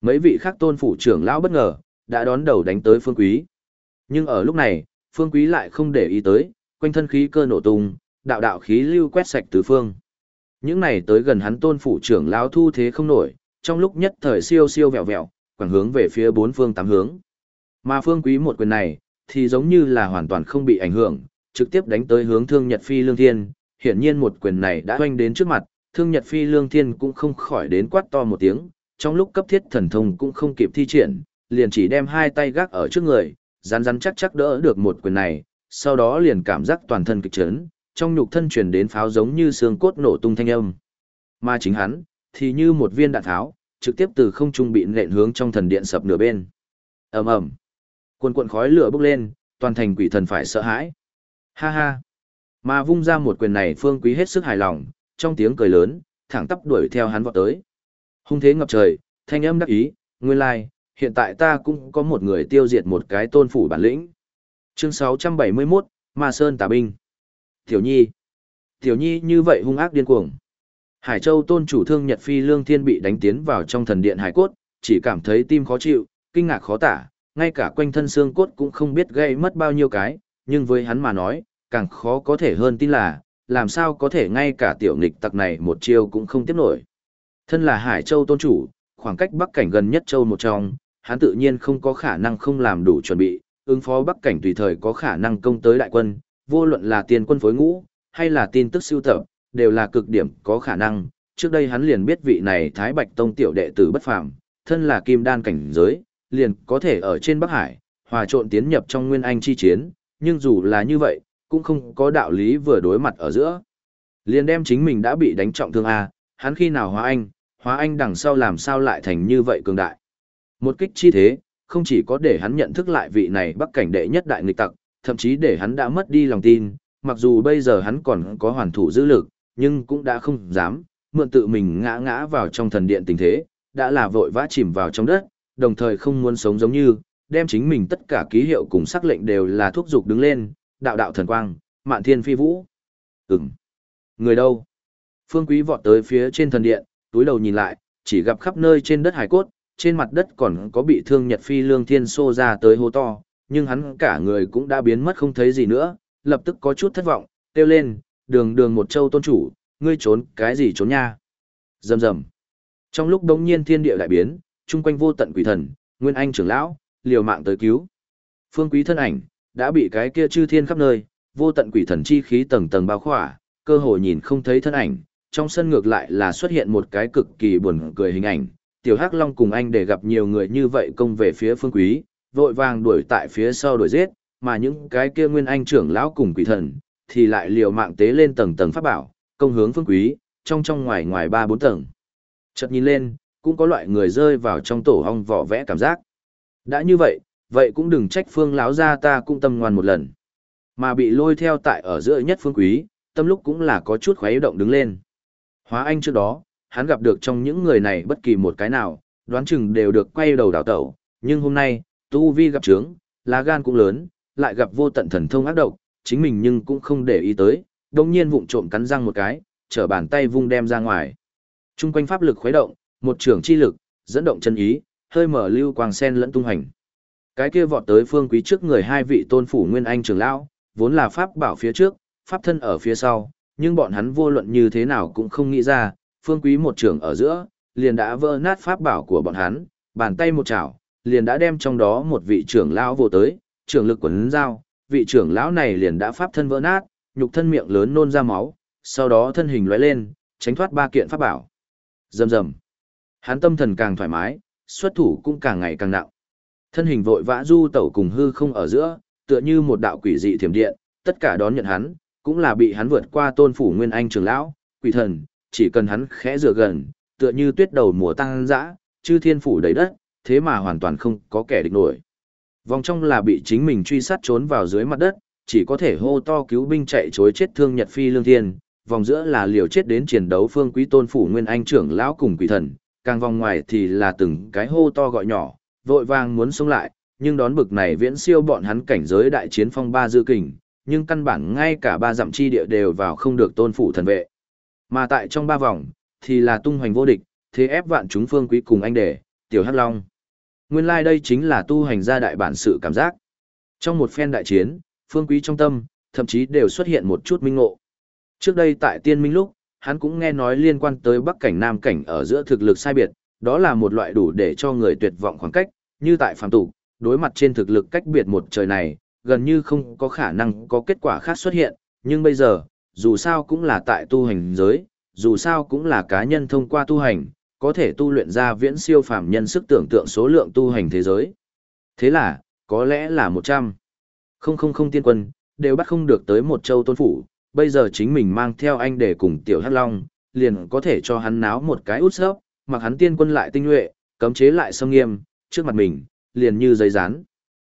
Mấy vị khác tôn phủ trưởng lão bất ngờ, đã đón đầu đánh tới phương quý. Nhưng ở lúc này, phương quý lại không để ý tới, quanh thân khí cơ nổ tung, đạo đạo khí lưu quét sạch tứ phương. Những này tới gần hắn tôn phủ trưởng lão thu thế không nổi, trong lúc nhất thời siêu siêu vẹo vẹo, quảng hướng về phía bốn phương tám hướng. Mà phương quý một quyền này, thì giống như là hoàn toàn không bị ảnh hưởng, trực tiếp đánh tới hướng thương Nhật Phi Lương Thiên, hiển nhiên một quyền này đã hoanh đến trước mặt, thương Nhật Phi Lương Thiên cũng không khỏi đến quát to một tiếng, trong lúc cấp thiết thần thông cũng không kịp thi triển, liền chỉ đem hai tay gác ở trước người, rắn rắn chắc chắc đỡ được một quyền này, sau đó liền cảm giác toàn thân kịch chấn, trong nhục thân truyền đến pháo giống như xương cốt nổ tung thanh âm. Mà chính hắn, thì như một viên đạn tháo, trực tiếp từ không trung bị nện hướng trong thần điện sập nửa bên. Ầm ầm. Cuồn cuộn khói lửa bốc lên, toàn thành quỷ thần phải sợ hãi. Ha ha. Mà vung ra một quyền này Phương Quý hết sức hài lòng, trong tiếng cười lớn, thẳng tắp đuổi theo hắn vọt tới. Hung thế ngập trời, thanh âm đắc ý, nguyên lai, like, hiện tại ta cũng có một người tiêu diệt một cái tôn phủ bản lĩnh. Chương 671, Ma Sơn Tà Binh. Tiểu Nhi. Tiểu Nhi như vậy hung ác điên cuồng. Hải Châu tôn chủ thương Nhật Phi Lương Thiên bị đánh tiến vào trong thần điện hải cốt, chỉ cảm thấy tim khó chịu, kinh ngạc khó tả, ngay cả quanh thân xương cốt cũng không biết gây mất bao nhiêu cái, nhưng với hắn mà nói, càng khó có thể hơn tin là, làm sao có thể ngay cả tiểu nghịch tặc này một chiêu cũng không tiếp nổi. Thân là Hải Châu tôn chủ, khoảng cách Bắc cảnh gần nhất châu một trong, hắn tự nhiên không có khả năng không làm đủ chuẩn bị, ứng phó Bắc cảnh tùy thời có khả năng công tới đại quân, vô luận là tiền quân phối ngũ, hay là tin tức siêu tập, đều là cực điểm có khả năng. Trước đây hắn liền biết vị này Thái Bạch Tông tiểu đệ tử bất phàm, thân là kim đan cảnh giới, liền có thể ở trên Bắc Hải, hòa trộn tiến nhập trong Nguyên Anh chi chiến, nhưng dù là như vậy, cũng không có đạo lý vừa đối mặt ở giữa. Liền đem chính mình đã bị đánh trọng thương A, hắn khi nào hóa anh, hóa anh đằng sau làm sao lại thành như vậy cường đại. Một kích chi thế, không chỉ có để hắn nhận thức lại vị này bắc cảnh đệ nhất đại nghịch tặc, thậm chí để hắn đã mất đi lòng tin, mặc dù bây giờ hắn còn có hoàn thủ dữ lực, nhưng cũng đã không dám, mượn tự mình ngã ngã vào trong thần điện tình thế, đã là vội vã chìm vào trong đất, đồng thời không muốn sống giống như, đem chính mình tất cả ký hiệu cùng sắc lệnh đều là thúc dục đứng lên, đạo đạo thần quang, mạn thiên phi vũ. Ừm. Người đâu? Phương Quý vọt tới phía trên thần điện, túi đầu nhìn lại, chỉ gặp khắp nơi trên đất hải cốt, trên mặt đất còn có bị thương Nhật Phi Lương Thiên xô ra tới hô to, nhưng hắn cả người cũng đã biến mất không thấy gì nữa, lập tức có chút thất vọng, kêu lên, đường đường một châu tôn chủ, ngươi trốn cái gì trốn nha. Rầm rầm. Trong lúc đống nhiên thiên địa lại biến, chung quanh vô tận quỷ thần, nguyên anh trưởng lão, liều mạng tới cứu. Phương quý thân ảnh, đã bị cái kia chư thiên khắp nơi, vô tận quỷ thần chi khí tầng tầng bao khỏa, cơ hội nhìn không thấy thân ảnh, trong sân ngược lại là xuất hiện một cái cực kỳ buồn cười hình ảnh. Tiểu Hắc Long cùng anh để gặp nhiều người như vậy công về phía phương quý, vội vàng đuổi tại phía sau đuổi giết, mà những cái kia nguyên anh trưởng lão cùng quỷ thần, thì lại liều mạng tế lên tầng tầng pháp bảo, công hướng phương quý, trong trong ngoài ngoài ba bốn tầng. Chợt nhìn lên, cũng có loại người rơi vào trong tổ hong vỏ vẽ cảm giác. Đã như vậy, vậy cũng đừng trách phương lão ra ta cũng tâm ngoan một lần. Mà bị lôi theo tại ở giữa nhất phương quý, tâm lúc cũng là có chút khuấy động đứng lên. Hóa anh trước đó, hắn gặp được trong những người này bất kỳ một cái nào, đoán chừng đều được quay đầu đảo tẩu, nhưng hôm nay, tu vi gặp trướng, lá gan cũng lớn, lại gặp vô tận thần thông ác độc, chính mình nhưng cũng không để ý tới, đồng nhiên vụng trộm cắn răng một cái, trở bàn tay vung đem ra ngoài. Trung quanh pháp lực khuấy động, một trưởng chi lực, dẫn động chân ý, hơi mở lưu quang sen lẫn tung hành. Cái kia vọt tới phương quý trước người hai vị tôn phủ nguyên anh trưởng lão, vốn là pháp bảo phía trước, pháp thân ở phía sau, nhưng bọn hắn vô luận như thế nào cũng không nghĩ ra, phương quý một trưởng ở giữa, liền đã vỡ nát pháp bảo của bọn hắn, bàn tay một chảo, liền đã đem trong đó một vị trưởng lão vô tới, trưởng lực quấn dao, vị trưởng lão này liền đã pháp thân vỡ nát, nhục thân miệng lớn nôn ra máu, sau đó thân hình lóe lên, tránh thoát ba kiện pháp bảo. Rầm rầm. Hắn tâm thần càng thoải mái, xuất thủ cũng càng ngày càng nặng. Thân hình vội vã du tẩu cùng hư không ở giữa, tựa như một đạo quỷ dị thiểm điện, tất cả đón nhận hắn, cũng là bị hắn vượt qua tôn phủ nguyên anh trưởng lão, quỷ thần, chỉ cần hắn khẽ rửa gần, tựa như tuyết đầu mùa tăng dã, chư thiên phủ đầy đất, thế mà hoàn toàn không có kẻ địch nổi. Vòng trong là bị chính mình truy sát trốn vào dưới mặt đất, chỉ có thể hô to cứu binh chạy chối chết thương Nhật Phi Lương Thiên, vòng giữa là liều chết đến chiến đấu phương quý tôn phủ nguyên anh trưởng lão cùng quỷ thần, càng vòng ngoài thì là từng cái hô to gọi nhỏ, vội vàng muốn sống lại, nhưng đón bực này viễn siêu bọn hắn cảnh giới đại chiến phong ba dư kình, nhưng căn bản ngay cả ba dặm chi địa đều vào không được tôn phủ thần vệ. Mà tại trong ba vòng, thì là tung hoành vô địch, thế ép vạn chúng phương quý cùng anh đệ, tiểu hắc long. Nguyên lai like đây chính là tu hành gia đại bản sự cảm giác. Trong một phen đại chiến, phương quý trong tâm, thậm chí đều xuất hiện một chút minh ngộ. Trước đây tại tiên minh lúc, hắn cũng nghe nói liên quan tới bắc cảnh nam cảnh ở giữa thực lực sai biệt, đó là một loại đủ để cho người tuyệt vọng khoảng cách, như tại phàm tục, đối mặt trên thực lực cách biệt một trời này, gần như không có khả năng có kết quả khác xuất hiện, nhưng bây giờ, dù sao cũng là tại tu hành giới, dù sao cũng là cá nhân thông qua tu hành, có thể tu luyện ra viễn siêu phàm nhân sức tưởng tượng số lượng tu hành thế giới. Thế là, có lẽ là 100. Không không không tiên quân, đều bắt không được tới một châu tôn phủ, bây giờ chính mình mang theo anh để cùng tiểu hắc long, liền có thể cho hắn náo một cái út sớp, mặc hắn tiên quân lại tinh nhuệ, cấm chế lại sâm nghiêm, trước mặt mình, liền như giấy rán.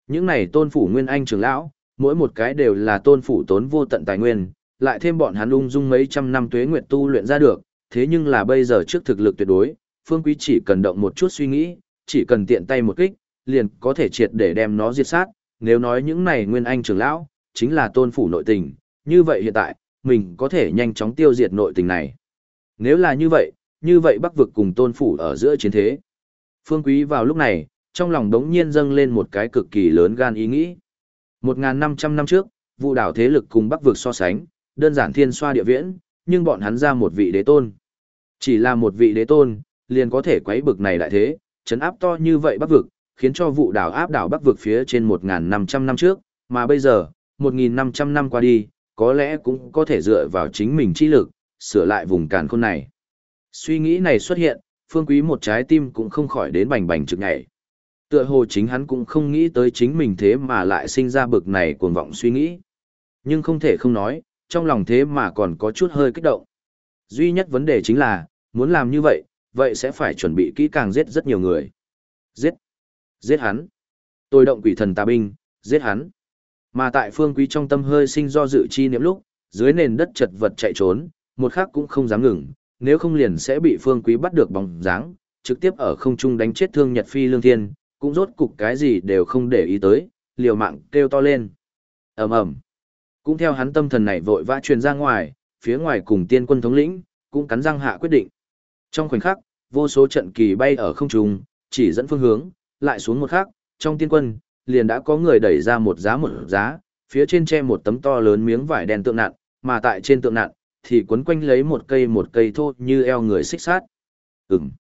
Những này tôn phủ nguyên anh trưởng lão, mỗi một cái đều là tôn phủ tốn vô tận tài nguyên, lại thêm bọn hắn ung dung mấy trăm năm tuế nguyệt tu luyện ra được, thế nhưng là bây giờ trước thực lực tuyệt đối, Phương Quý chỉ cần động một chút suy nghĩ, chỉ cần tiện tay một kích, liền có thể triệt để đem nó diệt sát, nếu nói những này nguyên anh trưởng lão, chính là tôn phủ nội tình, như vậy hiện tại, mình có thể nhanh chóng tiêu diệt nội tình này. Nếu là như vậy, như vậy bắc vực cùng tôn phủ ở giữa chiến thế. Phương Quý vào lúc này, trong lòng đống nhiên dâng lên một cái cực kỳ lớn gan ý nghĩ. 1.500 năm trước, vụ đảo thế lực cùng bắc vực so sánh, đơn giản thiên xoa địa viễn, nhưng bọn hắn ra một vị đế tôn. Chỉ là một vị đế tôn, liền có thể quấy bực này lại thế, chấn áp to như vậy bắc vực, khiến cho vụ đảo áp đảo bắc vực phía trên 1.500 năm trước, mà bây giờ, 1.500 năm qua đi, có lẽ cũng có thể dựa vào chính mình chi lực, sửa lại vùng càn khôn này. Suy nghĩ này xuất hiện, phương quý một trái tim cũng không khỏi đến bành bành trực nhảy. Tựa hồ chính hắn cũng không nghĩ tới chính mình thế mà lại sinh ra bực này cuồng vọng suy nghĩ. Nhưng không thể không nói, trong lòng thế mà còn có chút hơi kích động. Duy nhất vấn đề chính là, muốn làm như vậy, vậy sẽ phải chuẩn bị kỹ càng giết rất nhiều người. Giết! Giết hắn! Tôi động quỷ thần tà binh, giết hắn! Mà tại phương quý trong tâm hơi sinh do dự chi niệm lúc, dưới nền đất chật vật chạy trốn, một khắc cũng không dám ngừng, nếu không liền sẽ bị phương quý bắt được bóng dáng, trực tiếp ở không trung đánh chết thương Nhật Phi Lương Thiên, cũng rốt cục cái gì đều không để ý tới, liều mạng kêu to lên. ầm ầm Cũng theo hắn tâm thần này vội vã truyền ra ngoài, phía ngoài cùng tiên quân thống lĩnh, cũng cắn răng hạ quyết định. Trong khoảnh khắc, vô số trận kỳ bay ở không trung, chỉ dẫn phương hướng, lại xuống một khắc, trong tiên quân, liền đã có người đẩy ra một giá một giá, phía trên che một tấm to lớn miếng vải đen tượng nạn mà tại trên tượng nạn thì quấn quanh lấy một cây một cây thô như eo người xích sát. Ừm.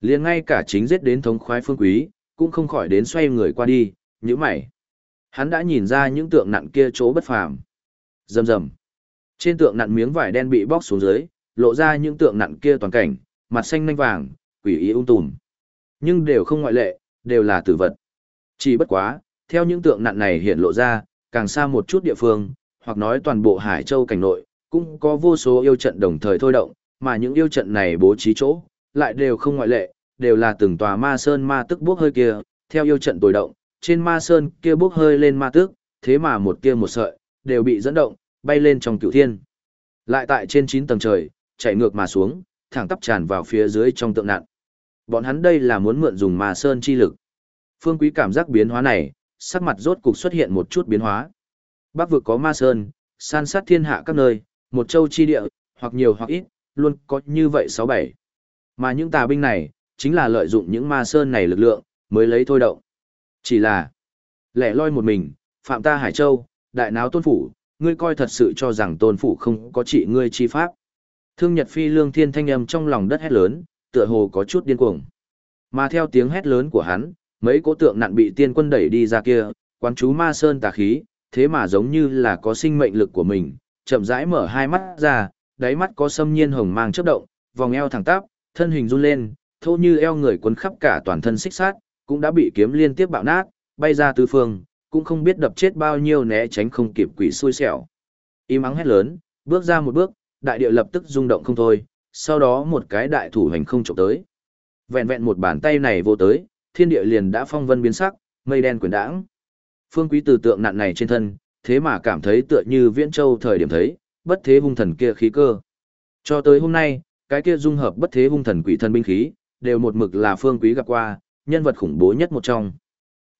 Liền ngay cả chính giết đến thống khoái phương quý, cũng không khỏi đến xoay người qua đi, như mày. Hắn đã nhìn ra những tượng nạn kia chỗ bất phàm. Rầm rầm. Trên tượng nạn miếng vải đen bị bóc xuống dưới, lộ ra những tượng nạn kia toàn cảnh, mặt xanh nanh vàng, quỷ ý ung tùm. Nhưng đều không ngoại lệ, đều là tử vật. Chỉ bất quá, theo những tượng nặn này hiện lộ ra, càng xa một chút địa phương, hoặc nói toàn bộ Hải Châu cảnh nội, cũng có vô số yêu trận đồng thời thôi động, mà những yêu trận này bố trí chỗ, lại đều không ngoại lệ, đều là từng tòa ma sơn ma tức bước hơi kia, theo yêu trận tối động, trên ma sơn kia bước hơi lên ma tức, thế mà một kia một sợi, đều bị dẫn động, bay lên trong cửu thiên. Lại tại trên 9 tầng trời, chạy ngược mà xuống, thẳng tắp tràn vào phía dưới trong tượng nạn. Bọn hắn đây là muốn mượn dùng ma sơn chi lực. Phương Quý cảm giác biến hóa này, sắc mặt rốt cục xuất hiện một chút biến hóa. Bắc vực có ma sơn, san sát thiên hạ các nơi, một châu chi địa, hoặc nhiều hoặc ít, luôn có như vậy sáu bảy. Mà những tà binh này, chính là lợi dụng những ma sơn này lực lượng, mới lấy thôi động. Chỉ là, lẻ loi một mình, phạm ta Hải Châu, đại náo tôn phủ, ngươi coi thật sự cho rằng tôn phủ không có trị ngươi chi pháp. Thương Nhật Phi lương thiên thanh âm trong lòng đất hét lớn, tựa hồ có chút điên cuồng. Mà theo tiếng hét lớn của hắn, mấy cỗ tượng nạn bị tiên quân đẩy đi ra kia, quán chú ma sơn tà khí, thế mà giống như là có sinh mệnh lực của mình, chậm rãi mở hai mắt ra, đáy mắt có xâm nhiên hồng mang chớp động, vòng eo thẳng tắp, thân hình run lên, thô như eo người quấn khắp cả toàn thân xích sát, cũng đã bị kiếm liên tiếp bạo nát, bay ra tứ phương, cũng không biết đập chết bao nhiêu né tránh không kịp quỷ xui xẻo. Im ắng hét lớn, bước ra một bước, đại địa lập tức rung động không thôi, sau đó một cái đại thủ hành không chụp tới. Vẹn vẹn một bàn tay này vô tới, thiên địa liền đã phong vân biến sắc, mây đen quyển đãng. Phương Quý từ tượng nạn này trên thân, thế mà cảm thấy tựa như Viễn Châu thời điểm thấy, bất thế hung thần kia khí cơ. Cho tới hôm nay, cái kia dung hợp bất thế hung thần quỷ thần binh khí, đều một mực là Phương Quý gặp qua, nhân vật khủng bố nhất một trong.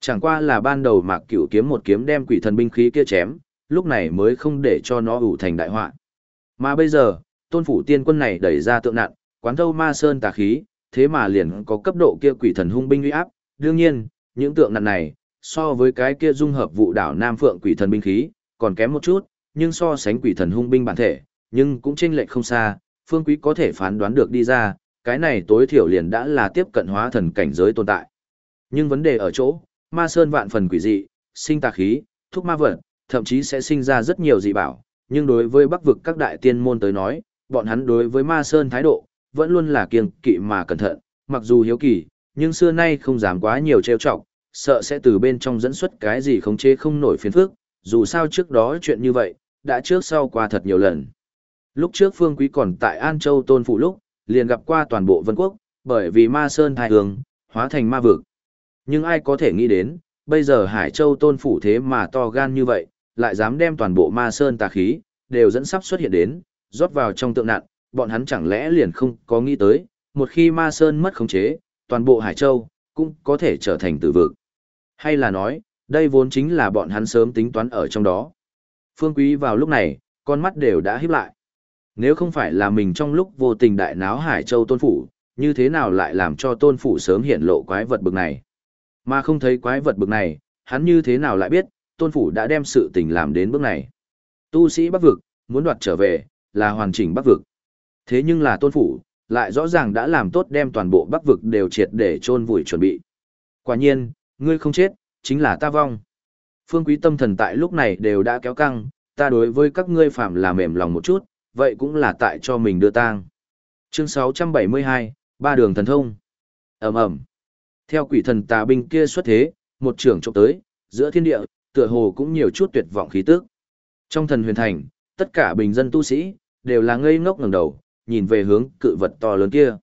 Chẳng qua là ban đầu Mạc Cửu kiếm một kiếm đem quỷ thần binh khí kia chém, lúc này mới không để cho nó ủ thành đại họa. Mà bây giờ, tôn phủ tiên quân này đẩy ra tượng nạn, quán thâu ma sơn tà khí, thế mà liền có cấp độ kia quỷ thần hung binh uy áp, đương nhiên, những tượng nặng này, so với cái kia dung hợp vụ đảo Nam Phượng quỷ thần binh khí, còn kém một chút, nhưng so sánh quỷ thần hung binh bản thể, nhưng cũng chênh lệch không xa, phương quý có thể phán đoán được đi ra, cái này tối thiểu liền đã là tiếp cận hóa thần cảnh giới tồn tại. Nhưng vấn đề ở chỗ, ma sơn vạn phần quỷ dị, sinh tà khí, thúc ma vật, thậm chí sẽ sinh ra rất nhiều dị bảo, nhưng đối với bắc vực các đại tiên môn tới nói, bọn hắn đối với ma sơn thái độ, vẫn luôn là kiêng kỵ mà cẩn thận, mặc dù hiếu kỳ, nhưng xưa nay không dám quá nhiều trêu chọc, sợ sẽ từ bên trong dẫn xuất cái gì khống chế không nổi phiền phức, dù sao trước đó chuyện như vậy, đã trước sau qua thật nhiều lần. Lúc trước Phương Quý còn tại An Châu Tôn Phụ lúc, liền gặp qua toàn bộ Vân Quốc, bởi vì ma sơn thai hương, hóa thành ma vực. Nhưng ai có thể nghĩ đến, bây giờ Hải Châu Tôn Phủ thế mà to gan như vậy, lại dám đem toàn bộ ma sơn tà khí, đều dẫn sắp xuất hiện đến, rót vào trong tượng nạn, bọn hắn chẳng lẽ liền không có nghĩ tới, một khi ma sơn mất khống chế, toàn bộ Hải Châu, cũng có thể trở thành tử vực. Hay là nói, đây vốn chính là bọn hắn sớm tính toán ở trong đó. Phương Quý vào lúc này, con mắt đều đã híp lại. Nếu không phải là mình trong lúc vô tình đại náo Hải Châu Tôn Phủ, như thế nào lại làm cho Tôn Phủ sớm hiện lộ quái vật bực này? Mà không thấy quái vật bực này, hắn như thế nào lại biết, Tôn Phủ đã đem sự tình làm đến bước này. Tu sĩ Bắc Vực, muốn đoạt trở về, là hoàn chỉnh Bắc Vực. Thế nhưng là Tôn Phủ, lại rõ ràng đã làm tốt đem toàn bộ Bắc Vực đều triệt để chôn vùi chuẩn bị. Quả nhiên, ngươi không chết, chính là ta vong. Phương quý tâm thần tại lúc này đều đã kéo căng, ta đối với các ngươi phạm là mềm lòng một chút, vậy cũng là tại cho mình đưa tang. Chương 672, ba đường thần thông. ầm ầm Theo quỷ thần tà binh kia xuất thế, một trưởng trộm tới, giữa thiên địa, tựa hồ cũng nhiều chút tuyệt vọng khí tức. Trong thần huyền thành, tất cả bình dân tu sĩ, đều là ngây ngốc ngẩng đầu, nhìn về hướng cự vật to lớn kia.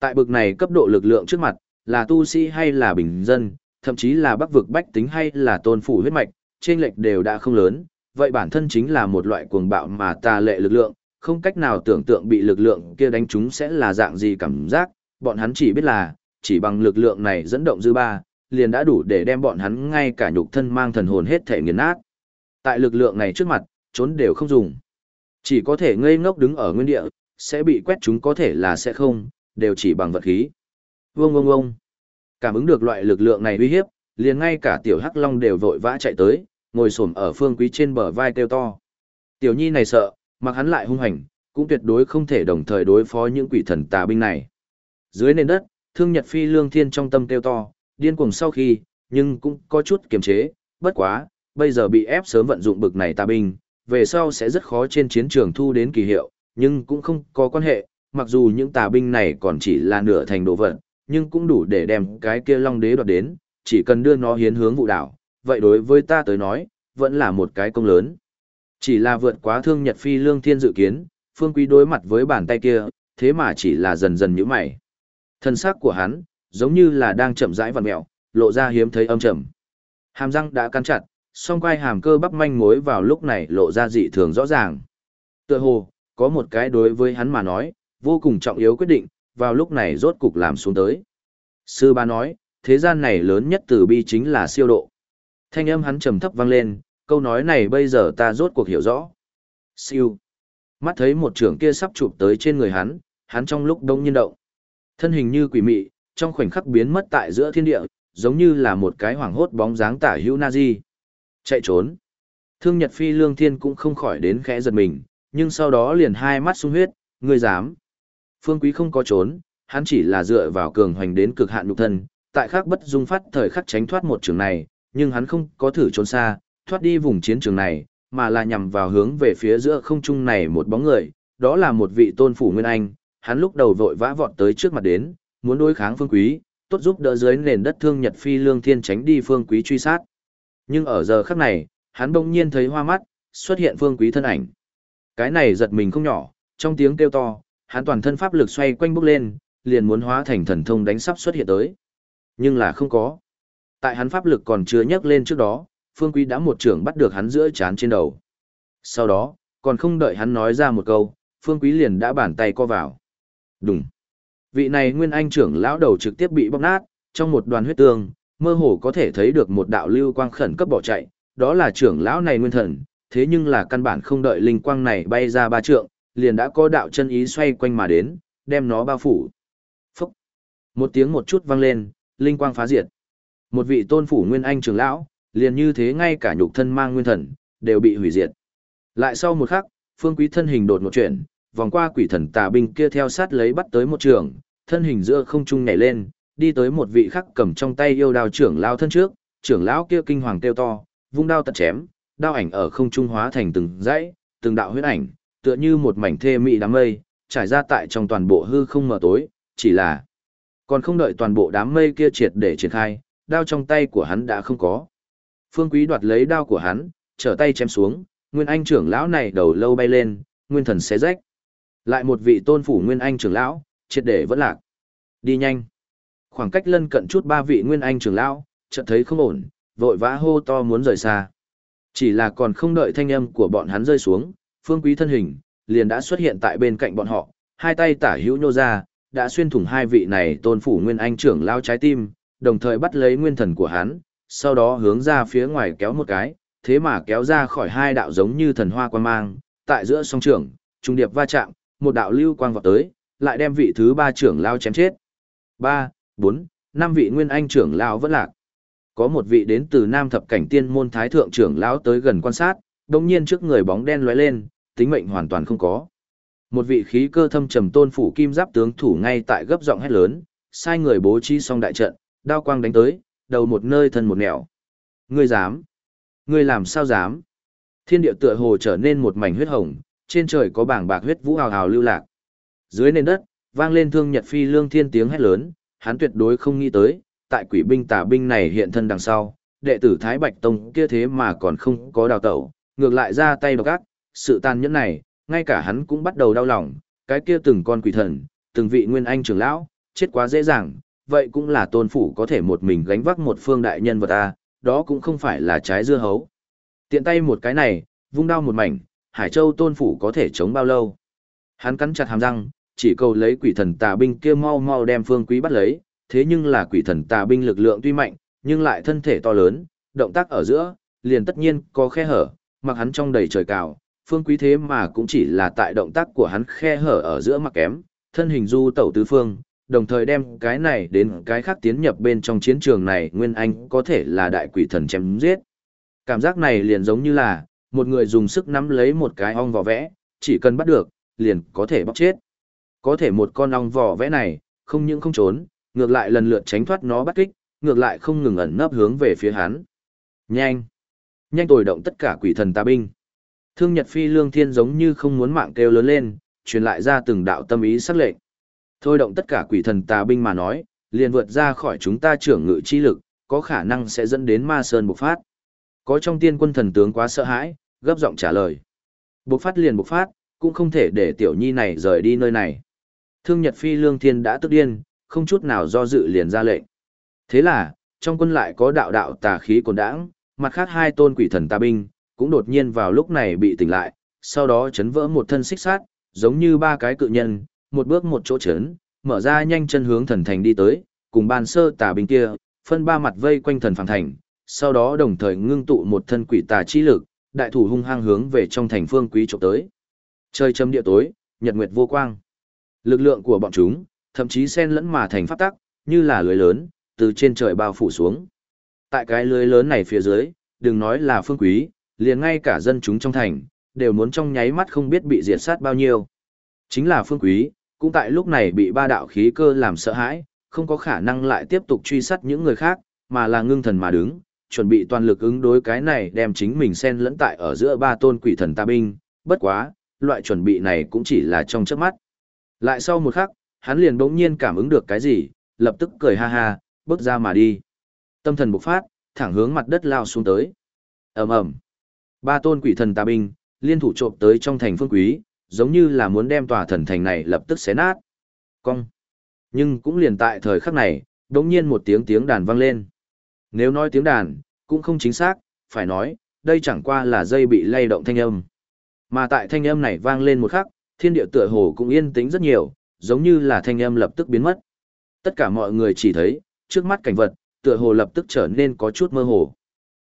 Tại bực này cấp độ lực lượng trước mặt, là tu sĩ hay là bình dân, thậm chí là bắc vực bách tính hay là tôn phủ huyết mạch, trên lệch đều đã không lớn, vậy bản thân chính là một loại cuồng bạo mà tà lệ lực lượng, không cách nào tưởng tượng bị lực lượng kia đánh chúng sẽ là dạng gì cảm giác, bọn hắn chỉ biết là, chỉ bằng lực lượng này dẫn động dư ba, liền đã đủ để đem bọn hắn ngay cả nhục thân mang thần hồn hết thể nghiền nát. Tại lực lượng này trước mặt, trốn đều không dùng. Chỉ có thể ngây ngốc đứng ở nguyên địa, sẽ bị quét chúng có thể là sẽ không, đều chỉ bằng vật khí. Vông vông vông. Cảm ứng được loại lực lượng này uy hiếp, liền ngay cả tiểu hắc long đều vội vã chạy tới, ngồi xổm ở phương quý trên bờ vai kêu to. Tiểu nhi này sợ, mặc hắn lại hung hành, cũng tuyệt đối không thể đồng thời đối phó những quỷ thần tà binh này. Dưới nền đất, thương nhật phi lương thiên trong tâm kêu to, điên cuồng sau khi, nhưng cũng có chút kiềm chế, bất quá, bây giờ bị ép sớm vận dụng bực này tà binh, về sau sẽ rất khó trên chiến trường thu đến kỳ hiệu, nhưng cũng không có quan hệ, mặc dù những tà binh này còn chỉ là nửa thành đồ vật, nhưng cũng đủ để đem cái kia long đế đoạt đến, chỉ cần đưa nó hiến hướng vụ đảo, vậy đối với ta tới nói, vẫn là một cái công lớn. Chỉ là vượt quá thương Nhật Phi lương thiên dự kiến, phương quý đối mặt với bàn tay kia, thế mà chỉ là dần dần như mày. Thân xác của hắn, giống như là đang chậm rãi vặn mẹo, lộ ra hiếm thấy âm trầm. Hàm răng đã cắn chặt, song quai hàm cơ bắp manh mối vào lúc này lộ ra dị thường rõ ràng. Tựa hồ, có một cái đối với hắn mà nói, vô cùng trọng yếu quyết định, vào lúc này rốt cục làm xuống tới. Sư ba nói, thế gian này lớn nhất từ bi chính là siêu độ. Thanh âm hắn trầm thấp vang lên, câu nói này bây giờ ta rốt cuộc hiểu rõ. Siêu. Mắt thấy một trưởng kia sắp chụp tới trên người hắn, hắn trong lúc đông nhiên động. Thân hình như quỷ mị, trong khoảnh khắc biến mất tại giữa thiên địa, giống như là một cái hoàng hốt bóng dáng tả hữu Nazi. Chạy trốn. Thương Nhật Phi Lương Thiên cũng không khỏi đến khẽ giật mình, nhưng sau đó liền hai mắt sung huyết, ngươi dám. Phương Quý không có trốn, hắn chỉ là dựa vào cường hoành đến cực hạn nhục thân, tại khắc bất dung phát thời khắc tránh thoát một trường này, nhưng hắn không có thử trốn xa, thoát đi vùng chiến trường này, mà là nhằm vào hướng về phía giữa không trung này một bóng người, đó là một vị tôn phủ nguyên anh, hắn lúc đầu vội vã vọt tới trước mặt đến, muốn đối kháng phương quý, tốt giúp đỡ dưới nền đất thương Nhật Phi Lương Thiên tránh đi phương quý truy sát. Nhưng ở giờ khắc này, hắn bỗng nhiên thấy hoa mắt, xuất hiện phương quý thân ảnh. Cái này giật mình không nhỏ, trong tiếng kêu to, hắn toàn thân pháp lực xoay quanh bốc lên, liền muốn hóa thành thần thông đánh sắp xuất hiện tới. Nhưng là không có. Tại hắn pháp lực còn chưa nhấc lên trước đó, phương quý đã một trưởng bắt được hắn giữa chán trên đầu. Sau đó, còn không đợi hắn nói ra một câu, phương quý liền đã bàn tay co vào. Đúng. Vị này nguyên anh trưởng lão đầu trực tiếp bị bóc nát, trong một đoàn huyết tương, mơ hồ có thể thấy được một đạo lưu quang khẩn cấp bỏ chạy, đó là trưởng lão này nguyên thần, thế nhưng là căn bản không đợi linh quang này bay ra ba trượng, liền đã có đạo chân ý xoay quanh mà đến, đem nó bao phủ. Phúc! Một tiếng một chút vang lên, linh quang phá diệt. Một vị tôn phủ nguyên anh trưởng lão, liền như thế ngay cả nhục thân mang nguyên thần, đều bị hủy diệt. Lại sau một khắc, phương quý thân hình đột một chuyển, vòng qua quỷ thần tà binh kia theo sát lấy bắt tới một trường, thân hình giữa không trung nhảy lên, đi tới một vị khắc cầm trong tay yêu đao trưởng lão thân trước, trưởng lão kia kinh hoàng kêu to, vung đao tật chém, đao ảnh ở không trung hóa thành từng dãy, từng đạo huyết ảnh, tựa như một mảnh thê mị đám mây, trải ra tại trong toàn bộ hư không mờ tối, chỉ là còn không đợi toàn bộ đám mây kia triệt để triển khai, đao trong tay của hắn đã không có. Phương Quý đoạt lấy đao của hắn, trở tay chém xuống, Nguyên Anh trưởng lão này đầu lâu bay lên, nguyên thần xé rách. Lại một vị tôn phủ Nguyên Anh trưởng lão, triệt để vẫn lạc. Đi nhanh. Khoảng cách lân cận chút ba vị Nguyên Anh trưởng lão, chợt thấy không ổn, vội vã hô to muốn rời xa. Chỉ là còn không đợi thanh âm của bọn hắn rơi xuống, Phương Quý thân hình liền đã xuất hiện tại bên cạnh bọn họ, hai tay tả hữu nhô ra, đã xuyên thủng hai vị này tôn phủ Nguyên Anh trưởng lao trái tim, đồng thời bắt lấy nguyên thần của hắn, sau đó hướng ra phía ngoài kéo một cái, thế mà kéo ra khỏi hai đạo giống như thần hoa quan mang, tại giữa song trưởng, trung điệp va chạm, một đạo lưu quang vọt tới, lại đem vị thứ ba trưởng lao chém chết. Ba, bốn, năm vị nguyên anh trưởng lao vẫn lạc. Có một vị đến từ Nam thập cảnh tiên môn thái thượng trưởng lão tới gần quan sát, đồng nhiên trước người bóng đen lóe lên, tính mệnh hoàn toàn không có. Một vị khí cơ thâm trầm tôn phủ kim giáp tướng thủ ngay tại gấp giọng hét lớn, sai người bố trí xong đại trận, đao quang đánh tới, đầu một nơi thân một nẻo. Ngươi dám? Ngươi làm sao dám? Thiên địa tựa hồ trở nên một mảnh huyết hồng, trên trời có bảng bạc huyết vũ hào hào lưu lạc. Dưới nền đất, vang lên thương nhật phi lương thiên tiếng hét lớn, hắn tuyệt đối không nghĩ tới, tại quỷ binh tà binh này hiện thân đằng sau, đệ tử Thái Bạch Tông kia thế mà còn không có đào tẩu, ngược lại ra tay độc ác, sự tàn nhẫn này, ngay cả hắn cũng bắt đầu đau lòng, cái kia từng con quỷ thần, từng vị nguyên anh trưởng lão, chết quá dễ dàng, vậy cũng là tôn phủ có thể một mình gánh vác một phương đại nhân vật a, đó cũng không phải là trái dưa hấu. Tiện tay một cái này, vung đao một mảnh, Hải Châu tôn phủ có thể chống bao lâu. Hắn cắn chặt hàm răng, chỉ cầu lấy quỷ thần tà binh kia mau mau đem phương quý bắt lấy, thế nhưng là quỷ thần tà binh lực lượng tuy mạnh, nhưng lại thân thể to lớn, động tác ở giữa, liền tất nhiên có khe hở, mặc hắn trong đầy trời cào, phương quý thế mà cũng chỉ là tại động tác của hắn khe hở ở giữa mặc kém, thân hình du tẩu tứ phương, đồng thời đem cái này đến cái khác tiến nhập bên trong chiến trường này nguyên anh có thể là đại quỷ thần chém giết. Cảm giác này liền giống như là, một người dùng sức nắm lấy một cái ong vỏ vẽ, chỉ cần bắt được, liền có thể bóc chết. Có thể một con ong vỏ vẽ này, không những không trốn, ngược lại lần lượt tránh thoát nó bắt kích, ngược lại không ngừng ẩn nấp hướng về phía hắn. Nhanh! Nhanh tồi động tất cả quỷ thần tà binh. Thương Nhật Phi Lương Thiên giống như không muốn mạng kêu lớn lên, truyền lại ra từng đạo tâm ý sắc lệnh. Thôi động tất cả quỷ thần tà binh mà nói, liền vượt ra khỏi chúng ta trưởng ngự chi lực, có khả năng sẽ dẫn đến ma sơn bộc phát. Có trong tiên quân thần tướng quá sợ hãi, gấp giọng trả lời. Bộc phát liền bộc phát, cũng không thể để tiểu nhi này rời đi nơi này. Thương Nhật Phi Lương Thiên đã tức điên, không chút nào do dự liền ra lệnh. Thế là, trong quân lại có đạo đạo tà khí cồn đãng, mặt khác hai tôn quỷ thần tà binh, cũng đột nhiên vào lúc này bị tỉnh lại, sau đó chấn vỡ một thân xích sát, giống như ba cái cự nhân, một bước một chỗ chấn, mở ra nhanh chân hướng thần thành đi tới, cùng ban sơ tà binh kia, phân ba mặt vây quanh thần phản thành, sau đó đồng thời ngưng tụ một thân quỷ tà chi lực, đại thủ hung hăng hướng về trong thành phương quý trộm tới. Trời châm địa tối, nhật nguyệt vô quang. Lực lượng của bọn chúng, thậm chí xen lẫn mà thành pháp tắc, như là lưới lớn, từ trên trời bao phủ xuống. Tại cái lưới lớn này phía dưới, đừng nói là phương quý, liền ngay cả dân chúng trong thành, đều muốn trong nháy mắt không biết bị diệt sát bao nhiêu. Chính là phương quý, cũng tại lúc này bị ba đạo khí cơ làm sợ hãi, không có khả năng lại tiếp tục truy sát những người khác, mà là ngưng thần mà đứng, chuẩn bị toàn lực ứng đối cái này đem chính mình xen lẫn tại ở giữa ba tôn quỷ thần ta binh, bất quá, loại chuẩn bị này cũng chỉ là trong chớp mắt. Lại sau một khắc, hắn liền bỗng nhiên cảm ứng được cái gì, lập tức cười ha ha, bước ra mà đi. Tâm thần bộc phát, thẳng hướng mặt đất lao xuống tới. Ầm ầm. Ba tôn quỷ thần tà binh, liên thủ trộm tới trong thành phương quý, giống như là muốn đem tòa thần thành này lập tức xé nát. Cong. Nhưng cũng liền tại thời khắc này, đống nhiên một tiếng tiếng đàn vang lên. Nếu nói tiếng đàn, cũng không chính xác, phải nói, đây chẳng qua là dây bị lay động thanh âm. Mà tại thanh âm này vang lên một khắc, thiên địa tựa hồ cũng yên tĩnh rất nhiều, giống như là thanh âm lập tức biến mất. Tất cả mọi người chỉ thấy, trước mắt cảnh vật, tựa hồ lập tức trở nên có chút mơ hồ.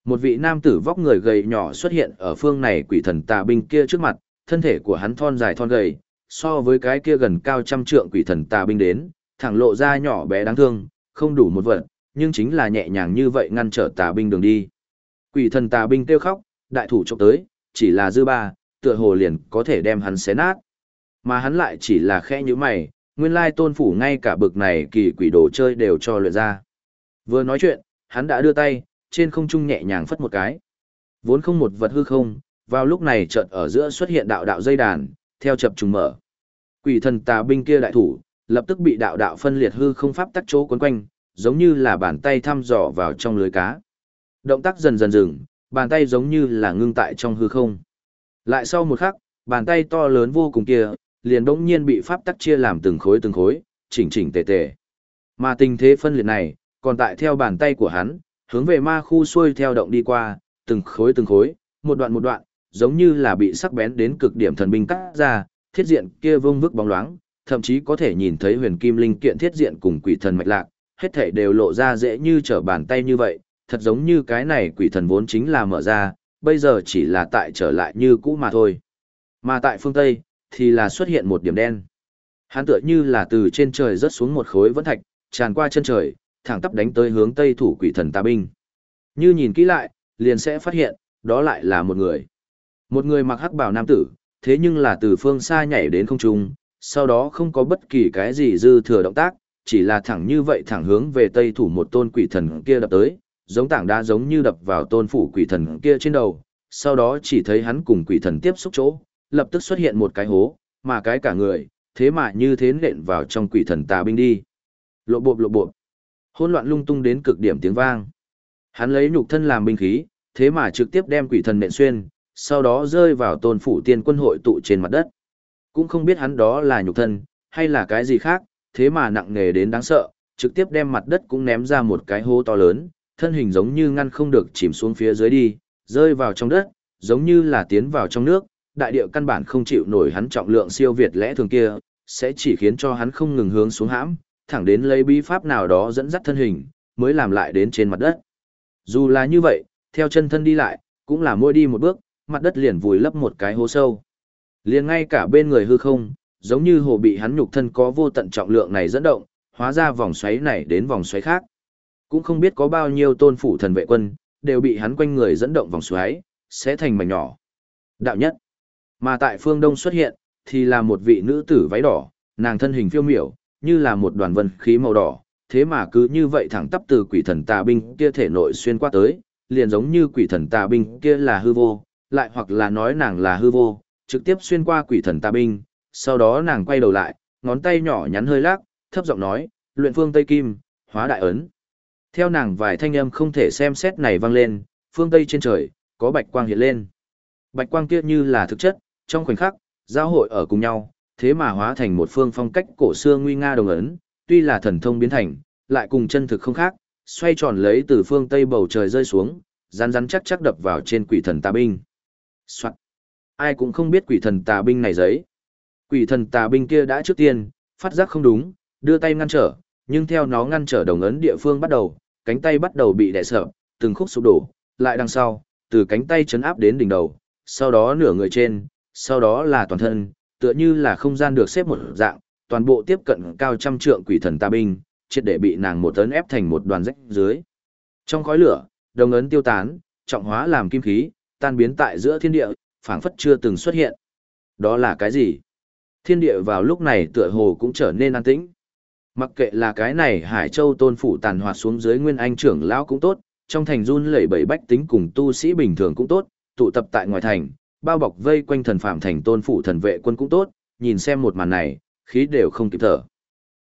Một vị nam tử vóc người gầy nhỏ xuất hiện ở phương này quỷ thần tà binh kia trước mặt, thân thể của hắn thon dài thon gầy, so với cái kia gần cao trăm trượng quỷ thần tà binh đến, thẳng lộ ra nhỏ bé đáng thương, không đủ một vật, nhưng chính là nhẹ nhàng như vậy ngăn trở tà binh đường đi. Quỷ thần tà binh kêu khóc, đại thủ chụp tới, chỉ là dư ba, tựa hồ liền có thể đem hắn xé nát. Mà hắn lại chỉ là khẽ như mày, nguyên lai tôn phủ ngay cả bực này kỳ quỷ đồ chơi đều cho luyện ra. Vừa nói chuyện, hắn đã đưa tay, trên không trung nhẹ nhàng phất một cái. Vốn không một vật hư không, vào lúc này chợt ở giữa xuất hiện đạo đạo dây đàn, theo chập trùng mở. Quỷ thần tà binh kia đại thủ, lập tức bị đạo đạo phân liệt hư không pháp tắc chỗ quấn quanh, giống như là bàn tay thăm dò vào trong lưới cá. Động tác dần dần dừng, bàn tay giống như là ngưng tại trong hư không. Lại sau một khắc, bàn tay to lớn vô cùng kia, liền đống nhiên bị pháp tắc chia làm từng khối từng khối, chỉnh chỉnh tề tề. Mà tình thế phân liệt này, còn tại theo bàn tay của hắn, hướng về ma khu xuôi theo động đi qua, từng khối từng khối, một đoạn một đoạn, giống như là bị sắc bén đến cực điểm thần binh cắt ra, thiết diện kia vông vức bóng loáng, thậm chí có thể nhìn thấy huyền kim linh kiện thiết diện cùng quỷ thần mạch lạc, hết thảy đều lộ ra dễ như trở bàn tay như vậy, thật giống như cái này quỷ thần vốn chính là mở ra, bây giờ chỉ là tại trở lại như cũ mà thôi. Mà tại phương Tây, thì là xuất hiện một điểm đen. Hắn tựa như là từ trên trời rớt xuống một khối vẫn thạch, tràn qua chân trời, thẳng tắp đánh tới hướng Tây thủ quỷ thần tà binh. Như nhìn kỹ lại, liền sẽ phát hiện, đó lại là một người. Một người mặc hắc bào nam tử, thế nhưng là từ phương xa nhảy đến không trung, sau đó không có bất kỳ cái gì dư thừa động tác, chỉ là thẳng như vậy thẳng hướng về tây thủ một tôn quỷ thần kia đập tới, giống tảng đá giống như đập vào tôn phủ quỷ thần kia trên đầu, sau đó chỉ thấy hắn cùng quỷ thần tiếp xúc chỗ, lập tức xuất hiện một cái hố, mà cái cả người, thế mà như thế nện vào trong quỷ thần tà binh đi. Lộ bộp lộ bộp, hỗn loạn lung tung đến cực điểm tiếng vang. Hắn lấy nhục thân làm binh khí, thế mà trực tiếp đem quỷ thần nện xuyên, sau đó rơi vào tôn phủ tiên quân hội tụ trên mặt đất. Cũng không biết hắn đó là nhục thân, hay là cái gì khác, thế mà nặng nề đến đáng sợ, trực tiếp đem mặt đất cũng ném ra một cái hố to lớn, thân hình giống như ngăn không được chìm xuống phía dưới đi, rơi vào trong đất, giống như là tiến vào trong nước, đại địa căn bản không chịu nổi hắn trọng lượng siêu việt lẽ thường kia, sẽ chỉ khiến cho hắn không ngừng hướng xuống hãm, thẳng đến lấy bí pháp nào đó dẫn dắt thân hình, mới làm lại đến trên mặt đất. Dù là như vậy, theo chân thân đi lại, cũng là mỗi đi một bước, mặt đất liền vùi lấp một cái hố sâu. Liền ngay cả bên người hư không, giống như hồ bị hắn nhục thân có vô tận trọng lượng này dẫn động, hóa ra vòng xoáy này đến vòng xoáy khác. Cũng không biết có bao nhiêu tôn phủ thần vệ quân, đều bị hắn quanh người dẫn động vòng xoáy, sẽ thành mảnh nhỏ. Đạo nhất. Mà tại phương đông xuất hiện, thì là một vị nữ tử váy đỏ, nàng thân hình phiêu miểu, như là một đoàn vân khí màu đỏ, thế mà cứ như vậy thẳng tắp từ quỷ thần tà binh kia thể nội xuyên qua tới, liền giống như quỷ thần tà binh kia là hư vô, lại hoặc là nói nàng là hư vô, trực tiếp xuyên qua quỷ thần tà binh, sau đó nàng quay đầu lại, ngón tay nhỏ nhắn hơi lắc, thấp giọng nói, luyện phương Tây Kim, hóa đại ấn. Theo nàng vài thanh âm không thể xem xét này vang lên, phương Tây trên trời, có bạch quang hiện lên. Bạch quang kia như là thực chất, trong khoảnh khắc, giao hội ở cùng nhau, thế mà hóa thành một phương phong cách cổ xưa nguy nga đồng ấn, tuy là thần thông biến thành, lại cùng chân thực không khác, xoay tròn lấy từ phương Tây bầu trời rơi xuống, rắn rắn chắc chắc đập vào trên quỷ thần tà binh. Soạn. Ai cũng không biết quỷ thần tà binh này giấy. Quỷ thần tà binh kia đã trước tiên, phát giác không đúng, đưa tay ngăn trở, nhưng theo nó ngăn trở đồng ấn địa phương bắt đầu, cánh tay bắt đầu bị đè sợ, từng khúc sụp đổ, lại đằng sau, từ cánh tay chấn áp đến đỉnh đầu, sau đó nửa người trên, sau đó là toàn thân, tựa như là không gian được xếp một dạng, toàn bộ tiếp cận cao trăm trượng quỷ thần ta binh, triệt để bị nàng một tấn ép thành một đoàn rách dưới. Trong khói lửa, đồng ấn tiêu tán, trọng hóa làm kim khí, tan biến tại giữa thiên địa, phảng phất chưa từng xuất hiện. Đó là cái gì? Thiên địa vào lúc này tựa hồ cũng trở nên an tĩnh. Mặc kệ là cái này Hải Châu tôn phủ tàn hoạt xuống dưới nguyên anh trưởng lão cũng tốt, trong thành run lẩy bẩy bách tính cùng tu sĩ bình thường cũng tốt, tụ tập tại ngoài thành, bao bọc vây quanh thần phạm thành tôn phủ thần vệ quân cũng tốt, nhìn xem một màn này, khí đều không kịp thở.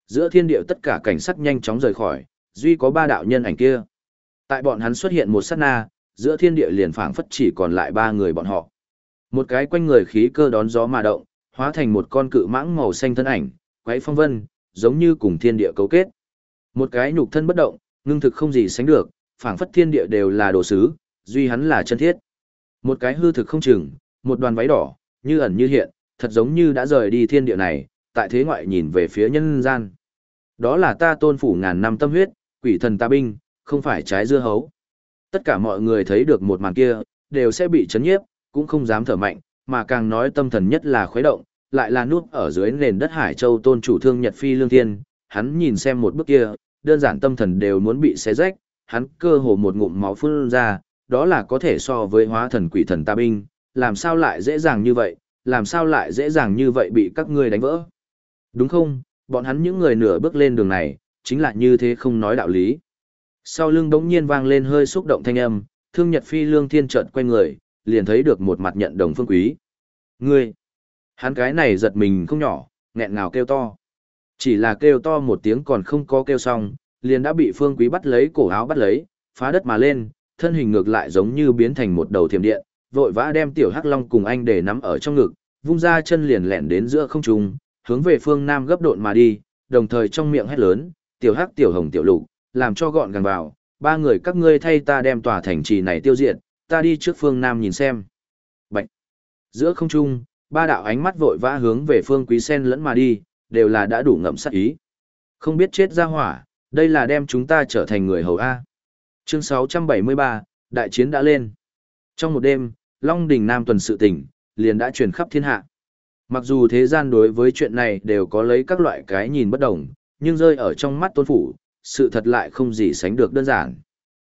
Giữa thiên địa tất cả cảnh sắc nhanh chóng rời khỏi, duy có ba đạo nhân ảnh kia. Tại bọn hắn xuất hiện một sát na, giữa thiên địa liền phảng phất chỉ còn lại ba người bọn họ. Một cái quanh người khí cơ đón gió mà động, hóa thành một con cự mãng màu xanh thân ảnh, quấy phong vân, giống như cùng thiên địa cấu kết. Một cái nhục thân bất động, ngưng thực không gì sánh được, phảng phất thiên địa đều là đồ sứ, duy hắn là chân thiết. Một cái hư thực không chừng, một đoàn váy đỏ, như ẩn như hiện, thật giống như đã rời đi thiên địa này, tại thế ngoại nhìn về phía nhân gian. Đó là ta tôn phủ ngàn năm tâm huyết, quỷ thần ta binh, không phải trái dưa hấu. Tất cả mọi người thấy được một màn kia, đều sẽ bị chấn nhiếp, cũng không dám thở mạnh, mà càng nói tâm thần nhất là khuấy động, lại là nút ở dưới nền đất Hải Châu tôn chủ thương Nhật Phi Lương Thiên, hắn nhìn xem một bước kia, đơn giản tâm thần đều muốn bị xé rách, hắn cơ hồ một ngụm máu phun ra, đó là có thể so với hóa thần quỷ thần ta binh, làm sao lại dễ dàng như vậy, làm sao lại dễ dàng như vậy bị các ngươi đánh vỡ. Đúng không, bọn hắn những người nửa bước lên đường này, chính là như thế không nói đạo lý. Sau lưng đống nhiên vang lên hơi xúc động thanh âm, thương nhật phi lương thiên trợt quay người, liền thấy được một mặt nhận đồng phương quý. Ngươi! Hắn cái này giật mình không nhỏ, nghẹn ngào kêu to. Chỉ là kêu to một tiếng còn không có kêu xong, liền đã bị phương quý bắt lấy cổ áo bắt lấy, phá đất mà lên, thân hình ngược lại giống như biến thành một đầu thiểm điện, vội vã đem tiểu hắc long cùng anh để nắm ở trong ngực, vung ra chân liền lẻn đến giữa không trung, hướng về phương nam gấp độn mà đi, đồng thời trong miệng hét lớn, tiểu hắc tiểu hồng tiểu lục, làm cho gọn gàng vào, ba người các ngươi thay ta đem tòa thành trì này tiêu diệt, ta đi trước phương nam nhìn xem. Bạch. Giữa không trung, ba đạo ánh mắt vội vã hướng về phương quý sen lẫn mà đi, đều là đã đủ ngậm sát ý. Không biết chết ra hỏa, đây là đem chúng ta trở thành người hầu A. Chương 673, đại chiến đã lên. Trong một đêm, Long Đình Nam tuần sự tình, liền đã truyền khắp thiên hạ. Mặc dù thế gian đối với chuyện này đều có lấy các loại cái nhìn bất đồng, nhưng rơi ở trong mắt tôn phủ, sự thật lại không gì sánh được đơn giản.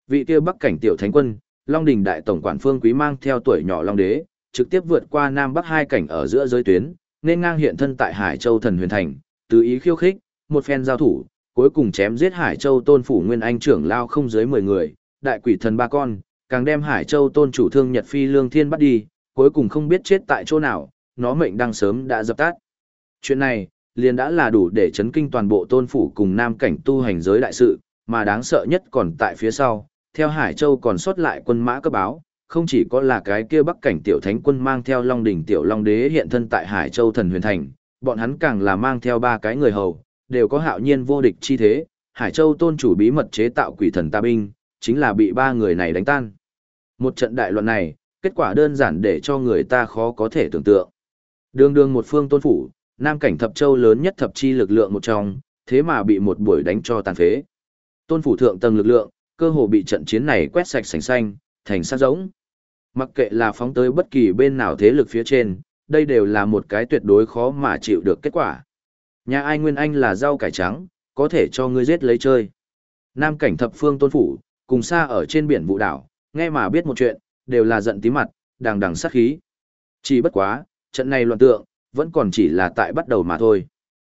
Vị kia bắc cảnh tiểu thánh quân, Long Đình đại tổng quản phương quý mang theo tuổi nhỏ Long Đế, trực tiếp vượt qua Nam Bắc hai cảnh ở giữa giới tuyến, nên ngang hiện thân tại Hải Châu thần huyền thành, tứ ý khiêu khích, một phen giao thủ, cuối cùng chém giết Hải Châu tôn phủ nguyên anh trưởng lao không dưới 10 người, đại quỷ thần ba con, càng đem Hải Châu tôn chủ thương Nhật Phi Lương Thiên bắt đi, cuối cùng không biết chết tại chỗ nào, nó mệnh đang sớm đã dập tắt. Chuyện này, liền đã là đủ để chấn kinh toàn bộ tôn phủ cùng nam cảnh tu hành giới đại sự, mà đáng sợ nhất còn tại phía sau, theo Hải Châu còn sót lại quân mã cấp báo, không chỉ có là cái kia bắc cảnh tiểu thánh quân mang theo Long đỉnh tiểu Long đế hiện thân tại Hải Châu thần huyền thành, bọn hắn càng là mang theo ba cái người hầu, đều có hạo nhiên vô địch chi thế, Hải Châu tôn chủ bí mật chế tạo quỷ thần ta binh, chính là bị ba người này đánh tan. Một trận đại loạn này, kết quả đơn giản để cho người ta khó có thể tưởng tượng. Đường đường một phương tôn phủ, nam cảnh thập châu lớn nhất thập chi lực lượng một trong, thế mà bị một buổi đánh cho tàn phế. Tôn phủ thượng tầng lực lượng, cơ hồ bị trận chiến này quét sạch sành xanh, thành sát giống. Mặc kệ là phóng tới bất kỳ bên nào thế lực phía trên, đây đều là một cái tuyệt đối khó mà chịu được kết quả. Nhà ai nguyên anh là rau cải trắng, có thể cho ngươi giết lấy chơi. Nam cảnh thập phương tôn phủ, cùng xa ở trên biển vụ đảo, nghe mà biết một chuyện, đều là giận tí mặt, đằng đằng sát khí. Chỉ bất quá, trận này loạn tượng, vẫn còn chỉ là tại bắt đầu mà thôi.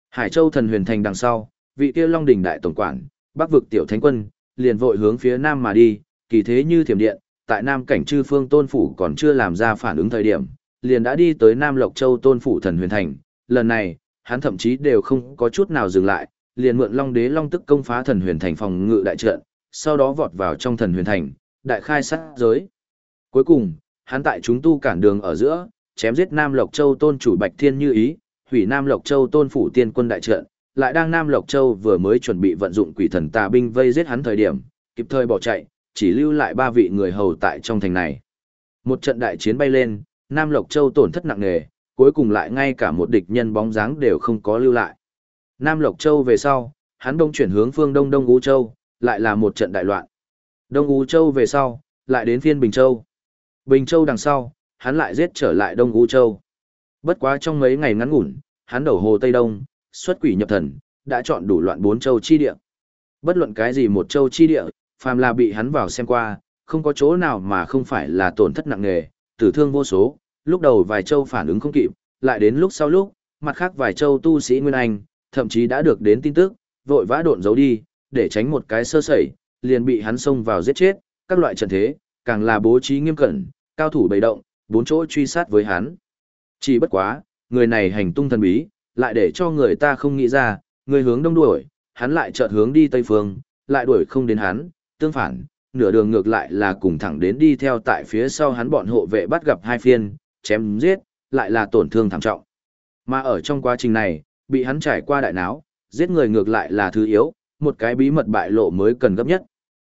Hải Châu thần huyền thành đằng sau, vị kia Long đỉnh đại tổng quản, Bắc vực tiểu thánh quân, liền vội hướng phía nam mà đi, kỳ thế như thiểm điện, tại nam cảnh chư phương tôn phủ còn chưa làm ra phản ứng thời điểm, liền đã đi tới Nam Lộc Châu tôn phủ thần huyền thành. Lần này, hắn thậm chí đều không có chút nào dừng lại, liền mượn Long đế Long tức công phá thần huyền thành phòng ngự đại trận, sau đó vọt vào trong thần huyền thành, đại khai sát giới. Cuối cùng, hắn tại chúng tu cản đường ở giữa, chém giết Nam Lộc Châu tôn chủ Bạch Thiên Như ý, hủy Nam Lộc Châu tôn phủ tiên quân đại trận, lại đang Nam Lộc Châu vừa mới chuẩn bị vận dụng quỷ thần tà binh vây giết hắn thời điểm, kịp thời bỏ chạy, chỉ lưu lại ba vị người hầu tại trong thành này. Một trận đại chiến bay lên, Nam Lộc Châu tổn thất nặng nề, cuối cùng lại ngay cả một địch nhân bóng dáng đều không có lưu lại. Nam Lộc Châu về sau, hắn đông chuyển hướng phương Đông Đông Ú Châu, lại là một trận đại loạn. Đông Ú Châu về sau, lại đến phiên Bình Châu. Bình Châu đằng sau, hắn lại giết trở lại Đông Ú Châu. Bất quá trong mấy ngày ngắn ngủn, hắn đầu hồ Tây Đông, xuất quỷ nhập thần, đã chọn đủ loạn bốn châu chi địa. Bất luận cái gì một châu chi địa, phàm là bị hắn vào xem qua, không có chỗ nào mà không phải là tổn thất nặng nề, tử thương vô số, lúc đầu vài châu phản ứng không kịp, lại đến lúc sau lúc, mặt khác vài châu tu sĩ Nguyên Anh, thậm chí đã được đến tin tức, vội vã độn giấu đi, để tránh một cái sơ sẩy, liền bị hắn xông vào giết chết, các loại trận thế, càng là bố trí nghiêm cẩn, cao thủ bày động, bốn chỗ truy sát với hắn. Chỉ bất quá, người này hành tung thần bí, lại để cho người ta không nghĩ ra, người hướng đông đuổi, hắn lại chợt hướng đi tây phương, lại đuổi không đến hắn, tương phản, nửa đường ngược lại là cùng thẳng đến đi theo tại phía sau hắn bọn hộ vệ bắt gặp hai phiên, chém giết, lại là tổn thương thảm trọng. Mà ở trong quá trình này, bị hắn trải qua đại náo, giết người ngược lại là thứ yếu, một cái bí mật bại lộ mới cần gấp nhất.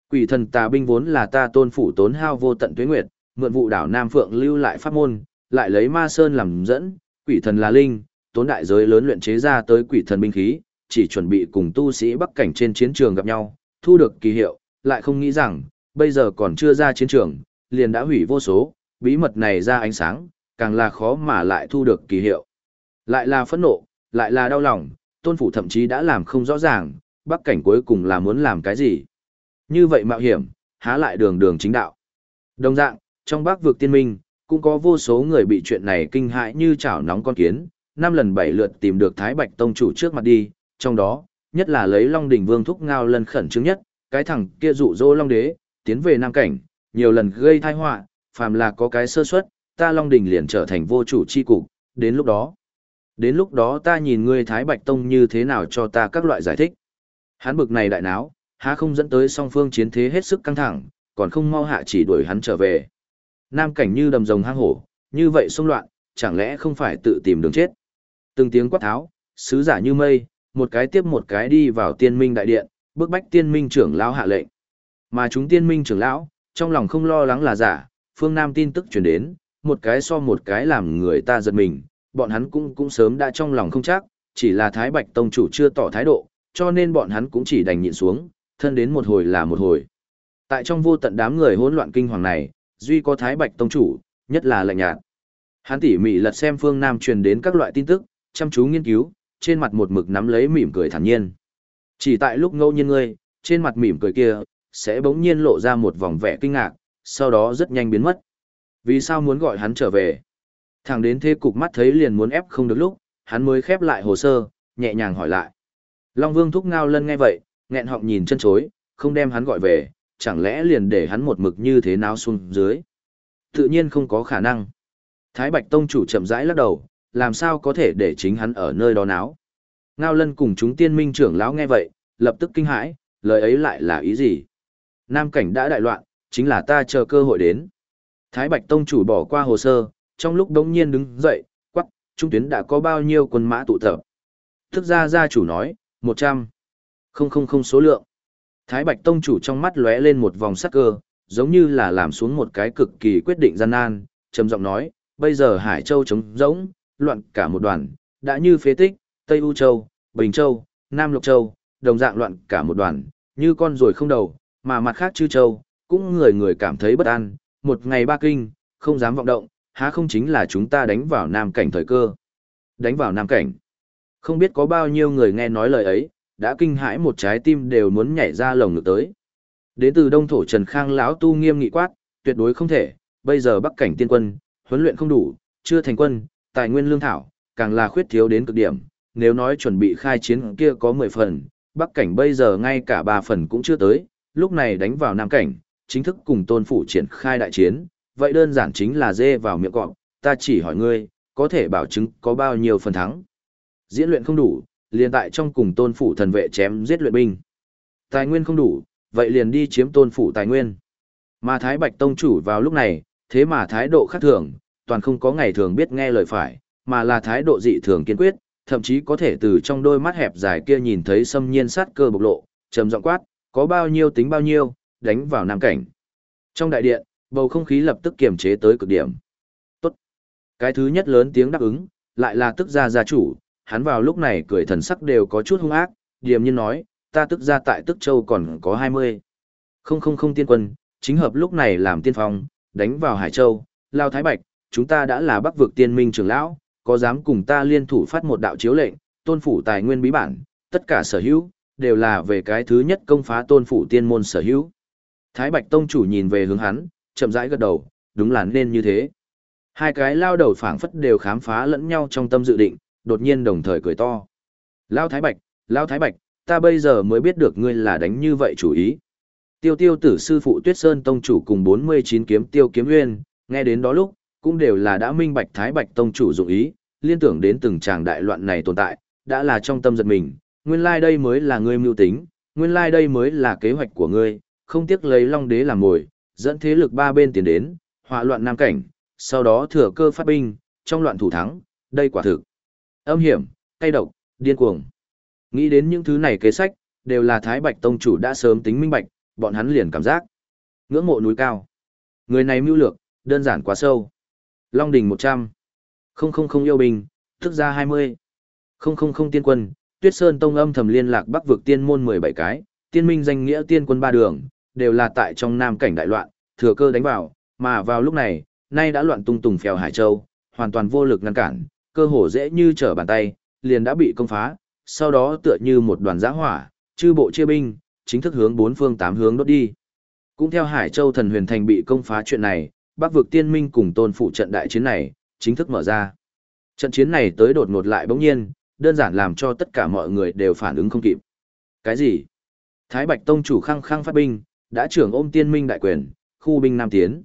Quỷ thần tà binh vốn là ta tôn phủ tốn hao vô tận tuế nguyệt, mượn vụ đảo Nam Phượng lưu lại pháp môn, lại lấy ma sơn làm dẫn, quỷ thần là linh, tốn đại giới lớn luyện chế ra tới quỷ thần binh khí, chỉ chuẩn bị cùng tu sĩ bắc cảnh trên chiến trường gặp nhau, thu được kỳ hiệu, lại không nghĩ rằng, bây giờ còn chưa ra chiến trường, liền đã hủy vô số, bí mật này ra ánh sáng, càng là khó mà lại thu được kỳ hiệu. Lại là phẫn nộ, lại là đau lòng, tôn phủ thậm chí đã làm không rõ ràng, bắc cảnh cuối cùng là muốn làm cái gì. Như vậy mạo hiểm, há lại đường đường chính đạo. Đồng dạng, trong bắc vực tiên minh, cũng có vô số người bị chuyện này kinh hãi như chảo nóng con kiến, năm lần bảy lượt tìm được Thái Bạch Tông chủ trước mặt đi, trong đó, nhất là lấy Long Đỉnh Vương thúc ngao lần khẩn trương nhất, cái thằng kia dụ dỗ Long Đế, tiến về Nam Cảnh, nhiều lần gây tai họa, phàm là có cái sơ suất, ta Long Đỉnh liền trở thành vô chủ chi cục, đến lúc đó. Đến lúc đó ta nhìn ngươi Thái Bạch Tông như thế nào cho ta các loại giải thích. Hắn bực này đại náo, há không dẫn tới song phương chiến thế hết sức căng thẳng, còn không mau hạ chỉ đuổi hắn trở về. Nam cảnh như đầm rồng hang hổ, như vậy xung loạn, chẳng lẽ không phải tự tìm đường chết. Từng tiếng quát tháo, sứ giả như mây, một cái tiếp một cái đi vào tiên minh đại điện, bước bách tiên minh trưởng lão hạ lệnh. Mà chúng tiên minh trưởng lão, trong lòng không lo lắng là giả, phương Nam tin tức truyền đến, một cái so một cái làm người ta giật mình, bọn hắn cũng cũng sớm đã trong lòng không chắc, chỉ là Thái Bạch Tông chủ chưa tỏ thái độ, cho nên bọn hắn cũng chỉ đành nhịn xuống, thân đến một hồi là một hồi. Tại trong vô tận đám người hỗn loạn kinh hoàng này, duy có Thái Bạch Tông chủ, nhất là lạnh nhạt. Hắn tỉ mỉ lật xem phương Nam truyền đến các loại tin tức, chăm chú nghiên cứu, trên mặt một mực nắm lấy mỉm cười thản nhiên. Chỉ tại lúc ngẫu nhiên ngươi, trên mặt mỉm cười kia, sẽ bỗng nhiên lộ ra một vòng vẻ kinh ngạc, sau đó rất nhanh biến mất. Vì sao muốn gọi hắn trở về? Thằng đến thế cục mắt thấy liền muốn ép không được lúc, hắn mới khép lại hồ sơ, nhẹ nhàng hỏi lại. Long Vương thúc ngao lân nghe vậy, nghẹn họng nhìn chân chối, không đem hắn gọi về, chẳng lẽ liền để hắn một mực như thế nào xuống dưới. Tự nhiên không có khả năng. Thái Bạch Tông chủ chậm rãi lắc đầu, làm sao có thể để chính hắn ở nơi đó náo. Ngao lân cùng chúng tiên minh trưởng lão nghe vậy, lập tức kinh hãi, lời ấy lại là ý gì? Nam cảnh đã đại loạn, chính là ta chờ cơ hội đến. Thái Bạch Tông chủ bỏ qua hồ sơ, trong lúc đống nhiên đứng dậy, quắc, trung tuyến đã có bao nhiêu quân mã tụ tập. Thức ra gia chủ nói, 100. Không không không số lượng. Thái Bạch Tông chủ trong mắt lóe lên một vòng sắc cơ, giống như là làm xuống một cái cực kỳ quyết định gian nan, trầm giọng nói, bây giờ Hải Châu trống rỗng, loạn cả một đoàn, đã như phế tích, Tây U Châu, Bình Châu, Nam Lục Châu, đồng dạng loạn cả một đoàn, như con ruồi không đầu, mà mặt khác chư châu, cũng người người cảm thấy bất an, một ngày ba kinh, không dám vọng động, há không chính là chúng ta đánh vào Nam Cảnh thời cơ. Đánh vào Nam Cảnh. Không biết có bao nhiêu người nghe nói lời ấy, đã kinh hãi một trái tim đều muốn nhảy ra lồng ngực tới. Đến từ đông thổ Trần Khang lão tu nghiêm nghị quát, tuyệt đối không thể, bây giờ Bắc cảnh tiên quân, huấn luyện không đủ, chưa thành quân, tài nguyên lương thảo, càng là khuyết thiếu đến cực điểm, nếu nói chuẩn bị khai chiến kia có 10 phần, Bắc cảnh bây giờ ngay cả 3 phần cũng chưa tới, lúc này đánh vào Nam cảnh, chính thức cùng tôn phủ triển khai đại chiến, vậy đơn giản chính là dê vào miệng cọp, ta chỉ hỏi ngươi, có thể bảo chứng có bao nhiêu phần thắng. Diễn luyện không đủ, liền tại trong cùng tôn phủ thần vệ chém giết luyện binh. Tài nguyên không đủ, vậy liền đi chiếm tôn phủ tài nguyên. Mà Thái Bạch Tông chủ vào lúc này, thế mà thái độ khác thường, toàn không có ngày thường biết nghe lời phải, mà là thái độ dị thường kiên quyết, thậm chí có thể từ trong đôi mắt hẹp dài kia nhìn thấy xâm nhiên sát cơ bộc lộ, trầm giọng quát, có bao nhiêu tính bao nhiêu, đánh vào nam cảnh. Trong đại điện, bầu không khí lập tức kiềm chế tới cực điểm. Tốt. Cái thứ nhất lớn tiếng đáp ứng, lại là tức gia gia chủ, hắn vào lúc này cười thần sắc đều có chút hung ác, điềm nhiên nói, ta tức gia tại tức châu còn có 20. Không không không tiên quân, chính hợp lúc này làm tiên phong, đánh vào Hải Châu, Lao Thái Bạch, chúng ta đã là bắc vực tiên minh trưởng lão, có dám cùng ta liên thủ phát một đạo chiếu lệnh, tôn phủ tài nguyên bí bản, tất cả sở hữu, đều là về cái thứ nhất công phá tôn phủ tiên môn sở hữu. Thái Bạch Tông chủ nhìn về hướng hắn, chậm rãi gật đầu, đúng là nên như thế. Hai cái lao đầu phảng phất đều khám phá lẫn nhau trong tâm dự định, đột nhiên đồng thời cười to. Lao Thái Bạch, Lao Thái Bạch, ta bây giờ mới biết được ngươi là đánh như vậy chủ ý. Tiêu tiêu tử sư phụ Tuyết Sơn Tông chủ cùng 49 kiếm tiêu kiếm nguyên, nghe đến đó lúc, cũng đều là đã minh bạch Thái Bạch Tông chủ dụng ý, liên tưởng đến từng tràng đại loạn này tồn tại, đã là trong tâm giật mình, nguyên lai đây mới là ngươi mưu tính, nguyên lai đây mới là kế hoạch của ngươi, không tiếc lấy Long Đế làm mồi, dẫn thế lực ba bên tiến đến, hỏa loạn nam cảnh, sau đó thừa cơ phát binh, trong loạn thủ thắng, đây quả thực. Âm hiểm, cay độc, điên cuồng. Nghĩ đến những thứ này kế sách, đều là Thái Bạch Tông chủ đã sớm tính minh bạch, bọn hắn liền cảm giác. Ngưỡng mộ núi cao. Người này mưu lược, đơn giản quá sâu. Long đỉnh 100. Không không không yêu bình, thức ra 20. Không không không tiên quân, Tuyết Sơn Tông âm thầm liên lạc Bắc vực tiên môn 17 cái, tiên minh danh nghĩa tiên quân ba đường, đều là tại trong nam cảnh đại loạn, thừa cơ đánh vào, mà vào lúc này, nay đã loạn tung tùng phèo Hải Châu, hoàn toàn vô lực ngăn cản, cơ hồ dễ như trở bàn tay, liền đã bị công phá, sau đó tựa như một đoàn giã hỏa, chư bộ chia binh, chính thức hướng bốn phương tám hướng đốt đi. Cũng theo Hải Châu thần huyền thành bị công phá chuyện này, Bắc vực tiên minh cùng tôn phụ trận đại chiến này, chính thức mở ra. Trận chiến này tới đột ngột lại bỗng nhiên, đơn giản làm cho tất cả mọi người đều phản ứng không kịp. Cái gì? Thái Bạch Tông chủ khăng khăng phát binh, đã trưởng ôm tiên minh đại quyền, khu binh Nam Tiến.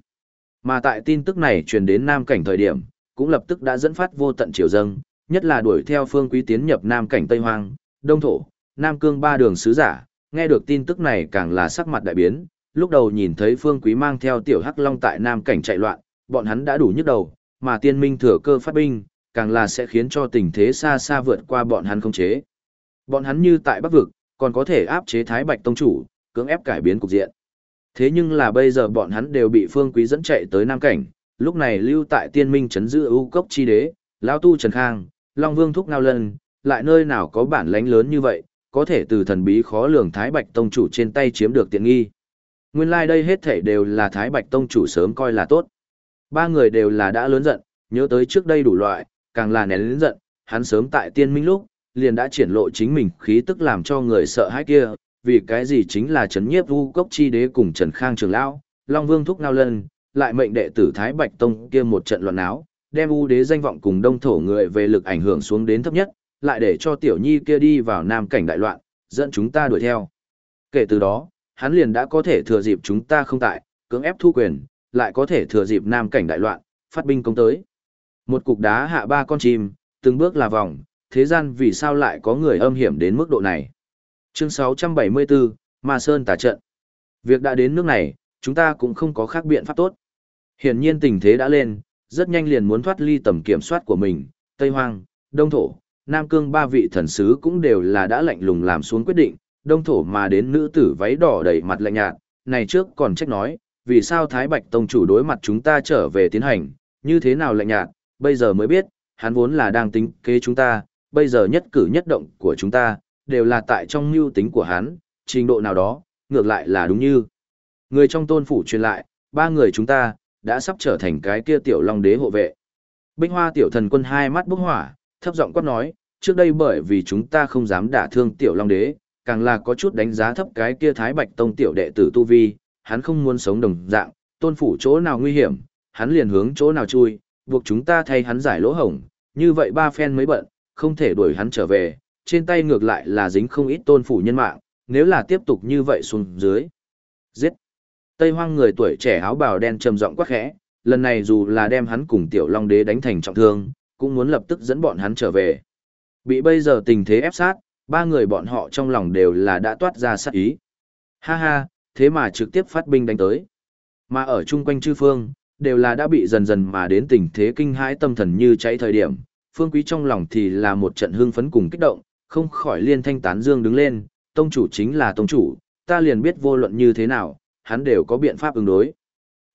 Mà tại tin tức này truyền đến Nam Cảnh thời điểm, cũng lập tức đã dẫn phát vô tận triều dâng, nhất là đuổi theo phương quý tiến nhập Nam Cảnh Tây Hoang, Đông Thổ, Nam Cương ba đường sứ giả, nghe được tin tức này càng là sắc mặt đại biến, lúc đầu nhìn thấy phương quý mang theo tiểu hắc long tại Nam Cảnh chạy loạn, bọn hắn đã đủ nhức đầu, mà tiên minh thừa cơ phát binh, càng là sẽ khiến cho tình thế xa xa vượt qua bọn hắn không chế. Bọn hắn như tại Bắc Vực, còn có thể áp chế Thái Bạch Tông Chủ, cưỡng ép cải biến cục diện. Thế nhưng là bây giờ bọn hắn đều bị Phương Quý dẫn chạy tới Nam Cảnh, lúc này lưu tại tiên minh chấn giữ ưu cốc chi đế, Lao Tu Trần Khang, Long Vương Thúc Ngao Lân, lại nơi nào có bản lãnh lớn như vậy, có thể từ thần bí khó lường Thái Bạch Tông Chủ trên tay chiếm được tiện nghi. Nguyên lai like đây hết thể đều là Thái Bạch Tông Chủ sớm coi là tốt. Ba người đều là đã lớn giận, nhớ tới trước đây đủ loại, càng là nén lớn giận, hắn sớm tại tiên minh lúc, liền đã triển lộ chính mình khí tức làm cho người sợ hãi kia, vì cái gì chính là Trấn Nhiếp Vu Cốc Chi Đế cùng Trần Khang Trường Lão, Long Vương Thúc Ngao Lân, lại mệnh đệ tử Thái Bạch Tông kia một trận loạn áo, đem U Đế danh vọng cùng đông thổ người về lực ảnh hưởng xuống đến thấp nhất, lại để cho Tiểu Nhi kia đi vào nam cảnh đại loạn, dẫn chúng ta đuổi theo. Kể từ đó, hắn liền đã có thể thừa dịp chúng ta không tại, cưỡng ép thu quyền, lại có thể thừa dịp nam cảnh đại loạn, phát binh công tới. Một cục đá hạ ba con chim, từng bước là vòng, thế gian vì sao lại có người âm hiểm đến mức độ này. Chương 674, Ma Sơn tà trận. Việc đã đến nước này, chúng ta cũng không có khác biện pháp tốt. Hiển nhiên tình thế đã lên, rất nhanh liền muốn thoát ly tầm kiểm soát của mình, Tây Hoang, Đông Thổ, Nam Cương ba vị thần sứ cũng đều là đã lạnh lùng làm xuống quyết định, Đông Thổ mà đến nữ tử váy đỏ đầy mặt lạnh nhạt, này trước còn trách nói, vì sao Thái Bạch Tông chủ đối mặt chúng ta trở về tiến hành, như thế nào lạnh nhạt, bây giờ mới biết, hắn vốn là đang tính kế chúng ta, bây giờ nhất cử nhất động của chúng ta, đều là tại trong mưu tính của hắn, trình độ nào đó, ngược lại là đúng như. Người trong tôn phủ truyền lại, ba người chúng ta, đã sắp trở thành cái kia tiểu long đế hộ vệ. Binh hoa tiểu thần quân hai mắt bốc hỏa, thấp giọng quát nói, trước đây bởi vì chúng ta không dám đả thương tiểu long đế, càng là có chút đánh giá thấp cái kia thái bạch tông tiểu đệ tử tu vi, hắn không muốn sống đồng dạng, tôn phủ chỗ nào nguy hiểm, hắn liền hướng chỗ nào chui, buộc chúng ta thay hắn giải lỗ hổng, như vậy ba phen mới bận, không thể đuổi hắn trở về, trên tay ngược lại là dính không ít tôn phủ nhân mạng, nếu là tiếp tục như vậy xuống dưới. Giết! Tây hoang người tuổi trẻ áo bào đen trầm giọng quát khẽ, lần này dù là đem hắn cùng tiểu long đế đánh thành trọng thương, cũng muốn lập tức dẫn bọn hắn trở về. Bị bây giờ tình thế ép sát, ba người bọn họ trong lòng đều là đã toát ra sát ý. Ha ha, thế mà trực tiếp phát binh đánh tới. Mà ở chung quanh chư phương, đều là đã bị dần dần mà đến tình thế kinh hãi tâm thần như cháy thời điểm, phương quý trong lòng thì là một trận hưng phấn cùng kích động, không khỏi liên thanh tán dương đứng lên, tông chủ chính là tông chủ, ta liền biết vô luận như thế nào, hắn đều có biện pháp ứng đối.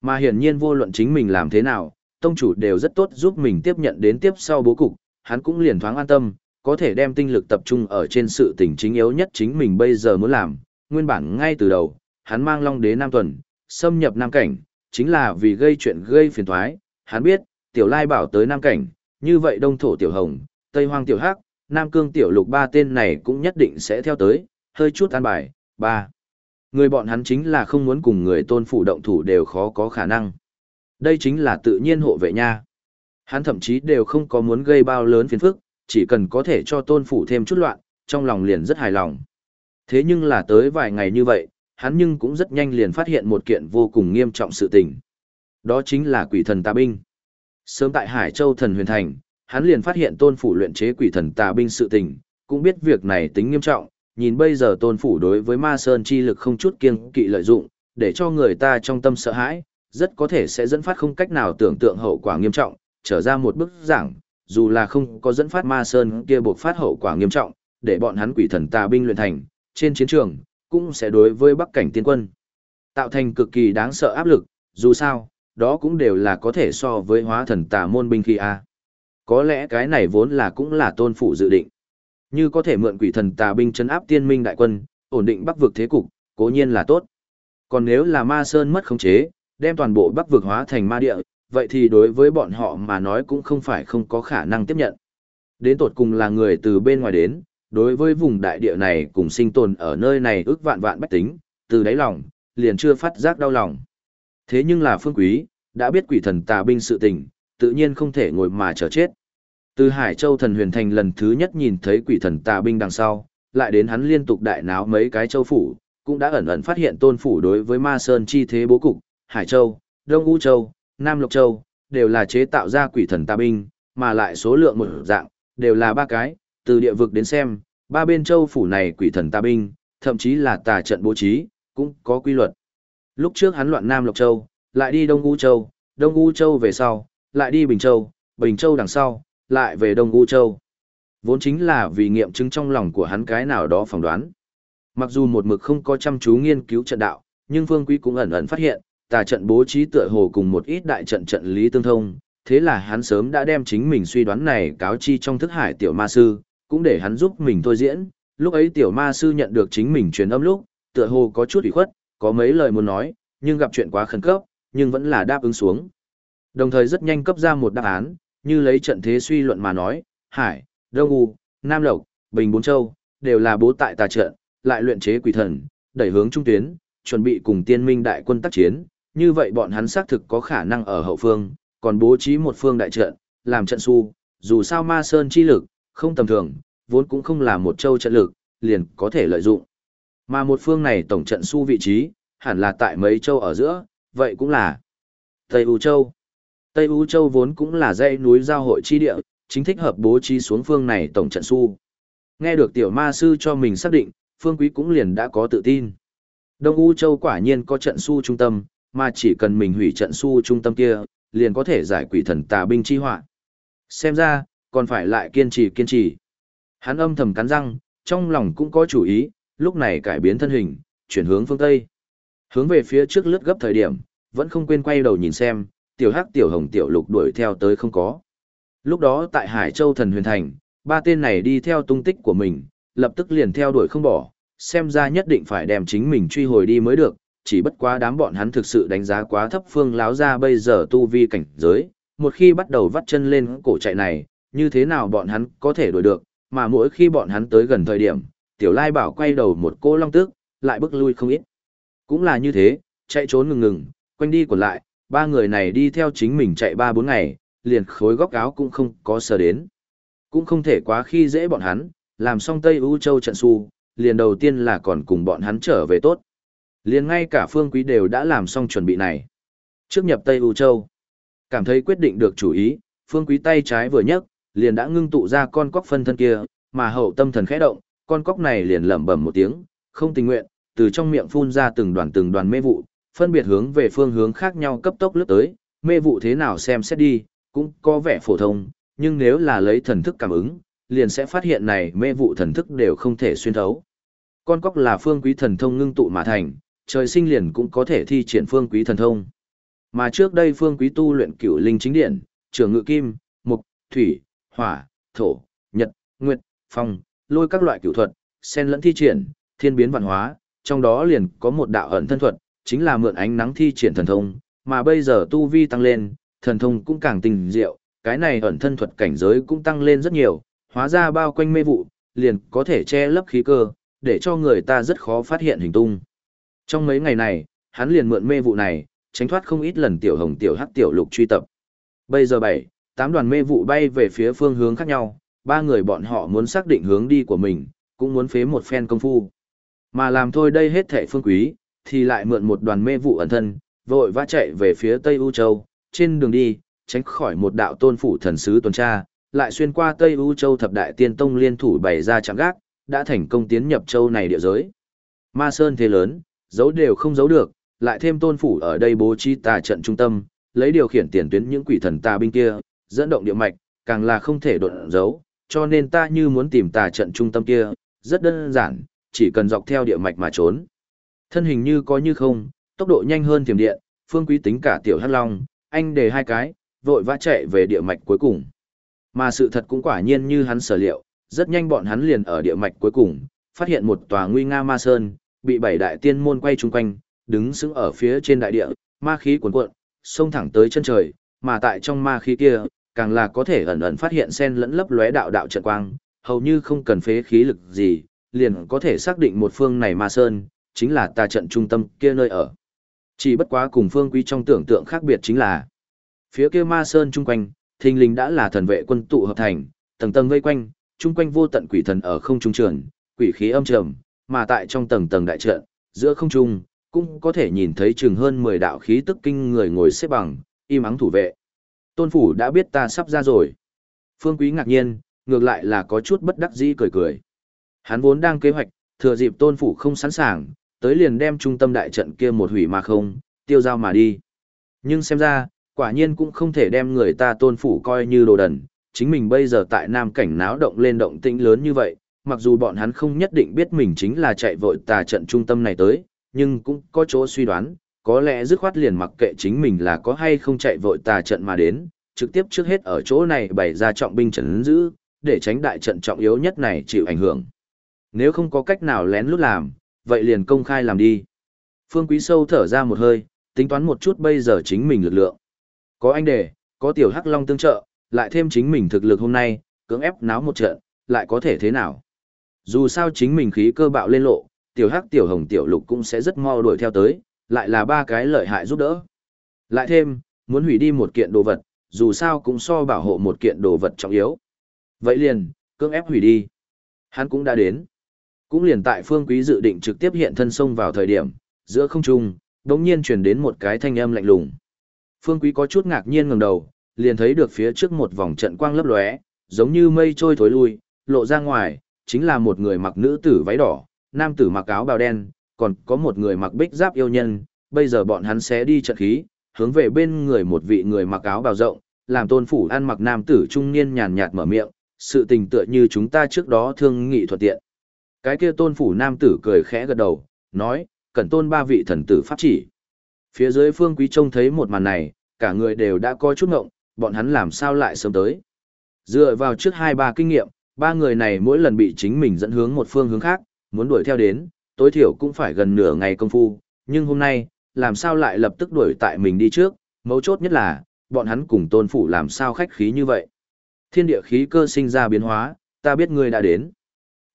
Mà hiển nhiên vô luận chính mình làm thế nào, tông chủ đều rất tốt giúp mình tiếp nhận đến tiếp sau bố cục, hắn cũng liền thoáng an tâm, có thể đem tinh lực tập trung ở trên sự tình chính yếu nhất chính mình bây giờ muốn làm, nguyên bản ngay từ đầu, hắn mang Long Đế Nam Tuần, xâm nhập Nam Cảnh, chính là vì gây chuyện gây phiền thoái, hắn biết, Tiểu Lai bảo tới Nam Cảnh, như vậy Đông Thổ Tiểu Hồng, Tây Hoang Tiểu Hắc, Nam Cương Tiểu Lục ba tên này cũng nhất định sẽ theo tới, hơi chút an bài, ba. Người bọn hắn chính là không muốn cùng người tôn phủ động thủ đều khó có khả năng. Đây chính là tự nhiên hộ vệ nha. Hắn thậm chí đều không có muốn gây bao lớn phiền phức, chỉ cần có thể cho tôn phủ thêm chút loạn, trong lòng liền rất hài lòng. Thế nhưng là tới vài ngày như vậy, hắn nhưng cũng rất nhanh liền phát hiện một kiện vô cùng nghiêm trọng sự tình. Đó chính là quỷ thần tà binh. Sớm tại Hải Châu thần huyền thành, hắn liền phát hiện tôn phủ luyện chế quỷ thần tà binh sự tình, cũng biết việc này tính nghiêm trọng, nhìn bây giờ tôn phủ đối với ma sơn chi lực không chút kiêng kỵ lợi dụng, để cho người ta trong tâm sợ hãi, rất có thể sẽ dẫn phát không cách nào tưởng tượng hậu quả nghiêm trọng, trở ra một bức giảng, dù là không có dẫn phát ma sơn kia buộc phát hậu quả nghiêm trọng, để bọn hắn quỷ thần tà binh luyện thành, trên chiến trường, cũng sẽ đối với bắc cảnh tiên quân. Tạo thành cực kỳ đáng sợ áp lực, dù sao, đó cũng đều là có thể so với hóa thần tà môn binh khi A. Có lẽ cái này vốn là cũng là tôn phủ dự định. Như có thể mượn quỷ thần tà binh chấn áp tiên minh đại quân, ổn định bắc vực thế cục, cố nhiên là tốt. Còn nếu là ma sơn mất khống chế, đem toàn bộ bắc vực hóa thành ma địa, vậy thì đối với bọn họ mà nói cũng không phải không có khả năng tiếp nhận. Đến tột cùng là người từ bên ngoài đến, đối với vùng đại địa này cùng sinh tồn ở nơi này ước vạn vạn bách tính, từ đáy lòng, liền chưa phát giác đau lòng. Thế nhưng là phương quý, đã biết quỷ thần tà binh sự tình, tự nhiên không thể ngồi mà chờ chết. Từ Hải Châu thần huyền thành lần thứ nhất nhìn thấy quỷ thần tà binh đằng sau, lại đến hắn liên tục đại náo mấy cái châu phủ, cũng đã ẩn ẩn phát hiện tôn phủ đối với ma sơn chi thế bố cục, Hải Châu, Đông U Châu, Nam Lộc Châu, đều là chế tạo ra quỷ thần tà binh, mà lại số lượng một dạng, đều là ba cái, từ địa vực đến xem, ba bên châu phủ này quỷ thần tà binh, thậm chí là tà trận bố trí, cũng có quy luật. Lúc trước hắn loạn Nam Lộc Châu, lại đi Đông U Châu, Đông U Châu về sau, lại đi Bình Châu, Bình Châu đằng sau, lại về Đông U Châu. Vốn chính là vì nghiệm chứng trong lòng của hắn cái nào đó phỏng đoán. Mặc dù một mực không có chăm chú nghiên cứu trận đạo, nhưng Phương Quý cũng ẩn ẩn phát hiện, tà trận bố trí tựa hồ cùng một ít đại trận trận lý tương thông, thế là hắn sớm đã đem chính mình suy đoán này cáo chi trong thức hải tiểu ma sư, cũng để hắn giúp mình thôi diễn. Lúc ấy tiểu ma sư nhận được chính mình truyền âm lúc, tựa hồ có chút ủy khuất, có mấy lời muốn nói, nhưng gặp chuyện quá khẩn cấp, nhưng vẫn là đáp ứng xuống. Đồng thời rất nhanh cấp ra một đáp án, như lấy trận thế suy luận mà nói, Hải, Đông U, Nam Lộc, Bình Bốn Châu, đều là bố tại tà trận, lại luyện chế quỷ thần, đẩy hướng trung tuyến, chuẩn bị cùng tiên minh đại quân tác chiến, như vậy bọn hắn xác thực có khả năng ở hậu phương, còn bố trí một phương đại trận, làm trận su, dù sao ma sơn chi lực, không tầm thường, vốn cũng không là một châu trận lực, liền có thể lợi dụng. Mà một phương này tổng trận su vị trí, hẳn là tại mấy châu ở giữa, vậy cũng là Tây U Châu. Tây U Châu vốn cũng là dãy núi giao hội chi địa, chính thích hợp bố trí xuống phương này tổng trận su. Nghe được tiểu ma sư cho mình xác định, phương quý cũng liền đã có tự tin. Đông U Châu quả nhiên có trận su trung tâm, mà chỉ cần mình hủy trận su trung tâm kia, liền có thể giải quỷ thần tà binh chi họa. Xem ra, còn phải lại kiên trì kiên trì. Hắn âm thầm cắn răng, trong lòng cũng có chủ ý, lúc này cải biến thân hình, chuyển hướng phương Tây. Hướng về phía trước lướt gấp thời điểm, vẫn không quên quay đầu nhìn xem, tiểu hắc tiểu hồng tiểu lục đuổi theo tới không có. Lúc đó tại Hải Châu thần huyền thành, ba tên này đi theo tung tích của mình, lập tức liền theo đuổi không bỏ, xem ra nhất định phải đem chính mình truy hồi đi mới được, chỉ bất quá đám bọn hắn thực sự đánh giá quá thấp phương láo ra bây giờ tu vi cảnh giới, một khi bắt đầu vắt chân lên cổ chạy này, như thế nào bọn hắn có thể đuổi được, mà mỗi khi bọn hắn tới gần thời điểm, tiểu lai bảo quay đầu một cô long tước, lại bước lui không ít. Cũng là như thế, chạy trốn ngừng ngừng, quanh đi còn lại, ba người này đi theo chính mình chạy ba bốn ngày, liền khối góc áo cũng không có sờ đến. Cũng không thể quá khi dễ bọn hắn, làm xong Tây U Châu trận su, liền đầu tiên là còn cùng bọn hắn trở về tốt. Liền ngay cả phương quý đều đã làm xong chuẩn bị này. Trước nhập Tây U Châu, cảm thấy quyết định được chủ ý, phương quý tay trái vừa nhấc, liền đã ngưng tụ ra con cóc phân thân kia, mà hậu tâm thần khẽ động, con cóc này liền lẩm bẩm một tiếng, không tình nguyện, từ trong miệng phun ra từng đoàn từng đoàn mê vụ, phân biệt hướng về phương hướng khác nhau cấp tốc lướt tới, mê vụ thế nào xem xét đi, cũng có vẻ phổ thông, nhưng nếu là lấy thần thức cảm ứng, liền sẽ phát hiện này mê vụ thần thức đều không thể xuyên thấu. Con cóc là phương quý thần thông ngưng tụ mà thành, trời sinh liền cũng có thể thi triển phương quý thần thông. Mà trước đây phương quý tu luyện cửu linh chính điện, trường ngự kim, mục, thủy, hỏa, thổ, nhật, nguyệt, phong, lôi các loại cửu thuật, sen lẫn thi triển, thiên biến văn hóa, trong đó liền có một đạo ẩn thân thuật, chính là mượn ánh nắng thi triển thần thông, mà bây giờ tu vi tăng lên, thần thông cũng càng tinh diệu, cái này ẩn thân thuật cảnh giới cũng tăng lên rất nhiều, hóa ra bao quanh mê vụ, liền có thể che lấp khí cơ, để cho người ta rất khó phát hiện hình tung. Trong mấy ngày này, hắn liền mượn mê vụ này, tránh thoát không ít lần tiểu hồng tiểu hắc tiểu lục truy tập. Bây giờ bảy, tám đoàn mê vụ bay về phía phương hướng khác nhau, ba người bọn họ muốn xác định hướng đi của mình, cũng muốn phế một phen công phu. Mà làm thôi đây hết thệ phương quý, thì lại mượn một đoàn mê vụ ẩn thân, vội vã chạy về phía Tây U Châu, trên đường đi, tránh khỏi một đạo tôn phủ thần sứ tuần tra, lại xuyên qua Tây U Châu thập đại tiên tông liên thủ bày ra chạm gác, đã thành công tiến nhập châu này địa giới. Ma Sơn thế lớn, giấu đều không giấu được, lại thêm tôn phủ ở đây bố trí tà trận trung tâm, lấy điều khiển tiền tuyến những quỷ thần tà binh kia, dẫn động địa mạch, càng là không thể đột giấu, cho nên ta như muốn tìm tà trận trung tâm kia, rất đơn giản, chỉ cần dọc theo địa mạch mà trốn. Thân hình như có như không, tốc độ nhanh hơn tiềm điện, phương quý tính cả tiểu hắc long, anh để hai cái, vội vã chạy về địa mạch cuối cùng. Mà sự thật cũng quả nhiên như hắn sở liệu, rất nhanh bọn hắn liền ở địa mạch cuối cùng, phát hiện một tòa nguy nga ma sơn, bị bảy đại tiên môn quay chung quanh, đứng sững ở phía trên đại địa, ma khí cuồn cuộn, xông thẳng tới chân trời, mà tại trong ma khí kia, càng là có thể ẩn ẩn phát hiện sen lẫn lấp lóe đạo đạo trận quang, hầu như không cần phế khí lực gì, liền có thể xác định một phương này ma sơn, chính là tà trận trung tâm kia nơi ở. Chỉ bất quá cùng phương quý trong tưởng tượng khác biệt chính là, phía kia ma sơn chung quanh, thình lình đã là thần vệ quân tụ hợp thành, tầng tầng vây quanh, chung quanh vô tận quỷ thần ở không trung trường, quỷ khí âm trầm, mà tại trong tầng tầng đại trận, giữa không trung, cũng có thể nhìn thấy chừng hơn 10 đạo khí tức kinh người ngồi xếp bằng, im ắng thủ vệ. Tôn phủ đã biết ta sắp ra rồi. Phương Quý ngạc nhiên, ngược lại là có chút bất đắc dĩ cười cười. Hắn vốn đang kế hoạch, thừa dịp tôn phủ không sẵn sàng, tới liền đem trung tâm đại trận kia một hủy mà không, tiêu giao mà đi. Nhưng xem ra, quả nhiên cũng không thể đem người ta tôn phủ coi như đồ đần, chính mình bây giờ tại nam cảnh náo động lên động tĩnh lớn như vậy, mặc dù bọn hắn không nhất định biết mình chính là chạy vội tà trận trung tâm này tới, nhưng cũng có chỗ suy đoán, có lẽ dứt khoát liền mặc kệ chính mình là có hay không chạy vội tà trận mà đến, trực tiếp trước hết ở chỗ này bày ra trọng binh trấn giữ, để tránh đại trận trọng yếu nhất này chịu ảnh hưởng. Nếu không có cách nào lén lút làm, vậy liền công khai làm đi. Phương Quý Sâu thở ra một hơi, tính toán một chút bây giờ chính mình lực lượng. Có anh đề, có tiểu hắc long tương trợ, lại thêm chính mình thực lực hôm nay, cưỡng ép náo một trận, lại có thể thế nào. Dù sao chính mình khí cơ bạo lên lộ, tiểu hắc tiểu hồng tiểu lục cũng sẽ rất mau đuổi theo tới, lại là ba cái lợi hại giúp đỡ. Lại thêm, muốn hủy đi một kiện đồ vật, dù sao cũng so bảo hộ một kiện đồ vật trọng yếu. Vậy liền, cưỡng ép hủy đi. Hắn cũng đã đến. Cũng liền tại phương quý dự định trực tiếp hiện thân sông vào thời điểm, giữa không trung, đống nhiên truyền đến một cái thanh âm lạnh lùng. Phương quý có chút ngạc nhiên ngẩng đầu, liền thấy được phía trước một vòng trận quang lấp lóe, giống như mây trôi thối lui, lộ ra ngoài, chính là một người mặc nữ tử váy đỏ, nam tử mặc áo bào đen, còn có một người mặc bích giáp yêu nhân, bây giờ bọn hắn sẽ đi trận khí, hướng về bên người một vị người mặc áo bào rộng, làm tôn phủ ăn mặc nam tử trung niên nhàn nhạt mở miệng, sự tình tựa như chúng ta trước đó thương nghị thuận tiện. Cái kia tôn phủ nam tử cười khẽ gật đầu, nói, cần tôn ba vị thần tử pháp chỉ. Phía dưới phương quý trông thấy một màn này, cả người đều đã có chút ngộng, bọn hắn làm sao lại sớm tới. Dựa vào trước hai ba kinh nghiệm, ba người này mỗi lần bị chính mình dẫn hướng một phương hướng khác, muốn đuổi theo đến, tối thiểu cũng phải gần nửa ngày công phu, nhưng hôm nay, làm sao lại lập tức đuổi tại mình đi trước, mấu chốt nhất là, bọn hắn cùng tôn phủ làm sao khách khí như vậy. Thiên địa khí cơ sinh ra biến hóa, ta biết ngươi đã đến.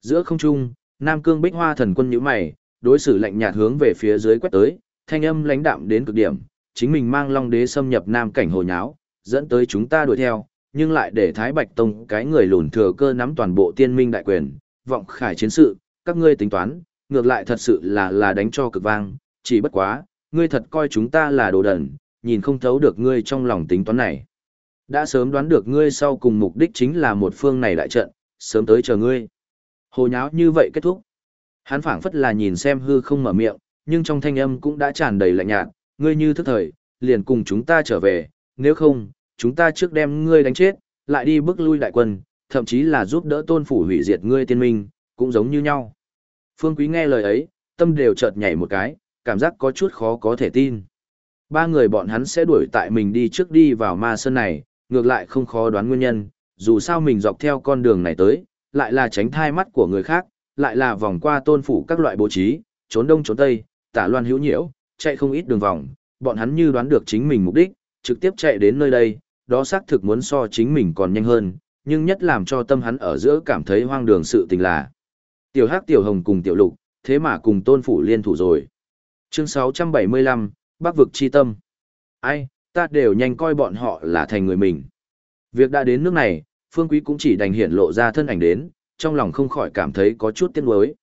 Giữa không trung, Nam Cương Bích Hoa thần quân nhíu mày, đối xử lạnh nhạt hướng về phía dưới quét tới, thanh âm lãnh đạm đến cực điểm, chính mình mang Long Đế xâm nhập Nam cảnh hồ nháo, dẫn tới chúng ta đuổi theo, nhưng lại để Thái Bạch Tông cái người lùn thừa cơ nắm toàn bộ tiên minh đại quyền, vọng khải chiến sự, các ngươi tính toán, ngược lại thật sự là là đánh cho cực vang, chỉ bất quá, ngươi thật coi chúng ta là đồ đần, nhìn không thấu được ngươi trong lòng tính toán này. Đã sớm đoán được ngươi sau cùng mục đích chính là một phương này đại trận, sớm tới chờ ngươi. Hồ nháo như vậy kết thúc. Hắn phảng phất là nhìn xem hư không mở miệng, nhưng trong thanh âm cũng đã tràn đầy lạnh nhạt, ngươi như thức thời, liền cùng chúng ta trở về, nếu không, chúng ta trước đem ngươi đánh chết, lại đi bước lui đại quân, thậm chí là giúp đỡ tôn phủ hủy diệt ngươi tiên minh, cũng giống như nhau. Phương Quý nghe lời ấy, tâm đều chợt nhảy một cái, cảm giác có chút khó có thể tin. Ba người bọn hắn sẽ đuổi tại mình đi trước đi vào ma sơn này, ngược lại không khó đoán nguyên nhân, dù sao mình dọc theo con đường này tới, lại là tránh thai mắt của người khác, lại là vòng qua tôn phủ các loại bố trí, trốn đông trốn tây, tả loan hữu nhiễu, chạy không ít đường vòng, bọn hắn như đoán được chính mình mục đích, trực tiếp chạy đến nơi đây, đó xác thực muốn so chính mình còn nhanh hơn, nhưng nhất làm cho tâm hắn ở giữa cảm thấy hoang đường sự tình là. Tiểu Hắc Tiểu Hồng cùng Tiểu Lục, thế mà cùng tôn phủ liên thủ rồi. Chương 675, Bắc vực chi tâm. Ai, ta đều nhanh coi bọn họ là thành người mình. Việc đã đến nước này, Phương Quý cũng chỉ đành hiện lộ ra thân ảnh đến, trong lòng không khỏi cảm thấy có chút tiếc nuối.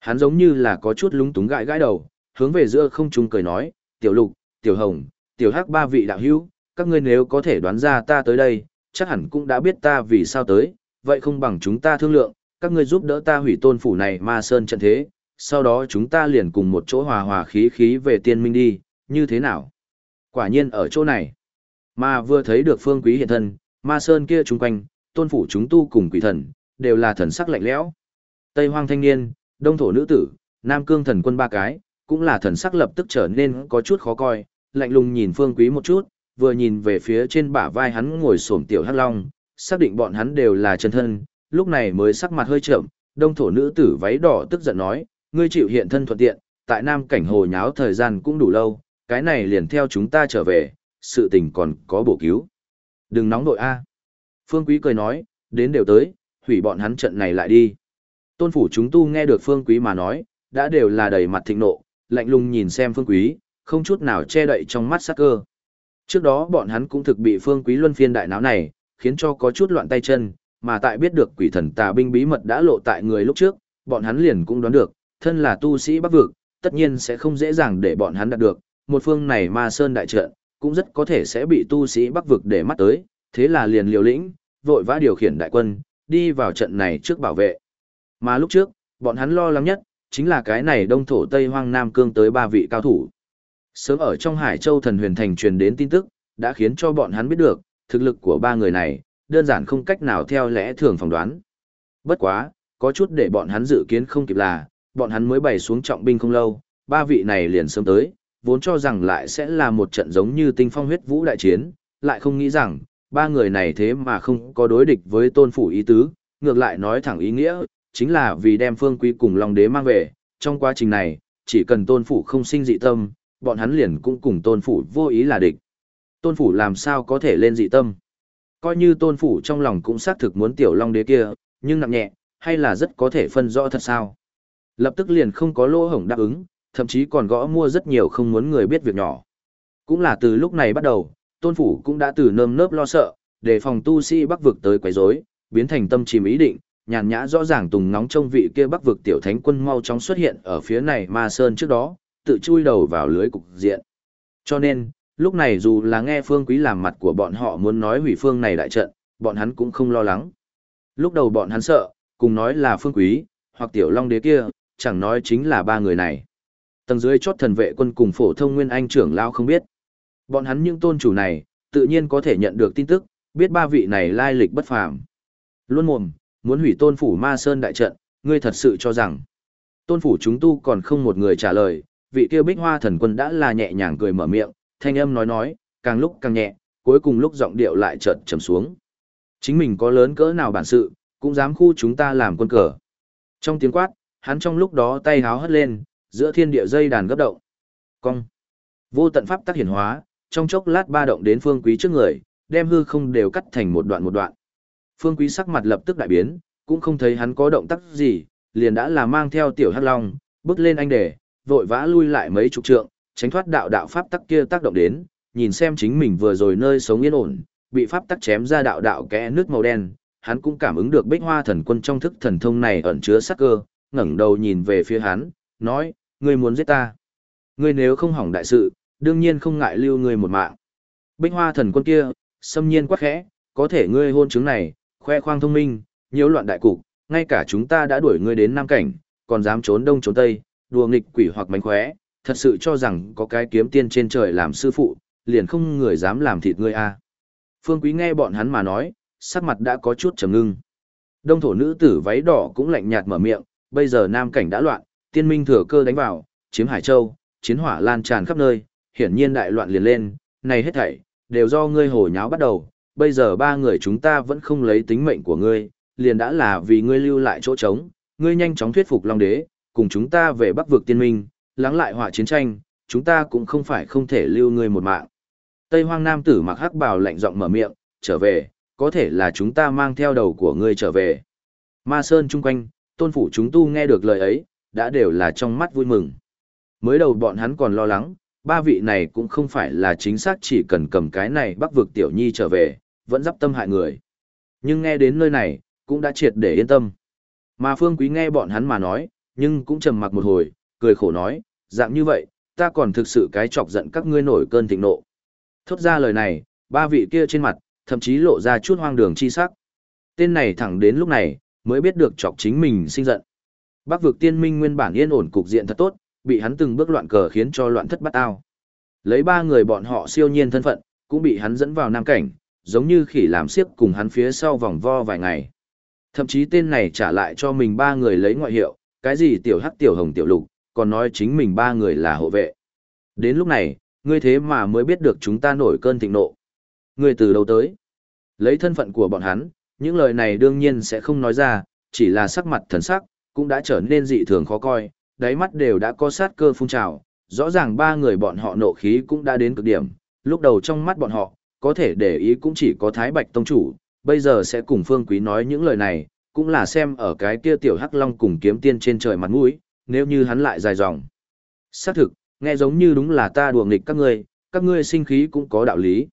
Hắn giống như là có chút lúng túng gãi gãi đầu, hướng về giữa không trung cười nói, "Tiểu Lục, Tiểu Hồng, Tiểu Hắc ba vị đạo hữu, các ngươi nếu có thể đoán ra ta tới đây, chắc hẳn cũng đã biết ta vì sao tới, vậy không bằng chúng ta thương lượng, các ngươi giúp đỡ ta hủy tôn phủ này ma sơn trận thế, sau đó chúng ta liền cùng một chỗ hòa hòa khí khí về tiên minh đi, như thế nào? Quả nhiên ở chỗ này, mà vừa thấy được phương quý hiện thân, ma sơn kia chung quanh, tôn phủ chúng tu cùng quỷ thần, đều là thần sắc lạnh lẽo. Tây hoang thanh niên, đông thổ nữ tử, nam cương thần quân ba cái, cũng là thần sắc lập tức trở nên có chút khó coi, lạnh lùng nhìn phương quý một chút, vừa nhìn về phía trên bả vai hắn ngồi xổm tiểu hắc long, xác định bọn hắn đều là chân thân, lúc này mới sắc mặt hơi chậm, đông thổ nữ tử váy đỏ tức giận nói, ngươi chịu hiện thân thuận tiện, tại nam cảnh hồ nháo thời gian cũng đủ lâu, cái này liền theo chúng ta trở về, sự tình còn có bổ cứu. Đừng nóng nội A. Phương Quý cười nói, đến đều tới, hủy bọn hắn trận này lại đi. Tôn phủ chúng tu nghe được Phương Quý mà nói, đã đều là đầy mặt thịnh nộ, lạnh lùng nhìn xem Phương Quý, không chút nào che đậy trong mắt sắc cơ. Trước đó bọn hắn cũng thực bị Phương Quý luân phiên đại náo này, khiến cho có chút loạn tay chân, mà tại biết được quỷ thần tà binh bí mật đã lộ tại người lúc trước, bọn hắn liền cũng đoán được, thân là tu sĩ bắc vực, tất nhiên sẽ không dễ dàng để bọn hắn đạt được, một phương này ma sơn đại trận, cũng rất có thể sẽ bị tu sĩ bắc vực để mắt tới, thế là liền liều lĩnh, vội vã điều khiển đại quân, đi vào trận này trước bảo vệ. Mà lúc trước, bọn hắn lo lắng nhất, chính là cái này đông thổ Tây Hoang Nam Cương tới ba vị cao thủ. Sớm ở trong Hải Châu Thần Huyền Thành truyền đến tin tức, đã khiến cho bọn hắn biết được, thực lực của ba người này, đơn giản không cách nào theo lẽ thường phỏng đoán. Bất quá, có chút để bọn hắn dự kiến không kịp là, bọn hắn mới bày xuống trọng binh không lâu, ba vị này liền sớm tới, vốn cho rằng lại sẽ là một trận giống như tinh phong huyết vũ đại chiến, lại không nghĩ rằng, ba người này thế mà không có đối địch với tôn phủ ý tứ, ngược lại nói thẳng ý nghĩa, chính là vì đem phương quý cùng Long Đế mang về, trong quá trình này, chỉ cần tôn phủ không sinh dị tâm, bọn hắn liền cũng cùng tôn phủ vô ý là địch. Tôn phủ làm sao có thể lên dị tâm? Coi như tôn phủ trong lòng cũng xác thực muốn tiểu Long Đế kia, nhưng nặng nhẹ, hay là rất có thể phân rõ thật sao? Lập tức liền không có lỗ hổng đáp ứng, thậm chí còn gõ mua rất nhiều không muốn người biết việc nhỏ. Cũng là từ lúc này bắt đầu, tôn phủ cũng đã từ nơm nớp lo sợ, để phòng tu sĩ bắc vực tới quấy rối, biến thành tâm chìm ý định, nhàn nhã rõ ràng tùng nóng trong vị kia bắc vực tiểu thánh quân mau chóng xuất hiện ở phía này ma sơn trước đó, tự chui đầu vào lưới cục diện. Cho nên, lúc này dù là nghe phương quý làm mặt của bọn họ muốn nói hủy phương này đại trận, bọn hắn cũng không lo lắng. Lúc đầu bọn hắn sợ, cùng nói là phương quý, hoặc tiểu long đế kia, chẳng nói chính là ba người này. Tầng dưới chót thần vệ quân cùng phổ thông nguyên anh trưởng lao không biết. Bọn hắn những tôn chủ này, tự nhiên có thể nhận được tin tức, biết ba vị này lai lịch bất phàm. Luôn mồm, muốn hủy tôn phủ ma sơn đại trận, ngươi thật sự cho rằng. Tôn phủ chúng tu còn không một người trả lời, vị kia bích hoa thần quân đã là nhẹ nhàng cười mở miệng, thanh âm nói nói, càng lúc càng nhẹ, cuối cùng lúc giọng điệu lại chợt trầm xuống. Chính mình có lớn cỡ nào bản sự, cũng dám khu chúng ta làm quân cờ. Trong tiếng quát, hắn trong lúc đó tay háo hất lên, giữa thiên địa dây đàn gấp động. Cong. Vô tận pháp tác hiển hóa, trong chốc lát ba động đến phương quý trước người, đem hư không đều cắt thành một đoạn một đoạn. Phương quý sắc mặt lập tức đại biến, cũng không thấy hắn có động tác gì, liền đã là mang theo tiểu hắc long, bước lên anh đề, vội vã lui lại mấy chục trượng, tránh thoát đạo đạo pháp tắc kia tác động đến, nhìn xem chính mình vừa rồi nơi sống yên ổn, bị pháp tắc chém ra đạo đạo kẽ nước màu đen, hắn cũng cảm ứng được bích hoa thần quân trong thức thần thông này ẩn chứa sắc cơ, ngẩng đầu nhìn về phía hắn, nói, ngươi muốn giết ta. Ngươi nếu không hỏng đại sự, đương nhiên không ngại lưu ngươi một mạng. Bích hoa thần quân kia, xâm nhiên quá khẽ, có thể ngươi hôn chứng này, khoe khoang thông minh, nhiễu loạn đại cục, ngay cả chúng ta đã đuổi ngươi đến Nam Cảnh, còn dám trốn đông trốn tây, đùa nghịch quỷ hoặc mánh khóe, thật sự cho rằng có cái kiếm tiên trên trời làm sư phụ, liền không người dám làm thịt ngươi a. À. Phương Quý nghe bọn hắn mà nói, sắc mặt đã có chút trầm ngưng. Đông thổ nữ tử váy đỏ cũng lạnh nhạt mở miệng, bây giờ Nam Cảnh đã loạn, tiên minh thừa cơ đánh vào, chiếm Hải Châu, chiến hỏa lan tràn khắp nơi, hiển nhiên đại loạn liền lên, này hết thảy, đều do ngươi hồ nháo bắt đầu, bây giờ ba người chúng ta vẫn không lấy tính mệnh của ngươi, liền đã là vì ngươi lưu lại chỗ trống, ngươi nhanh chóng thuyết phục Long Đế, cùng chúng ta về Bắc vực tiên minh, lắng lại hỏa chiến tranh, chúng ta cũng không phải không thể lưu ngươi một mạng. Tây Hoang Nam tử mặc hắc bào lạnh giọng mở miệng, trở về, có thể là chúng ta mang theo đầu của ngươi trở về. Ma Sơn chung quanh, tôn phủ chúng tu nghe được lời ấy, đã đều là trong mắt vui mừng. Mới đầu bọn hắn còn lo lắng, ba vị này cũng không phải là chính xác chỉ cần cầm cái này bắc vực tiểu nhi trở về, vẫn dắp tâm hại người. Nhưng nghe đến nơi này, cũng đã triệt để yên tâm. Mà Phương Quý nghe bọn hắn mà nói, nhưng cũng trầm mặc một hồi, cười khổ nói, dạng như vậy, ta còn thực sự cái chọc giận các ngươi nổi cơn thịnh nộ. Thốt ra lời này, ba vị kia trên mặt, thậm chí lộ ra chút hoang đường chi sắc. Tên này thẳng đến lúc này, mới biết được chọc chính mình sinh giận. Bắc vực tiên minh nguyên bản yên ổn cục diện thật tốt, bị hắn từng bước loạn cờ khiến cho loạn thất bát ao. Lấy ba người bọn họ siêu nhiên thân phận, cũng bị hắn dẫn vào nam cảnh, giống như khỉ làm xiếc cùng hắn phía sau vòng vo vài ngày. Thậm chí tên này trả lại cho mình ba người lấy ngoại hiệu, cái gì tiểu hắc tiểu hồng tiểu lục, còn nói chính mình ba người là hộ vệ. Đến lúc này, ngươi thế mà mới biết được chúng ta nổi cơn thịnh nộ. Ngươi từ đâu tới? Lấy thân phận của bọn hắn, những lời này đương nhiên sẽ không nói ra, chỉ là sắc mặt thần sắc, cũng đã trở nên dị thường khó coi, đáy mắt đều đã có sát cơ phun trào, rõ ràng ba người bọn họ nộ khí cũng đã đến cực điểm, lúc đầu trong mắt bọn họ, có thể để ý cũng chỉ có Thái Bạch Tông Chủ, bây giờ sẽ cùng Phương Quý nói những lời này, cũng là xem ở cái kia tiểu hắc long cùng kiếm tiên trên trời mặt mũi, nếu như hắn lại dài dòng. Xác thực, nghe giống như đúng là ta đùa nghịch các ngươi, các ngươi sinh khí cũng có đạo lý.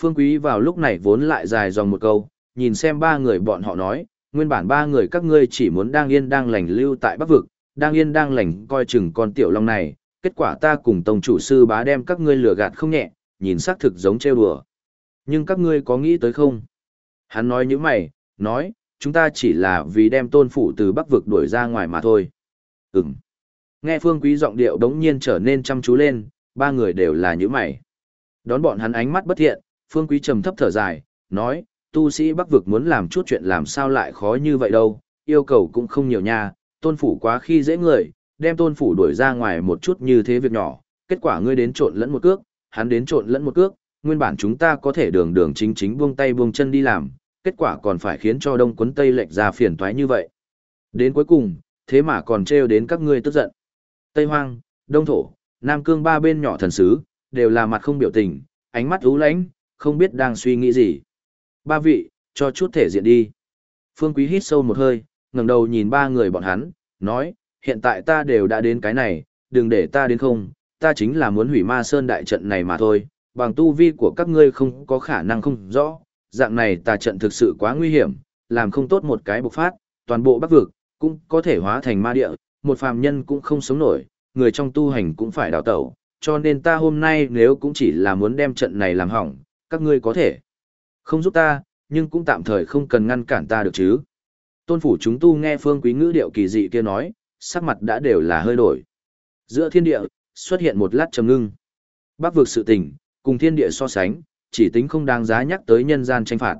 Phương Quý vào lúc này vốn lại dài dòng một câu, nhìn xem ba người bọn họ nói, nguyên bản ba người các ngươi chỉ muốn đang yên đang lành lưu tại Bắc Vực, đang yên đang lành coi chừng con tiểu long này, kết quả ta cùng tông chủ sư bá đem các ngươi lừa gạt không nhẹ, nhìn xác thực giống trêu đùa. Nhưng các ngươi có nghĩ tới không? Hắn nói như mày, nói, chúng ta chỉ là vì đem tôn phủ từ Bắc Vực đuổi ra ngoài mà thôi. Ừm. Nghe phương quý giọng điệu đống nhiên trở nên chăm chú lên, ba người đều là như mày. Đón bọn hắn ánh mắt bất thiện, phương quý trầm thấp thở dài, nói, tu sĩ Bắc Vực muốn làm chút chuyện làm sao lại khó như vậy đâu, yêu cầu cũng không nhiều nha, tôn phủ quá khi dễ người, đem tôn phủ đuổi ra ngoài một chút như thế việc nhỏ, kết quả ngươi đến trộn lẫn một cước, hắn đến trộn lẫn một cước, nguyên bản chúng ta có thể đường đường chính chính buông tay buông chân đi làm, kết quả còn phải khiến cho đông quấn tây lệch ra phiền toái như vậy. Đến cuối cùng, thế mà còn trêu đến các ngươi tức giận. Tây Hoang, Đông Thổ, Nam Cương ba bên nhỏ thần sứ, đều là mặt không biểu tình, ánh mắt ú lãnh, không biết đang suy nghĩ gì. Ba vị, cho chút thể diện đi. Phương Quý hít sâu một hơi, ngẩng đầu nhìn ba người bọn hắn, nói, hiện tại ta đều đã đến cái này, đừng để ta đến không, ta chính là muốn hủy ma sơn đại trận này mà thôi, bằng tu vi của các ngươi không có khả năng không rõ, dạng này tà trận thực sự quá nguy hiểm, làm không tốt một cái bộc phát, toàn bộ bắc vực, cũng có thể hóa thành ma địa, một phàm nhân cũng không sống nổi, người trong tu hành cũng phải đào tẩu, cho nên ta hôm nay nếu cũng chỉ là muốn đem trận này làm hỏng, các ngươi có thể không giúp ta, nhưng cũng tạm thời không cần ngăn cản ta được chứ. Tôn phủ chúng tu nghe phương quý ngữ điệu kỳ dị kia nói, sắc mặt đã đều là hơi đổi. Giữa thiên địa, xuất hiện một lát trầm ngưng. Bắc vực sự tình, cùng thiên địa so sánh, chỉ tính không đáng giá nhắc tới nhân gian tranh phạt.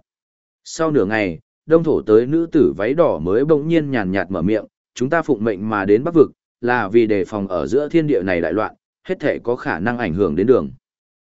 Sau nửa ngày, đông thổ tới nữ tử váy đỏ mới bỗng nhiên nhàn nhạt mở miệng, chúng ta phụng mệnh mà đến Bắc vực, là vì đề phòng ở giữa thiên địa này đại loạn, hết thể có khả năng ảnh hưởng đến đường.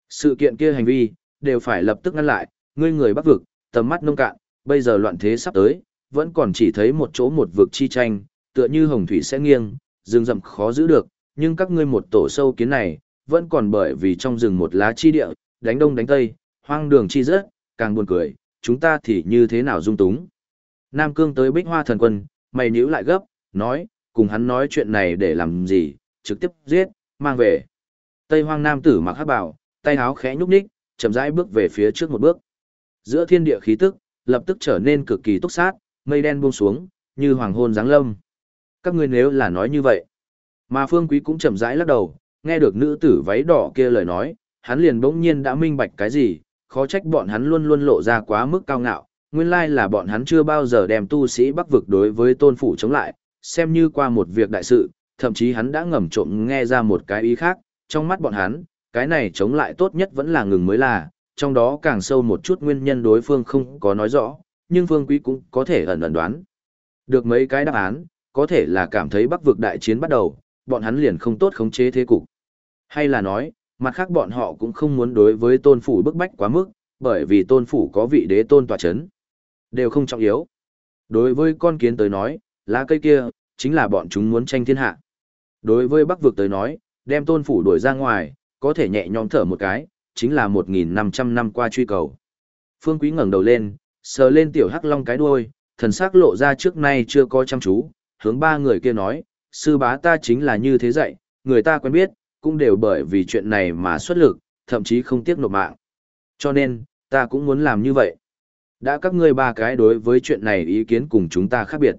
Sự kiện kia hành vi, đều phải lập tức ngăn lại, ngươi người Bắc vực, tầm mắt nông cạn, bây giờ loạn thế sắp tới, vẫn còn chỉ thấy một chỗ một vực chi tranh, tựa như hồng thủy sẽ nghiêng, rừng rậm khó giữ được, nhưng các ngươi một tổ sâu kiến này, vẫn còn bởi vì trong rừng một lá chi địa, đánh đông đánh tây, hoang đường chi rớt, càng buồn cười, chúng ta thì như thế nào dung túng. Nam Cương tới Bích Hoa Thần Quân, mày nhíu lại gấp, nói, cùng hắn nói chuyện này để làm gì, trực tiếp giết, mang về. Tây Hoang Nam tử mặc hắc bào, tay áo khẽ nhúc nhích, chậm rãi bước về phía trước một bước. Giữa thiên địa khí tức, lập tức trở nên cực kỳ túc sát, mây đen buông xuống, như hoàng hôn giáng lâm. Các ngươi nếu là nói như vậy. Mà Phương Quý cũng chậm rãi lắc đầu, nghe được nữ tử váy đỏ kia lời nói, hắn liền bỗng nhiên đã minh bạch cái gì, khó trách bọn hắn luôn luôn lộ ra quá mức cao ngạo, nguyên lai là bọn hắn chưa bao giờ đem tu sĩ bắc vực đối với tôn phủ chống lại, xem như qua một việc đại sự, thậm chí hắn đã ngầm trộm nghe ra một cái ý khác, trong mắt bọn hắn, cái này chống lại tốt nhất vẫn là ngừng mới là, trong đó càng sâu một chút nguyên nhân đối phương không có nói rõ, nhưng phương quý cũng có thể ẩn ẩn đoán. Được mấy cái đáp án, có thể là cảm thấy bắc vực đại chiến bắt đầu, bọn hắn liền không tốt khống chế thế cục. Hay là nói, mặt khác bọn họ cũng không muốn đối với tôn phủ bức bách quá mức, bởi vì tôn phủ có vị đế tôn tòa chấn. Đều không trọng yếu. Đối với con kiến tới nói, lá cây kia, chính là bọn chúng muốn tranh thiên hạ. Đối với bắc vực tới nói, đem tôn phủ đuổi ra ngoài, có thể nhẹ nhõm thở một cái, chính là 1.500 năm qua truy cầu. Phương Quý ngẩng đầu lên, sờ lên tiểu hắc long cái đuôi, thần sắc lộ ra trước nay chưa có chăm chú, hướng ba người kia nói, sư bá ta chính là như thế dạy, người ta quen biết, cũng đều bởi vì chuyện này mà xuất lực, thậm chí không tiếc nộp mạng. Cho nên, ta cũng muốn làm như vậy. Đã các ngươi ba cái đối với chuyện này ý kiến cùng chúng ta khác biệt.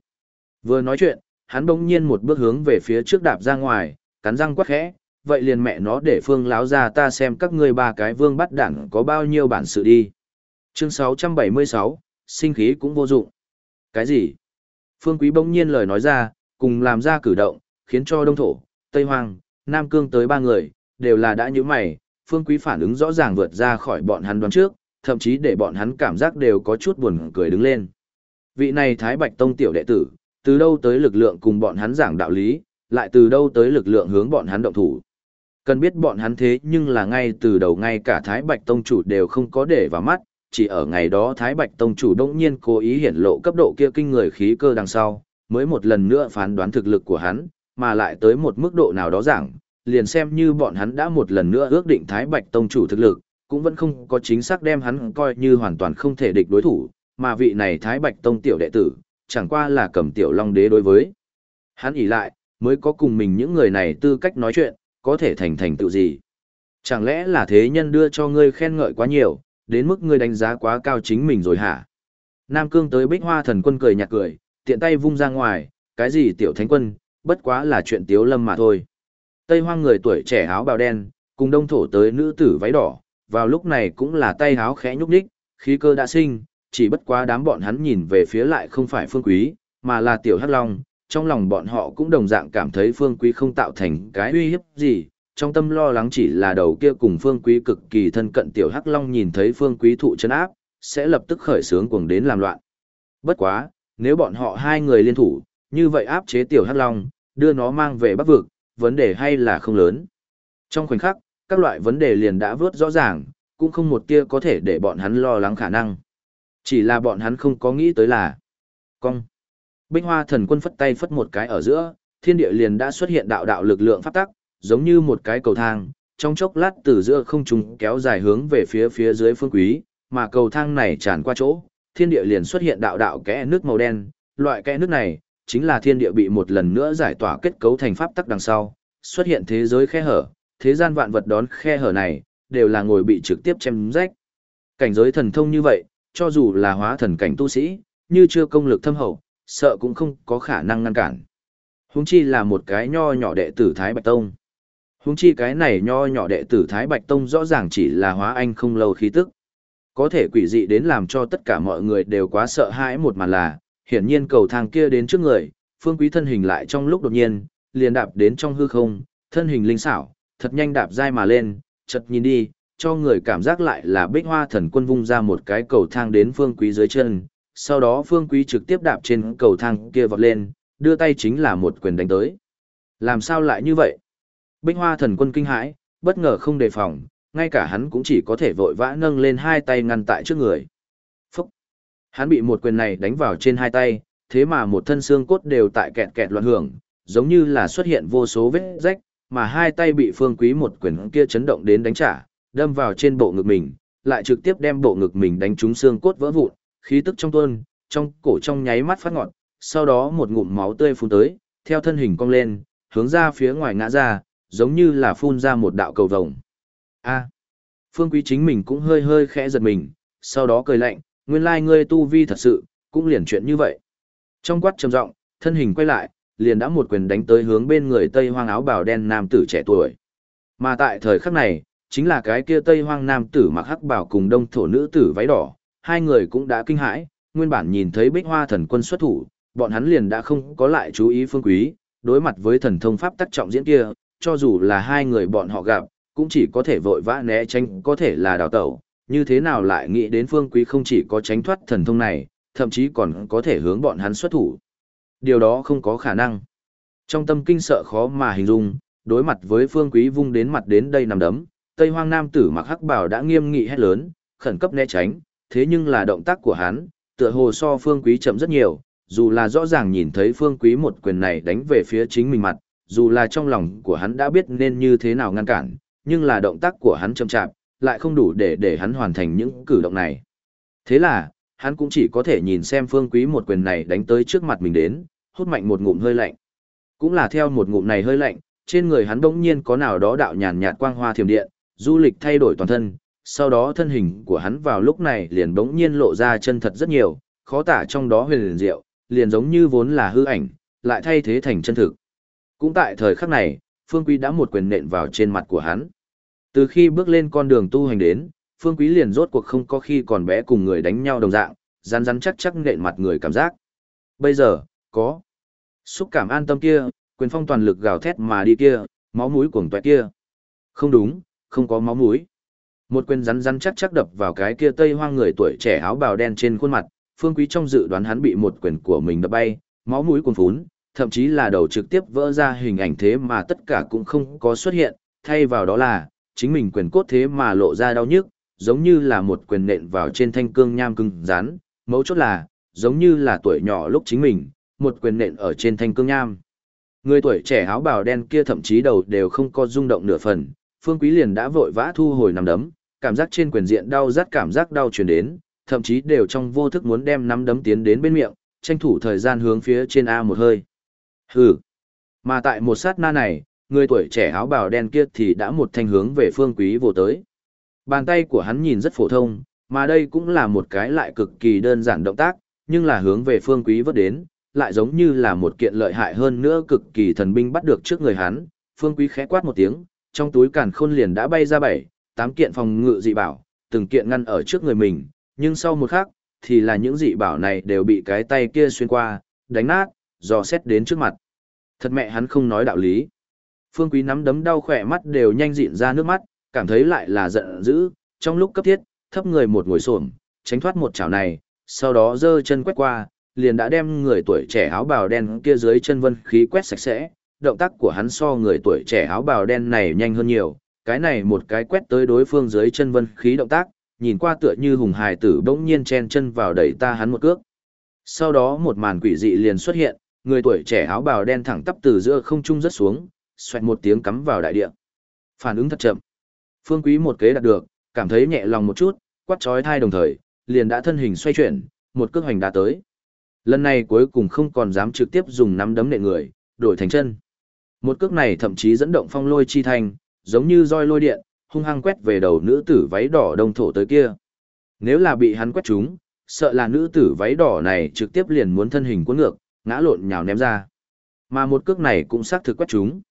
Vừa nói chuyện, hắn bỗng nhiên một bước hướng về phía trước đạp ra ngoài, cắn răng quát khẽ, vậy liền mẹ nó để phương láo ra ta xem các ngươi ba cái vương bắt đẳng có bao nhiêu bản sự đi. Chương 676, sinh khí cũng vô dụng. Cái gì? Phương Quý bỗng nhiên lời nói ra, cùng làm ra cử động, khiến cho Đông Thổ, Tây Hoàng, Nam Cương tới ba người, đều là đã như mày, Phương Quý phản ứng rõ ràng vượt ra khỏi bọn hắn đoán trước, thậm chí để bọn hắn cảm giác đều có chút buồn cười đứng lên. Vị này Thái Bạch Tông tiểu đệ tử, từ đâu tới lực lượng cùng bọn hắn giảng đạo lý, lại từ đâu tới lực lượng hướng bọn hắn động thủ. Cần biết bọn hắn thế nhưng là ngay từ đầu ngay cả Thái Bạch Tông chủ đều không có để vào mắt, chỉ ở ngày đó Thái Bạch Tông chủ đông nhiên cố ý hiển lộ cấp độ kia kinh người khí cơ đằng sau, mới một lần nữa phán đoán thực lực của hắn, mà lại tới một mức độ nào đó rằng, liền xem như bọn hắn đã một lần nữa ước định Thái Bạch Tông chủ thực lực, cũng vẫn không có chính xác đem hắn coi như hoàn toàn không thể địch đối thủ, mà vị này Thái Bạch Tông tiểu đệ tử, chẳng qua là cầm tiểu long đế đối với. Hắn ỉ lại, mới có cùng mình những người này tư cách nói chuyện, có thể thành thành tựu gì. Chẳng lẽ là thế nhân đưa cho ngươi khen ngợi quá nhiều, đến mức ngươi đánh giá quá cao chính mình rồi hả? Nam Cương tới bích hoa thần quân cười nhạt cười, tiện tay vung ra ngoài, cái gì tiểu thánh quân, bất quá là chuyện tiếu lâm mà thôi. Tây hoang người tuổi trẻ áo bào đen, cùng đông thổ tới nữ tử váy đỏ, vào lúc này cũng là tay áo khẽ nhúc nhích, khí cơ đã sinh, chỉ bất quá đám bọn hắn nhìn về phía lại không phải phương quý, mà là tiểu hắc long, trong lòng bọn họ cũng đồng dạng cảm thấy phương quý không tạo thành cái uy hiếp gì, trong tâm lo lắng chỉ là đầu kia cùng phương quý cực kỳ thân cận tiểu hắc long nhìn thấy phương quý thụ chân áp, sẽ lập tức khởi sướng cuồng đến làm loạn. Bất quá, nếu bọn họ hai người liên thủ, như vậy áp chế tiểu hắc long, đưa nó mang về bắc vực, vấn đề hay là không lớn. Trong khoảnh khắc, các loại vấn đề liền đã vớt rõ ràng, cũng không một tia có thể để bọn hắn lo lắng khả năng. Chỉ là bọn hắn không có nghĩ tới là cong. Bích Hoa Thần Quân phất tay phất một cái ở giữa, thiên địa liền đã xuất hiện đạo đạo lực lượng pháp tắc, giống như một cái cầu thang, trong chốc lát từ giữa không trung kéo dài hướng về phía phía dưới phương quý, mà cầu thang này tràn qua chỗ, thiên địa liền xuất hiện đạo đạo kẽ nước màu đen, loại kẽ nước này chính là thiên địa bị một lần nữa giải tỏa kết cấu thành pháp tắc đằng sau, xuất hiện thế giới khe hở, thế gian vạn vật đón khe hở này, đều là ngồi bị trực tiếp chém rách. Cảnh giới thần thông như vậy, cho dù là hóa thần cảnh tu sĩ, như chưa công lực thâm hậu, sợ cũng không có khả năng ngăn cản. Huống chi là một cái nho nhỏ đệ tử Thái Bạch Tông. Huống chi cái này nho nhỏ đệ tử Thái Bạch Tông rõ ràng chỉ là hóa anh không lâu khí tức. Có thể quỷ dị đến làm cho tất cả mọi người đều quá sợ hãi một màn là, hiển nhiên cầu thang kia đến trước người, phương quý thân hình lại trong lúc đột nhiên, liền đạp đến trong hư không, thân hình linh xảo, thật nhanh đạp dai mà lên, chật nhìn đi, cho người cảm giác lại là bích hoa thần quân vung ra một cái cầu thang đến phương quý dưới chân, sau đó phương quý trực tiếp đạp trên cầu thang kia vọt lên, đưa tay chính là một quyền đánh tới. Làm sao lại như vậy? Bích hoa thần quân kinh hãi, bất ngờ không đề phòng, ngay cả hắn cũng chỉ có thể vội vã nâng lên hai tay ngăn tại trước người. Phúc! Hắn bị một quyền này đánh vào trên hai tay, thế mà một thân xương cốt đều tại kẹt kẹt loạn hưởng, giống như là xuất hiện vô số vết rách, mà hai tay bị phương quý một quyền kia chấn động đến đánh trả, đâm vào trên bộ ngực mình, lại trực tiếp đem bộ ngực mình đánh trúng xương cốt vỡ vụn, khí tức trong tuôn, trong cổ trong nháy mắt phát ngọn, sau đó một ngụm máu tươi phun tới, theo thân hình cong lên, hướng ra phía ngoài ngã ra, giống như là phun ra một đạo cầu vồng. A. Phương Quý chính mình cũng hơi hơi khẽ giật mình, sau đó cười lạnh, nguyên lai ngươi tu vi thật sự, cũng liền chuyện như vậy. Trong quát trầm giọng, thân hình quay lại, liền đã một quyền đánh tới hướng bên người Tây Hoang áo bào đen nam tử trẻ tuổi. Mà tại thời khắc này, chính là cái kia Tây Hoang nam tử mặc hắc bào cùng đông thổ nữ tử váy đỏ, hai người cũng đã kinh hãi, nguyên bản nhìn thấy Bích Hoa thần quân xuất thủ, bọn hắn liền đã không có lại chú ý Phương Quý, đối mặt với thần thông pháp tắc trọng diễn kia, cho dù là hai người bọn họ gặp, cũng chỉ có thể vội vã né tránh, có thể là đào tẩu, như thế nào lại nghĩ đến Phương Quý không chỉ có tránh thoát thần thông này, thậm chí còn có thể hướng bọn hắn xuất thủ. Điều đó không có khả năng. Trong tâm kinh sợ khó mà hình dung, đối mặt với Phương Quý vung đến mặt đến đây nằm đấm, Tây Hoang Nam tử mặc hắc bảo đã nghiêm nghị hét lớn, khẩn cấp né tránh, thế nhưng là động tác của hắn, tựa hồ so Phương Quý chậm rất nhiều, dù là rõ ràng nhìn thấy Phương Quý một quyền này đánh về phía chính mình mặt, dù là trong lòng của hắn đã biết nên như thế nào ngăn cản, nhưng là động tác của hắn chậm chạp, lại không đủ để để hắn hoàn thành những cử động này. Thế là, hắn cũng chỉ có thể nhìn xem Phương Quý một quyền này đánh tới trước mặt mình đến, hút mạnh một ngụm hơi lạnh. Cũng là theo một ngụm này hơi lạnh, trên người hắn bỗng nhiên có nào đó đạo nhàn nhạt quang hoa thiểm điện, du lịch thay đổi toàn thân, sau đó thân hình của hắn vào lúc này liền bỗng nhiên lộ ra chân thật rất nhiều, khó tả trong đó huyền liền diệu, liền giống như vốn là hư ảnh, lại thay thế thành chân thực. Cũng tại thời khắc này, Phương Quý đã một quyền nện vào trên mặt của hắn. Từ khi bước lên con đường tu hành đến, Phương Quý liền rốt cuộc không có khi còn bé cùng người đánh nhau đồng dạng, rắn rắn chắc chắc nện mặt người cảm giác. Bây giờ, có. Xúc cảm an tâm kia, quyền phong toàn lực gào thét mà đi kia, máu mũi cuồng toẹt kia. Không đúng, không có máu mũi. Một quyền rắn rắn chắc chắc đập vào cái kia tây hoang người tuổi trẻ áo bào đen trên khuôn mặt, Phương Quý trong dự đoán hắn bị một quyền của mình đập bay, máu mũi cuồng phún, thậm chí là đầu trực tiếp vỡ ra hình ảnh thế mà tất cả cũng không có xuất hiện, thay vào đó là, chính mình quyền cốt thế mà lộ ra đau nhức, giống như là một quyền nện vào trên thanh cương nham cứng rắn, mấu chốt là, giống như là tuổi nhỏ lúc chính mình, một quyền nện ở trên thanh cương nham. Người tuổi trẻ áo bào đen kia thậm chí đầu đều không có rung động nửa phần, Phương Quý liền đã vội vã thu hồi nằm đấm, cảm giác trên quyền diện đau rát cảm giác đau truyền đến, thậm chí đều trong vô thức muốn đem nắm đấm tiến đến bên miệng, tranh thủ thời gian hướng phía trên A một hơi. Hừ. Mà tại một sát na này, người tuổi trẻ áo bào đen kia thì đã một thanh hướng về Phương Quý vô tới. Bàn tay của hắn nhìn rất phổ thông, mà đây cũng là một cái lại cực kỳ đơn giản động tác, nhưng là hướng về Phương Quý vớt đến, lại giống như là một kiện lợi hại hơn nữa cực kỳ thần binh bắt được trước người hắn. Phương Quý khẽ quát một tiếng, trong túi càn khôn liền đã bay ra bảy, tám kiện phòng ngự dị bảo, từng kiện ngăn ở trước người mình, nhưng sau một khắc, thì là những dị bảo này đều bị cái tay kia xuyên qua, đánh nát, dò xét đến trước mặt. Thật mẹ hắn không nói đạo lý. Phương Quý nắm đấm đau khỏe mắt đều nhanh dịn ra nước mắt, cảm thấy lại là giận dữ, trong lúc cấp thiết, thấp người một ngồi xổm, tránh thoát một chảo này, sau đó giơ chân quét qua, liền đã đem người tuổi trẻ áo bào đen kia dưới chân vân khí quét sạch sẽ. Động tác của hắn so người tuổi trẻ áo bào đen này nhanh hơn nhiều, cái này một cái quét tới đối phương dưới chân vân khí động tác, nhìn qua tựa như hùng hài tử bỗng nhiên chen chân vào đẩy ta hắn một cước. Sau đó một màn quỷ dị liền xuất hiện, người tuổi trẻ áo bào đen thẳng tắp từ giữa không trung rớt xuống, xoẹt một tiếng cắm vào đại địa. Phản ứng thật chậm. Phương Quý một kế đạt được, cảm thấy nhẹ lòng một chút, quát chói thai đồng thời, liền đã thân hình xoay chuyển, một cước hoành đã tới. Lần này cuối cùng không còn dám trực tiếp dùng nắm đấm nện người, đổi thành chân. Một cước này thậm chí dẫn động phong lôi chi thành, giống như roi lôi điện, hung hăng quét về đầu nữ tử váy đỏ đông thổ tới kia. Nếu là bị hắn quét trúng, sợ là nữ tử váy đỏ này trực tiếp liền muốn thân hình cuốn ngược, ngã lộn nhào ném ra. Mà một cước này cũng xác thực quét chúng,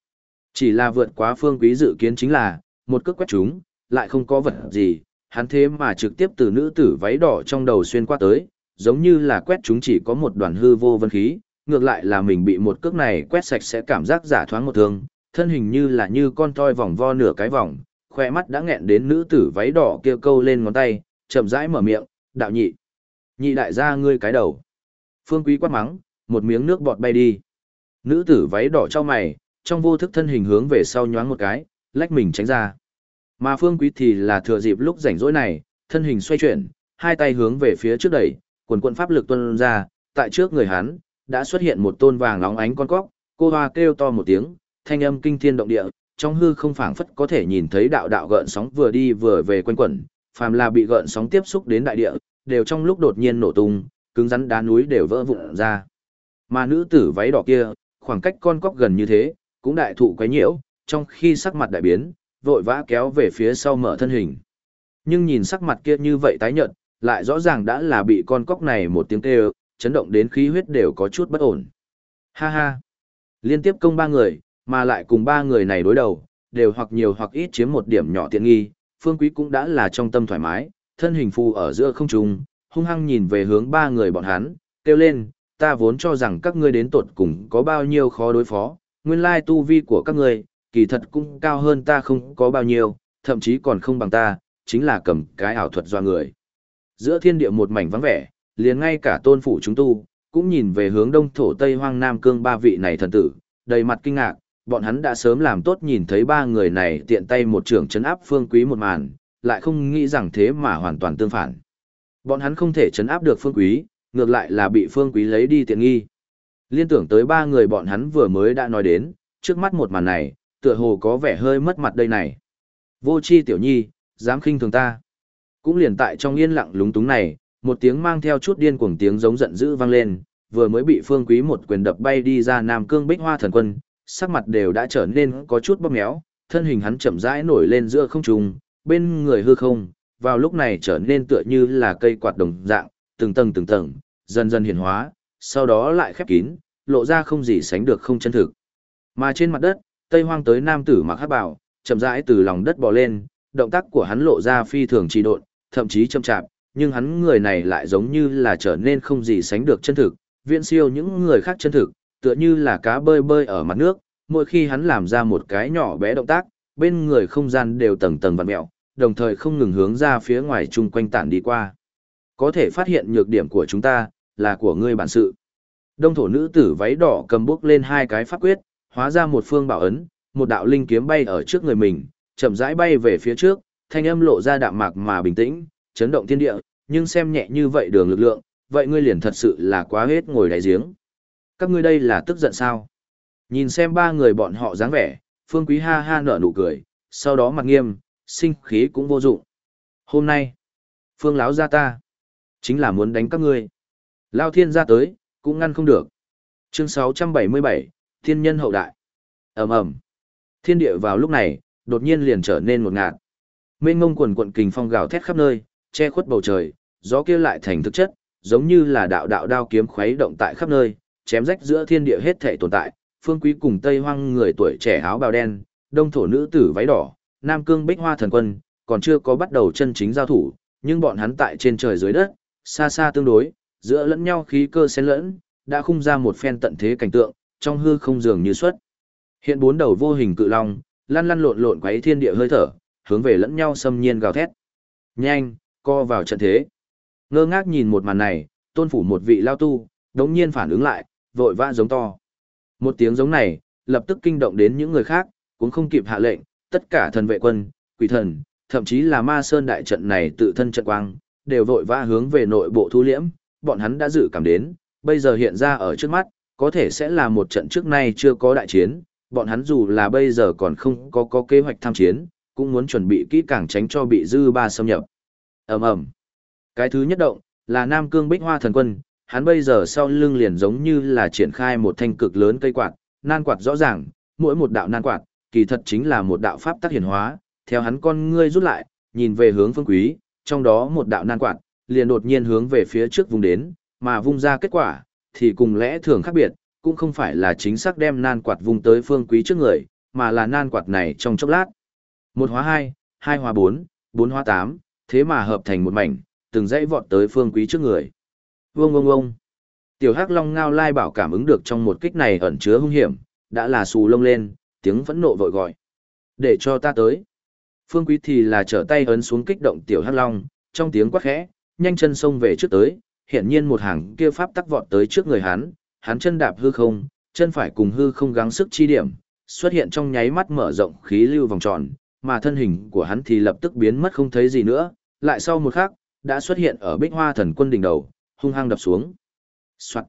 Chỉ là vượt quá phương quý dự kiến chính là, một cước quét chúng, lại không có vật gì, hắn thế mà trực tiếp từ nữ tử váy đỏ trong đầu xuyên qua tới, giống như là quét chúng chỉ có một đoàn hư vô vân khí, ngược lại là mình bị một cước này quét sạch sẽ cảm giác giả thoáng một thương, thân hình như là như con toi vòng vo nửa cái vòng, khoe mắt đã nghẹn đến nữ tử váy đỏ kia câu lên ngón tay, chậm rãi mở miệng, đạo nhị. Nhị đại gia ngươi cái đầu. Phương quý quát mắng, một miếng nước bọt bay đi. Nữ tử váy đỏ cho mày, trong vô thức thân hình hướng về sau nhoáng một cái, lách mình tránh ra. Mà phương quý thì là thừa dịp lúc rảnh rỗi này, thân hình xoay chuyển, hai tay hướng về phía trước đẩy, quần quận pháp lực tuân ra, tại trước người hắn, đã xuất hiện một tôn vàng nóng ánh con cóc, cô hoa kêu to một tiếng, thanh âm kinh thiên động địa, trong hư không phảng phất có thể nhìn thấy đạo đạo gợn sóng vừa đi vừa về quanh quẩn, phàm là bị gợn sóng tiếp xúc đến đại địa, đều trong lúc đột nhiên nổ tung, cứng rắn đá núi đều vỡ vụn ra. Mà nữ tử váy đỏ kia, khoảng cách con cóc gần như thế, cũng đại thụ quấy nhiễu, trong khi sắc mặt đại biến, vội vã kéo về phía sau mở thân hình. Nhưng nhìn sắc mặt kia như vậy tái nhợt, lại rõ ràng đã là bị con cóc này một tiếng kêu, chấn động đến khí huyết đều có chút bất ổn. Ha ha! Liên tiếp công ba người, mà lại cùng ba người này đối đầu, đều hoặc nhiều hoặc ít chiếm một điểm nhỏ tiện nghi, Phương Quý cũng đã là trong tâm thoải mái, thân hình phù ở giữa không trung, hung hăng nhìn về hướng ba người bọn hắn, kêu lên, ta vốn cho rằng các ngươi đến tột cùng có bao nhiêu khó đối phó, nguyên lai tu vi của các ngươi, kỳ thật cũng cao hơn ta không có bao nhiêu, thậm chí còn không bằng ta, chính là cầm cái ảo thuật do người. Giữa thiên địa một mảnh vắng vẻ, liền ngay cả tôn phủ chúng tu, cũng nhìn về hướng đông thổ tây hoang nam cương ba vị này thần tử, đầy mặt kinh ngạc, bọn hắn đã sớm làm tốt nhìn thấy ba người này tiện tay một trưởng chấn áp phương quý một màn, lại không nghĩ rằng thế mà hoàn toàn tương phản. Bọn hắn không thể chấn áp được phương quý, ngược lại là bị phương quý lấy đi tiện nghi. Liên tưởng tới ba người bọn hắn vừa mới đã nói đến, trước mắt một màn này, tựa hồ có vẻ hơi mất mặt đây này. Vô chi tiểu nhi, dám khinh thường ta. Cũng liền tại trong yên lặng lúng túng này, một tiếng mang theo chút điên cuồng tiếng giống giận dữ vang lên, vừa mới bị phương quý một quyền đập bay đi ra Nam Cương Bích Hoa Thần Quân, sắc mặt đều đã trở nên có chút bóp méo, thân hình hắn chậm rãi nổi lên giữa không trung, bên người hư không, vào lúc này trở nên tựa như là cây quạt đồng dạng, từng tầng từng tầng, dần dần hiển hóa, sau đó lại khép kín, lộ ra không gì sánh được không chân thực. Mà trên mặt đất, Tây Hoang tới nam tử mặc hắc bảo, chậm rãi từ lòng đất bò lên, động tác của hắn lộ ra phi thường trì độn, thậm chí chậm chạp, nhưng hắn người này lại giống như là trở nên không gì sánh được chân thực, viễn siêu những người khác chân thực, tựa như là cá bơi bơi ở mặt nước, mỗi khi hắn làm ra một cái nhỏ bé động tác, bên người không gian đều tầng tầng vặn mèo, đồng thời không ngừng hướng ra phía ngoài chung quanh tản đi qua. Có thể phát hiện nhược điểm của chúng ta, là của ngươi bản sự. Đông thổ nữ tử váy đỏ cầm bước lên hai cái pháp quyết, hóa ra một phương bảo ấn, một đạo linh kiếm bay ở trước người mình, chậm rãi bay về phía trước, thanh âm lộ ra đạm mạc mà bình tĩnh, chấn động thiên địa, nhưng xem nhẹ như vậy đường lực lượng, vậy ngươi liền thật sự là quá hết ngồi đáy giếng. Các ngươi đây là tức giận sao? Nhìn xem ba người bọn họ dáng vẻ, Phương Quý ha ha nở nụ cười, sau đó mặt nghiêm, sinh khí cũng vô dụng. Hôm nay, Phương láo ra ta, chính là muốn đánh các ngươi. Lao thiên ra tới, cũng ngăn không được. Chương 677, Thiên nhân hậu đại. ầm ầm Thiên địa vào lúc này, đột nhiên liền trở nên một ngạt. Mênh ngông quần quận kình phong gào thét khắp nơi, che khuất bầu trời, gió kia lại thành thực chất, giống như là đạo đạo đao kiếm khuấy động tại khắp nơi, chém rách giữa thiên địa hết thể tồn tại. Phương Quý cùng Tây Hoang người tuổi trẻ áo bào đen, đông thổ nữ tử váy đỏ, Nam Cương Bích Hoa thần quân, còn chưa có bắt đầu chân chính giao thủ, nhưng bọn hắn tại trên trời dưới đất, xa xa tương đối, giữa lẫn nhau khí cơ xen lẫn, đã khung ra một phen tận thế cảnh tượng, trong hư không dường như xuất. Hiện bốn đầu vô hình cự long, lăn lăn lộn lộn quấy thiên địa hơi thở, hướng về lẫn nhau xâm nhiên gào thét. Nhanh, co vào trận thế. Ngơ ngác nhìn một màn này, tôn phủ một vị lao tu, đống nhiên phản ứng lại, vội vã giống to. Một tiếng giống này, lập tức kinh động đến những người khác, cũng không kịp hạ lệnh, tất cả thần vệ quân, quỷ thần, thậm chí là ma sơn đại trận này tự thân trận quang, đều vội vã hướng về nội bộ thu liễm, bọn hắn đã dự cảm đến, bây giờ hiện ra ở trước mắt, có thể sẽ là một trận trước nay chưa có đại chiến, bọn hắn dù là bây giờ còn không có có kế hoạch tham chiến, cũng muốn chuẩn bị kỹ càng tránh cho bị dư ba xâm nhập. ầm ầm Cái thứ nhất động, là Nam Cương Bích Hoa Thần Quân, hắn bây giờ sau lưng liền giống như là triển khai một thanh cực lớn cây quạt, nan quạt rõ ràng, mỗi một đạo nan quạt, kỳ thật chính là một đạo pháp tác hiển hóa, theo hắn con ngươi rút lại, nhìn về hướng phương quý, trong đó một đạo nan quạt, liền đột nhiên hướng về phía trước vùng đến, mà vung ra kết quả, thì cùng lẽ thường khác biệt, cũng không phải là chính xác đem nan quạt vùng tới phương quý trước người, mà là nan quạt này trong chốc lát. Một hóa hai, hai hóa bốn, bốn hóa tám, thế mà hợp thành một mảnh, từng dãy vọt tới phương quý trước người. Vương vương vương. Tiểu Hắc Long ngao lai bảo cảm ứng được trong một kích này ẩn chứa hung hiểm, đã là xù lông lên, tiếng phẫn nộ vội gọi. Để cho ta tới. Phương Quý thì là trở tay ấn xuống kích động Tiểu Hắc Long, trong tiếng quát khẽ, nhanh chân xông về trước tới, hiện nhiên một hàng kia pháp tắc vọt tới trước người hắn, hắn chân đạp hư không, chân phải cùng hư không gắng sức chi điểm, xuất hiện trong nháy mắt mở rộng khí lưu vòng tròn, mà thân hình của hắn thì lập tức biến mất không thấy gì nữa, lại sau một khắc, đã xuất hiện ở Bích Hoa Thần Quân đỉnh đầu, hung hăng đập xuống. Soạt.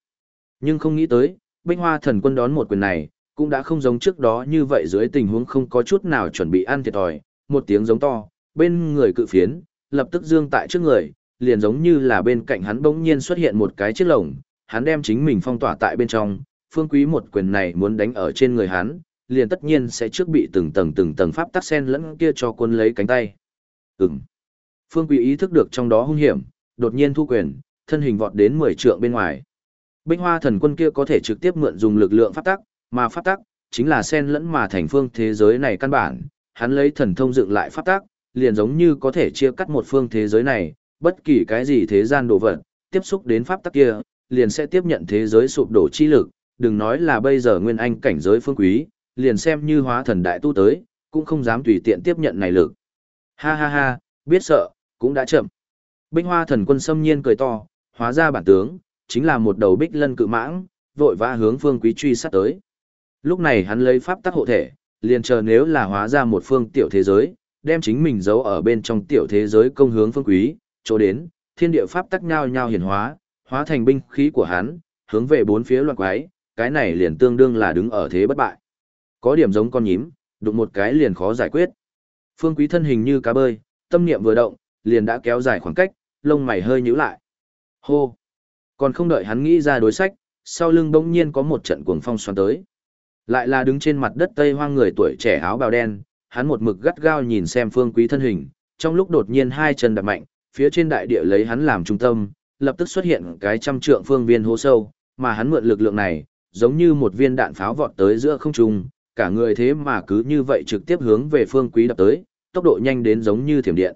Nhưng không nghĩ tới, Bích Hoa Thần Quân đón một quyền này, cũng đã không giống trước đó như vậy dưới tình huống không có chút nào chuẩn bị ăn thiệt thòi, một tiếng giống to, bên người cự phiến, lập tức dương tại trước người, liền giống như là bên cạnh hắn bỗng nhiên xuất hiện một cái chiếc lồng, hắn đem chính mình phong tỏa tại bên trong, phương quý một quyền này muốn đánh ở trên người hắn, liền tất nhiên sẽ trước bị từng tầng từng tầng pháp tắc sen lẫn kia cho quân lấy cánh tay. Ừm. Phương quý ý thức được trong đó hung hiểm, đột nhiên thu quyền, thân hình vọt đến 10 trượng bên ngoài. Binh hoa thần quân kia có thể trực tiếp mượn dùng lực lượng pháp tắc, mà pháp tắc chính là sen lẫn mà thành phương thế giới này căn bản, hắn lấy thần thông dựng lại pháp tắc, liền giống như có thể chia cắt một phương thế giới này, bất kỳ cái gì thế gian đồ vật, tiếp xúc đến pháp tắc kia, liền sẽ tiếp nhận thế giới sụp đổ chi lực, đừng nói là bây giờ nguyên anh cảnh giới phương quý, liền xem như hóa thần đại tu tới, cũng không dám tùy tiện tiếp nhận này lực. Ha ha ha, biết sợ, cũng đã chậm. Bích hoa thần quân xâm nhiên cười to, hóa ra bản tướng, chính là một đầu bích lân cự mãng, vội vã hướng phương quý truy sát tới. Lúc này hắn lấy pháp tắc hộ thể, liền chờ nếu là hóa ra một phương tiểu thế giới, đem chính mình giấu ở bên trong tiểu thế giới công hướng phương quý, chỗ đến, thiên địa pháp tắc nhau nhau hiển hóa, hóa thành binh khí của hắn, hướng về bốn phía loạn quái, cái này liền tương đương là đứng ở thế bất bại. Có điểm giống con nhím, đụng một cái liền khó giải quyết. Phương quý thân hình như cá bơi, tâm niệm vừa động, liền đã kéo dài khoảng cách, lông mày hơi nhíu lại. Hô! Còn không đợi hắn nghĩ ra đối sách, sau lưng bỗng nhiên có một trận cuồng phong xoắn tới. Lại là đứng trên mặt đất tây hoang người tuổi trẻ áo bào đen, hắn một mực gắt gao nhìn xem phương quý thân hình, trong lúc đột nhiên hai chân đập mạnh, phía trên đại địa lấy hắn làm trung tâm, lập tức xuất hiện cái trăm trượng phương viên hố sâu, mà hắn mượn lực lượng này, giống như một viên đạn pháo vọt tới giữa không trung, cả người thế mà cứ như vậy trực tiếp hướng về phương quý đập tới, tốc độ nhanh đến giống như thiểm điện.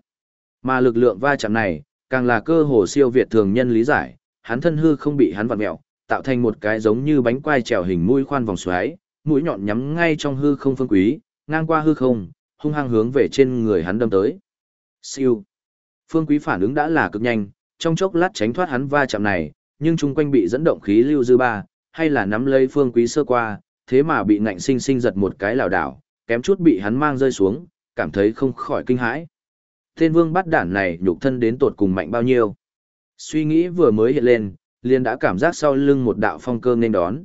Mà lực lượng va chạm này, càng là cơ hồ siêu việt thường nhân lý giải, hắn thân hư không bị hắn vặn mèo, tạo thành một cái giống như bánh quai trèo hình mũi khoan vòng xoáy, mũi nhọn nhắm ngay trong hư không phương quý, ngang qua hư không, hung hăng hướng về trên người hắn đâm tới. Siêu. Phương quý phản ứng đã là cực nhanh, trong chốc lát tránh thoát hắn va chạm này, nhưng chung quanh bị dẫn động khí lưu dư ba, hay là nắm lấy phương quý sơ qua, thế mà bị ngạnh sinh sinh giật một cái lảo đảo, kém chút bị hắn mang rơi xuống, cảm thấy không khỏi kinh hãi. Tên vương bắt đản này nhục thân đến tột cùng mạnh bao nhiêu. Suy nghĩ vừa mới hiện lên, liền đã cảm giác sau lưng một đạo phong cơ nên đón.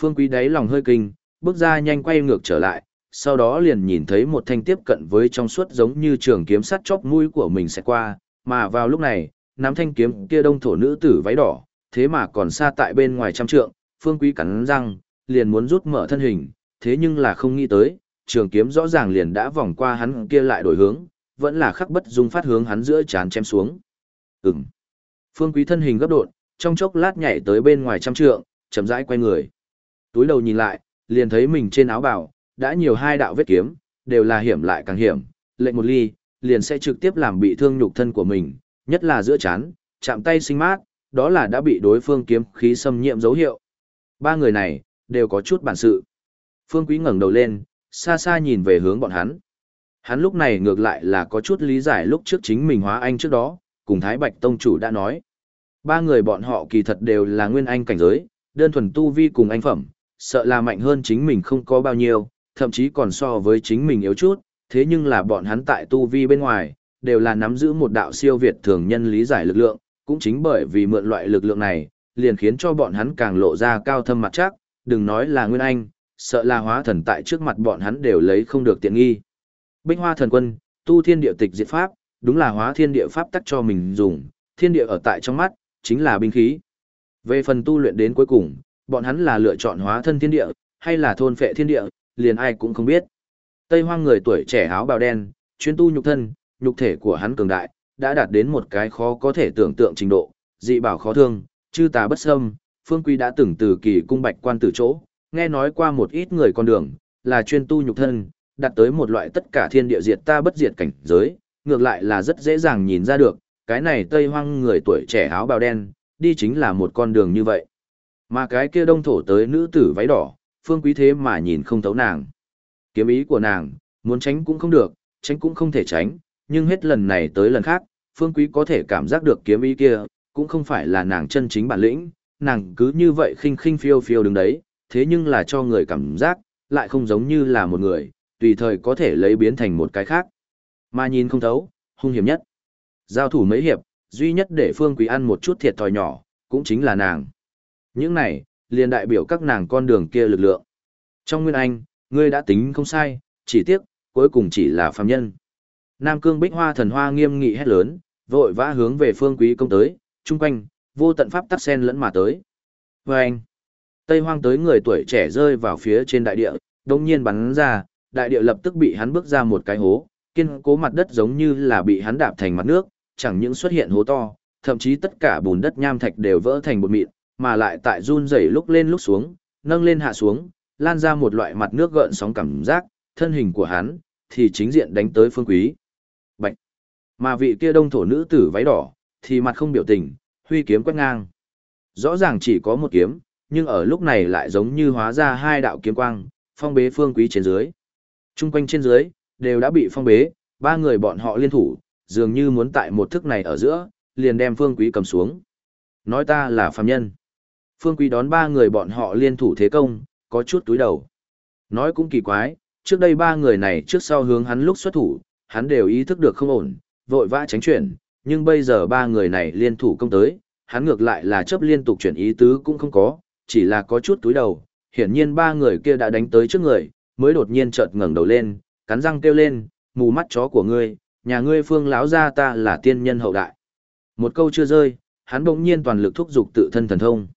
Phương quý đáy lòng hơi kinh, bước ra nhanh quay ngược trở lại, sau đó liền nhìn thấy một thanh tiếp cận với trong suốt giống như trường kiếm sắt chóp mũi của mình sẽ qua, mà vào lúc này, nắm thanh kiếm kia đông thổ nữ tử váy đỏ, thế mà còn xa tại bên ngoài trăm trượng, phương quý cắn răng, liền muốn rút mở thân hình, thế nhưng là không nghĩ tới, trường kiếm rõ ràng liền đã vòng qua hắn kia lại đổi hướng, vẫn là khắc bất dung phát hướng hắn giữa chán chém xuống. Ừm. Phương quý thân hình gấp đột, trong chốc lát nhảy tới bên ngoài trăm trượng, chậm rãi quay người. Túi đầu nhìn lại, liền thấy mình trên áo bảo đã nhiều hai đạo vết kiếm, đều là hiểm lại càng hiểm, lệnh một ly, liền sẽ trực tiếp làm bị thương nhục thân của mình, nhất là giữa chán, chạm tay sinh mát, đó là đã bị đối phương kiếm khí xâm nhiễm dấu hiệu. Ba người này, đều có chút bản sự. Phương Quý ngẩng đầu lên, xa xa nhìn về hướng bọn hắn. Hắn lúc này ngược lại là có chút lý giải lúc trước chính mình hóa anh trước đó, cùng Thái Bạch Tông chủ đã nói. Ba người bọn họ kỳ thật đều là nguyên anh cảnh giới, đơn thuần tu vi cùng anh phẩm, sợ là mạnh hơn chính mình không có bao nhiêu, thậm chí còn so với chính mình yếu chút, thế nhưng là bọn hắn tại tu vi bên ngoài, đều là nắm giữ một đạo siêu việt thường nhân lý giải lực lượng, cũng chính bởi vì mượn loại lực lượng này, liền khiến cho bọn hắn càng lộ ra cao thâm mặt chắc, đừng nói là nguyên anh, sợ là hóa thần tại trước mặt bọn hắn đều lấy không được tiện nghi. Bích Hoa thần quân, tu thiên địa tịch diệt pháp, đúng là hóa thiên địa pháp tắc cho mình dùng, thiên địa ở tại trong mắt, chính là binh khí. Về phần tu luyện đến cuối cùng, bọn hắn là lựa chọn hóa thân thiên địa, hay là thôn phệ thiên địa, liền ai cũng không biết. Tây hoang người tuổi trẻ áo bào đen, chuyên tu nhục thân, nhục thể của hắn cường đại, đã đạt đến một cái khó có thể tưởng tượng trình độ, dị bảo khó thương, chư tà bất xâm, phương quy đã từng từ kỳ cung bạch quan tử chỗ, nghe nói qua một ít người con đường, là chuyên tu nhục thân, đạt tới một loại tất cả thiên địa diệt ta bất diệt cảnh giới, ngược lại là rất dễ dàng nhìn ra được, cái này tây hoang người tuổi trẻ áo bào đen, đi chính là một con đường như vậy. Mà cái kia đông thổ tới nữ tử váy đỏ, phương quý thế mà nhìn không thấu nàng. Kiếm ý của nàng, muốn tránh cũng không được, tránh cũng không thể tránh, nhưng hết lần này tới lần khác, phương quý có thể cảm giác được kiếm ý kia, cũng không phải là nàng chân chính bản lĩnh, nàng cứ như vậy khinh khinh phiêu phiêu đứng đấy, thế nhưng là cho người cảm giác, lại không giống như là một người, tùy thời có thể lấy biến thành một cái khác. Mà nhìn không thấu, hung hiểm nhất. Giao thủ mấy hiệp, duy nhất để Phương Quý ăn một chút thiệt thòi nhỏ, cũng chính là nàng. Những này, liền đại biểu các nàng con đường kia lực lượng. Trong Nguyên Anh, ngươi đã tính không sai, chỉ tiếc, cuối cùng chỉ là phàm nhân. Nam Cương Bích Hoa thần hoa nghiêm nghị hét lớn, vội vã hướng về Phương Quý công tới, chung quanh, vô tận pháp tắc sen lẫn mà tới. Và anh, Tây Hoang tới người tuổi trẻ rơi vào phía trên đại địa, đồng nhiên bắn ra, đại địa lập tức bị hắn bước ra một cái hố, kiên cố mặt đất giống như là bị hắn đạp thành mặt nước, chẳng những xuất hiện hố to, thậm chí tất cả bùn đất nham thạch đều vỡ thành bột mịn, mà lại tại run rẩy lúc lên lúc xuống, nâng lên hạ xuống, lan ra một loại mặt nước gợn sóng cảm giác, thân hình của hắn thì chính diện đánh tới Phương Quý. Bạch. Mà vị kia đông thổ nữ tử váy đỏ thì mặt không biểu tình, huy kiếm quét ngang. Rõ ràng chỉ có một kiếm, nhưng ở lúc này lại giống như hóa ra hai đạo kiếm quang, phong bế Phương Quý trên dưới. Trung quanh trên dưới đều đã bị phong bế, ba người bọn họ liên thủ, dường như muốn tại một thức này ở giữa, liền đem Phương Quý cầm xuống. Nói ta là phàm nhân. Phương Quý đón ba người bọn họ liên thủ thế công, có chút túi đầu. Nói cũng kỳ quái, trước đây ba người này trước sau hướng hắn lúc xuất thủ, hắn đều ý thức được không ổn, vội vã tránh chuyển, nhưng bây giờ ba người này liên thủ công tới, hắn ngược lại là chấp liên tục chuyển ý tứ cũng không có, chỉ là có chút túi đầu, hiển nhiên ba người kia đã đánh tới trước người, mới đột nhiên chợt ngẩng đầu lên, cắn răng kêu lên, mù mắt chó của ngươi, nhà ngươi phương lão gia ta là tiên nhân hậu đại. Một câu chưa rơi, hắn bỗng nhiên toàn lực thúc giục tự thân thần thông.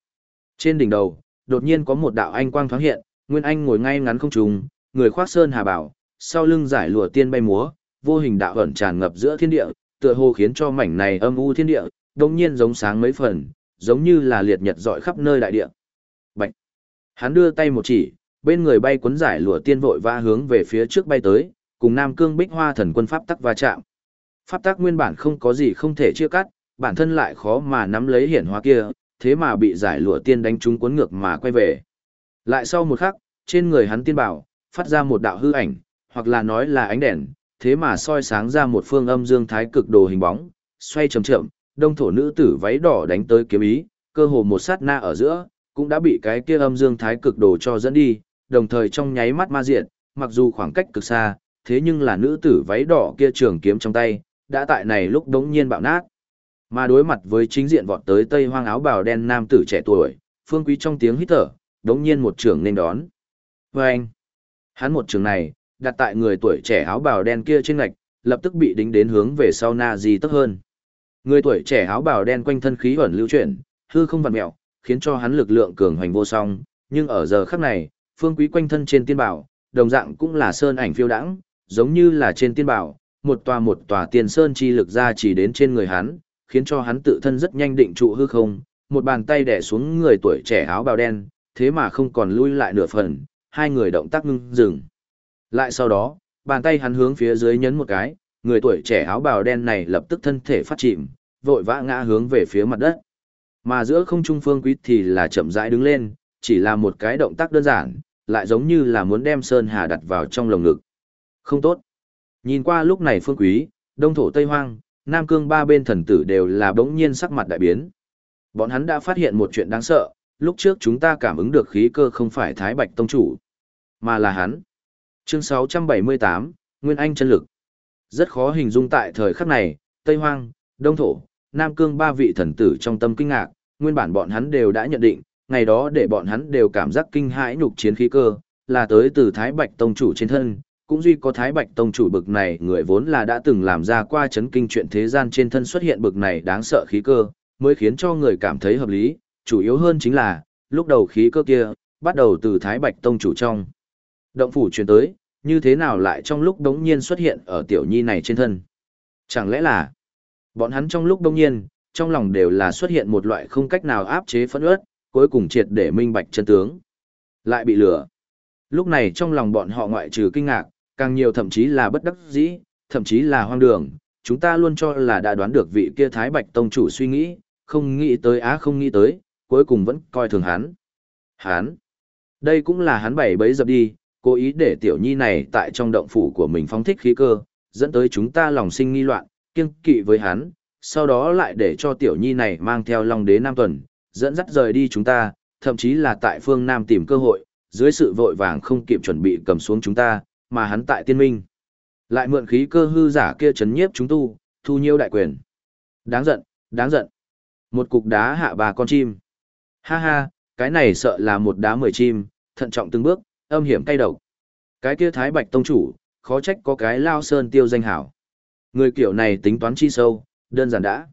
Trên đỉnh đầu, đột nhiên có một đạo anh quang thoáng hiện, Nguyên Anh ngồi ngay ngắn không trùng, người khoác sơn hà bảo, sau lưng giải lụa tiên bay múa, vô hình đạo ẩn tràn ngập giữa thiên địa, tựa hồ khiến cho mảnh này âm u thiên địa, đột nhiên giống sáng mấy phần, giống như là liệt nhật dọi khắp nơi đại địa. Bạch. Hắn đưa tay một chỉ, bên người bay cuốn giải lụa tiên vội vã hướng về phía trước bay tới, cùng Nam Cương Bích Hoa Thần Quân pháp tắc va chạm. Pháp tắc nguyên bản không có gì không thể chia cắt, bản thân lại khó mà nắm lấy hiển hóa kia, thế mà bị giải lụa tiên đánh trúng cuốn ngược mà quay về. Lại sau một khắc, trên người hắn tiên bảo, phát ra một đạo hư ảnh, hoặc là nói là ánh đèn, thế mà soi sáng ra một phương âm dương thái cực đồ hình bóng, xoay chậm chậm, đông thổ nữ tử váy đỏ đánh tới kiếm ý, cơ hồ một sát na ở giữa, cũng đã bị cái kia âm dương thái cực đồ cho dẫn đi, đồng thời trong nháy mắt ma diện, mặc dù khoảng cách cực xa, thế nhưng là nữ tử váy đỏ kia trường kiếm trong tay, đã tại này lúc đống nhiên bạo nát. Mà đối mặt với chính diện vọt tới tây hoang áo bào đen nam tử trẻ tuổi, phương quý trong tiếng hít thở, đống nhiên một trường nên đón. Và anh, hắn một trường này, đặt tại người tuổi trẻ áo bào đen kia trên ngạch, lập tức bị đính đến hướng về sau na di tức hơn. Người tuổi trẻ áo bào đen quanh thân khí ẩn lưu chuyển, hư không vặn mẹo, khiến cho hắn lực lượng cường hoành vô song, nhưng ở giờ khắc này, phương quý quanh thân trên tiên bảo, đồng dạng cũng là sơn ảnh phiêu đãng, giống như là trên tiên bảo, một tòa một tòa tiền sơn chi lực ra chỉ đến trên người hắn, khiến cho hắn tự thân rất nhanh định trụ hư không, một bàn tay đè xuống người tuổi trẻ áo bào đen, thế mà không còn lui lại nửa phần, hai người động tác ngưng dừng. Lại sau đó, bàn tay hắn hướng phía dưới nhấn một cái, người tuổi trẻ áo bào đen này lập tức thân thể phát chìm, vội vã ngã hướng về phía mặt đất. Mà giữa không trung phương quý thì là chậm rãi đứng lên, chỉ là một cái động tác đơn giản, lại giống như là muốn đem Sơn Hà đặt vào trong lồng ngực. Không tốt. Nhìn qua lúc này phương quý, đông thổ Tây Hoang, Nam Cương ba bên thần tử đều là bỗng nhiên sắc mặt đại biến. Bọn hắn đã phát hiện một chuyện đáng sợ, lúc trước chúng ta cảm ứng được khí cơ không phải Thái Bạch Tông Chủ, mà là hắn. Chương 678, Nguyên Anh chân lực. Rất khó hình dung tại thời khắc này, Tây Hoang, Đông Thổ, Nam Cương ba vị thần tử trong tâm kinh ngạc, nguyên bản bọn hắn đều đã nhận định, ngày đó để bọn hắn đều cảm giác kinh hãi nhục chiến khí cơ, là tới từ Thái Bạch Tông chủ trên thân, cũng duy có Thái Bạch Tông chủ bực này người vốn là đã từng làm ra qua chấn kinh chuyện thế gian trên thân xuất hiện bực này đáng sợ khí cơ, mới khiến cho người cảm thấy hợp lý, chủ yếu hơn chính là, lúc đầu khí cơ kia, bắt đầu từ Thái Bạch Tông chủ trong. Động phủ truyền tới, như thế nào lại trong lúc đống nhiên xuất hiện ở tiểu nhi này trên thân? Chẳng lẽ là, bọn hắn trong lúc đống nhiên, trong lòng đều là xuất hiện một loại không cách nào áp chế phẫn ướt, cuối cùng triệt để minh bạch chân tướng. Lại bị lừa. Lúc này trong lòng bọn họ ngoại trừ kinh ngạc, càng nhiều thậm chí là bất đắc dĩ, thậm chí là hoang đường, chúng ta luôn cho là đã đoán được vị kia Thái Bạch Tông chủ suy nghĩ, không nghĩ tới á không nghĩ tới, cuối cùng vẫn coi thường hắn. Hắn. Đây cũng là hắn bảy bấy dập đi, cố ý để tiểu nhi này tại trong động phủ của mình phóng thích khí cơ, dẫn tới chúng ta lòng sinh nghi loạn, kiêng kỵ với hắn, sau đó lại để cho tiểu nhi này mang theo Long Đế Nam Tuần, dẫn dắt rời đi chúng ta, thậm chí là tại phương Nam tìm cơ hội, dưới sự vội vàng không kịp chuẩn bị cầm xuống chúng ta, mà hắn tại tiên minh. Lại mượn khí cơ hư giả kia chấn nhiếp chúng tu, thu nhiêu đại quyền. Đáng giận, đáng giận. Một cục đá hạ bà con chim. Ha ha, cái này sợ là một đá mười chim, thận trọng từng bước, âm hiểm cay độc. Cái kia Thái Bạch Tông chủ, khó trách có cái lao sơn tiêu danh hảo. Người kiểu này tính toán chi sâu, đơn giản đã.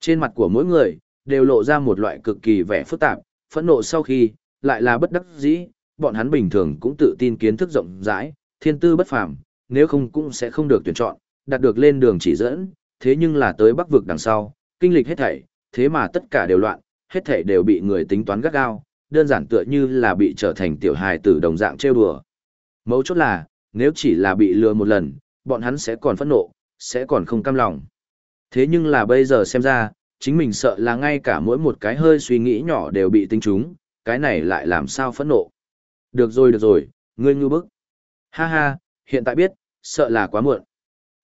Trên mặt của mỗi người, đều lộ ra một loại cực kỳ vẻ phức tạp, phẫn nộ sau khi, lại là bất đắc dĩ, bọn hắn bình thường cũng tự tin kiến thức rộng rãi, thiên tư bất phàm, nếu không cũng sẽ không được tuyển chọn, đạt được lên đường chỉ dẫn, thế nhưng là tới bắc vực đằng sau, kinh lịch hết thảy, thế mà tất cả đều loạn, hết thảy đều bị người tính toán gắt gao, đơn giản tựa như là bị trở thành tiểu hài tử đồng dạng trêu đùa. Mấu chốt là, nếu chỉ là bị lừa một lần, bọn hắn sẽ còn phẫn nộ, sẽ còn không cam lòng. Thế nhưng là bây giờ xem ra, chính mình sợ là ngay cả mỗi một cái hơi suy nghĩ nhỏ đều bị tính trúng, cái này lại làm sao phẫn nộ. Được rồi được rồi, ngươi ngư bức. Ha ha, hiện tại biết, sợ là quá muộn.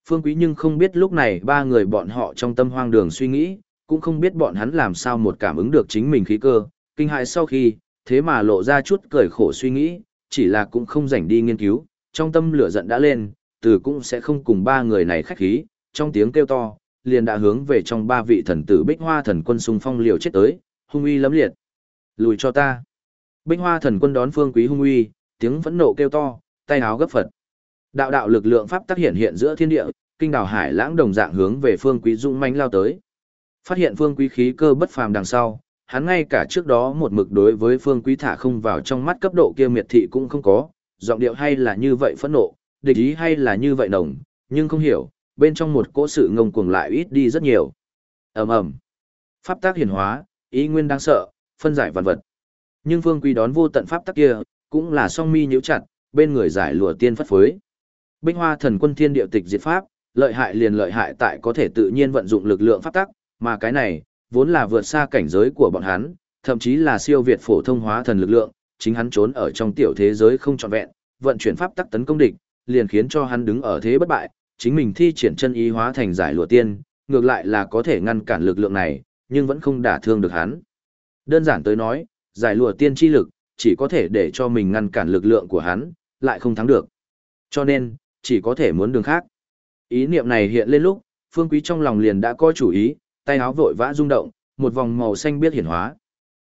Phương Quý nhưng không biết lúc này ba người bọn họ trong tâm hoang đường suy nghĩ, cũng không biết bọn hắn làm sao một cảm ứng được chính mình khí cơ, kinh hại sau khi, thế mà lộ ra chút cười khổ suy nghĩ, chỉ là cũng không rảnh đi nghiên cứu, trong tâm lửa giận đã lên, từ cũng sẽ không cùng ba người này khách khí, trong tiếng kêu to, liền đã hướng về trong ba vị thần tử Bích Hoa thần quân xung phong liều chết tới, hung uy lấm liệt. Lùi cho ta. Bích Hoa thần quân đón Phương Quý hung uy, tiếng phẫn nộ kêu to, tay áo gấp phật. Đạo đạo lực lượng pháp tác hiện hiện giữa thiên địa, kinh đảo hải lãng đồng dạng hướng về Phương Quý dũng mãnh lao tới. Phát hiện Phương Quý khí cơ bất phàm đằng sau, hắn ngay cả trước đó một mực đối với Phương Quý thả không vào trong mắt cấp độ kia miệt thị cũng không có, giọng điệu hay là như vậy phẫn nộ, địch ý hay là như vậy nồng, nhưng không hiểu, bên trong một cỗ sự ngông cuồng lại ít đi rất nhiều. Ầm ầm. Pháp tác hiển hóa, ý nguyên đáng sợ, phân giải vạn vật. Nhưng Phương Quý đón vô tận pháp tác kia, cũng là song mi nhíu chặt, bên người giải lụa tiên phất phới. Binh Hoa Thần Quân Thiên Điệu Tịch diệt pháp, lợi hại liền lợi hại tại có thể tự nhiên vận dụng lực lượng pháp tắc, mà cái này vốn là vượt xa cảnh giới của bọn hắn, thậm chí là siêu việt phổ thông hóa thần lực lượng, chính hắn trốn ở trong tiểu thế giới không trọn vẹn, vận chuyển pháp tắc tấn công địch, liền khiến cho hắn đứng ở thế bất bại, chính mình thi triển chân ý hóa thành giải lụa tiên, ngược lại là có thể ngăn cản lực lượng này, nhưng vẫn không đả thương được hắn. Đơn giản tới nói, giải lụa tiên chi lực, chỉ có thể để cho mình ngăn cản lực lượng của hắn, lại không thắng được. Cho nên, chỉ có thể muốn đường khác. Ý niệm này hiện lên lúc, Phương Quý trong lòng liền đã có chủ ý, tay áo vội vã rung động, một vòng màu xanh biết hiển hóa.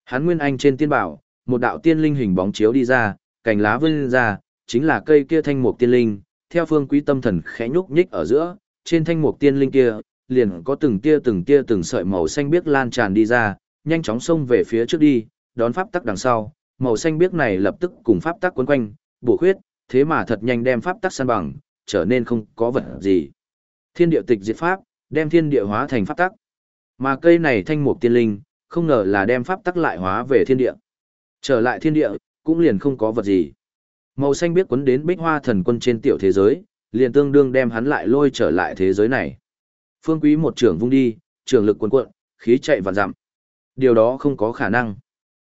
Hán nguyên anh trên tiên bảo, một đạo tiên linh hình bóng chiếu đi ra, cành lá vươn ra, chính là cây kia thanh mục tiên linh, theo Phương Quý tâm thần khẽ nhúc nhích ở giữa, trên thanh mục tiên linh kia, liền có từng tia từng tia từng sợi màu xanh biếc lan tràn đi ra, nhanh chóng xông về phía trước đi, đón pháp tắc đằng sau, màu xanh biếc này lập tức cùng pháp tắc quấn quanh, bổ khuyết, thế mà thật nhanh đem pháp tắc san bằng, trở nên không có vật gì. Thiên địa tịch diệt pháp, đem thiên địa hóa thành pháp tắc. Mà cây này thanh mục tiên linh, không ngờ là đem pháp tắc lại hóa về thiên địa. Trở lại thiên địa, cũng liền không có vật gì. Màu xanh biết quấn đến bích hoa thần quân trên tiểu thế giới, liền tương đương đem hắn lại lôi trở lại thế giới này. Phương quý một trưởng vung đi, trường lực cuốn cuộn, khí chạy vạn dặm. Điều đó không có khả năng.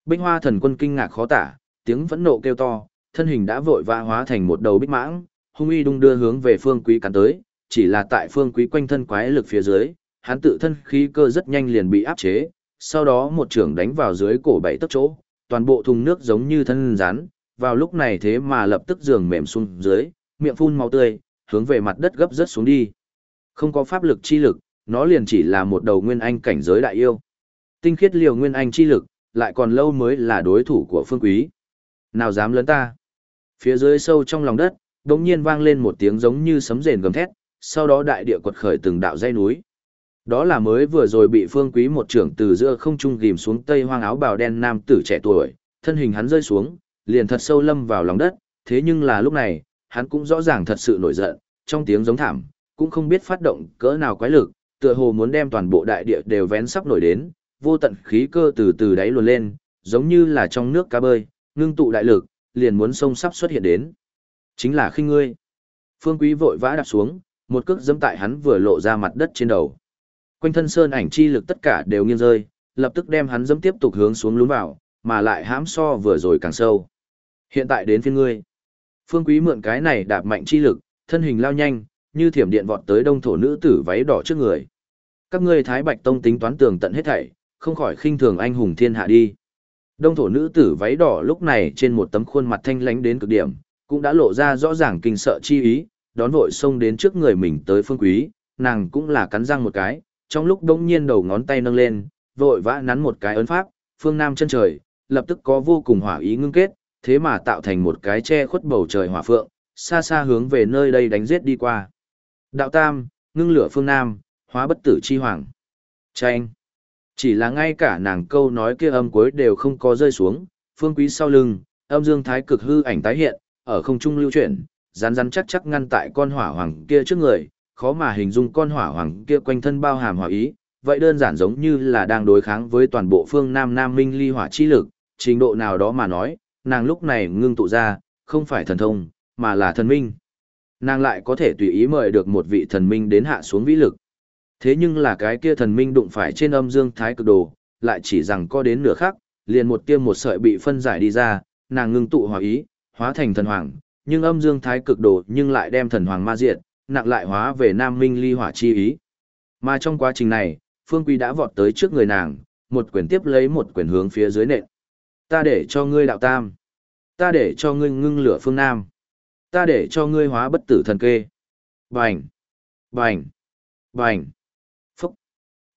Bích hoa thần quân kinh ngạc khó tả, tiếng vẫn nộ kêu to, thân hình đã vội vã hóa thành một đầu bích mãng, hung uy đung đưa hướng về phương quý cắn tới, chỉ là tại phương quý quanh thân quái lực phía dưới, hắn tự thân khí cơ rất nhanh liền bị áp chế, sau đó một trưởng đánh vào dưới cổ bảy tấc chỗ, toàn bộ thùng nước giống như thân rắn, vào lúc này thế mà lập tức giường mềm xuống dưới, miệng phun máu tươi, hướng về mặt đất gấp rớt xuống đi. Không có pháp lực chi lực, nó liền chỉ là một đầu nguyên anh cảnh giới đại yêu. Tinh khiết liều nguyên anh chi lực, lại còn lâu mới là đối thủ của phương quý. Nào dám lớn ta? Phía dưới sâu trong lòng đất, đột nhiên vang lên một tiếng giống như sấm rền gầm thét, sau đó đại địa quật khởi từng đạo dây núi. Đó là mới vừa rồi bị Phương Quý một trưởng từ giữa không trung ghim xuống tây hoang áo bào đen nam tử trẻ tuổi, thân hình hắn rơi xuống, liền thật sâu lâm vào lòng đất, thế nhưng là lúc này, hắn cũng rõ ràng thật sự nổi giận, trong tiếng giống thảm, cũng không biết phát động cỡ nào quái lực, tựa hồ muốn đem toàn bộ đại địa đều vén sắp nổi đến, vô tận khí cơ từ từ đáy luồn lên, giống như là trong nước cá bơi, ngưng tụ đại lực, liền muốn sông sắp xuất hiện đến. Chính là khinh ngươi. Phương Quý vội vã đạp xuống, một cước dẫm tại hắn vừa lộ ra mặt đất trên đầu. Quanh thân sơn ảnh chi lực tất cả đều nghiêng rơi, lập tức đem hắn dẫm tiếp tục hướng xuống lún vào, mà lại hãm so vừa rồi càng sâu. Hiện tại đến phiên ngươi. Phương Quý mượn cái này đạp mạnh chi lực, thân hình lao nhanh, như thiểm điện vọt tới đông thổ nữ tử váy đỏ trước người. Các ngươi Thái Bạch Tông tính toán tường tận hết thảy, không khỏi khinh thường anh hùng thiên hạ đi. Đông thổ nữ tử váy đỏ lúc này trên một tấm khuôn mặt thanh lãnh đến cực điểm, cũng đã lộ ra rõ ràng kinh sợ chi ý, đón vội xông đến trước người mình tới phương quý, nàng cũng là cắn răng một cái, trong lúc đống nhiên đầu ngón tay nâng lên, vội vã nắn một cái ấn pháp, phương nam chân trời, lập tức có vô cùng hỏa ý ngưng kết, thế mà tạo thành một cái che khuất bầu trời hỏa phượng, xa xa hướng về nơi đây đánh giết đi qua. Đạo tam, ngưng lửa phương nam, hóa bất tử chi hoàng. tranh chỉ là ngay cả nàng câu nói kia âm cuối đều không có rơi xuống, phương quý sau lưng, âm dương thái cực hư ảnh tái hiện, ở không trung lưu chuyển, rắn rắn chắc chắc ngăn tại con hỏa hoàng kia trước người, khó mà hình dung con hỏa hoàng kia quanh thân bao hàm hỏa ý, vậy đơn giản giống như là đang đối kháng với toàn bộ phương Nam Nam Minh ly hỏa chi lực, trình độ nào đó mà nói, nàng lúc này ngưng tụ ra, không phải thần thông, mà là thần minh. Nàng lại có thể tùy ý mời được một vị thần minh đến hạ xuống vĩ lực. Thế nhưng là cái kia thần minh đụng phải trên âm dương thái cực đồ, lại chỉ rằng có đến nửa khắc, liền một tiêm một sợi bị phân giải đi ra, nàng ngưng tụ hỏa ý, hóa thành thần hoàng, nhưng âm dương thái cực đồ nhưng lại đem thần hoàng ma diệt, nặng lại hóa về nam minh ly hỏa chi ý. Mà trong quá trình này, Phương Quý đã vọt tới trước người nàng, một quyền tiếp lấy một quyền hướng phía dưới nện. Ta để cho ngươi đạo tam. Ta để cho ngươi ngưng lửa phương nam. Ta để cho ngươi hóa bất tử thần kê. Bành. Bành. Bành.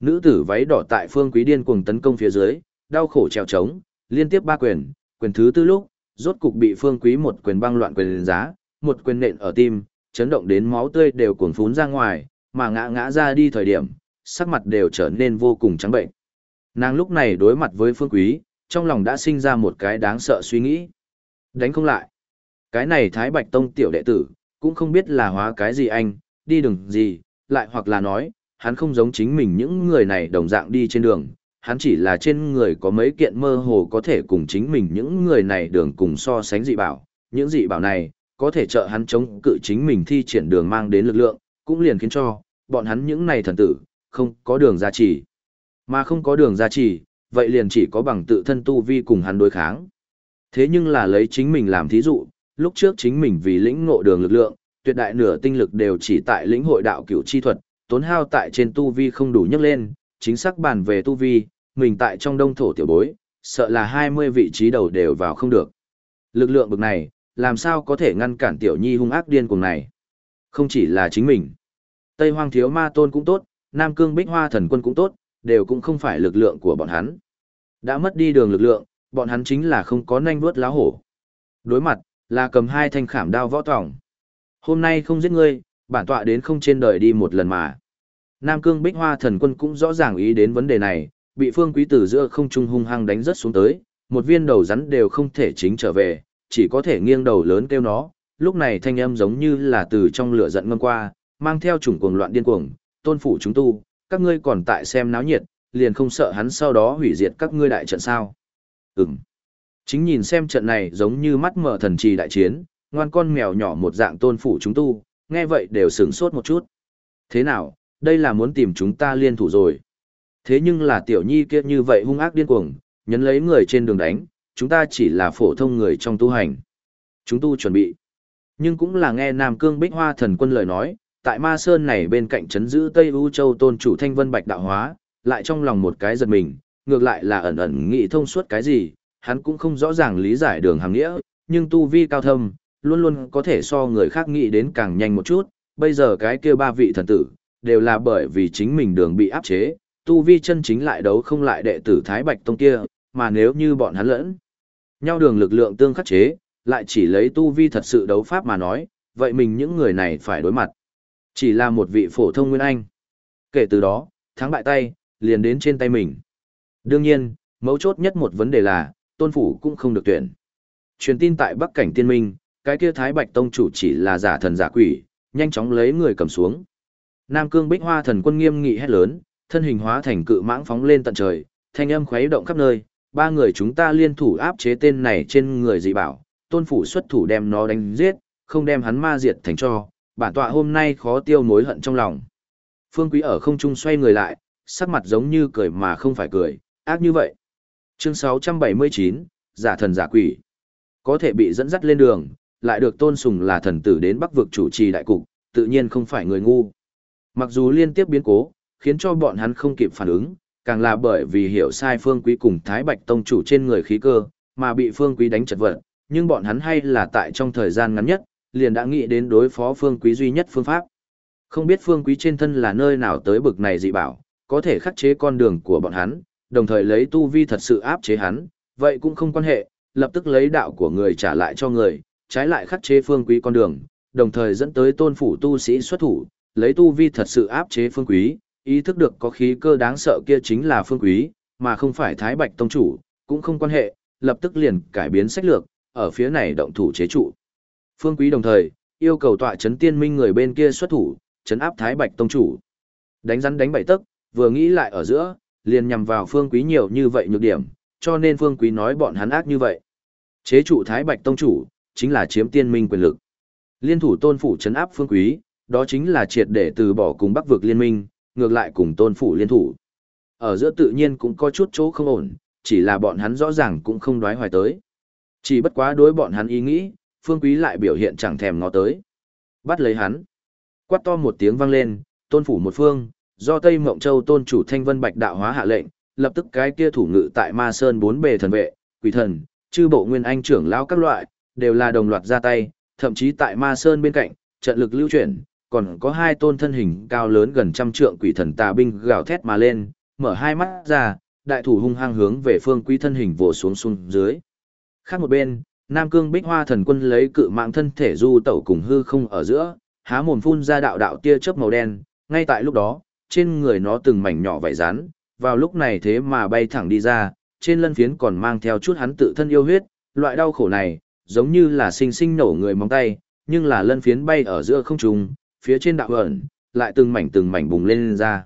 Nữ tử váy đỏ tại Phương Quý điên cuồng tấn công phía dưới, đau khổ trèo trống, liên tiếp ba quyền, quyền thứ tư lúc, rốt cục bị phương quý một quyền băng loạn quyền giá, một quyền nện ở tim, chấn động đến máu tươi đều cuồn phún ra ngoài, mà ngã ngã ra đi thời điểm, sắc mặt đều trở nên vô cùng trắng bệnh. Nàng lúc này đối mặt với phương quý, trong lòng đã sinh ra một cái đáng sợ suy nghĩ. Đánh không lại. Cái này Thái Bạch Tông tiểu đệ tử, cũng không biết là hóa cái gì anh, đi đường gì, lại hoặc là nói, hắn không giống chính mình những người này đồng dạng đi trên đường, hắn chỉ là trên người có mấy kiện mơ hồ có thể cùng chính mình những người này đường cùng so sánh dị bảo, những dị bảo này có thể trợ hắn chống cự chính mình thi triển đường mang đến lực lượng, cũng liền khiến cho bọn hắn những này thần tử không có đường gia trì. Mà không có đường gia trì, vậy liền chỉ có bằng tự thân tu vi cùng hắn đối kháng. Thế nhưng là lấy chính mình làm thí dụ, lúc trước chính mình vì lĩnh ngộ đường lực lượng, tuyệt đại nửa tinh lực đều chỉ tại lĩnh hội đạo cửu chi thuật, tốn hao tại trên tu vi không đủ nhấc lên, chính xác bàn về tu vi, mình tại trong đông thổ tiểu bối, sợ là 20 vị trí đầu đều vào không được. Lực lượng bực này, làm sao có thể ngăn cản tiểu nhi hung ác điên cuồng này? Không chỉ là chính mình. Tây Hoang Thiếu Ma Tôn cũng tốt, Nam Cương Bích Hoa Thần Quân cũng tốt, đều cũng không phải lực lượng của bọn hắn. Đã mất đi đường lực lượng, bọn hắn chính là không có nanh vuốt lá hổ. Đối mặt, là cầm hai thanh khảm đao võ tỏng. Hôm nay không giết ngươi, bản tọa đến không trên đời đi một lần mà. Nam Cương Bích Hoa Thần Quân cũng rõ ràng ý đến vấn đề này, bị Phương Quý Tử giữa không trung hung hăng đánh rất xuống tới, một viên đầu rắn đều không thể chính trở về, chỉ có thể nghiêng đầu lớn kêu nó, lúc này thanh âm giống như là từ trong lửa giận ngâm qua, mang theo chủng cuồng loạn điên cuồng, tôn phủ chúng tu, các ngươi còn tại xem náo nhiệt, liền không sợ hắn sau đó hủy diệt các ngươi đại trận sao. Ừm. Chính nhìn xem trận này giống như mắt mở thần trì đại chiến, ngoan con mèo nhỏ một dạng tôn phủ chúng tu, nghe vậy đều sửng sốt một chút. Thế nào, đây là muốn tìm chúng ta liên thủ rồi. Thế nhưng là tiểu nhi kia như vậy hung ác điên cuồng, nhấn lấy người trên đường đánh, chúng ta chỉ là phổ thông người trong tu hành. Chúng tu chuẩn bị. Nhưng cũng là nghe Nam Cương Bích Hoa thần quân lời nói, tại Ma Sơn này bên cạnh trấn giữ Tây U Châu tôn chủ Thanh Vân Bạch đạo hóa, lại trong lòng một cái giật mình, ngược lại là ẩn ẩn nghĩ thông suốt cái gì, hắn cũng không rõ ràng lý giải đường hàng nghĩa, nhưng tu vi cao thâm, luôn luôn có thể so người khác nghĩ đến càng nhanh một chút, bây giờ cái kia ba vị thần tử, đều là bởi vì chính mình đường bị áp chế, tu vi chân chính lại đấu không lại đệ tử Thái Bạch Tông kia, mà nếu như bọn hắn lẫn nhau đường lực lượng tương khắc chế, lại chỉ lấy tu vi thật sự đấu pháp mà nói, vậy mình những người này phải đối mặt. Chỉ là một vị phổ thông nguyên anh. Kể từ đó, thắng bại tay, liền đến trên tay mình. Đương nhiên, mấu chốt nhất một vấn đề là, tôn phủ cũng không được tuyển. Truyền tin tại Bắc Cảnh Tiên Minh, cái kia Thái Bạch Tông chủ chỉ là giả thần giả quỷ, nhanh chóng lấy người cầm xuống. Nam Cương Bích Hoa thần quân nghiêm nghị hét lớn, thân hình hóa thành cự mãng phóng lên tận trời, thanh âm khuấy động khắp nơi, ba người chúng ta liên thủ áp chế tên này trên người dị bảo, tôn phủ xuất thủ đem nó đánh giết, không đem hắn ma diệt thành cho, bản tọa hôm nay khó tiêu mối hận trong lòng. Phương Quý ở không trung xoay người lại, sắc mặt giống như cười mà không phải cười, ác như vậy. Chương 679, giả thần giả quỷ. Có thể bị dẫn dắt lên đường, lại được tôn sùng là thần tử đến bắc vực chủ trì đại cục, tự nhiên không phải người ngu. Mặc dù liên tiếp biến cố, khiến cho bọn hắn không kịp phản ứng, càng là bởi vì hiểu sai Phương Quý cùng Thái Bạch Tông chủ trên người khí cơ, mà bị Phương Quý đánh chật vật, nhưng bọn hắn hay là tại trong thời gian ngắn nhất, liền đã nghĩ đến đối phó Phương Quý duy nhất phương pháp. Không biết Phương Quý trên thân là nơi nào tới bực này dị bảo, có thể khắc chế con đường của bọn hắn, đồng thời lấy tu vi thật sự áp chế hắn, vậy cũng không quan hệ, lập tức lấy đạo của người trả lại cho người, trái lại khắc chế Phương Quý con đường, đồng thời dẫn tới tôn phủ tu sĩ xuất thủ, lấy tu vi thật sự áp chế Phương Quý, ý thức được có khí cơ đáng sợ kia chính là Phương Quý, mà không phải Thái Bạch Tông Chủ, cũng không quan hệ, lập tức liền cải biến sách lược, ở phía này động thủ chế trụ. Phương Quý đồng thời, yêu cầu tọa chấn tiên minh người bên kia xuất thủ, chấn áp Thái Bạch Tông Chủ. Đánh rắn đánh bảy tức, vừa nghĩ lại ở giữa, liền nhằm vào Phương Quý nhiều như vậy nhược điểm, cho nên Phương Quý nói bọn hắn ác như vậy. Chế trụ Thái Bạch Tông Chủ, chính là chiếm tiên minh quyền lực. Liên thủ tôn phủ chấn áp Phương Quý, đó chính là triệt để từ bỏ cùng Bắc vực liên minh, ngược lại cùng tôn phủ liên thủ. Ở giữa tự nhiên cũng có chút chỗ không ổn, chỉ là bọn hắn rõ ràng cũng không đoái hoài tới. Chỉ bất quá đối bọn hắn ý nghĩ, phương quý lại biểu hiện chẳng thèm ngó tới. Bắt lấy hắn. Quát to một tiếng vang lên, tôn phủ một phương, do Tây Mộng Châu tôn chủ Thanh Vân Bạch đạo hóa hạ lệnh, lập tức cái kia thủ ngự tại Ma Sơn bốn bề thần vệ, quỷ thần, chư bộ nguyên anh trưởng lão các loại, đều là đồng loạt ra tay, thậm chí tại Ma Sơn bên cạnh, trận lực lưu chuyển, còn có hai tôn thân hình cao lớn gần trăm trượng quỷ thần tà binh gào thét mà lên, mở hai mắt ra, đại thủ hung hăng hướng về phương quý thân hình vồ xuống xuống dưới. Khác một bên, Nam Cương Bích Hoa thần quân lấy cự mạng thân thể du tẩu cùng hư không ở giữa, há mồm phun ra đạo đạo tia chớp màu đen, ngay tại lúc đó, trên người nó từng mảnh nhỏ vảy rán, vào lúc này thế mà bay thẳng đi ra, trên lân phiến còn mang theo chút hắn tự thân yêu huyết, loại đau khổ này, giống như là sinh sinh nổ người móng tay, nhưng là lân phiến bay ở giữa không trung, phía trên đạo ẩn, lại từng mảnh từng mảnh bùng lên, lên ra.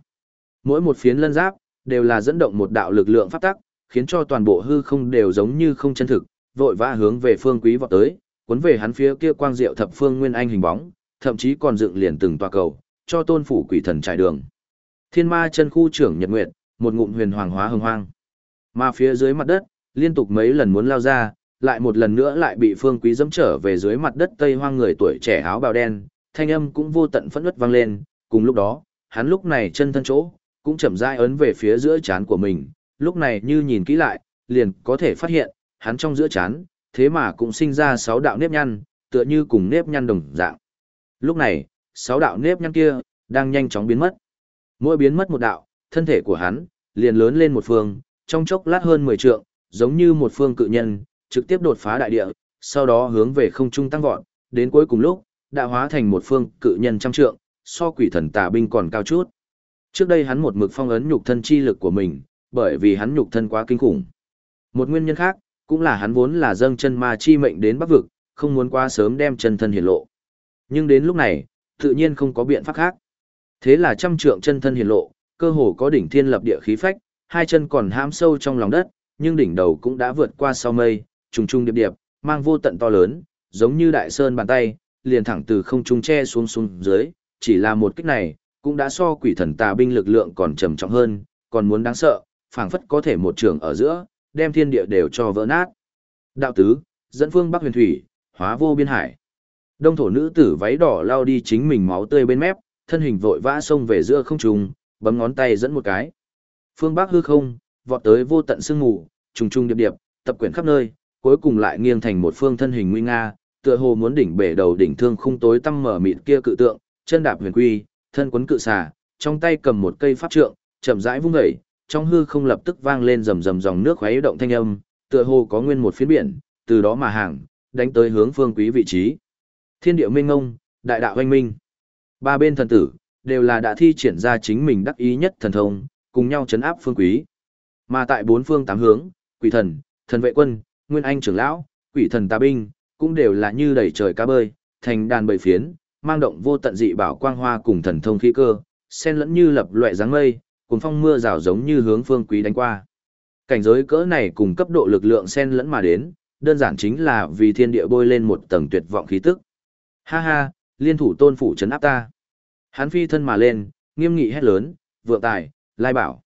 Mỗi một phiến lân giáp, đều là dẫn động một đạo lực lượng pháp tắc, khiến cho toàn bộ hư không đều giống như không chân thực, vội vã hướng về phương quý vọt tới, cuốn về hắn phía kia quang diệu thập phương nguyên anh hình bóng, thậm chí còn dựng liền từng tòa cầu, cho tôn phủ quỷ thần trải đường. Thiên ma chân khu trưởng Nhật Nguyệt, một ngụm huyền hoàng hóa hưng hoang. Mà phía dưới mặt đất, liên tục mấy lần muốn lao ra, lại một lần nữa lại bị phương quý dẫm trở về dưới mặt đất tây hoang người tuổi trẻ áo bào đen, thanh âm cũng vô tận phẫn nứt vang lên, cùng lúc đó, hắn lúc này chân thân chỗ, cũng chậm rãi ấn về phía giữa chán của mình, lúc này như nhìn kỹ lại, liền có thể phát hiện, hắn trong giữa chán, thế mà cũng sinh ra sáu đạo nếp nhăn, tựa như cùng nếp nhăn đồng dạng. Lúc này, sáu đạo nếp nhăn kia, đang nhanh chóng biến mất. Mỗi biến mất một đạo, thân thể của hắn, liền lớn lên một phương, trong chốc lát hơn 10 trượng, giống như một phương cự nhân, trực tiếp đột phá đại địa, sau đó hướng về không trung tăng vọt, đến cuối cùng lúc, đã hóa thành một phương cự nhân trăm trượng, so quỷ thần tà binh còn cao chút. Trước đây hắn một mực phong ấn nhục thân chi lực của mình, bởi vì hắn nhục thân quá kinh khủng. Một nguyên nhân khác, cũng là hắn vốn là dâng chân ma chi mệnh đến bắc vực, không muốn quá sớm đem chân thân hiển lộ. Nhưng đến lúc này, tự nhiên không có biện pháp khác. Thế là trăm trượng chân thân hiển lộ, cơ hồ có đỉnh thiên lập địa khí phách, hai chân còn hãm sâu trong lòng đất, nhưng đỉnh đầu cũng đã vượt qua sau mây, trùng trùng điệp điệp, mang vô tận to lớn, giống như đại sơn bàn tay, liền thẳng từ không trung che xuống xuống dưới, chỉ là một kích này, cũng đã so quỷ thần tà binh lực lượng còn trầm trọng hơn, còn muốn đáng sợ, phảng phất có thể một trường ở giữa, đem thiên địa đều cho vỡ nát. Đạo tứ, dẫn phương Bắc huyền thủy, hóa vô biên hải. Đông thổ nữ tử váy đỏ lao đi chính mình máu tươi bên mép, thân hình vội vã xông về giữa không trung, bấm ngón tay dẫn một cái. Phương Bắc hư không, vọt tới vô tận sương mù, trùng trùng điệp điệp, tập quyển khắp nơi, cuối cùng lại nghiêng thành một phương thân hình nguy nga, tựa hồ muốn đỉnh bể đầu đỉnh thương khung tối tăm mở mịt kia cự tượng, chân đạp huyền quy, thân quấn cự xà, trong tay cầm một cây pháp trượng, chậm rãi vung dậy, trong hư không lập tức vang lên rầm rầm dòng nước khuấy động thanh âm, tựa hồ có nguyên một phiến biển, từ đó mà hàng, đánh tới hướng phương quý vị trí. Thiên địa minh ngông, đại đạo hoanh minh. Ba bên thần tử, đều là đã thi triển ra chính mình đắc ý nhất thần thông, cùng nhau chấn áp phương quý. Mà tại bốn phương tám hướng, quỷ thần, thần vệ quân, nguyên anh trưởng lão, quỷ thần tà binh, cũng đều là như đầy trời cá bơi, thành đàn bầy phiến, mang động vô tận dị bảo quang hoa cùng thần thông khí cơ, xen lẫn như lập loại dáng mây, cùng phong mưa rào giống như hướng phương quý đánh qua. Cảnh giới cỡ này cùng cấp độ lực lượng xen lẫn mà đến, đơn giản chính là vì thiên địa bôi lên một tầng tuyệt vọng khí tức. Ha ha, liên thủ tôn phủ trấn áp ta. Hắn phi thân mà lên, nghiêm nghị hét lớn, vượng tài, lai bảo.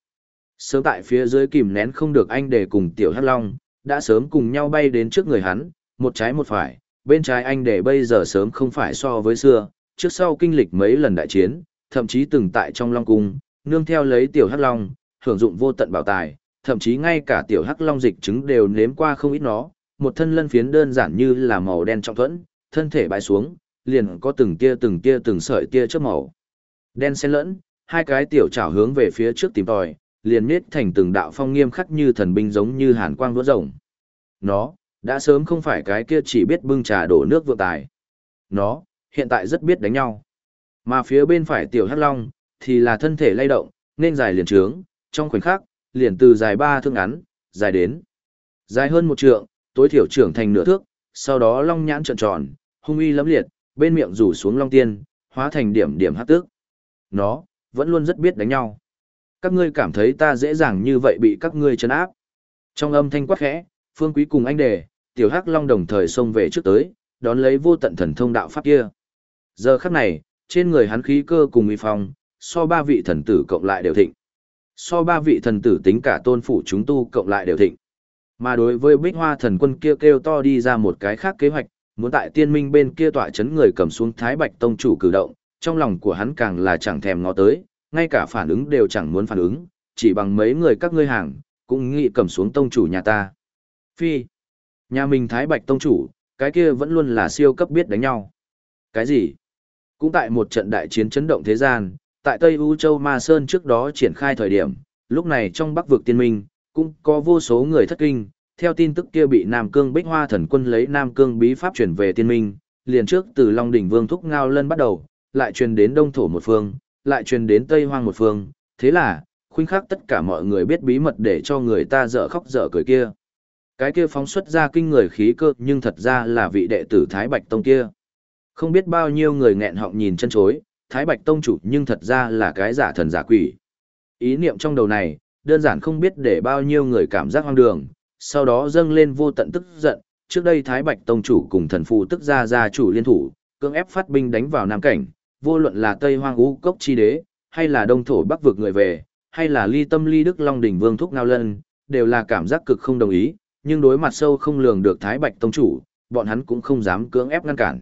Sớm tại phía dưới kìm nén không được anh để cùng tiểu hắc long, đã sớm cùng nhau bay đến trước người hắn, một trái một phải, bên trái anh để bây giờ sớm không phải so với xưa, trước sau kinh lịch mấy lần đại chiến, thậm chí từng tại trong long cung, nương theo lấy tiểu hắc long, hưởng dụng vô tận bảo tài, thậm chí ngay cả tiểu hắc long dịch trứng đều nếm qua không ít nó, một thân lân phiến đơn giản như là màu đen trong thuẫn, thân thể bãi xuống, liền có từng tia từng tia từng sợi tia chớp màu. Đen xen lẫn, hai cái tiểu chảo hướng về phía trước tìm tòi, liền nết thành từng đạo phong nghiêm khắc như thần binh giống như hàn quang vỡ rồng. Nó, đã sớm không phải cái kia chỉ biết bưng trà đổ nước vượng tài. Nó, hiện tại rất biết đánh nhau. Mà phía bên phải tiểu hắc long, thì là thân thể lay động, nên dài liền trướng, trong khoảnh khắc, liền từ dài ba thước ngắn, dài đến. Dài hơn một trượng, tối thiểu trưởng thành nửa thước, sau đó long nhãn trợn tròn, hung uy lẫm liệt, bên miệng rủ xuống long tiên, hóa thành điểm điểm hắc tước. Nó, vẫn luôn rất biết đánh nhau. Các ngươi cảm thấy ta dễ dàng như vậy bị các ngươi chấn áp. Trong âm thanh quát khẽ, Phương Quý cùng anh đề, tiểu hắc long đồng thời xông về trước tới, đón lấy vô tận thần thông đạo pháp kia. Giờ khắc này, trên người hắn khí cơ cùng uy phong, so ba vị thần tử cộng lại đều thịnh. So ba vị thần tử tính cả tôn phủ chúng tu cộng lại đều thịnh. Mà đối với bích hoa thần quân kia kêu, to đi ra một cái khác kế hoạch, muốn tại tiên minh bên kia tỏa chấn người cầm xuống thái bạch tông chủ cử động, trong lòng của hắn càng là chẳng thèm ngó tới, ngay cả phản ứng đều chẳng muốn phản ứng, chỉ bằng mấy người các ngươi hàng, cũng nghĩ cầm xuống tông chủ nhà ta. Phi, nhà mình thái bạch tông chủ, cái kia vẫn luôn là siêu cấp biết đánh nhau. Cái gì? Cũng tại một trận đại chiến chấn động thế gian, tại Tây U Châu Ma Sơn trước đó triển khai thời điểm, lúc này trong bắc vực tiên minh, cũng có vô số người thất kinh, theo tin tức kia bị Nam Cương Bích Hoa thần quân lấy Nam Cương bí pháp chuyển về tiên minh, liền trước từ Long đỉnh Vương thúc ngao lân bắt đầu, lại truyền đến Đông thổ một phương, lại truyền đến Tây Hoang một phương, thế là, khuynh khắc tất cả mọi người biết bí mật để cho người ta dở khóc dở cười kia. Cái kia phóng xuất ra kinh người khí cơ nhưng thật ra là vị đệ tử Thái Bạch Tông kia. Không biết bao nhiêu người nghẹn họng nhìn chân chối, Thái Bạch Tông chủ nhưng thật ra là cái giả thần giả quỷ. Ý niệm trong đầu này, đơn giản không biết để bao nhiêu người cảm giác hoang đường, sau đó dâng lên vô tận tức giận, trước đây Thái Bạch Tông chủ cùng thần phù tức gia gia chủ liên thủ, cưỡng ép phát binh đánh vào Nam Cảnh, vô luận là Tây Hoang Ú Cốc Chi Đế, hay là Đông Thổ Bắc vực người về, hay là Ly Tâm Ly Đức Long Đỉnh Vương Thúc Ngao Lân, đều là cảm giác cực không đồng ý, nhưng đối mặt sâu không lường được Thái Bạch Tông chủ, bọn hắn cũng không dám cưỡng ép ngăn cản.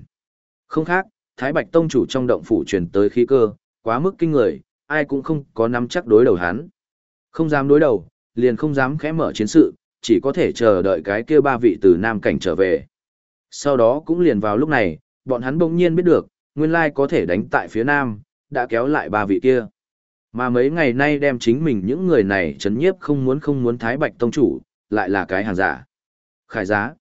Không khác, Thái Bạch Tông chủ trong động phủ truyền tới khí cơ, quá mức kinh người, ai cũng không có nắm chắc đối đầu hắn. Không dám đối đầu, liền không dám khẽ mở chiến sự, chỉ có thể chờ đợi cái kia ba vị từ Nam Cảnh trở về. Sau đó cũng liền vào lúc này, bọn hắn bỗng nhiên biết được, nguyên lai có thể đánh tại phía Nam, đã kéo lại ba vị kia. Mà mấy ngày nay đem chính mình những người này chấn nhiếp không muốn không muốn Thái Bạch Tông chủ, lại là cái hàng giả. Khải giá.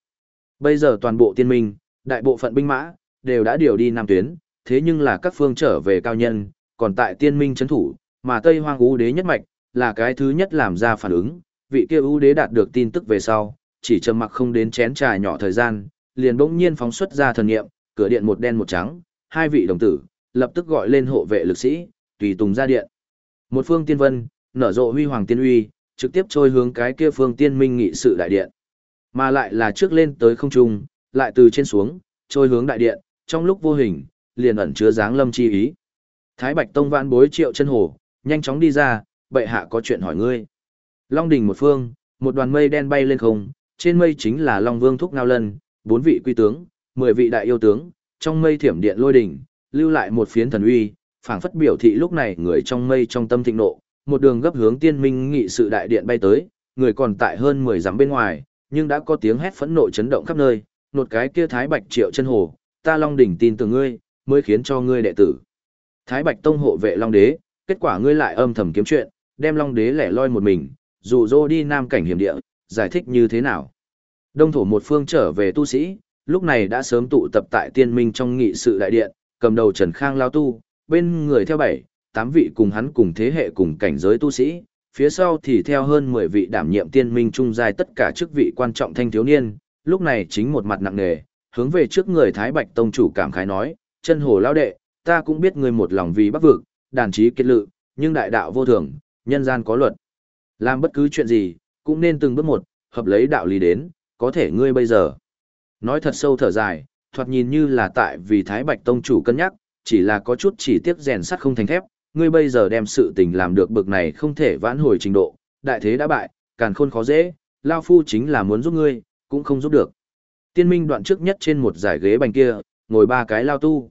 Bây giờ toàn bộ tiên minh, đại bộ phận binh mã, đều đã điều đi Nam Tuyến, thế nhưng là các phương trở về cao nhân, còn tại tiên minh chấn thủ, mà Tây Hoang Ú Đế nhất mạch, là cái thứ nhất làm ra phản ứng, vị kia Ú đế đạt được tin tức về sau, chỉ trầm mặc không đến chén trà nhỏ thời gian, liền bỗng nhiên phóng xuất ra thần nghiệm, cửa điện một đen một trắng, hai vị đồng tử, lập tức gọi lên hộ vệ lực sĩ, tùy tùng ra điện. Một phương tiên vân, nở rộ huy hoàng tiên uy, trực tiếp trôi hướng cái kia phương tiên minh nghị sự đại điện. Mà lại là trước lên tới không trung, lại từ trên xuống, trôi hướng đại điện, trong lúc vô hình, liền ẩn chứa dáng lâm chi ý. Thái Bạch Tông vãn bối triệu chân hồ, nhanh chóng đi ra, bệ hạ có chuyện hỏi ngươi. Long đỉnh một phương, một đoàn mây đen bay lên không, trên mây chính là Long Vương Thúc Ngao Lân, bốn vị quy tướng, mười vị đại yêu tướng, trong mây thiểm điện lôi đỉnh, lưu lại một phiến thần uy, phảng phất biểu thị lúc này người trong mây trong tâm thịnh nộ, một đường gấp hướng tiên minh nghị sự đại điện bay tới, người còn tại hơn 10 dặm bên ngoài, nhưng đã có tiếng hét phẫn nộ chấn động khắp nơi, nột cái kia Thái Bạch Triệu chân hồ, ta Long đỉnh tin từ ngươi, mới khiến cho ngươi đệ tử. Thái Bạch Tông hộ vệ Long đế, kết quả ngươi lại âm thầm kiếm chuyện, đem Long đế lẻ loi một mình, dụ dỗ đi nam cảnh hiểm địa, giải thích như thế nào. Đông thổ một phương trở về tu sĩ, lúc này đã sớm tụ tập tại tiên minh trong nghị sự đại điện, cầm đầu Trần Khang lao tu, bên người theo bảy, tám vị cùng hắn cùng thế hệ cùng cảnh giới tu sĩ, phía sau thì theo hơn 10 vị đảm nhiệm tiên minh trung giai tất cả chức vị quan trọng thanh thiếu niên, lúc này chính một mặt nặng nề, hướng về trước người Thái Bạch Tông chủ cảm khái nói, chân hồ lao đệ, ta cũng biết ngươi một lòng vì bắc vực, đàn trí kết lự, nhưng đại đạo vô thường, nhân gian có luật. Làm bất cứ chuyện gì, cũng nên từng bước một, hợp lấy đạo lý đến, có thể ngươi bây giờ. Nói thật sâu thở dài, thoạt nhìn như là tại vì Thái Bạch Tông chủ cân nhắc, chỉ là có chút chỉ tiếc rèn sắt không thành thép, ngươi bây giờ đem sự tình làm được bực này không thể vãn hồi trình độ, đại thế đã bại, càn khôn khó dễ, Lao Phu chính là muốn giúp ngươi, cũng không giúp được. Tiên minh đoạn trước nhất trên một giải ghế bành kia, ngồi ba cái Lao Tu.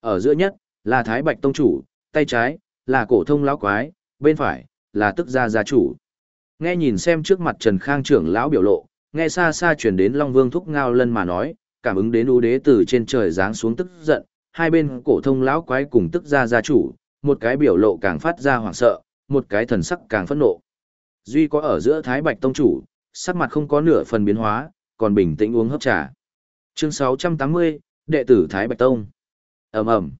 Ở giữa nhất, là Thái Bạch Tông chủ, tay trái, là cổ thông lão quái, bên phải, là tức gia gia chủ. Nghe nhìn xem trước mặt Trần Khang trưởng lão biểu lộ, nghe xa xa truyền đến Long Vương thúc ngao lân mà nói, cảm ứng đến ưu đế từ trên trời giáng xuống tức giận, hai bên cổ thông lão quái cùng tức ra gia chủ, một cái biểu lộ càng phát ra hoảng sợ, một cái thần sắc càng phẫn nộ. Duy có ở giữa Thái Bạch tông chủ, sắc mặt không có nửa phần biến hóa, còn bình tĩnh uống hấp trà. Chương 680, đệ tử Thái Bạch tông. Ầm ầm.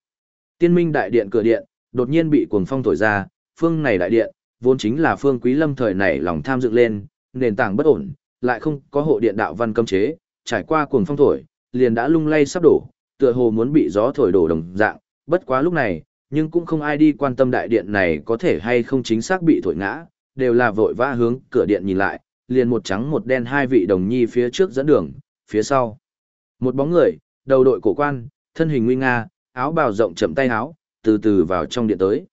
Tiên Minh đại điện cửa điện, đột nhiên bị cuồng phong thổi ra, phương này đại điện, vốn chính là phương quý lâm thời này lòng tham dựng lên, nền tảng bất ổn, lại không có hộ điện đạo văn cấm chế, trải qua cuồng phong thổi, liền đã lung lay sắp đổ, tựa hồ muốn bị gió thổi đổ đồng dạng, bất quá lúc này, nhưng cũng không ai đi quan tâm đại điện này có thể hay không chính xác bị thổi ngã, đều là vội vã hướng cửa điện nhìn lại, liền một trắng một đen hai vị đồng nhi phía trước dẫn đường, phía sau. Một bóng người, đầu đội cổ quan, thân hình nguy nga, áo bào rộng chậm tay áo, từ từ vào trong điện tới.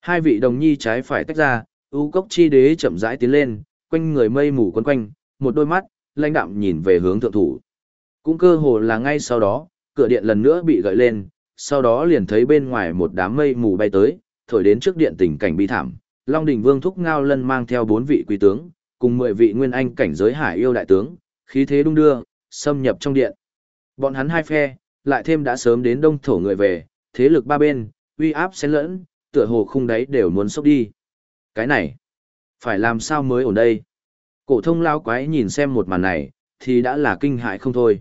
Hai vị đồng nhi trái phải tách ra, ưu cốc chi đế chậm rãi tiến lên, quanh người mây mù quấn quanh, một đôi mắt, lãnh đạm nhìn về hướng thượng thủ. Cũng cơ hồ là ngay sau đó, cửa điện lần nữa bị gợi lên, sau đó liền thấy bên ngoài một đám mây mù bay tới, thổi đến trước điện tình cảnh bi thảm. Long đỉnh vương thúc ngao lân mang theo bốn vị quý tướng, cùng mười vị nguyên anh cảnh giới hải yêu đại tướng, khí thế đung đưa, xâm nhập trong điện. Bọn hắn hai phe, lại thêm đã sớm đến đông thổ người về, thế lực ba bên, uy áp xen lẫn, tựa hồ khung đáy đều muốn sốc đi. Cái này, phải làm sao mới ổn đây? Cổ thông lao quái nhìn xem một màn này, thì đã là kinh hại không thôi.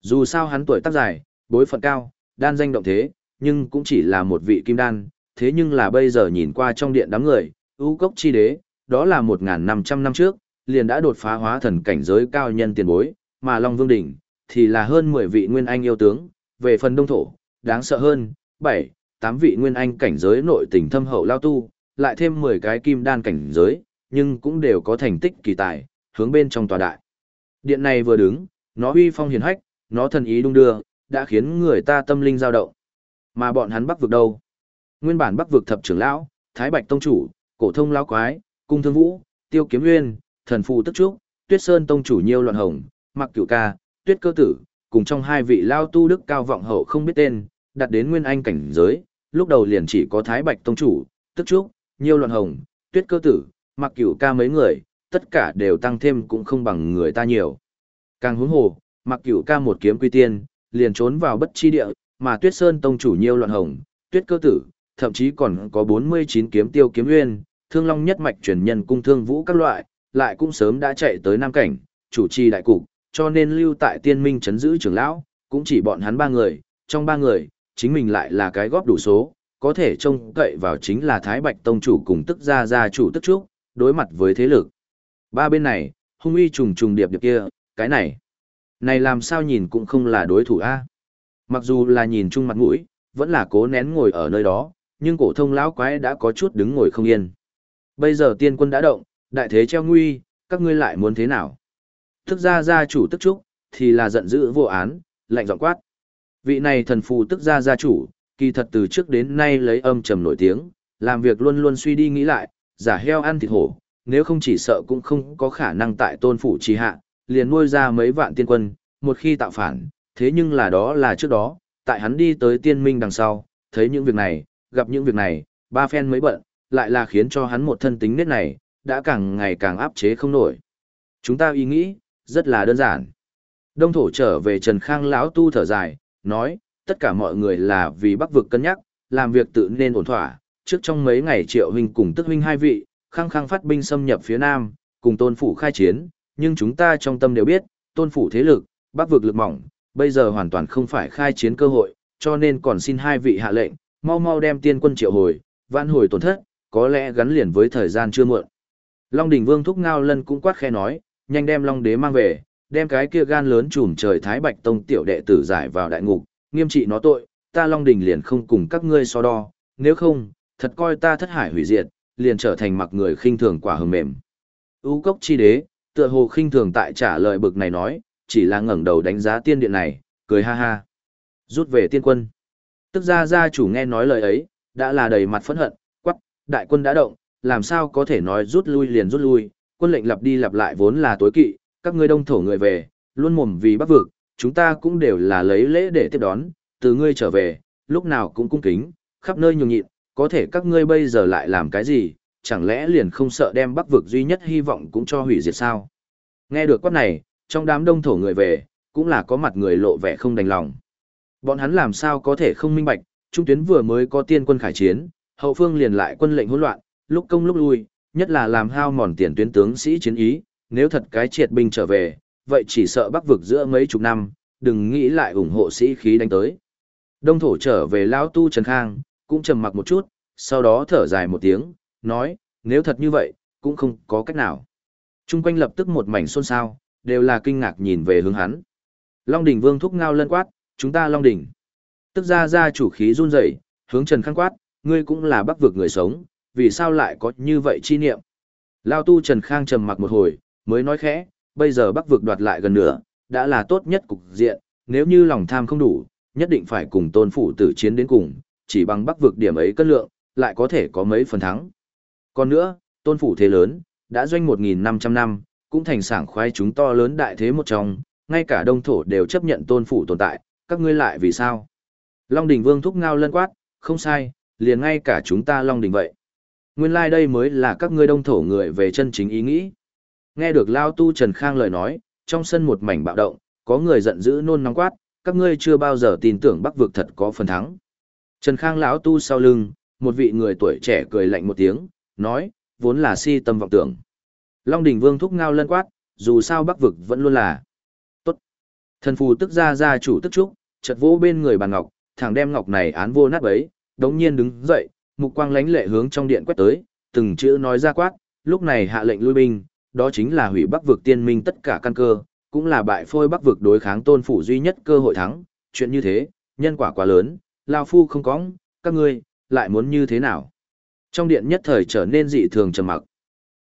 Dù sao hắn tuổi tác dài, bối phận cao, đan danh động thế, nhưng cũng chỉ là một vị kim đan, thế nhưng là bây giờ nhìn qua trong điện đám người, ưu cốc chi đế, đó là 1.500 năm trước, liền đã đột phá hóa thần cảnh giới cao nhân tiền bối, mà Long Vương Đỉnh, thì là hơn 10 vị nguyên anh yêu tướng, về phần đông thổ, đáng sợ hơn, 7, 8 vị nguyên anh cảnh giới nội tình thâm hậu lao tu, lại thêm 10 cái kim đan cảnh giới, nhưng cũng đều có thành tích kỳ tài, hướng bên trong tòa đại. Điện này vừa đứng, nó uy phong hiền hách, nó thần ý đung đưa, đã khiến người ta tâm linh dao động. Mà bọn hắn bắc vực đâu? Nguyên bản bắc vực thập trưởng lão, Thái Bạch Tông Chủ, Cổ Thông Lão Quái, Cung Thương Vũ, Tiêu Kiếm Nguyên, Thần Phù Tức Trúc, Tuyết Sơn Tông Chủ Nhiêu Loạn Hồng, Mặc Cửu Ca, Tuyết Cơ Tử, cùng trong hai vị lao tu đức cao vọng hậu không biết tên, đặt đến nguyên anh cảnh giới, lúc đầu liền chỉ có Thái Bạch Tông Chủ, Tức Trúc, Nhiêu Loạn Hồng, Tuyết Cơ Tử, Mặc Cửu Ca mấy người, tất cả đều tăng thêm cũng không bằng người ta nhiều. Càng huống hồ, Mặc Cửu Ca một kiếm quy tiên, liền trốn vào bất chi địa, mà Tuyết Sơn Tông Chủ Nhiêu Loạn Hồng, Tuyết Cơ Tử, thậm chí còn có 49 kiếm tiêu kiếm nguyên, thương long nhất mạch truyền nhân cung thương vũ các loại, lại cũng sớm đã chạy tới Nam Cảnh, chủ trì đại cục, cho nên lưu tại tiên minh chấn giữ trưởng lão, cũng chỉ bọn hắn ba người, trong ba người, chính mình lại là cái góp đủ số, có thể trông cậy vào chính là Thái Bạch Tông chủ cùng tức gia gia chủ tức trúc, đối mặt với thế lực. Ba bên này, hung uy trùng trùng điệp điệp kia, cái này, này làm sao nhìn cũng không là đối thủ a. Mặc dù là nhìn chung mặt mũi, vẫn là cố nén ngồi ở nơi đó, nhưng cổ thông lão quái đã có chút đứng ngồi không yên. Bây giờ tiên quân đã động, đại thế treo nguy, các ngươi lại muốn thế nào? Thức gia gia chủ tức trúc, thì là giận dữ vô án, lạnh giọng quát. Vị này thần phù tức gia gia chủ, kỳ thật từ trước đến nay lấy âm trầm nổi tiếng, làm việc luôn luôn suy đi nghĩ lại, giả heo ăn thịt hổ, nếu không chỉ sợ cũng không có khả năng tại tôn phủ trì hạ, liền nuôi ra mấy vạn tiên quân, một khi tạo phản, thế nhưng là đó là trước đó, tại hắn đi tới tiên minh đằng sau, thấy những việc này, gặp những việc này, ba phen mới bận, lại là khiến cho hắn một thân tính nết này, đã càng ngày càng áp chế không nổi. Chúng ta ý nghĩ, rất là đơn giản. Đông thổ trở về Trần Khang lão tu thở dài, nói, tất cả mọi người là vì bắc vực cân nhắc, làm việc tự nên ổn thỏa, trước trong mấy ngày triệu huynh cùng tức huynh hai vị, khăng khăng phát binh xâm nhập phía nam, cùng tôn phủ khai chiến, nhưng chúng ta trong tâm đều biết, tôn phủ thế lực, bắc vực lực mỏng, bây giờ hoàn toàn không phải khai chiến cơ hội, cho nên còn xin hai vị hạ lệnh, mau mau đem tiên quân triệu hồi, vãn hồi tổn thất, có lẽ gắn liền với thời gian chưa muộn. Long đỉnh vương thúc ngao lân cũng quát khe nói, nhanh đem long đế mang về, đem cái kia gan lớn trùm trời thái bạch tông tiểu đệ tử giải vào đại ngục, nghiêm trị nó tội, ta long đỉnh liền không cùng các ngươi so đo, nếu không, thật coi ta thất hải hủy diệt, liền trở thành mặc người khinh thường quả hờ mềm. U cốc chi đế, tựa hồ khinh thường tại trả lời bực này nói, chỉ là ngẩng đầu đánh giá tiên điện này, cười ha ha. Rút về tiên quân. Tức ra gia chủ nghe nói lời ấy, đã là đầy mặt phẫn hận, quắc, đại quân đã động, làm sao có thể nói rút lui liền rút lui, quân lệnh lặp đi lặp lại vốn là tối kỵ, các ngươi đông thổ người về, luôn mồm vì bắc vực, chúng ta cũng đều là lấy lễ để tiếp đón, từ ngươi trở về, lúc nào cũng cung kính, khắp nơi nhường nhịn, có thể các ngươi bây giờ lại làm cái gì, chẳng lẽ liền không sợ đem bắc vực duy nhất hy vọng cũng cho hủy diệt sao? Nghe được quát này, trong đám đông thổ người về, cũng là có mặt người lộ vẻ không đành lòng. Bọn hắn làm sao có thể không minh bạch, trung tuyến vừa mới có tiên quân khải chiến, hậu phương liền lại quân lệnh hỗn loạn, lúc công lúc lui, nhất là làm hao mòn tiền tuyến tướng sĩ chiến ý, nếu thật cái triệt binh trở về, vậy chỉ sợ bắc vực giữa mấy chục năm, đừng nghĩ lại ủng hộ sĩ khí đánh tới. Đông thổ trở về lão tu Trần Khang, cũng trầm mặc một chút, sau đó thở dài một tiếng, nói, nếu thật như vậy, cũng không có cách nào. Trung quanh lập tức một mảnh xôn xao, đều là kinh ngạc nhìn về hướng hắn. Long đỉnh vương thúc ngao lân quát, chúng ta Long đỉnh. Tức ra ra chủ khí run rẩy, hướng Trần khăn quát, ngươi cũng là bắc vực người sống, vì sao lại có như vậy chi niệm. Lao tu Trần Khang trầm mặc một hồi, mới nói khẽ, bây giờ bắc vực đoạt lại gần nữa, đã là tốt nhất cục diện, nếu như lòng tham không đủ, nhất định phải cùng tôn phủ tử chiến đến cùng, chỉ bằng bắc vực điểm ấy cân lượng, lại có thể có mấy phần thắng. Còn nữa, tôn phủ thế lớn, đã doanh 1.500 năm, cũng thành sảng khoái chúng to lớn đại thế một trong, ngay cả đông thổ đều chấp nhận tôn phủ tồn tại, các ngươi lại vì sao? Long đỉnh vương thúc ngao lân quát, không sai, liền ngay cả chúng ta long đỉnh vậy. Nguyên lai like đây mới là các ngươi đông thổ người về chân chính ý nghĩ. Nghe được Lao Tu Trần Khang lời nói, trong sân một mảnh bạo động, có người giận dữ nôn nóng quát, các ngươi chưa bao giờ tin tưởng Bắc vực thật có phần thắng. Trần Khang lão tu sau lưng, một vị người tuổi trẻ cười lạnh một tiếng, nói, vốn là si tâm vọng tưởng. Long đỉnh vương thúc ngao lân quát, dù sao Bắc vực vẫn luôn là. Tốt. Thần phù tức ra ra chủ tức trúc, chợt vỗ bên người bàn ngọc, thằng đem ngọc này án vô nát bấy, đống nhiên đứng dậy, mục quang lánh lệ hướng trong điện quét tới, từng chữ nói ra quát, lúc này hạ lệnh lui binh, đó chính là hủy bắc vực tiên minh tất cả căn cơ, cũng là bại phôi bắc vực đối kháng tôn phủ duy nhất cơ hội thắng, chuyện như thế, nhân quả quá lớn, lao phu không có, các ngươi, lại muốn như thế nào? Trong điện nhất thời trở nên dị thường trầm mặc.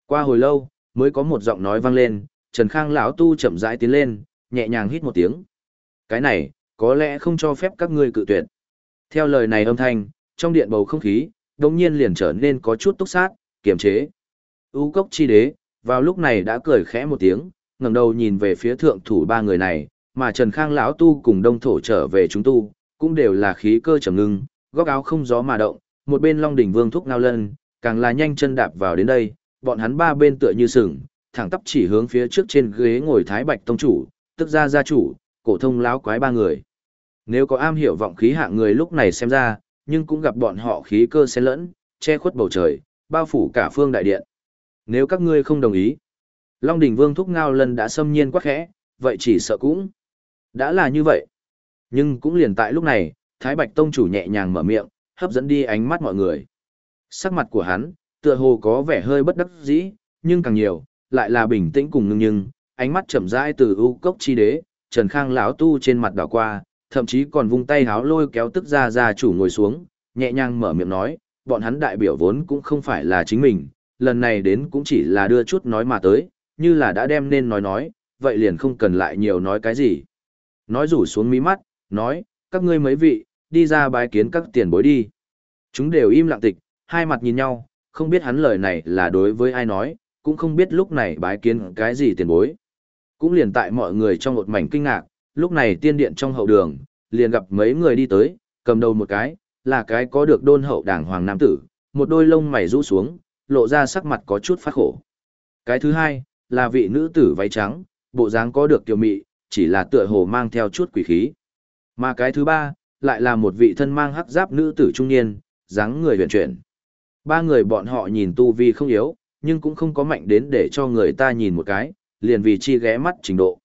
Qua hồi lâu, mới có một giọng nói vang lên, Trần Khang lão tu chậm rãi tiến lên, nhẹ nhàng hít một tiếng. Cái này, có lẽ không cho phép các ngươi cự tuyệt. Theo lời này âm thanh, trong điện bầu không khí, đột nhiên liền trở nên có chút túc sát, kiềm chế. U cốc chi đế, vào lúc này đã cười khẽ một tiếng, ngẩng đầu nhìn về phía thượng thủ ba người này, mà Trần Khang lão tu cùng đông thổ trở về chúng tu, cũng đều là khí cơ trầm ngưng, góc áo không gió mà động, một bên Long đỉnh Vương thúc ngao lân, càng là nhanh chân đạp vào đến đây, bọn hắn ba bên tựa như sừng, thẳng tắp chỉ hướng phía trước trên ghế ngồi Thái Bạch tông chủ, tức ra gia chủ, cổ thông lão quái ba người. Nếu có am hiểu vọng khí hạng người lúc này xem ra, nhưng cũng gặp bọn họ khí cơ xen lẫn, che khuất bầu trời, bao phủ cả phương đại điện. Nếu các ngươi không đồng ý, Long Đỉnh Vương thúc ngao lần đã xâm nhiên quá khẽ, vậy chỉ sợ cũng đã là như vậy. Nhưng cũng liền tại lúc này, Thái Bạch Tông chủ nhẹ nhàng mở miệng, hấp dẫn đi ánh mắt mọi người. Sắc mặt của hắn, tựa hồ có vẻ hơi bất đắc dĩ, nhưng càng nhiều, lại là bình tĩnh cùng ngưng nhưng, ánh mắt chậm rãi từ ưu cốc chi đế, Trần Khang lão tu trên mặt đảo qua, thậm chí còn vung tay háo lôi kéo tức ra ra chủ ngồi xuống, nhẹ nhàng mở miệng nói, bọn hắn đại biểu vốn cũng không phải là chính mình, lần này đến cũng chỉ là đưa chút nói mà tới, như là đã đem nên nói nói, vậy liền không cần lại nhiều nói cái gì. Nói rủ xuống mí mắt, nói, các ngươi mấy vị, đi ra bái kiến các tiền bối đi. Chúng đều im lặng tịch, hai mặt nhìn nhau, không biết hắn lời này là đối với ai nói, cũng không biết lúc này bái kiến cái gì tiền bối. Cũng liền tại mọi người trong một mảnh kinh ngạc, lúc này tiên điện trong hậu đường, liền gặp mấy người đi tới, cầm đầu một cái, là cái có được đôn hậu đảng hoàng nam tử, một đôi lông mày rũ xuống, lộ ra sắc mặt có chút phát khổ. Cái thứ hai, là vị nữ tử váy trắng, bộ dáng có được kiều mị, chỉ là tựa hồ mang theo chút quỷ khí. Mà cái thứ ba, lại là một vị thân mang hắc giáp nữ tử trung niên, dáng người huyền chuyển. Ba người bọn họ nhìn tu vi không yếu, nhưng cũng không có mạnh đến để cho người ta nhìn một cái, liền vì chi ghé mắt trình độ.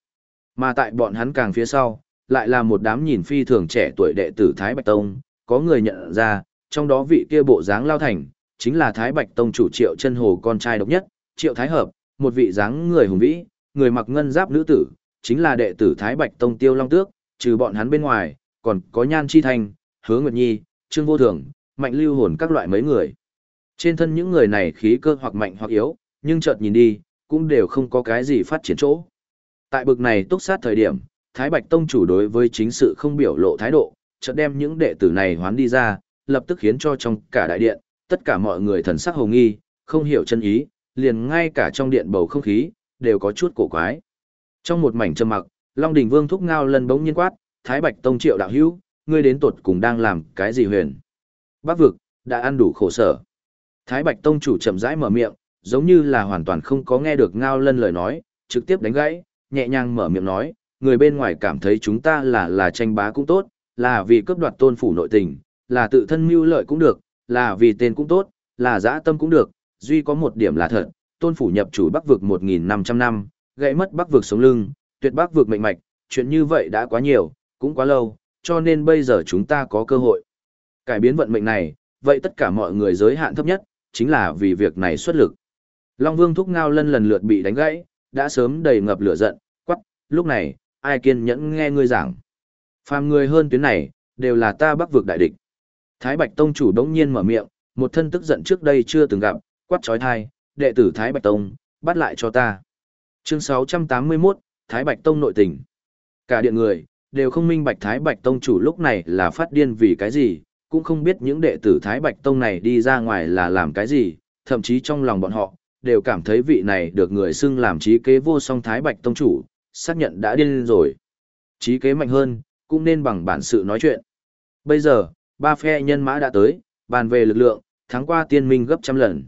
Mà tại bọn hắn càng phía sau, lại là một đám nhìn phi thường trẻ tuổi đệ tử Thái Bạch Tông, có người nhận ra, trong đó vị kia bộ dáng lao thành, chính là Thái Bạch Tông chủ Triệu Chân Hồ con trai độc nhất, Triệu Thái Hợp, một vị dáng người hùng vĩ, người mặc ngân giáp nữ tử, chính là đệ tử Thái Bạch Tông Tiêu Long Tước, trừ bọn hắn bên ngoài, còn có Nhan Chi Thanh, Hứa Nguyệt Nhi, Trương Vô Thường, Mạnh Lưu Hồn các loại mấy người. Trên thân những người này khí cơ hoặc mạnh hoặc yếu, nhưng chợt nhìn đi, cũng đều không có cái gì phát triển chỗ. Tại bực này túc sát thời điểm, Thái Bạch Tông chủ đối với chính sự không biểu lộ thái độ, chợt đem những đệ tử này hoán đi ra, lập tức khiến cho trong cả đại điện, tất cả mọi người thần sắc hồ nghi, không hiểu chân ý, liền ngay cả trong điện bầu không khí, đều có chút cổ quái. Trong một mảnh trầm mặc, Long Đình Vương thúc ngao lần bỗng nhiên quát, Thái Bạch Tông triệu đạo hữu, ngươi đến tuột cùng đang làm cái gì huyền? Bác vực, đã ăn đủ khổ sở. Thái Bạch Tông chủ chậm rãi mở miệng, giống như là hoàn toàn không có nghe được ngao lân lời nói, trực tiếp đánh gãy, nhẹ nhàng mở miệng nói, người bên ngoài cảm thấy chúng ta là là tranh bá cũng tốt, là vì cướp đoạt tôn phủ nội tình, là tự thân mưu lợi cũng được, là vì tên cũng tốt, là dã tâm cũng được, duy có một điểm là thật, tôn phủ nhập chủ bắc vực 1.500 năm, gãy mất bắc vực sống lưng, tuyệt bắc vượt mệnh mạch, chuyện như vậy đã quá nhiều, cũng quá lâu, cho nên bây giờ chúng ta có cơ hội. Cải biến vận mệnh này, vậy tất cả mọi người giới hạn thấp nhất, chính là vì việc này xuất lực. Long Vương thúc ngao lân lần lượt bị đánh gãy, đã sớm đầy ngập lửa giận, quắc, lúc này, ai kiên nhẫn nghe ngươi giảng. Phàm người hơn tuyến này, đều là ta bắc vực đại địch. Thái Bạch Tông chủ đống nhiên mở miệng, một thân tức giận trước đây chưa từng gặp, quát trói thai, đệ tử Thái Bạch Tông, bắt lại cho ta. Chương 681, Thái Bạch Tông nội tình. Cả điện người, đều không minh bạch Thái Bạch Tông chủ lúc này là phát điên vì cái gì, cũng không biết những đệ tử Thái Bạch Tông này đi ra ngoài là làm cái gì, thậm chí trong lòng bọn họ, đều cảm thấy vị này được người xưng làm trí kế vô song Thái Bạch Tông chủ, xác nhận đã điên rồi. Trí kế mạnh hơn, cũng nên bằng bản sự nói chuyện. Bây giờ, ba phe nhân mã đã tới, bàn về lực lượng, thắng qua tiên minh gấp trăm lần.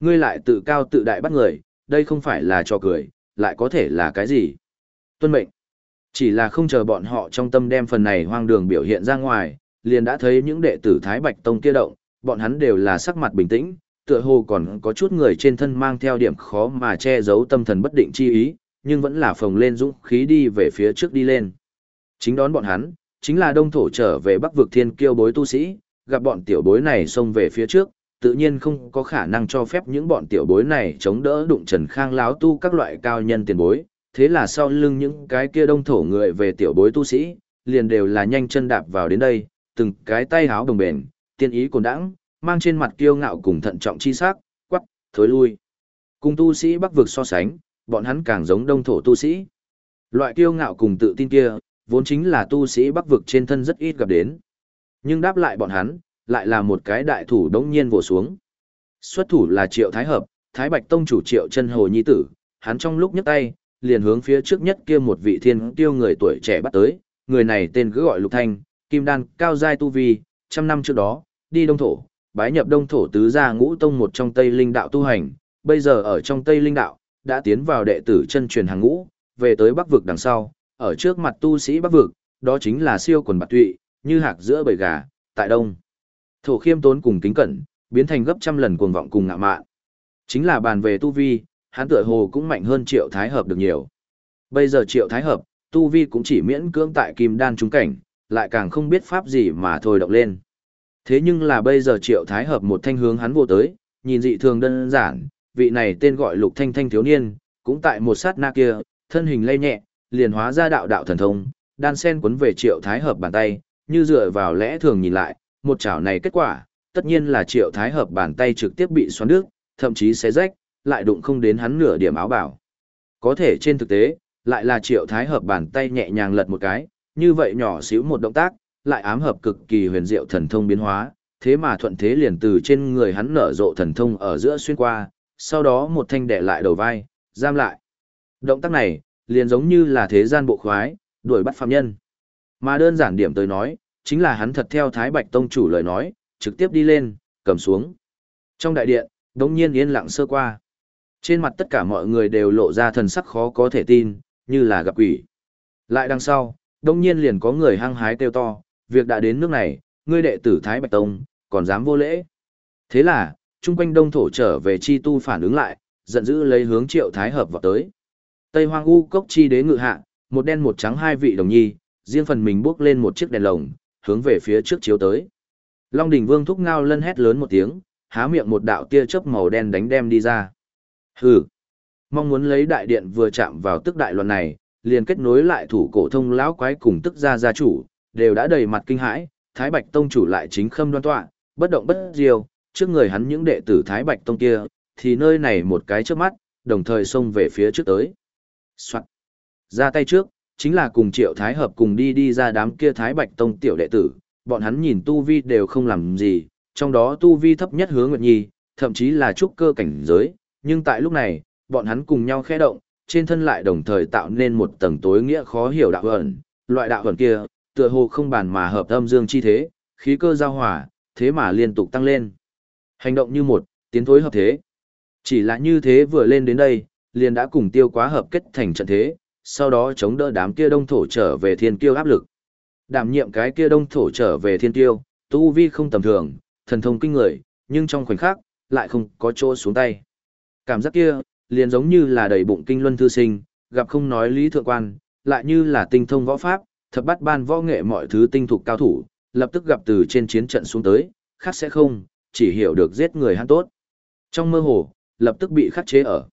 Ngươi lại tự cao tự đại bắt người, đây không phải là trò cười, lại có thể là cái gì? Tuân mệnh. Chỉ là không chờ bọn họ trong tâm đem phần này hoang đường biểu hiện ra ngoài, liền đã thấy những đệ tử Thái Bạch Tông kia động, bọn hắn đều là sắc mặt bình tĩnh, tựa hồ còn có chút người trên thân mang theo điểm khó mà che giấu tâm thần bất định chi ý, nhưng vẫn là phồng lên dũng khí đi về phía trước đi lên. Chính đón bọn hắn, chính là đông thổ trở về bắc vực thiên kiêu bối tu sĩ, gặp bọn tiểu bối này xông về phía trước, tự nhiên không có khả năng cho phép những bọn tiểu bối này chống đỡ đụng Trần Khang láo tu các loại cao nhân tiền bối, thế là sau lưng những cái kia đông thổ người về tiểu bối tu sĩ, liền đều là nhanh chân đạp vào đến đây, từng cái tay háo đồng bền, tiên ý cồn đãng, mang trên mặt kiêu ngạo cùng thận trọng chi sắc, quắc, thối lui. Cùng tu sĩ Bắc vực so sánh, bọn hắn càng giống đông thổ tu sĩ. Loại kiêu ngạo cùng tự tin kia, vốn chính là tu sĩ Bắc vực trên thân rất ít gặp đến. Nhưng đáp lại bọn hắn, lại là một cái đại thủ đống nhiên vồ xuống. Xuất thủ là Triệu Thái Hợp, Thái Bạch Tông chủ Triệu chân Hồ Nhi Tử, hắn trong lúc nhấc tay, liền hướng phía trước nhất kia một vị thiên tiêu người tuổi trẻ bắt tới, người này tên cứ gọi Lục Thanh, kim đan, cao giai tu vi, trăm năm trước đó, đi đông thổ, bái nhập đông thổ tứ gia ngũ tông một trong Tây Linh đạo tu hành, bây giờ ở trong Tây Linh đạo, đã tiến vào đệ tử chân truyền hàng ngũ, về tới Bắc vực đằng sau, ở trước mặt tu sĩ Bắc vực, đó chính là siêu quần bạc tụy, như hạc giữa bầy gà, tại đông. Thổ khiêm tốn cùng kính cẩn, biến thành gấp trăm lần cuồng vọng cùng ngạ mạn. Chính là bàn về tu vi, hắn tựa hồ cũng mạnh hơn Triệu Thái Hợp được nhiều. Bây giờ Triệu Thái Hợp, tu vi cũng chỉ miễn cưỡng tại kim đan trúng cảnh, lại càng không biết pháp gì mà thôi động lên. Thế nhưng là bây giờ Triệu Thái Hợp một thanh hướng hắn vô tới, nhìn dị thường đơn giản, vị này tên gọi Lục Thanh Thanh thiếu niên, cũng tại một sát na kia, thân hình lay nhẹ, liền hóa ra đạo đạo thần thông, đan sen cuốn về Triệu Thái Hợp bàn tay, như dựa vào lẽ thường nhìn lại, một chảo này kết quả, tất nhiên là Triệu Thái Hợp bàn tay trực tiếp bị xoắn nước, thậm chí xé rách, lại đụng không đến hắn nửa điểm áo bảo. Có thể trên thực tế, lại là Triệu Thái Hợp bàn tay nhẹ nhàng lật một cái, như vậy nhỏ xíu một động tác, lại ám hợp cực kỳ huyền diệu thần thông biến hóa, thế mà thuận thế liền từ trên người hắn nở rộ thần thông ở giữa xuyên qua, sau đó một thanh đẻ lại đầu vai, giam lại. Động tác này, liền giống như là thế gian bộ khoái, đuổi bắt phạm nhân. Mà đơn giản điểm tới nói, chính là hắn thật theo Thái Bạch Tông chủ lời nói, trực tiếp đi lên, cầm xuống. Trong đại điện, đống nhiên yên lặng sơ qua. Trên mặt tất cả mọi người đều lộ ra thần sắc khó có thể tin, như là gặp quỷ. Lại đằng sau, đông nhiên liền có người hăng hái kêu to, việc đã đến nước này, ngươi đệ tử Thái Bạch Tông, còn dám vô lễ. Thế là, trung quanh đông thổ trở về chi tu phản ứng lại, giận dữ lấy hướng triệu thái hợp vào tới. Tây hoang u cốc chi đế ngự hạ, một đen một trắng hai vị đồng nhi, riêng phần mình bước lên một chiếc đèn lồng, hướng về phía trước chiếu tới. Long đỉnh vương thúc ngao lân hét lớn một tiếng, há miệng một đạo tia chớp màu đen đánh đem đi ra. Hừ, mong muốn lấy đại điện vừa chạm vào tức đại luận này, liền kết nối lại thủ cổ thông lão quái cùng tức gia gia chủ, đều đã đầy mặt kinh hãi, Thái Bạch Tông chủ lại chính khâm đoan tọa, bất động bất diêu, trước người hắn những đệ tử Thái Bạch Tông kia, thì nơi này một cái trước mắt, đồng thời xông về phía trước tới. Soạt. Ra tay trước, chính là cùng Triệu Thái Hợp cùng đi đi ra đám kia Thái Bạch Tông tiểu đệ tử, bọn hắn nhìn Tu Vi đều không làm gì, trong đó Tu Vi thấp nhất hướng Nguyệt Nhi, thậm chí là trúc cơ cảnh giới, nhưng tại lúc này, bọn hắn cùng nhau khẽ động, trên thân lại đồng thời tạo nên một tầng tối nghĩa khó hiểu đạo ẩn, loại đạo ẩn kia, tựa hồ không bàn mà hợp âm dương chi thế, khí cơ giao hòa, thế mà liên tục tăng lên. Hành động như một, tiến thối hợp thế. Chỉ là như thế vừa lên đến đây, liền đã cùng tiêu quá hợp kết thành trận thế, sau đó chống đỡ đám kia đông thổ trở về thiên kiêu áp lực. Đảm nhiệm cái kia đông thổ trở về thiên kiêu, tu vi không tầm thường, thần thông kinh người, nhưng trong khoảnh khắc, lại không có chỗ xuống tay. Cảm giác kia, liền giống như là đầy bụng kinh luân thư sinh, gặp không nói lý thượng quan, lại như là tinh thông võ pháp, thập bắt ban võ nghệ mọi thứ tinh thục cao thủ, lập tức gặp từ trên chiến trận xuống tới, khác sẽ không, chỉ hiểu được giết người hắn tốt. Trong mơ hồ, lập tức bị khắc chế ở.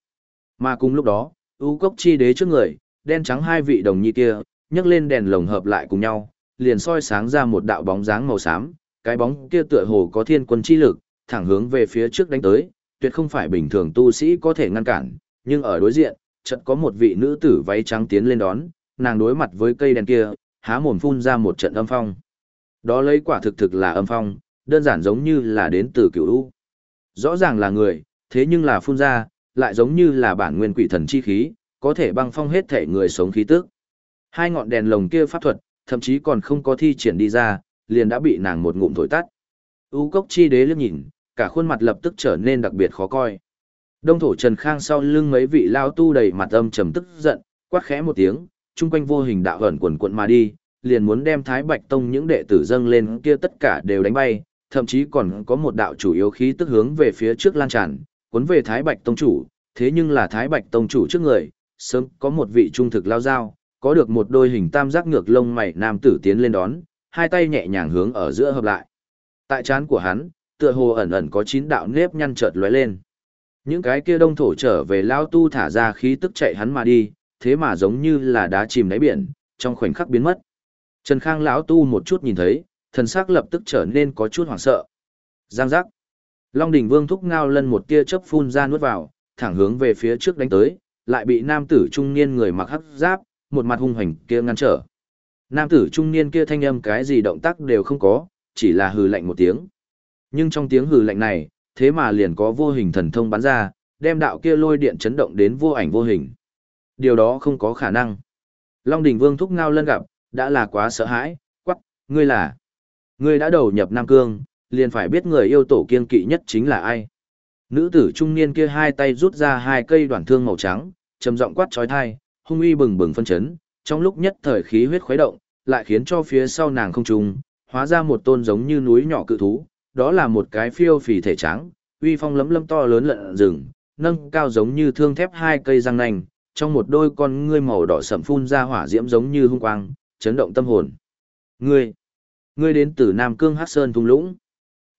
Mà cùng lúc đó, U cốc chi đế trước người, đen trắng hai vị đồng nhi kia, nhấc lên đèn lồng hợp lại cùng nhau, liền soi sáng ra một đạo bóng dáng màu xám, cái bóng kia tựa hồ có thiên quân chi lực, thẳng hướng về phía trước đánh tới, tuyệt không phải bình thường tu sĩ có thể ngăn cản, nhưng ở đối diện, chợt có một vị nữ tử váy trắng tiến lên đón, nàng đối mặt với cây đèn kia, há mồm phun ra một trận âm phong. Đó lấy quả thực thực là âm phong, đơn giản giống như là đến từ cửu u. Rõ ràng là người, thế nhưng là phun ra, lại giống như là bản nguyên quỷ thần chi khí, có thể băng phong hết thể người sống khí tức. Hai ngọn đèn lồng kia pháp thuật, thậm chí còn không có thi triển đi ra, liền đã bị nàng một ngụm thổi tắt. U cốc chi đế liếc nhìn, cả khuôn mặt lập tức trở nên đặc biệt khó coi. Đông thổ Trần Khang sau lưng mấy vị lao tu đầy mặt âm trầm tức giận, quát khẽ một tiếng, chung quanh vô hình đạo ẩn quần quận mà đi, liền muốn đem Thái Bạch Tông những đệ tử dâng lên kia tất cả đều đánh bay, thậm chí còn có một đạo chủ yếu khí tức hướng về phía trước lan tràn, cuốn về Thái Bạch Tông chủ, thế nhưng là Thái Bạch Tông chủ trước người, sớm có một vị trung thực lao dao, có được một đôi hình tam giác ngược lông mày nam tử tiến lên đón, hai tay nhẹ nhàng hướng ở giữa hợp lại. Tại trán của hắn, tựa hồ ẩn ẩn có chín đạo nếp nhăn chợt lóe lên. Những cái kia đông thổ trở về lao tu thả ra khí tức chạy hắn mà đi, thế mà giống như là đá chìm đáy biển, trong khoảnh khắc biến mất. Trần Khang lão tu một chút nhìn thấy, thần sắc lập tức trở nên có chút hoảng sợ. Giang giác. Long đỉnh vương thúc ngao lân một tia chớp phun ra nuốt vào, thẳng hướng về phía trước đánh tới, lại bị nam tử trung niên người mặc hắc giáp, một mặt hung hành kia ngăn trở. Nam tử trung niên kia thanh âm cái gì động tác đều không có, chỉ là hừ lạnh một tiếng. Nhưng trong tiếng hừ lạnh này, thế mà liền có vô hình thần thông bắn ra, đem đạo kia lôi điện chấn động đến vô ảnh vô hình. Điều đó không có khả năng. Long đỉnh vương thúc ngao lân gặp, đã là quá sợ hãi, quắc, ngươi là. Ngươi đã đầu nhập Nam Cương, liền phải biết người yêu tổ kiên kỵ nhất chính là ai. Nữ tử trung niên kia hai tay rút ra hai cây đoạn thương màu trắng, trầm giọng quát trói thai, hung uy bừng bừng phân chấn, trong lúc nhất thời khí huyết khuấy động, lại khiến cho phía sau nàng không trùng, hóa ra một tôn giống như núi nhỏ cự thú, đó là một cái phiêu phì thể trắng, uy phong lấm lấm to lớn lợn rừng, nâng cao giống như thương thép hai cây răng nanh, trong một đôi con ngươi màu đỏ sẫm phun ra hỏa diễm giống như hung quang, chấn động tâm hồn. Ngươi, ngươi đến từ Nam Cương Hắc Sơn thung lũng.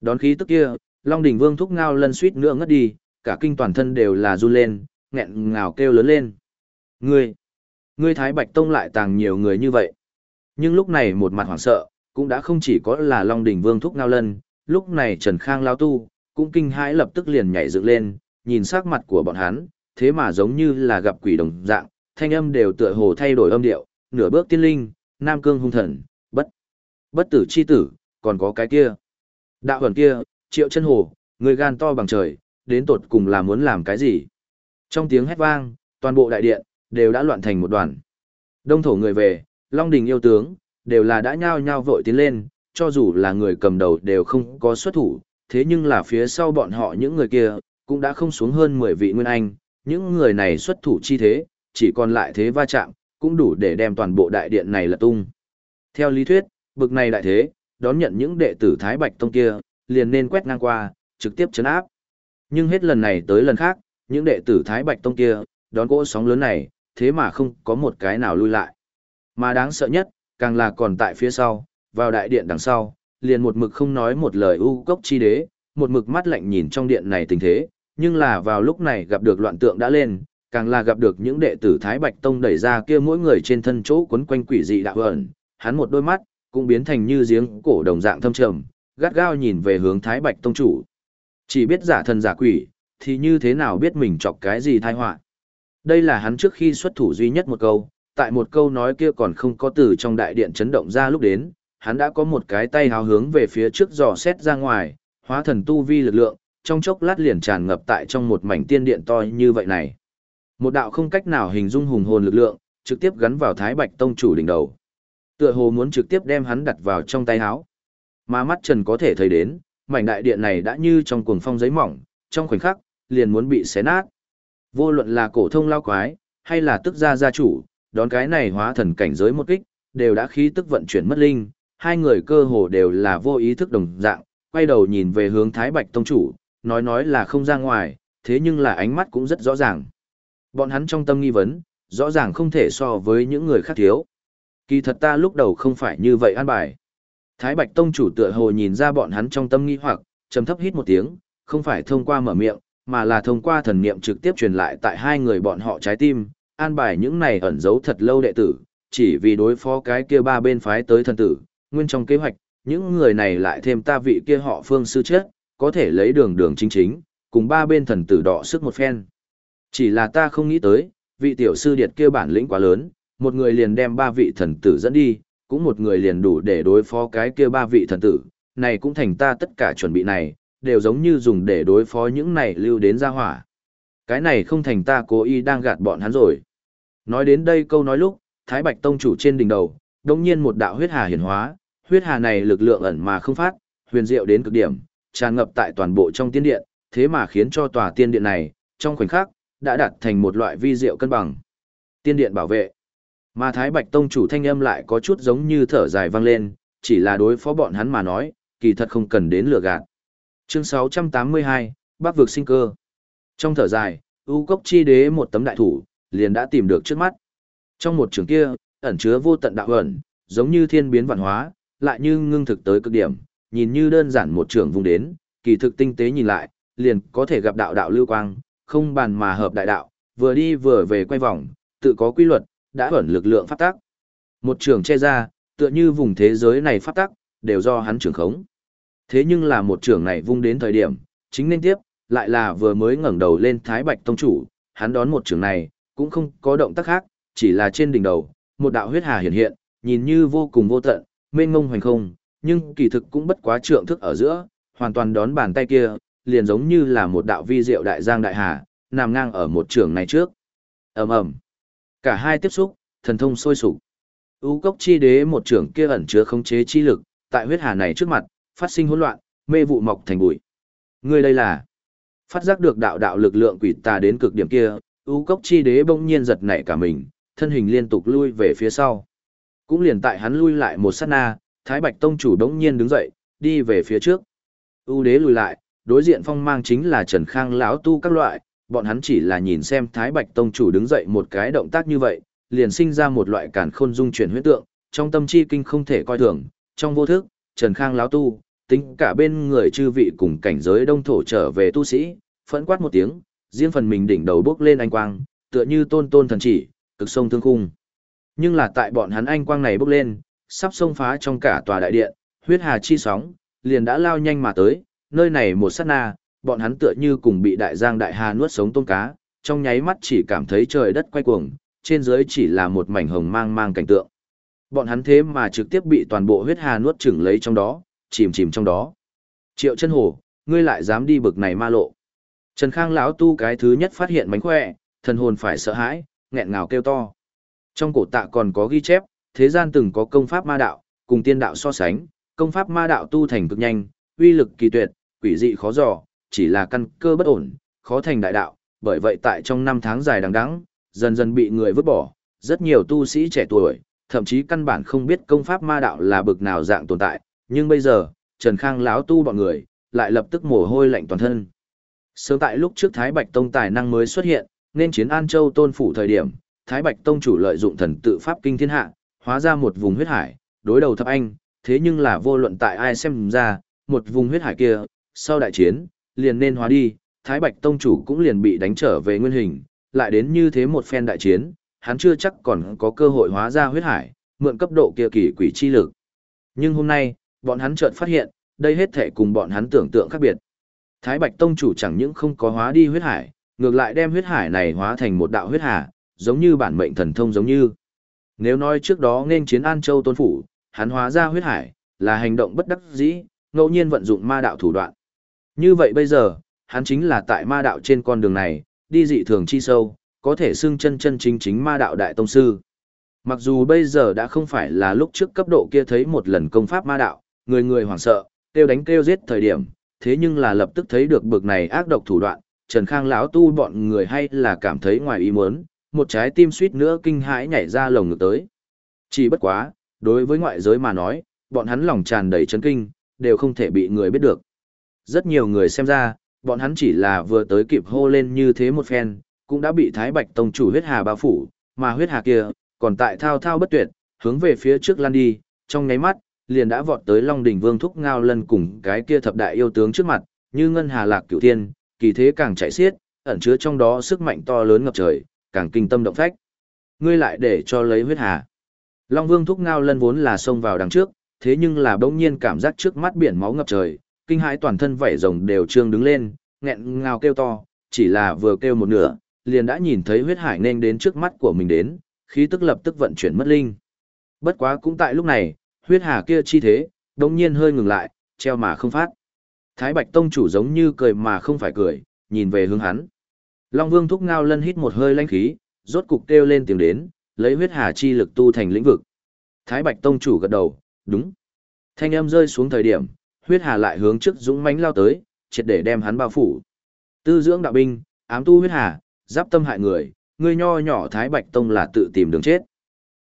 Đón khí tức kia, Long Đỉnh Vương thúc ngao lân suýt nữa ngất đi, cả kinh toàn thân đều là run lên, nghẹn ngào kêu lớn lên. Ngươi, ngươi Thái Bạch Tông lại tàng nhiều người như vậy. Nhưng lúc này một mặt hoảng sợ, cũng đã không chỉ có là Long Đỉnh Vương thúc ngao lân, lúc này Trần Khang lao tu, cũng kinh hãi lập tức liền nhảy dựng lên, nhìn sắc mặt của bọn hắn, thế mà giống như là gặp quỷ đồng dạng, thanh âm đều tựa hồ thay đổi âm điệu, nửa bước tiên linh, nam cương hung thần, bất, bất tử chi tử, còn có cái kia. Đạo hồn kia, triệu chân hồ, người gan to bằng trời, đến tột cùng là muốn làm cái gì. Trong tiếng hét vang, toàn bộ đại điện, đều đã loạn thành một đoàn. Đông thổ người về, Long Đình yêu tướng, đều là đã nhao nhao vội tiến lên, cho dù là người cầm đầu đều không có xuất thủ, thế nhưng là phía sau bọn họ những người kia, cũng đã không xuống hơn 10 vị nguyên anh, những người này xuất thủ chi thế, chỉ còn lại thế va chạm, cũng đủ để đem toàn bộ đại điện này là tung. Theo lý thuyết, bực này đại thế, đón nhận những đệ tử Thái Bạch Tông kia, liền nên quét ngang qua, trực tiếp chấn áp. Nhưng hết lần này tới lần khác, những đệ tử Thái Bạch Tông kia, đón cỗ sóng lớn này, thế mà không có một cái nào lui lại. Mà đáng sợ nhất, càng là còn tại phía sau, vào đại điện đằng sau, liền một mực không nói một lời u cốc chi đế, một mực mắt lạnh nhìn trong điện này tình thế, nhưng là vào lúc này gặp được loạn tượng đã lên, càng là gặp được những đệ tử Thái Bạch Tông đẩy ra kia mỗi người trên thân chỗ quấn quanh quỷ dị đạo ẩn, hắn một đôi mắt cũng biến thành như giếng cổ đồng dạng thâm trầm, gắt gao nhìn về hướng Thái Bạch Tông chủ. Chỉ biết giả thần giả quỷ, thì như thế nào biết mình chọc cái gì tai họa. Đây là hắn trước khi xuất thủ duy nhất một câu, tại một câu nói kia còn không có từ trong đại điện chấn động ra lúc đến, hắn đã có một cái tay hào hướng về phía trước dò xét ra ngoài, hóa thần tu vi lực lượng, trong chốc lát liền tràn ngập tại trong một mảnh tiên điện to như vậy này. Một đạo không cách nào hình dung hùng hồn lực lượng, trực tiếp gắn vào Thái Bạch Tông chủ đỉnh đầu. Tựa hồ muốn trực tiếp đem hắn đặt vào trong tay áo. Mà mắt Trần có thể thấy đến, mảnh đại điện này đã như trong cuồng phong giấy mỏng, trong khoảnh khắc, liền muốn bị xé nát. Vô luận là cổ thông lao quái, hay là tức gia gia chủ, đón cái này hóa thần cảnh giới một kích, đều đã khí tức vận chuyển mất linh, hai người cơ hồ đều là vô ý thức đồng dạng, quay đầu nhìn về hướng Thái Bạch Tông chủ, nói nói là không ra ngoài, thế nhưng là ánh mắt cũng rất rõ ràng. Bọn hắn trong tâm nghi vấn, rõ ràng không thể so với những người khác thiếu. Kỳ thật ta lúc đầu không phải như vậy an bài. Thái Bạch Tông chủ tựa hồ nhìn ra bọn hắn trong tâm nghi hoặc, trầm thấp hít một tiếng, không phải thông qua mở miệng, mà là thông qua thần niệm trực tiếp truyền lại tại hai người bọn họ trái tim, an bài những này ẩn giấu thật lâu đệ tử, chỉ vì đối phó cái kia ba bên phái tới thần tử, nguyên trong kế hoạch, những người này lại thêm ta vị kia họ phương sư chết, có thể lấy đường đường chính chính, cùng ba bên thần tử đọ sức một phen. Chỉ là ta không nghĩ tới, vị tiểu sư điệt kia bản lĩnh quá lớn, một người liền đem ba vị thần tử dẫn đi, cũng một người liền đủ để đối phó cái kia ba vị thần tử, này cũng thành ta tất cả chuẩn bị này, đều giống như dùng để đối phó những này lưu đến ra hỏa. Cái này không thành ta cố ý đang gạt bọn hắn rồi. Nói đến đây câu nói lúc, Thái Bạch Tông chủ trên đỉnh đầu, đồng nhiên một đạo huyết hà hiển hóa, huyết hà này lực lượng ẩn mà không phát, huyền diệu đến cực điểm, tràn ngập tại toàn bộ trong tiên điện, thế mà khiến cho tòa tiên điện này, trong khoảnh khắc, đã đạt thành một loại vi diệu cân bằng. Tiên điện bảo vệ. Mà Thái Bạch Tông chủ thanh âm lại có chút giống như thở dài vang lên, chỉ là đối phó bọn hắn mà nói, kỳ thật không cần đến lừa gạt. Chương 682, Bắc vực sinh cơ. Trong thở dài, U Cốc Chi Đế một tấm đại thủ, liền đã tìm được trước mắt. Trong một trường kia, ẩn chứa vô tận đạo ẩn, giống như thiên biến vạn hóa, lại như ngưng thực tới cực điểm, nhìn như đơn giản một trường vùng đến, kỳ thực tinh tế nhìn lại, liền có thể gặp đạo đạo lưu quang, không bàn mà hợp đại đạo, vừa đi vừa về quay vòng, tự có quy luật, đã ẩn lực lượng pháp tác. Một trường che ra, tựa như vùng thế giới này pháp tác đều do hắn trưởng khống. Thế nhưng là một trường này vung đến thời điểm, chính nên tiếp, lại là vừa mới ngẩng đầu lên Thái Bạch Tông Chủ, hắn đón một trường này, cũng không có động tác khác, chỉ là trên đỉnh đầu, một đạo huyết hà hiện hiện, nhìn như vô cùng vô tận, mênh ngông hoành không, nhưng kỳ thực cũng bất quá trượng thức ở giữa, hoàn toàn đón bàn tay kia, liền giống như là một đạo vi diệu đại giang đại hà, nằm ngang ở một trường này trước. ầm ầm, cả hai tiếp xúc, thần thông sôi sục. U cốc chi đế một trường kia ẩn chứa khống chế chi lực, tại huyết hà này trước mặt, phát sinh hỗn loạn, mê vụ mọc thành bụi. người đây là phát giác được đạo đạo lực lượng quỷ tà đến cực điểm kia, U cốc chi đế bỗng nhiên giật nảy cả mình, thân hình liên tục lui về phía sau. Cũng liền tại hắn lui lại một sát na, Thái Bạch Tông chủ đống nhiên đứng dậy, đi về phía trước. U đế lùi lại, đối diện phong mang chính là Trần Khang lão tu các loại, bọn hắn chỉ là nhìn xem Thái Bạch Tông chủ đứng dậy một cái động tác như vậy, liền sinh ra một loại cản khôn dung chuyển huyết tượng, trong tâm chi kinh không thể coi thường, trong vô thức, Trần Khang lão tu, tính cả bên người chư vị cùng cảnh giới đông thổ trở về tu sĩ, phẫn quát một tiếng, riêng phần mình đỉnh đầu bước lên anh quang, tựa như tôn tôn thần chỉ, cực sông thương khung. Nhưng là tại bọn hắn anh quang này bước lên, sắp xông phá trong cả tòa đại điện, huyết hà chi sóng, liền đã lao nhanh mà tới, nơi này một sát na, bọn hắn tựa như cùng bị đại giang đại hà nuốt sống tôm cá, trong nháy mắt chỉ cảm thấy trời đất quay cuồng, trên dưới chỉ là một mảnh hồng mang mang cảnh tượng. Bọn hắn thế mà trực tiếp bị toàn bộ huyết hà nuốt chửng lấy trong đó, chìm chìm trong đó. Triệu chân hồ, ngươi lại dám đi bực này ma lộ. Trần Khang lão tu cái thứ nhất phát hiện mánh khỏe, thần hồn phải sợ hãi, nghẹn ngào kêu to. Trong cổ tạ còn có ghi chép, thế gian từng có công pháp ma đạo, cùng tiên đạo so sánh, công pháp ma đạo tu thành cực nhanh, uy lực kỳ tuyệt, quỷ dị khó dò, chỉ là căn cơ bất ổn, khó thành đại đạo, bởi vậy tại trong năm tháng dài đằng đẵng, dần dần bị người vứt bỏ, rất nhiều tu sĩ trẻ tuổi, thậm chí căn bản không biết công pháp ma đạo là bực nào dạng tồn tại, nhưng bây giờ, Trần Khang lão tu bọn người, lại lập tức mồ hôi lạnh toàn thân. Sớm tại lúc trước Thái Bạch Tông tài năng mới xuất hiện, nên chiến An Châu tôn phủ thời điểm, Thái Bạch Tông chủ lợi dụng thần tự pháp kinh thiên hạ, hóa ra một vùng huyết hải, đối đầu thập anh, thế nhưng là vô luận tại ai xem ra, một vùng huyết hải kia, sau đại chiến, liền nên hóa đi, Thái Bạch Tông chủ cũng liền bị đánh trở về nguyên hình, lại đến như thế một phen đại chiến, hắn chưa chắc còn có cơ hội hóa ra huyết hải, mượn cấp độ kia kỳ quỷ chi lực. Nhưng hôm nay, bọn hắn chợt phát hiện, đây hết thể cùng bọn hắn tưởng tượng khác biệt. Thái Bạch Tông chủ chẳng những không có hóa đi huyết hải, ngược lại đem huyết hải này hóa thành một đạo huyết hà, giống như bản mệnh thần thông giống như. Nếu nói trước đó nên chiến An Châu Tôn Phủ, hắn hóa ra huyết hải, là hành động bất đắc dĩ, ngẫu nhiên vận dụng ma đạo thủ đoạn. Như vậy bây giờ, hắn chính là tại ma đạo trên con đường này, đi dị thường chi sâu, có thể xưng chân chân chính chính ma đạo đại tông sư. Mặc dù bây giờ đã không phải là lúc trước cấp độ kia thấy một lần công pháp ma đạo, người người hoảng sợ, kêu đánh kêu giết thời điểm, thế nhưng là lập tức thấy được bực này ác độc thủ đoạn, Trần Khang lão tu bọn người hay là cảm thấy ngoài ý muốn, một trái tim suýt nữa kinh hãi nhảy ra lồng ngực tới. Chỉ bất quá, đối với ngoại giới mà nói, bọn hắn lòng tràn đầy chấn kinh, đều không thể bị người biết được. Rất nhiều người xem ra, bọn hắn chỉ là vừa tới kịp hô lên như thế một phen, cũng đã bị Thái Bạch Tông chủ huyết hà bao phủ, mà huyết hà kia, còn tại thao thao bất tuyệt, hướng về phía trước lan đi, trong nháy mắt, liền đã vọt tới Long Đỉnh Vương thúc ngao lân cùng cái kia thập đại yêu tướng trước mặt, như ngân hà lạc cửu thiên, kỳ thế càng chạy xiết, ẩn chứa trong đó sức mạnh to lớn ngập trời, càng kinh tâm động phách. Ngươi lại để cho lấy huyết hà. Long Vương thúc ngao lân vốn là xông vào đằng trước, thế nhưng là bỗng nhiên cảm giác trước mắt biển máu ngập trời, kinh hãi toàn thân vảy rồng đều trương đứng lên, nghẹn ngào kêu to, chỉ là vừa kêu một nửa, liền đã nhìn thấy huyết hải nên đến trước mắt của mình đến, khí tức lập tức vận chuyển mất linh. Bất quá cũng tại lúc này, huyết hà kia chi thế, đống nhiên hơi ngừng lại, treo mà không phát. Thái Bạch Tông chủ giống như cười mà không phải cười, nhìn về hướng hắn. Long Vương thúc ngao lân hít một hơi lãnh khí, rốt cục kêu lên tiếng đến, lấy huyết hà chi lực tu thành lĩnh vực. Thái Bạch Tông chủ gật đầu, đúng. Thanh âm rơi xuống thời điểm, huyết hà lại hướng trước dũng mãnh lao tới, triệt để đem hắn bao phủ. Tư dưỡng đạo binh, ám tu huyết hà, giáp tâm hại người, người nho nhỏ Thái Bạch Tông là tự tìm đường chết.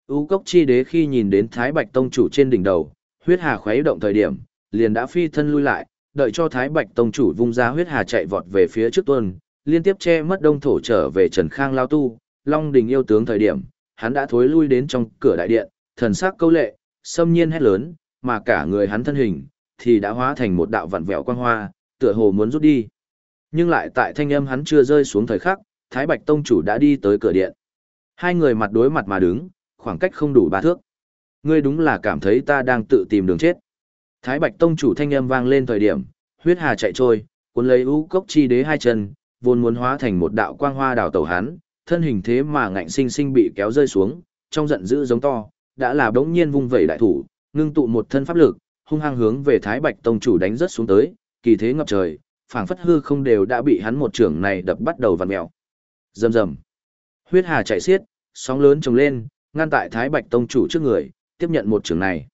U cốc chi đế khi nhìn đến Thái Bạch Tông chủ trên đỉnh đầu, huyết hà khuấy động thời điểm, liền đã phi thân lui lại, đợi cho Thái Bạch Tông chủ vung ra huyết hà chạy vọt về phía trước tuần, liên tiếp che mất đông thổ trở về Trần Khang lao tu, Long Đình yêu tướng thời điểm, hắn đã thối lui đến trong cửa đại điện, thần sắc câu lệ, xâm nhiên hét lớn, mà cả người hắn thân hình, thì đã hóa thành một đạo vặn vẹo quang hoa, tựa hồ muốn rút đi. Nhưng lại tại thanh âm hắn chưa rơi xuống thời khắc, Thái Bạch Tông chủ đã đi tới cửa điện. Hai người mặt đối mặt mà đứng, khoảng cách không đủ ba thước. Ngươi đúng là cảm thấy ta đang tự tìm đường chết. Thái Bạch Tông chủ thanh âm vang lên thời điểm, huyết hà chạy trôi, cuốn lấy u cốc chi đế hai chân, vốn muốn hóa thành một đạo quang hoa đào tẩu hắn, thân hình thế mà ngạnh sinh sinh bị kéo rơi xuống, trong giận dữ giống to, đã là bỗng nhiên vung vẩy đại thủ, ngưng tụ một thân pháp lực, hung hăng hướng về Thái Bạch tông chủ đánh rất xuống tới, kỳ thế ngập trời, phảng phất hư không đều đã bị hắn một trưởng này đập bắt đầu vặn mèo. Rầm rầm. Huyết hà chảy xiết, sóng lớn trồng lên, ngăn tại Thái Bạch tông chủ trước người, tiếp nhận một trường này.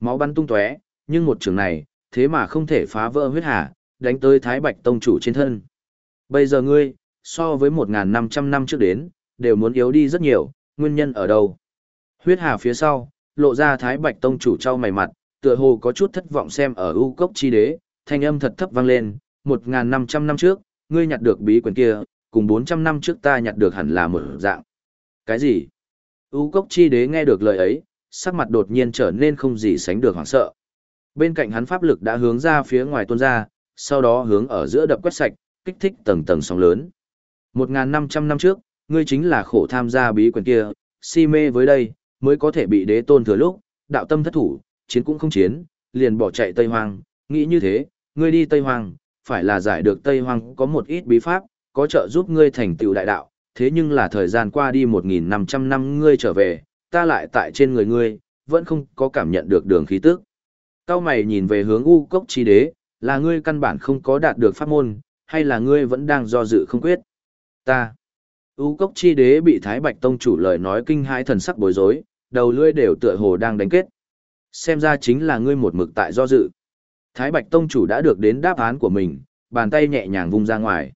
Máu bắn tung tóe, nhưng một trường này, thế mà không thể phá vỡ huyết hà, đánh tới Thái Bạch tông chủ trên thân. Bây giờ ngươi, so với 1.500 năm trước đến, đều muốn yếu đi rất nhiều, nguyên nhân ở đâu? Huyết hà phía sau, lộ ra Thái Bạch tông chủ trao mày mặt, tựa hồ có chút thất vọng xem ở U cốc chi đế, thanh âm thật thấp vang lên, 1.500 năm trước, ngươi nhặt được bí quyển kia, cùng 400 năm trước ta nhặt được hẳn là một dạng. Cái gì? U cốc chi đế nghe được lời ấy, sắc mặt đột nhiên trở nên không gì sánh được hoảng sợ. Bên cạnh hắn pháp lực đã hướng ra phía ngoài tuôn ra, sau đó hướng ở giữa đập quét sạch, kích thích tầng tầng sóng lớn. 1.500 năm trước, ngươi chính là khổ tham gia bí quyển kia, si mê với đây, mới có thể bị đế tôn thừa lúc, đạo tâm thất thủ, chiến cũng không chiến, liền bỏ chạy Tây Hoang, nghĩ như thế, ngươi đi Tây Hoang, phải là giải được Tây Hoang có một ít bí pháp, có trợ giúp ngươi thành tựu đại đạo, thế nhưng là thời gian qua đi 1.500 năm ngươi trở về, ta lại tại trên người ngươi, vẫn không có cảm nhận được đường khí tức. Cao mày nhìn về hướng U cốc chi đế, là ngươi căn bản không có đạt được pháp môn, hay là ngươi vẫn đang do dự không quyết? Ta. U cốc chi đế bị Thái Bạch Tông chủ lời nói kinh hãi thần sắc bối rối, đầu lưỡi đều tựa hồ đang đánh kết. Xem ra chính là ngươi một mực tại do dự. Thái Bạch Tông chủ đã được đến đáp án của mình, bàn tay nhẹ nhàng vung ra ngoài.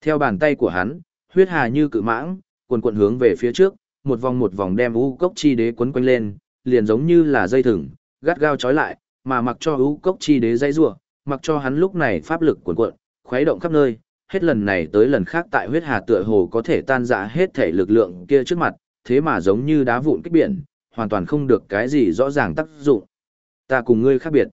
Theo bàn tay của hắn, huyết hà như cự mãng, cuồn cuộn hướng về phía trước, một vòng một vòng đem u cốc chi đế quấn quanh lên, liền giống như là dây thừng, gắt gao trói lại, mà mặc cho u cốc chi đế dây rủa, mặc cho hắn lúc này pháp lực cuồn cuộn, khuấy động khắp nơi, hết lần này tới lần khác tại huyết hà tựa hồ có thể tan rã hết thể lực lượng kia trước mặt, thế mà giống như đá vụn kích biển, hoàn toàn không được cái gì rõ ràng tác dụng. Ta cùng ngươi khác biệt.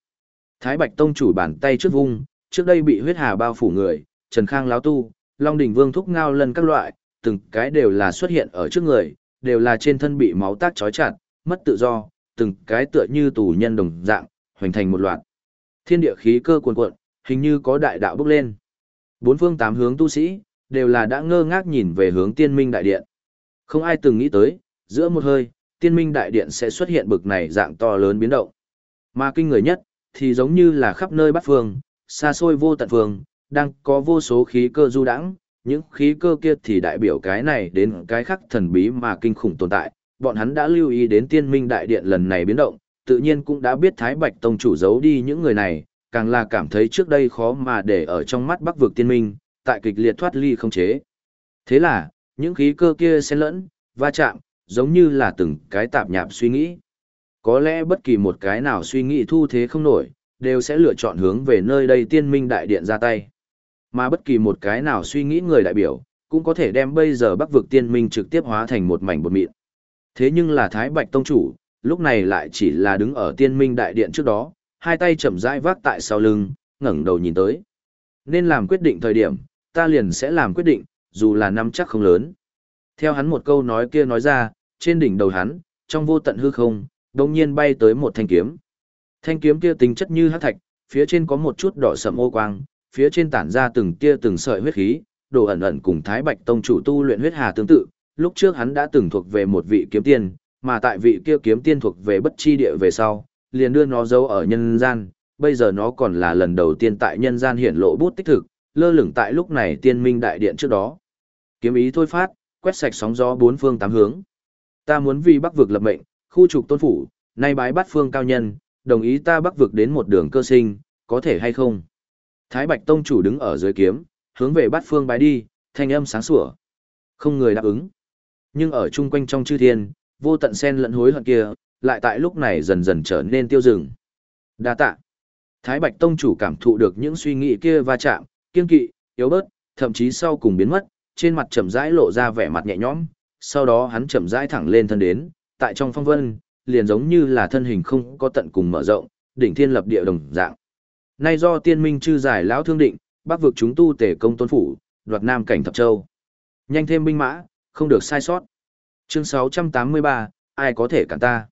Thái Bạch Tông chủ bàn tay trước vung, trước đây bị huyết hà bao phủ người, Trần Khang láo tu, Long Đỉnh Vương thúc ngao lần các loại, từng cái đều là xuất hiện ở trước người, đều là trên thân bị máu tác chói chặt, mất tự do, từng cái tựa như tù nhân đồng dạng, hoành thành một loạt. Thiên địa khí cơ cuồn cuộn, hình như có đại đạo bốc lên. Bốn phương tám hướng tu sĩ, đều là đã ngơ ngác nhìn về hướng tiên minh đại điện. Không ai từng nghĩ tới, giữa một hơi, tiên minh đại điện sẽ xuất hiện bực này dạng to lớn biến động. Mà kinh người nhất, thì giống như là khắp nơi bát phương, xa xôi vô tận phương, đang có vô số khí cơ du đãng, những khí cơ kia thì đại biểu cái này đến cái khác thần bí mà kinh khủng tồn tại. Bọn hắn đã lưu ý đến tiên minh đại điện lần này biến động, tự nhiên cũng đã biết Thái Bạch Tông chủ giấu đi những người này, càng là cảm thấy trước đây khó mà để ở trong mắt bắc vực tiên minh, tại kịch liệt thoát ly không chế. Thế là, những khí cơ kia xen lẫn, va chạm, giống như là từng cái tạp nhạp suy nghĩ. Có lẽ bất kỳ một cái nào suy nghĩ thu thế không nổi, đều sẽ lựa chọn hướng về nơi đây tiên minh đại điện ra tay. Mà bất kỳ một cái nào suy nghĩ người đại biểu, cũng có thể đem bây giờ bắc vực tiên minh trực tiếp hóa thành một mảnh bột mịn. Thế nhưng là Thái Bạch Tông Chủ, lúc này lại chỉ là đứng ở tiên minh đại điện trước đó, hai tay chậm rãi vác tại sau lưng, ngẩng đầu nhìn tới. Nên làm quyết định thời điểm, ta liền sẽ làm quyết định, dù là năm chắc không lớn. Theo hắn một câu nói kia nói ra, trên đỉnh đầu hắn, trong vô tận hư không, đột nhiên bay tới một thanh kiếm. Thanh kiếm kia tính chất như hắc thạch, phía trên có một chút đỏ sẫm ô quang, phía trên tản ra từng tia từng sợi huyết khí, đồ ẩn ẩn cùng Thái Bạch tông chủ tu luyện huyết hà tương tự, lúc trước hắn đã từng thuộc về một vị kiếm tiên, mà tại vị kia kiếm tiên thuộc về bất chi địa về sau, liền đưa nó giấu ở nhân gian, bây giờ nó còn là lần đầu tiên tại nhân gian hiện lộ bút tích thực, lơ lửng tại lúc này tiên minh đại điện trước đó. Kiếm ý thôi phát, quét sạch sóng gió bốn phương tám hướng. Ta muốn vì Bắc vực lập mệnh, khu trục tôn phủ, nay bái bắt phương cao nhân, đồng ý ta Bắc vực đến một đường cơ sinh, có thể hay không? Thái Bạch Tông chủ đứng ở dưới kiếm, hướng về bát phương bái đi, thanh âm sáng sủa. Không người đáp ứng. Nhưng ở chung quanh trong chư thiên, vô tận sen lẫn hối hận kia, lại tại lúc này dần dần trở nên tiêu dừng. Đa tạ. Thái Bạch Tông chủ cảm thụ được những suy nghĩ kia va chạm, kiên kỵ, yếu bớt, thậm chí sau cùng biến mất, trên mặt chậm rãi lộ ra vẻ mặt nhẹ nhõm, sau đó hắn chậm rãi thẳng lên thân đến, tại trong phong vân, liền giống như là thân hình không có tận cùng mở rộng, đỉnh thiên lập địa đồng dạng. Nay do tiên minh chư giải lão thương định, bắc vực chúng tu tể công tôn phủ, đoạt nam cảnh thập châu. Nhanh thêm binh mã, không được sai sót. Chương 683, ai có thể cản ta?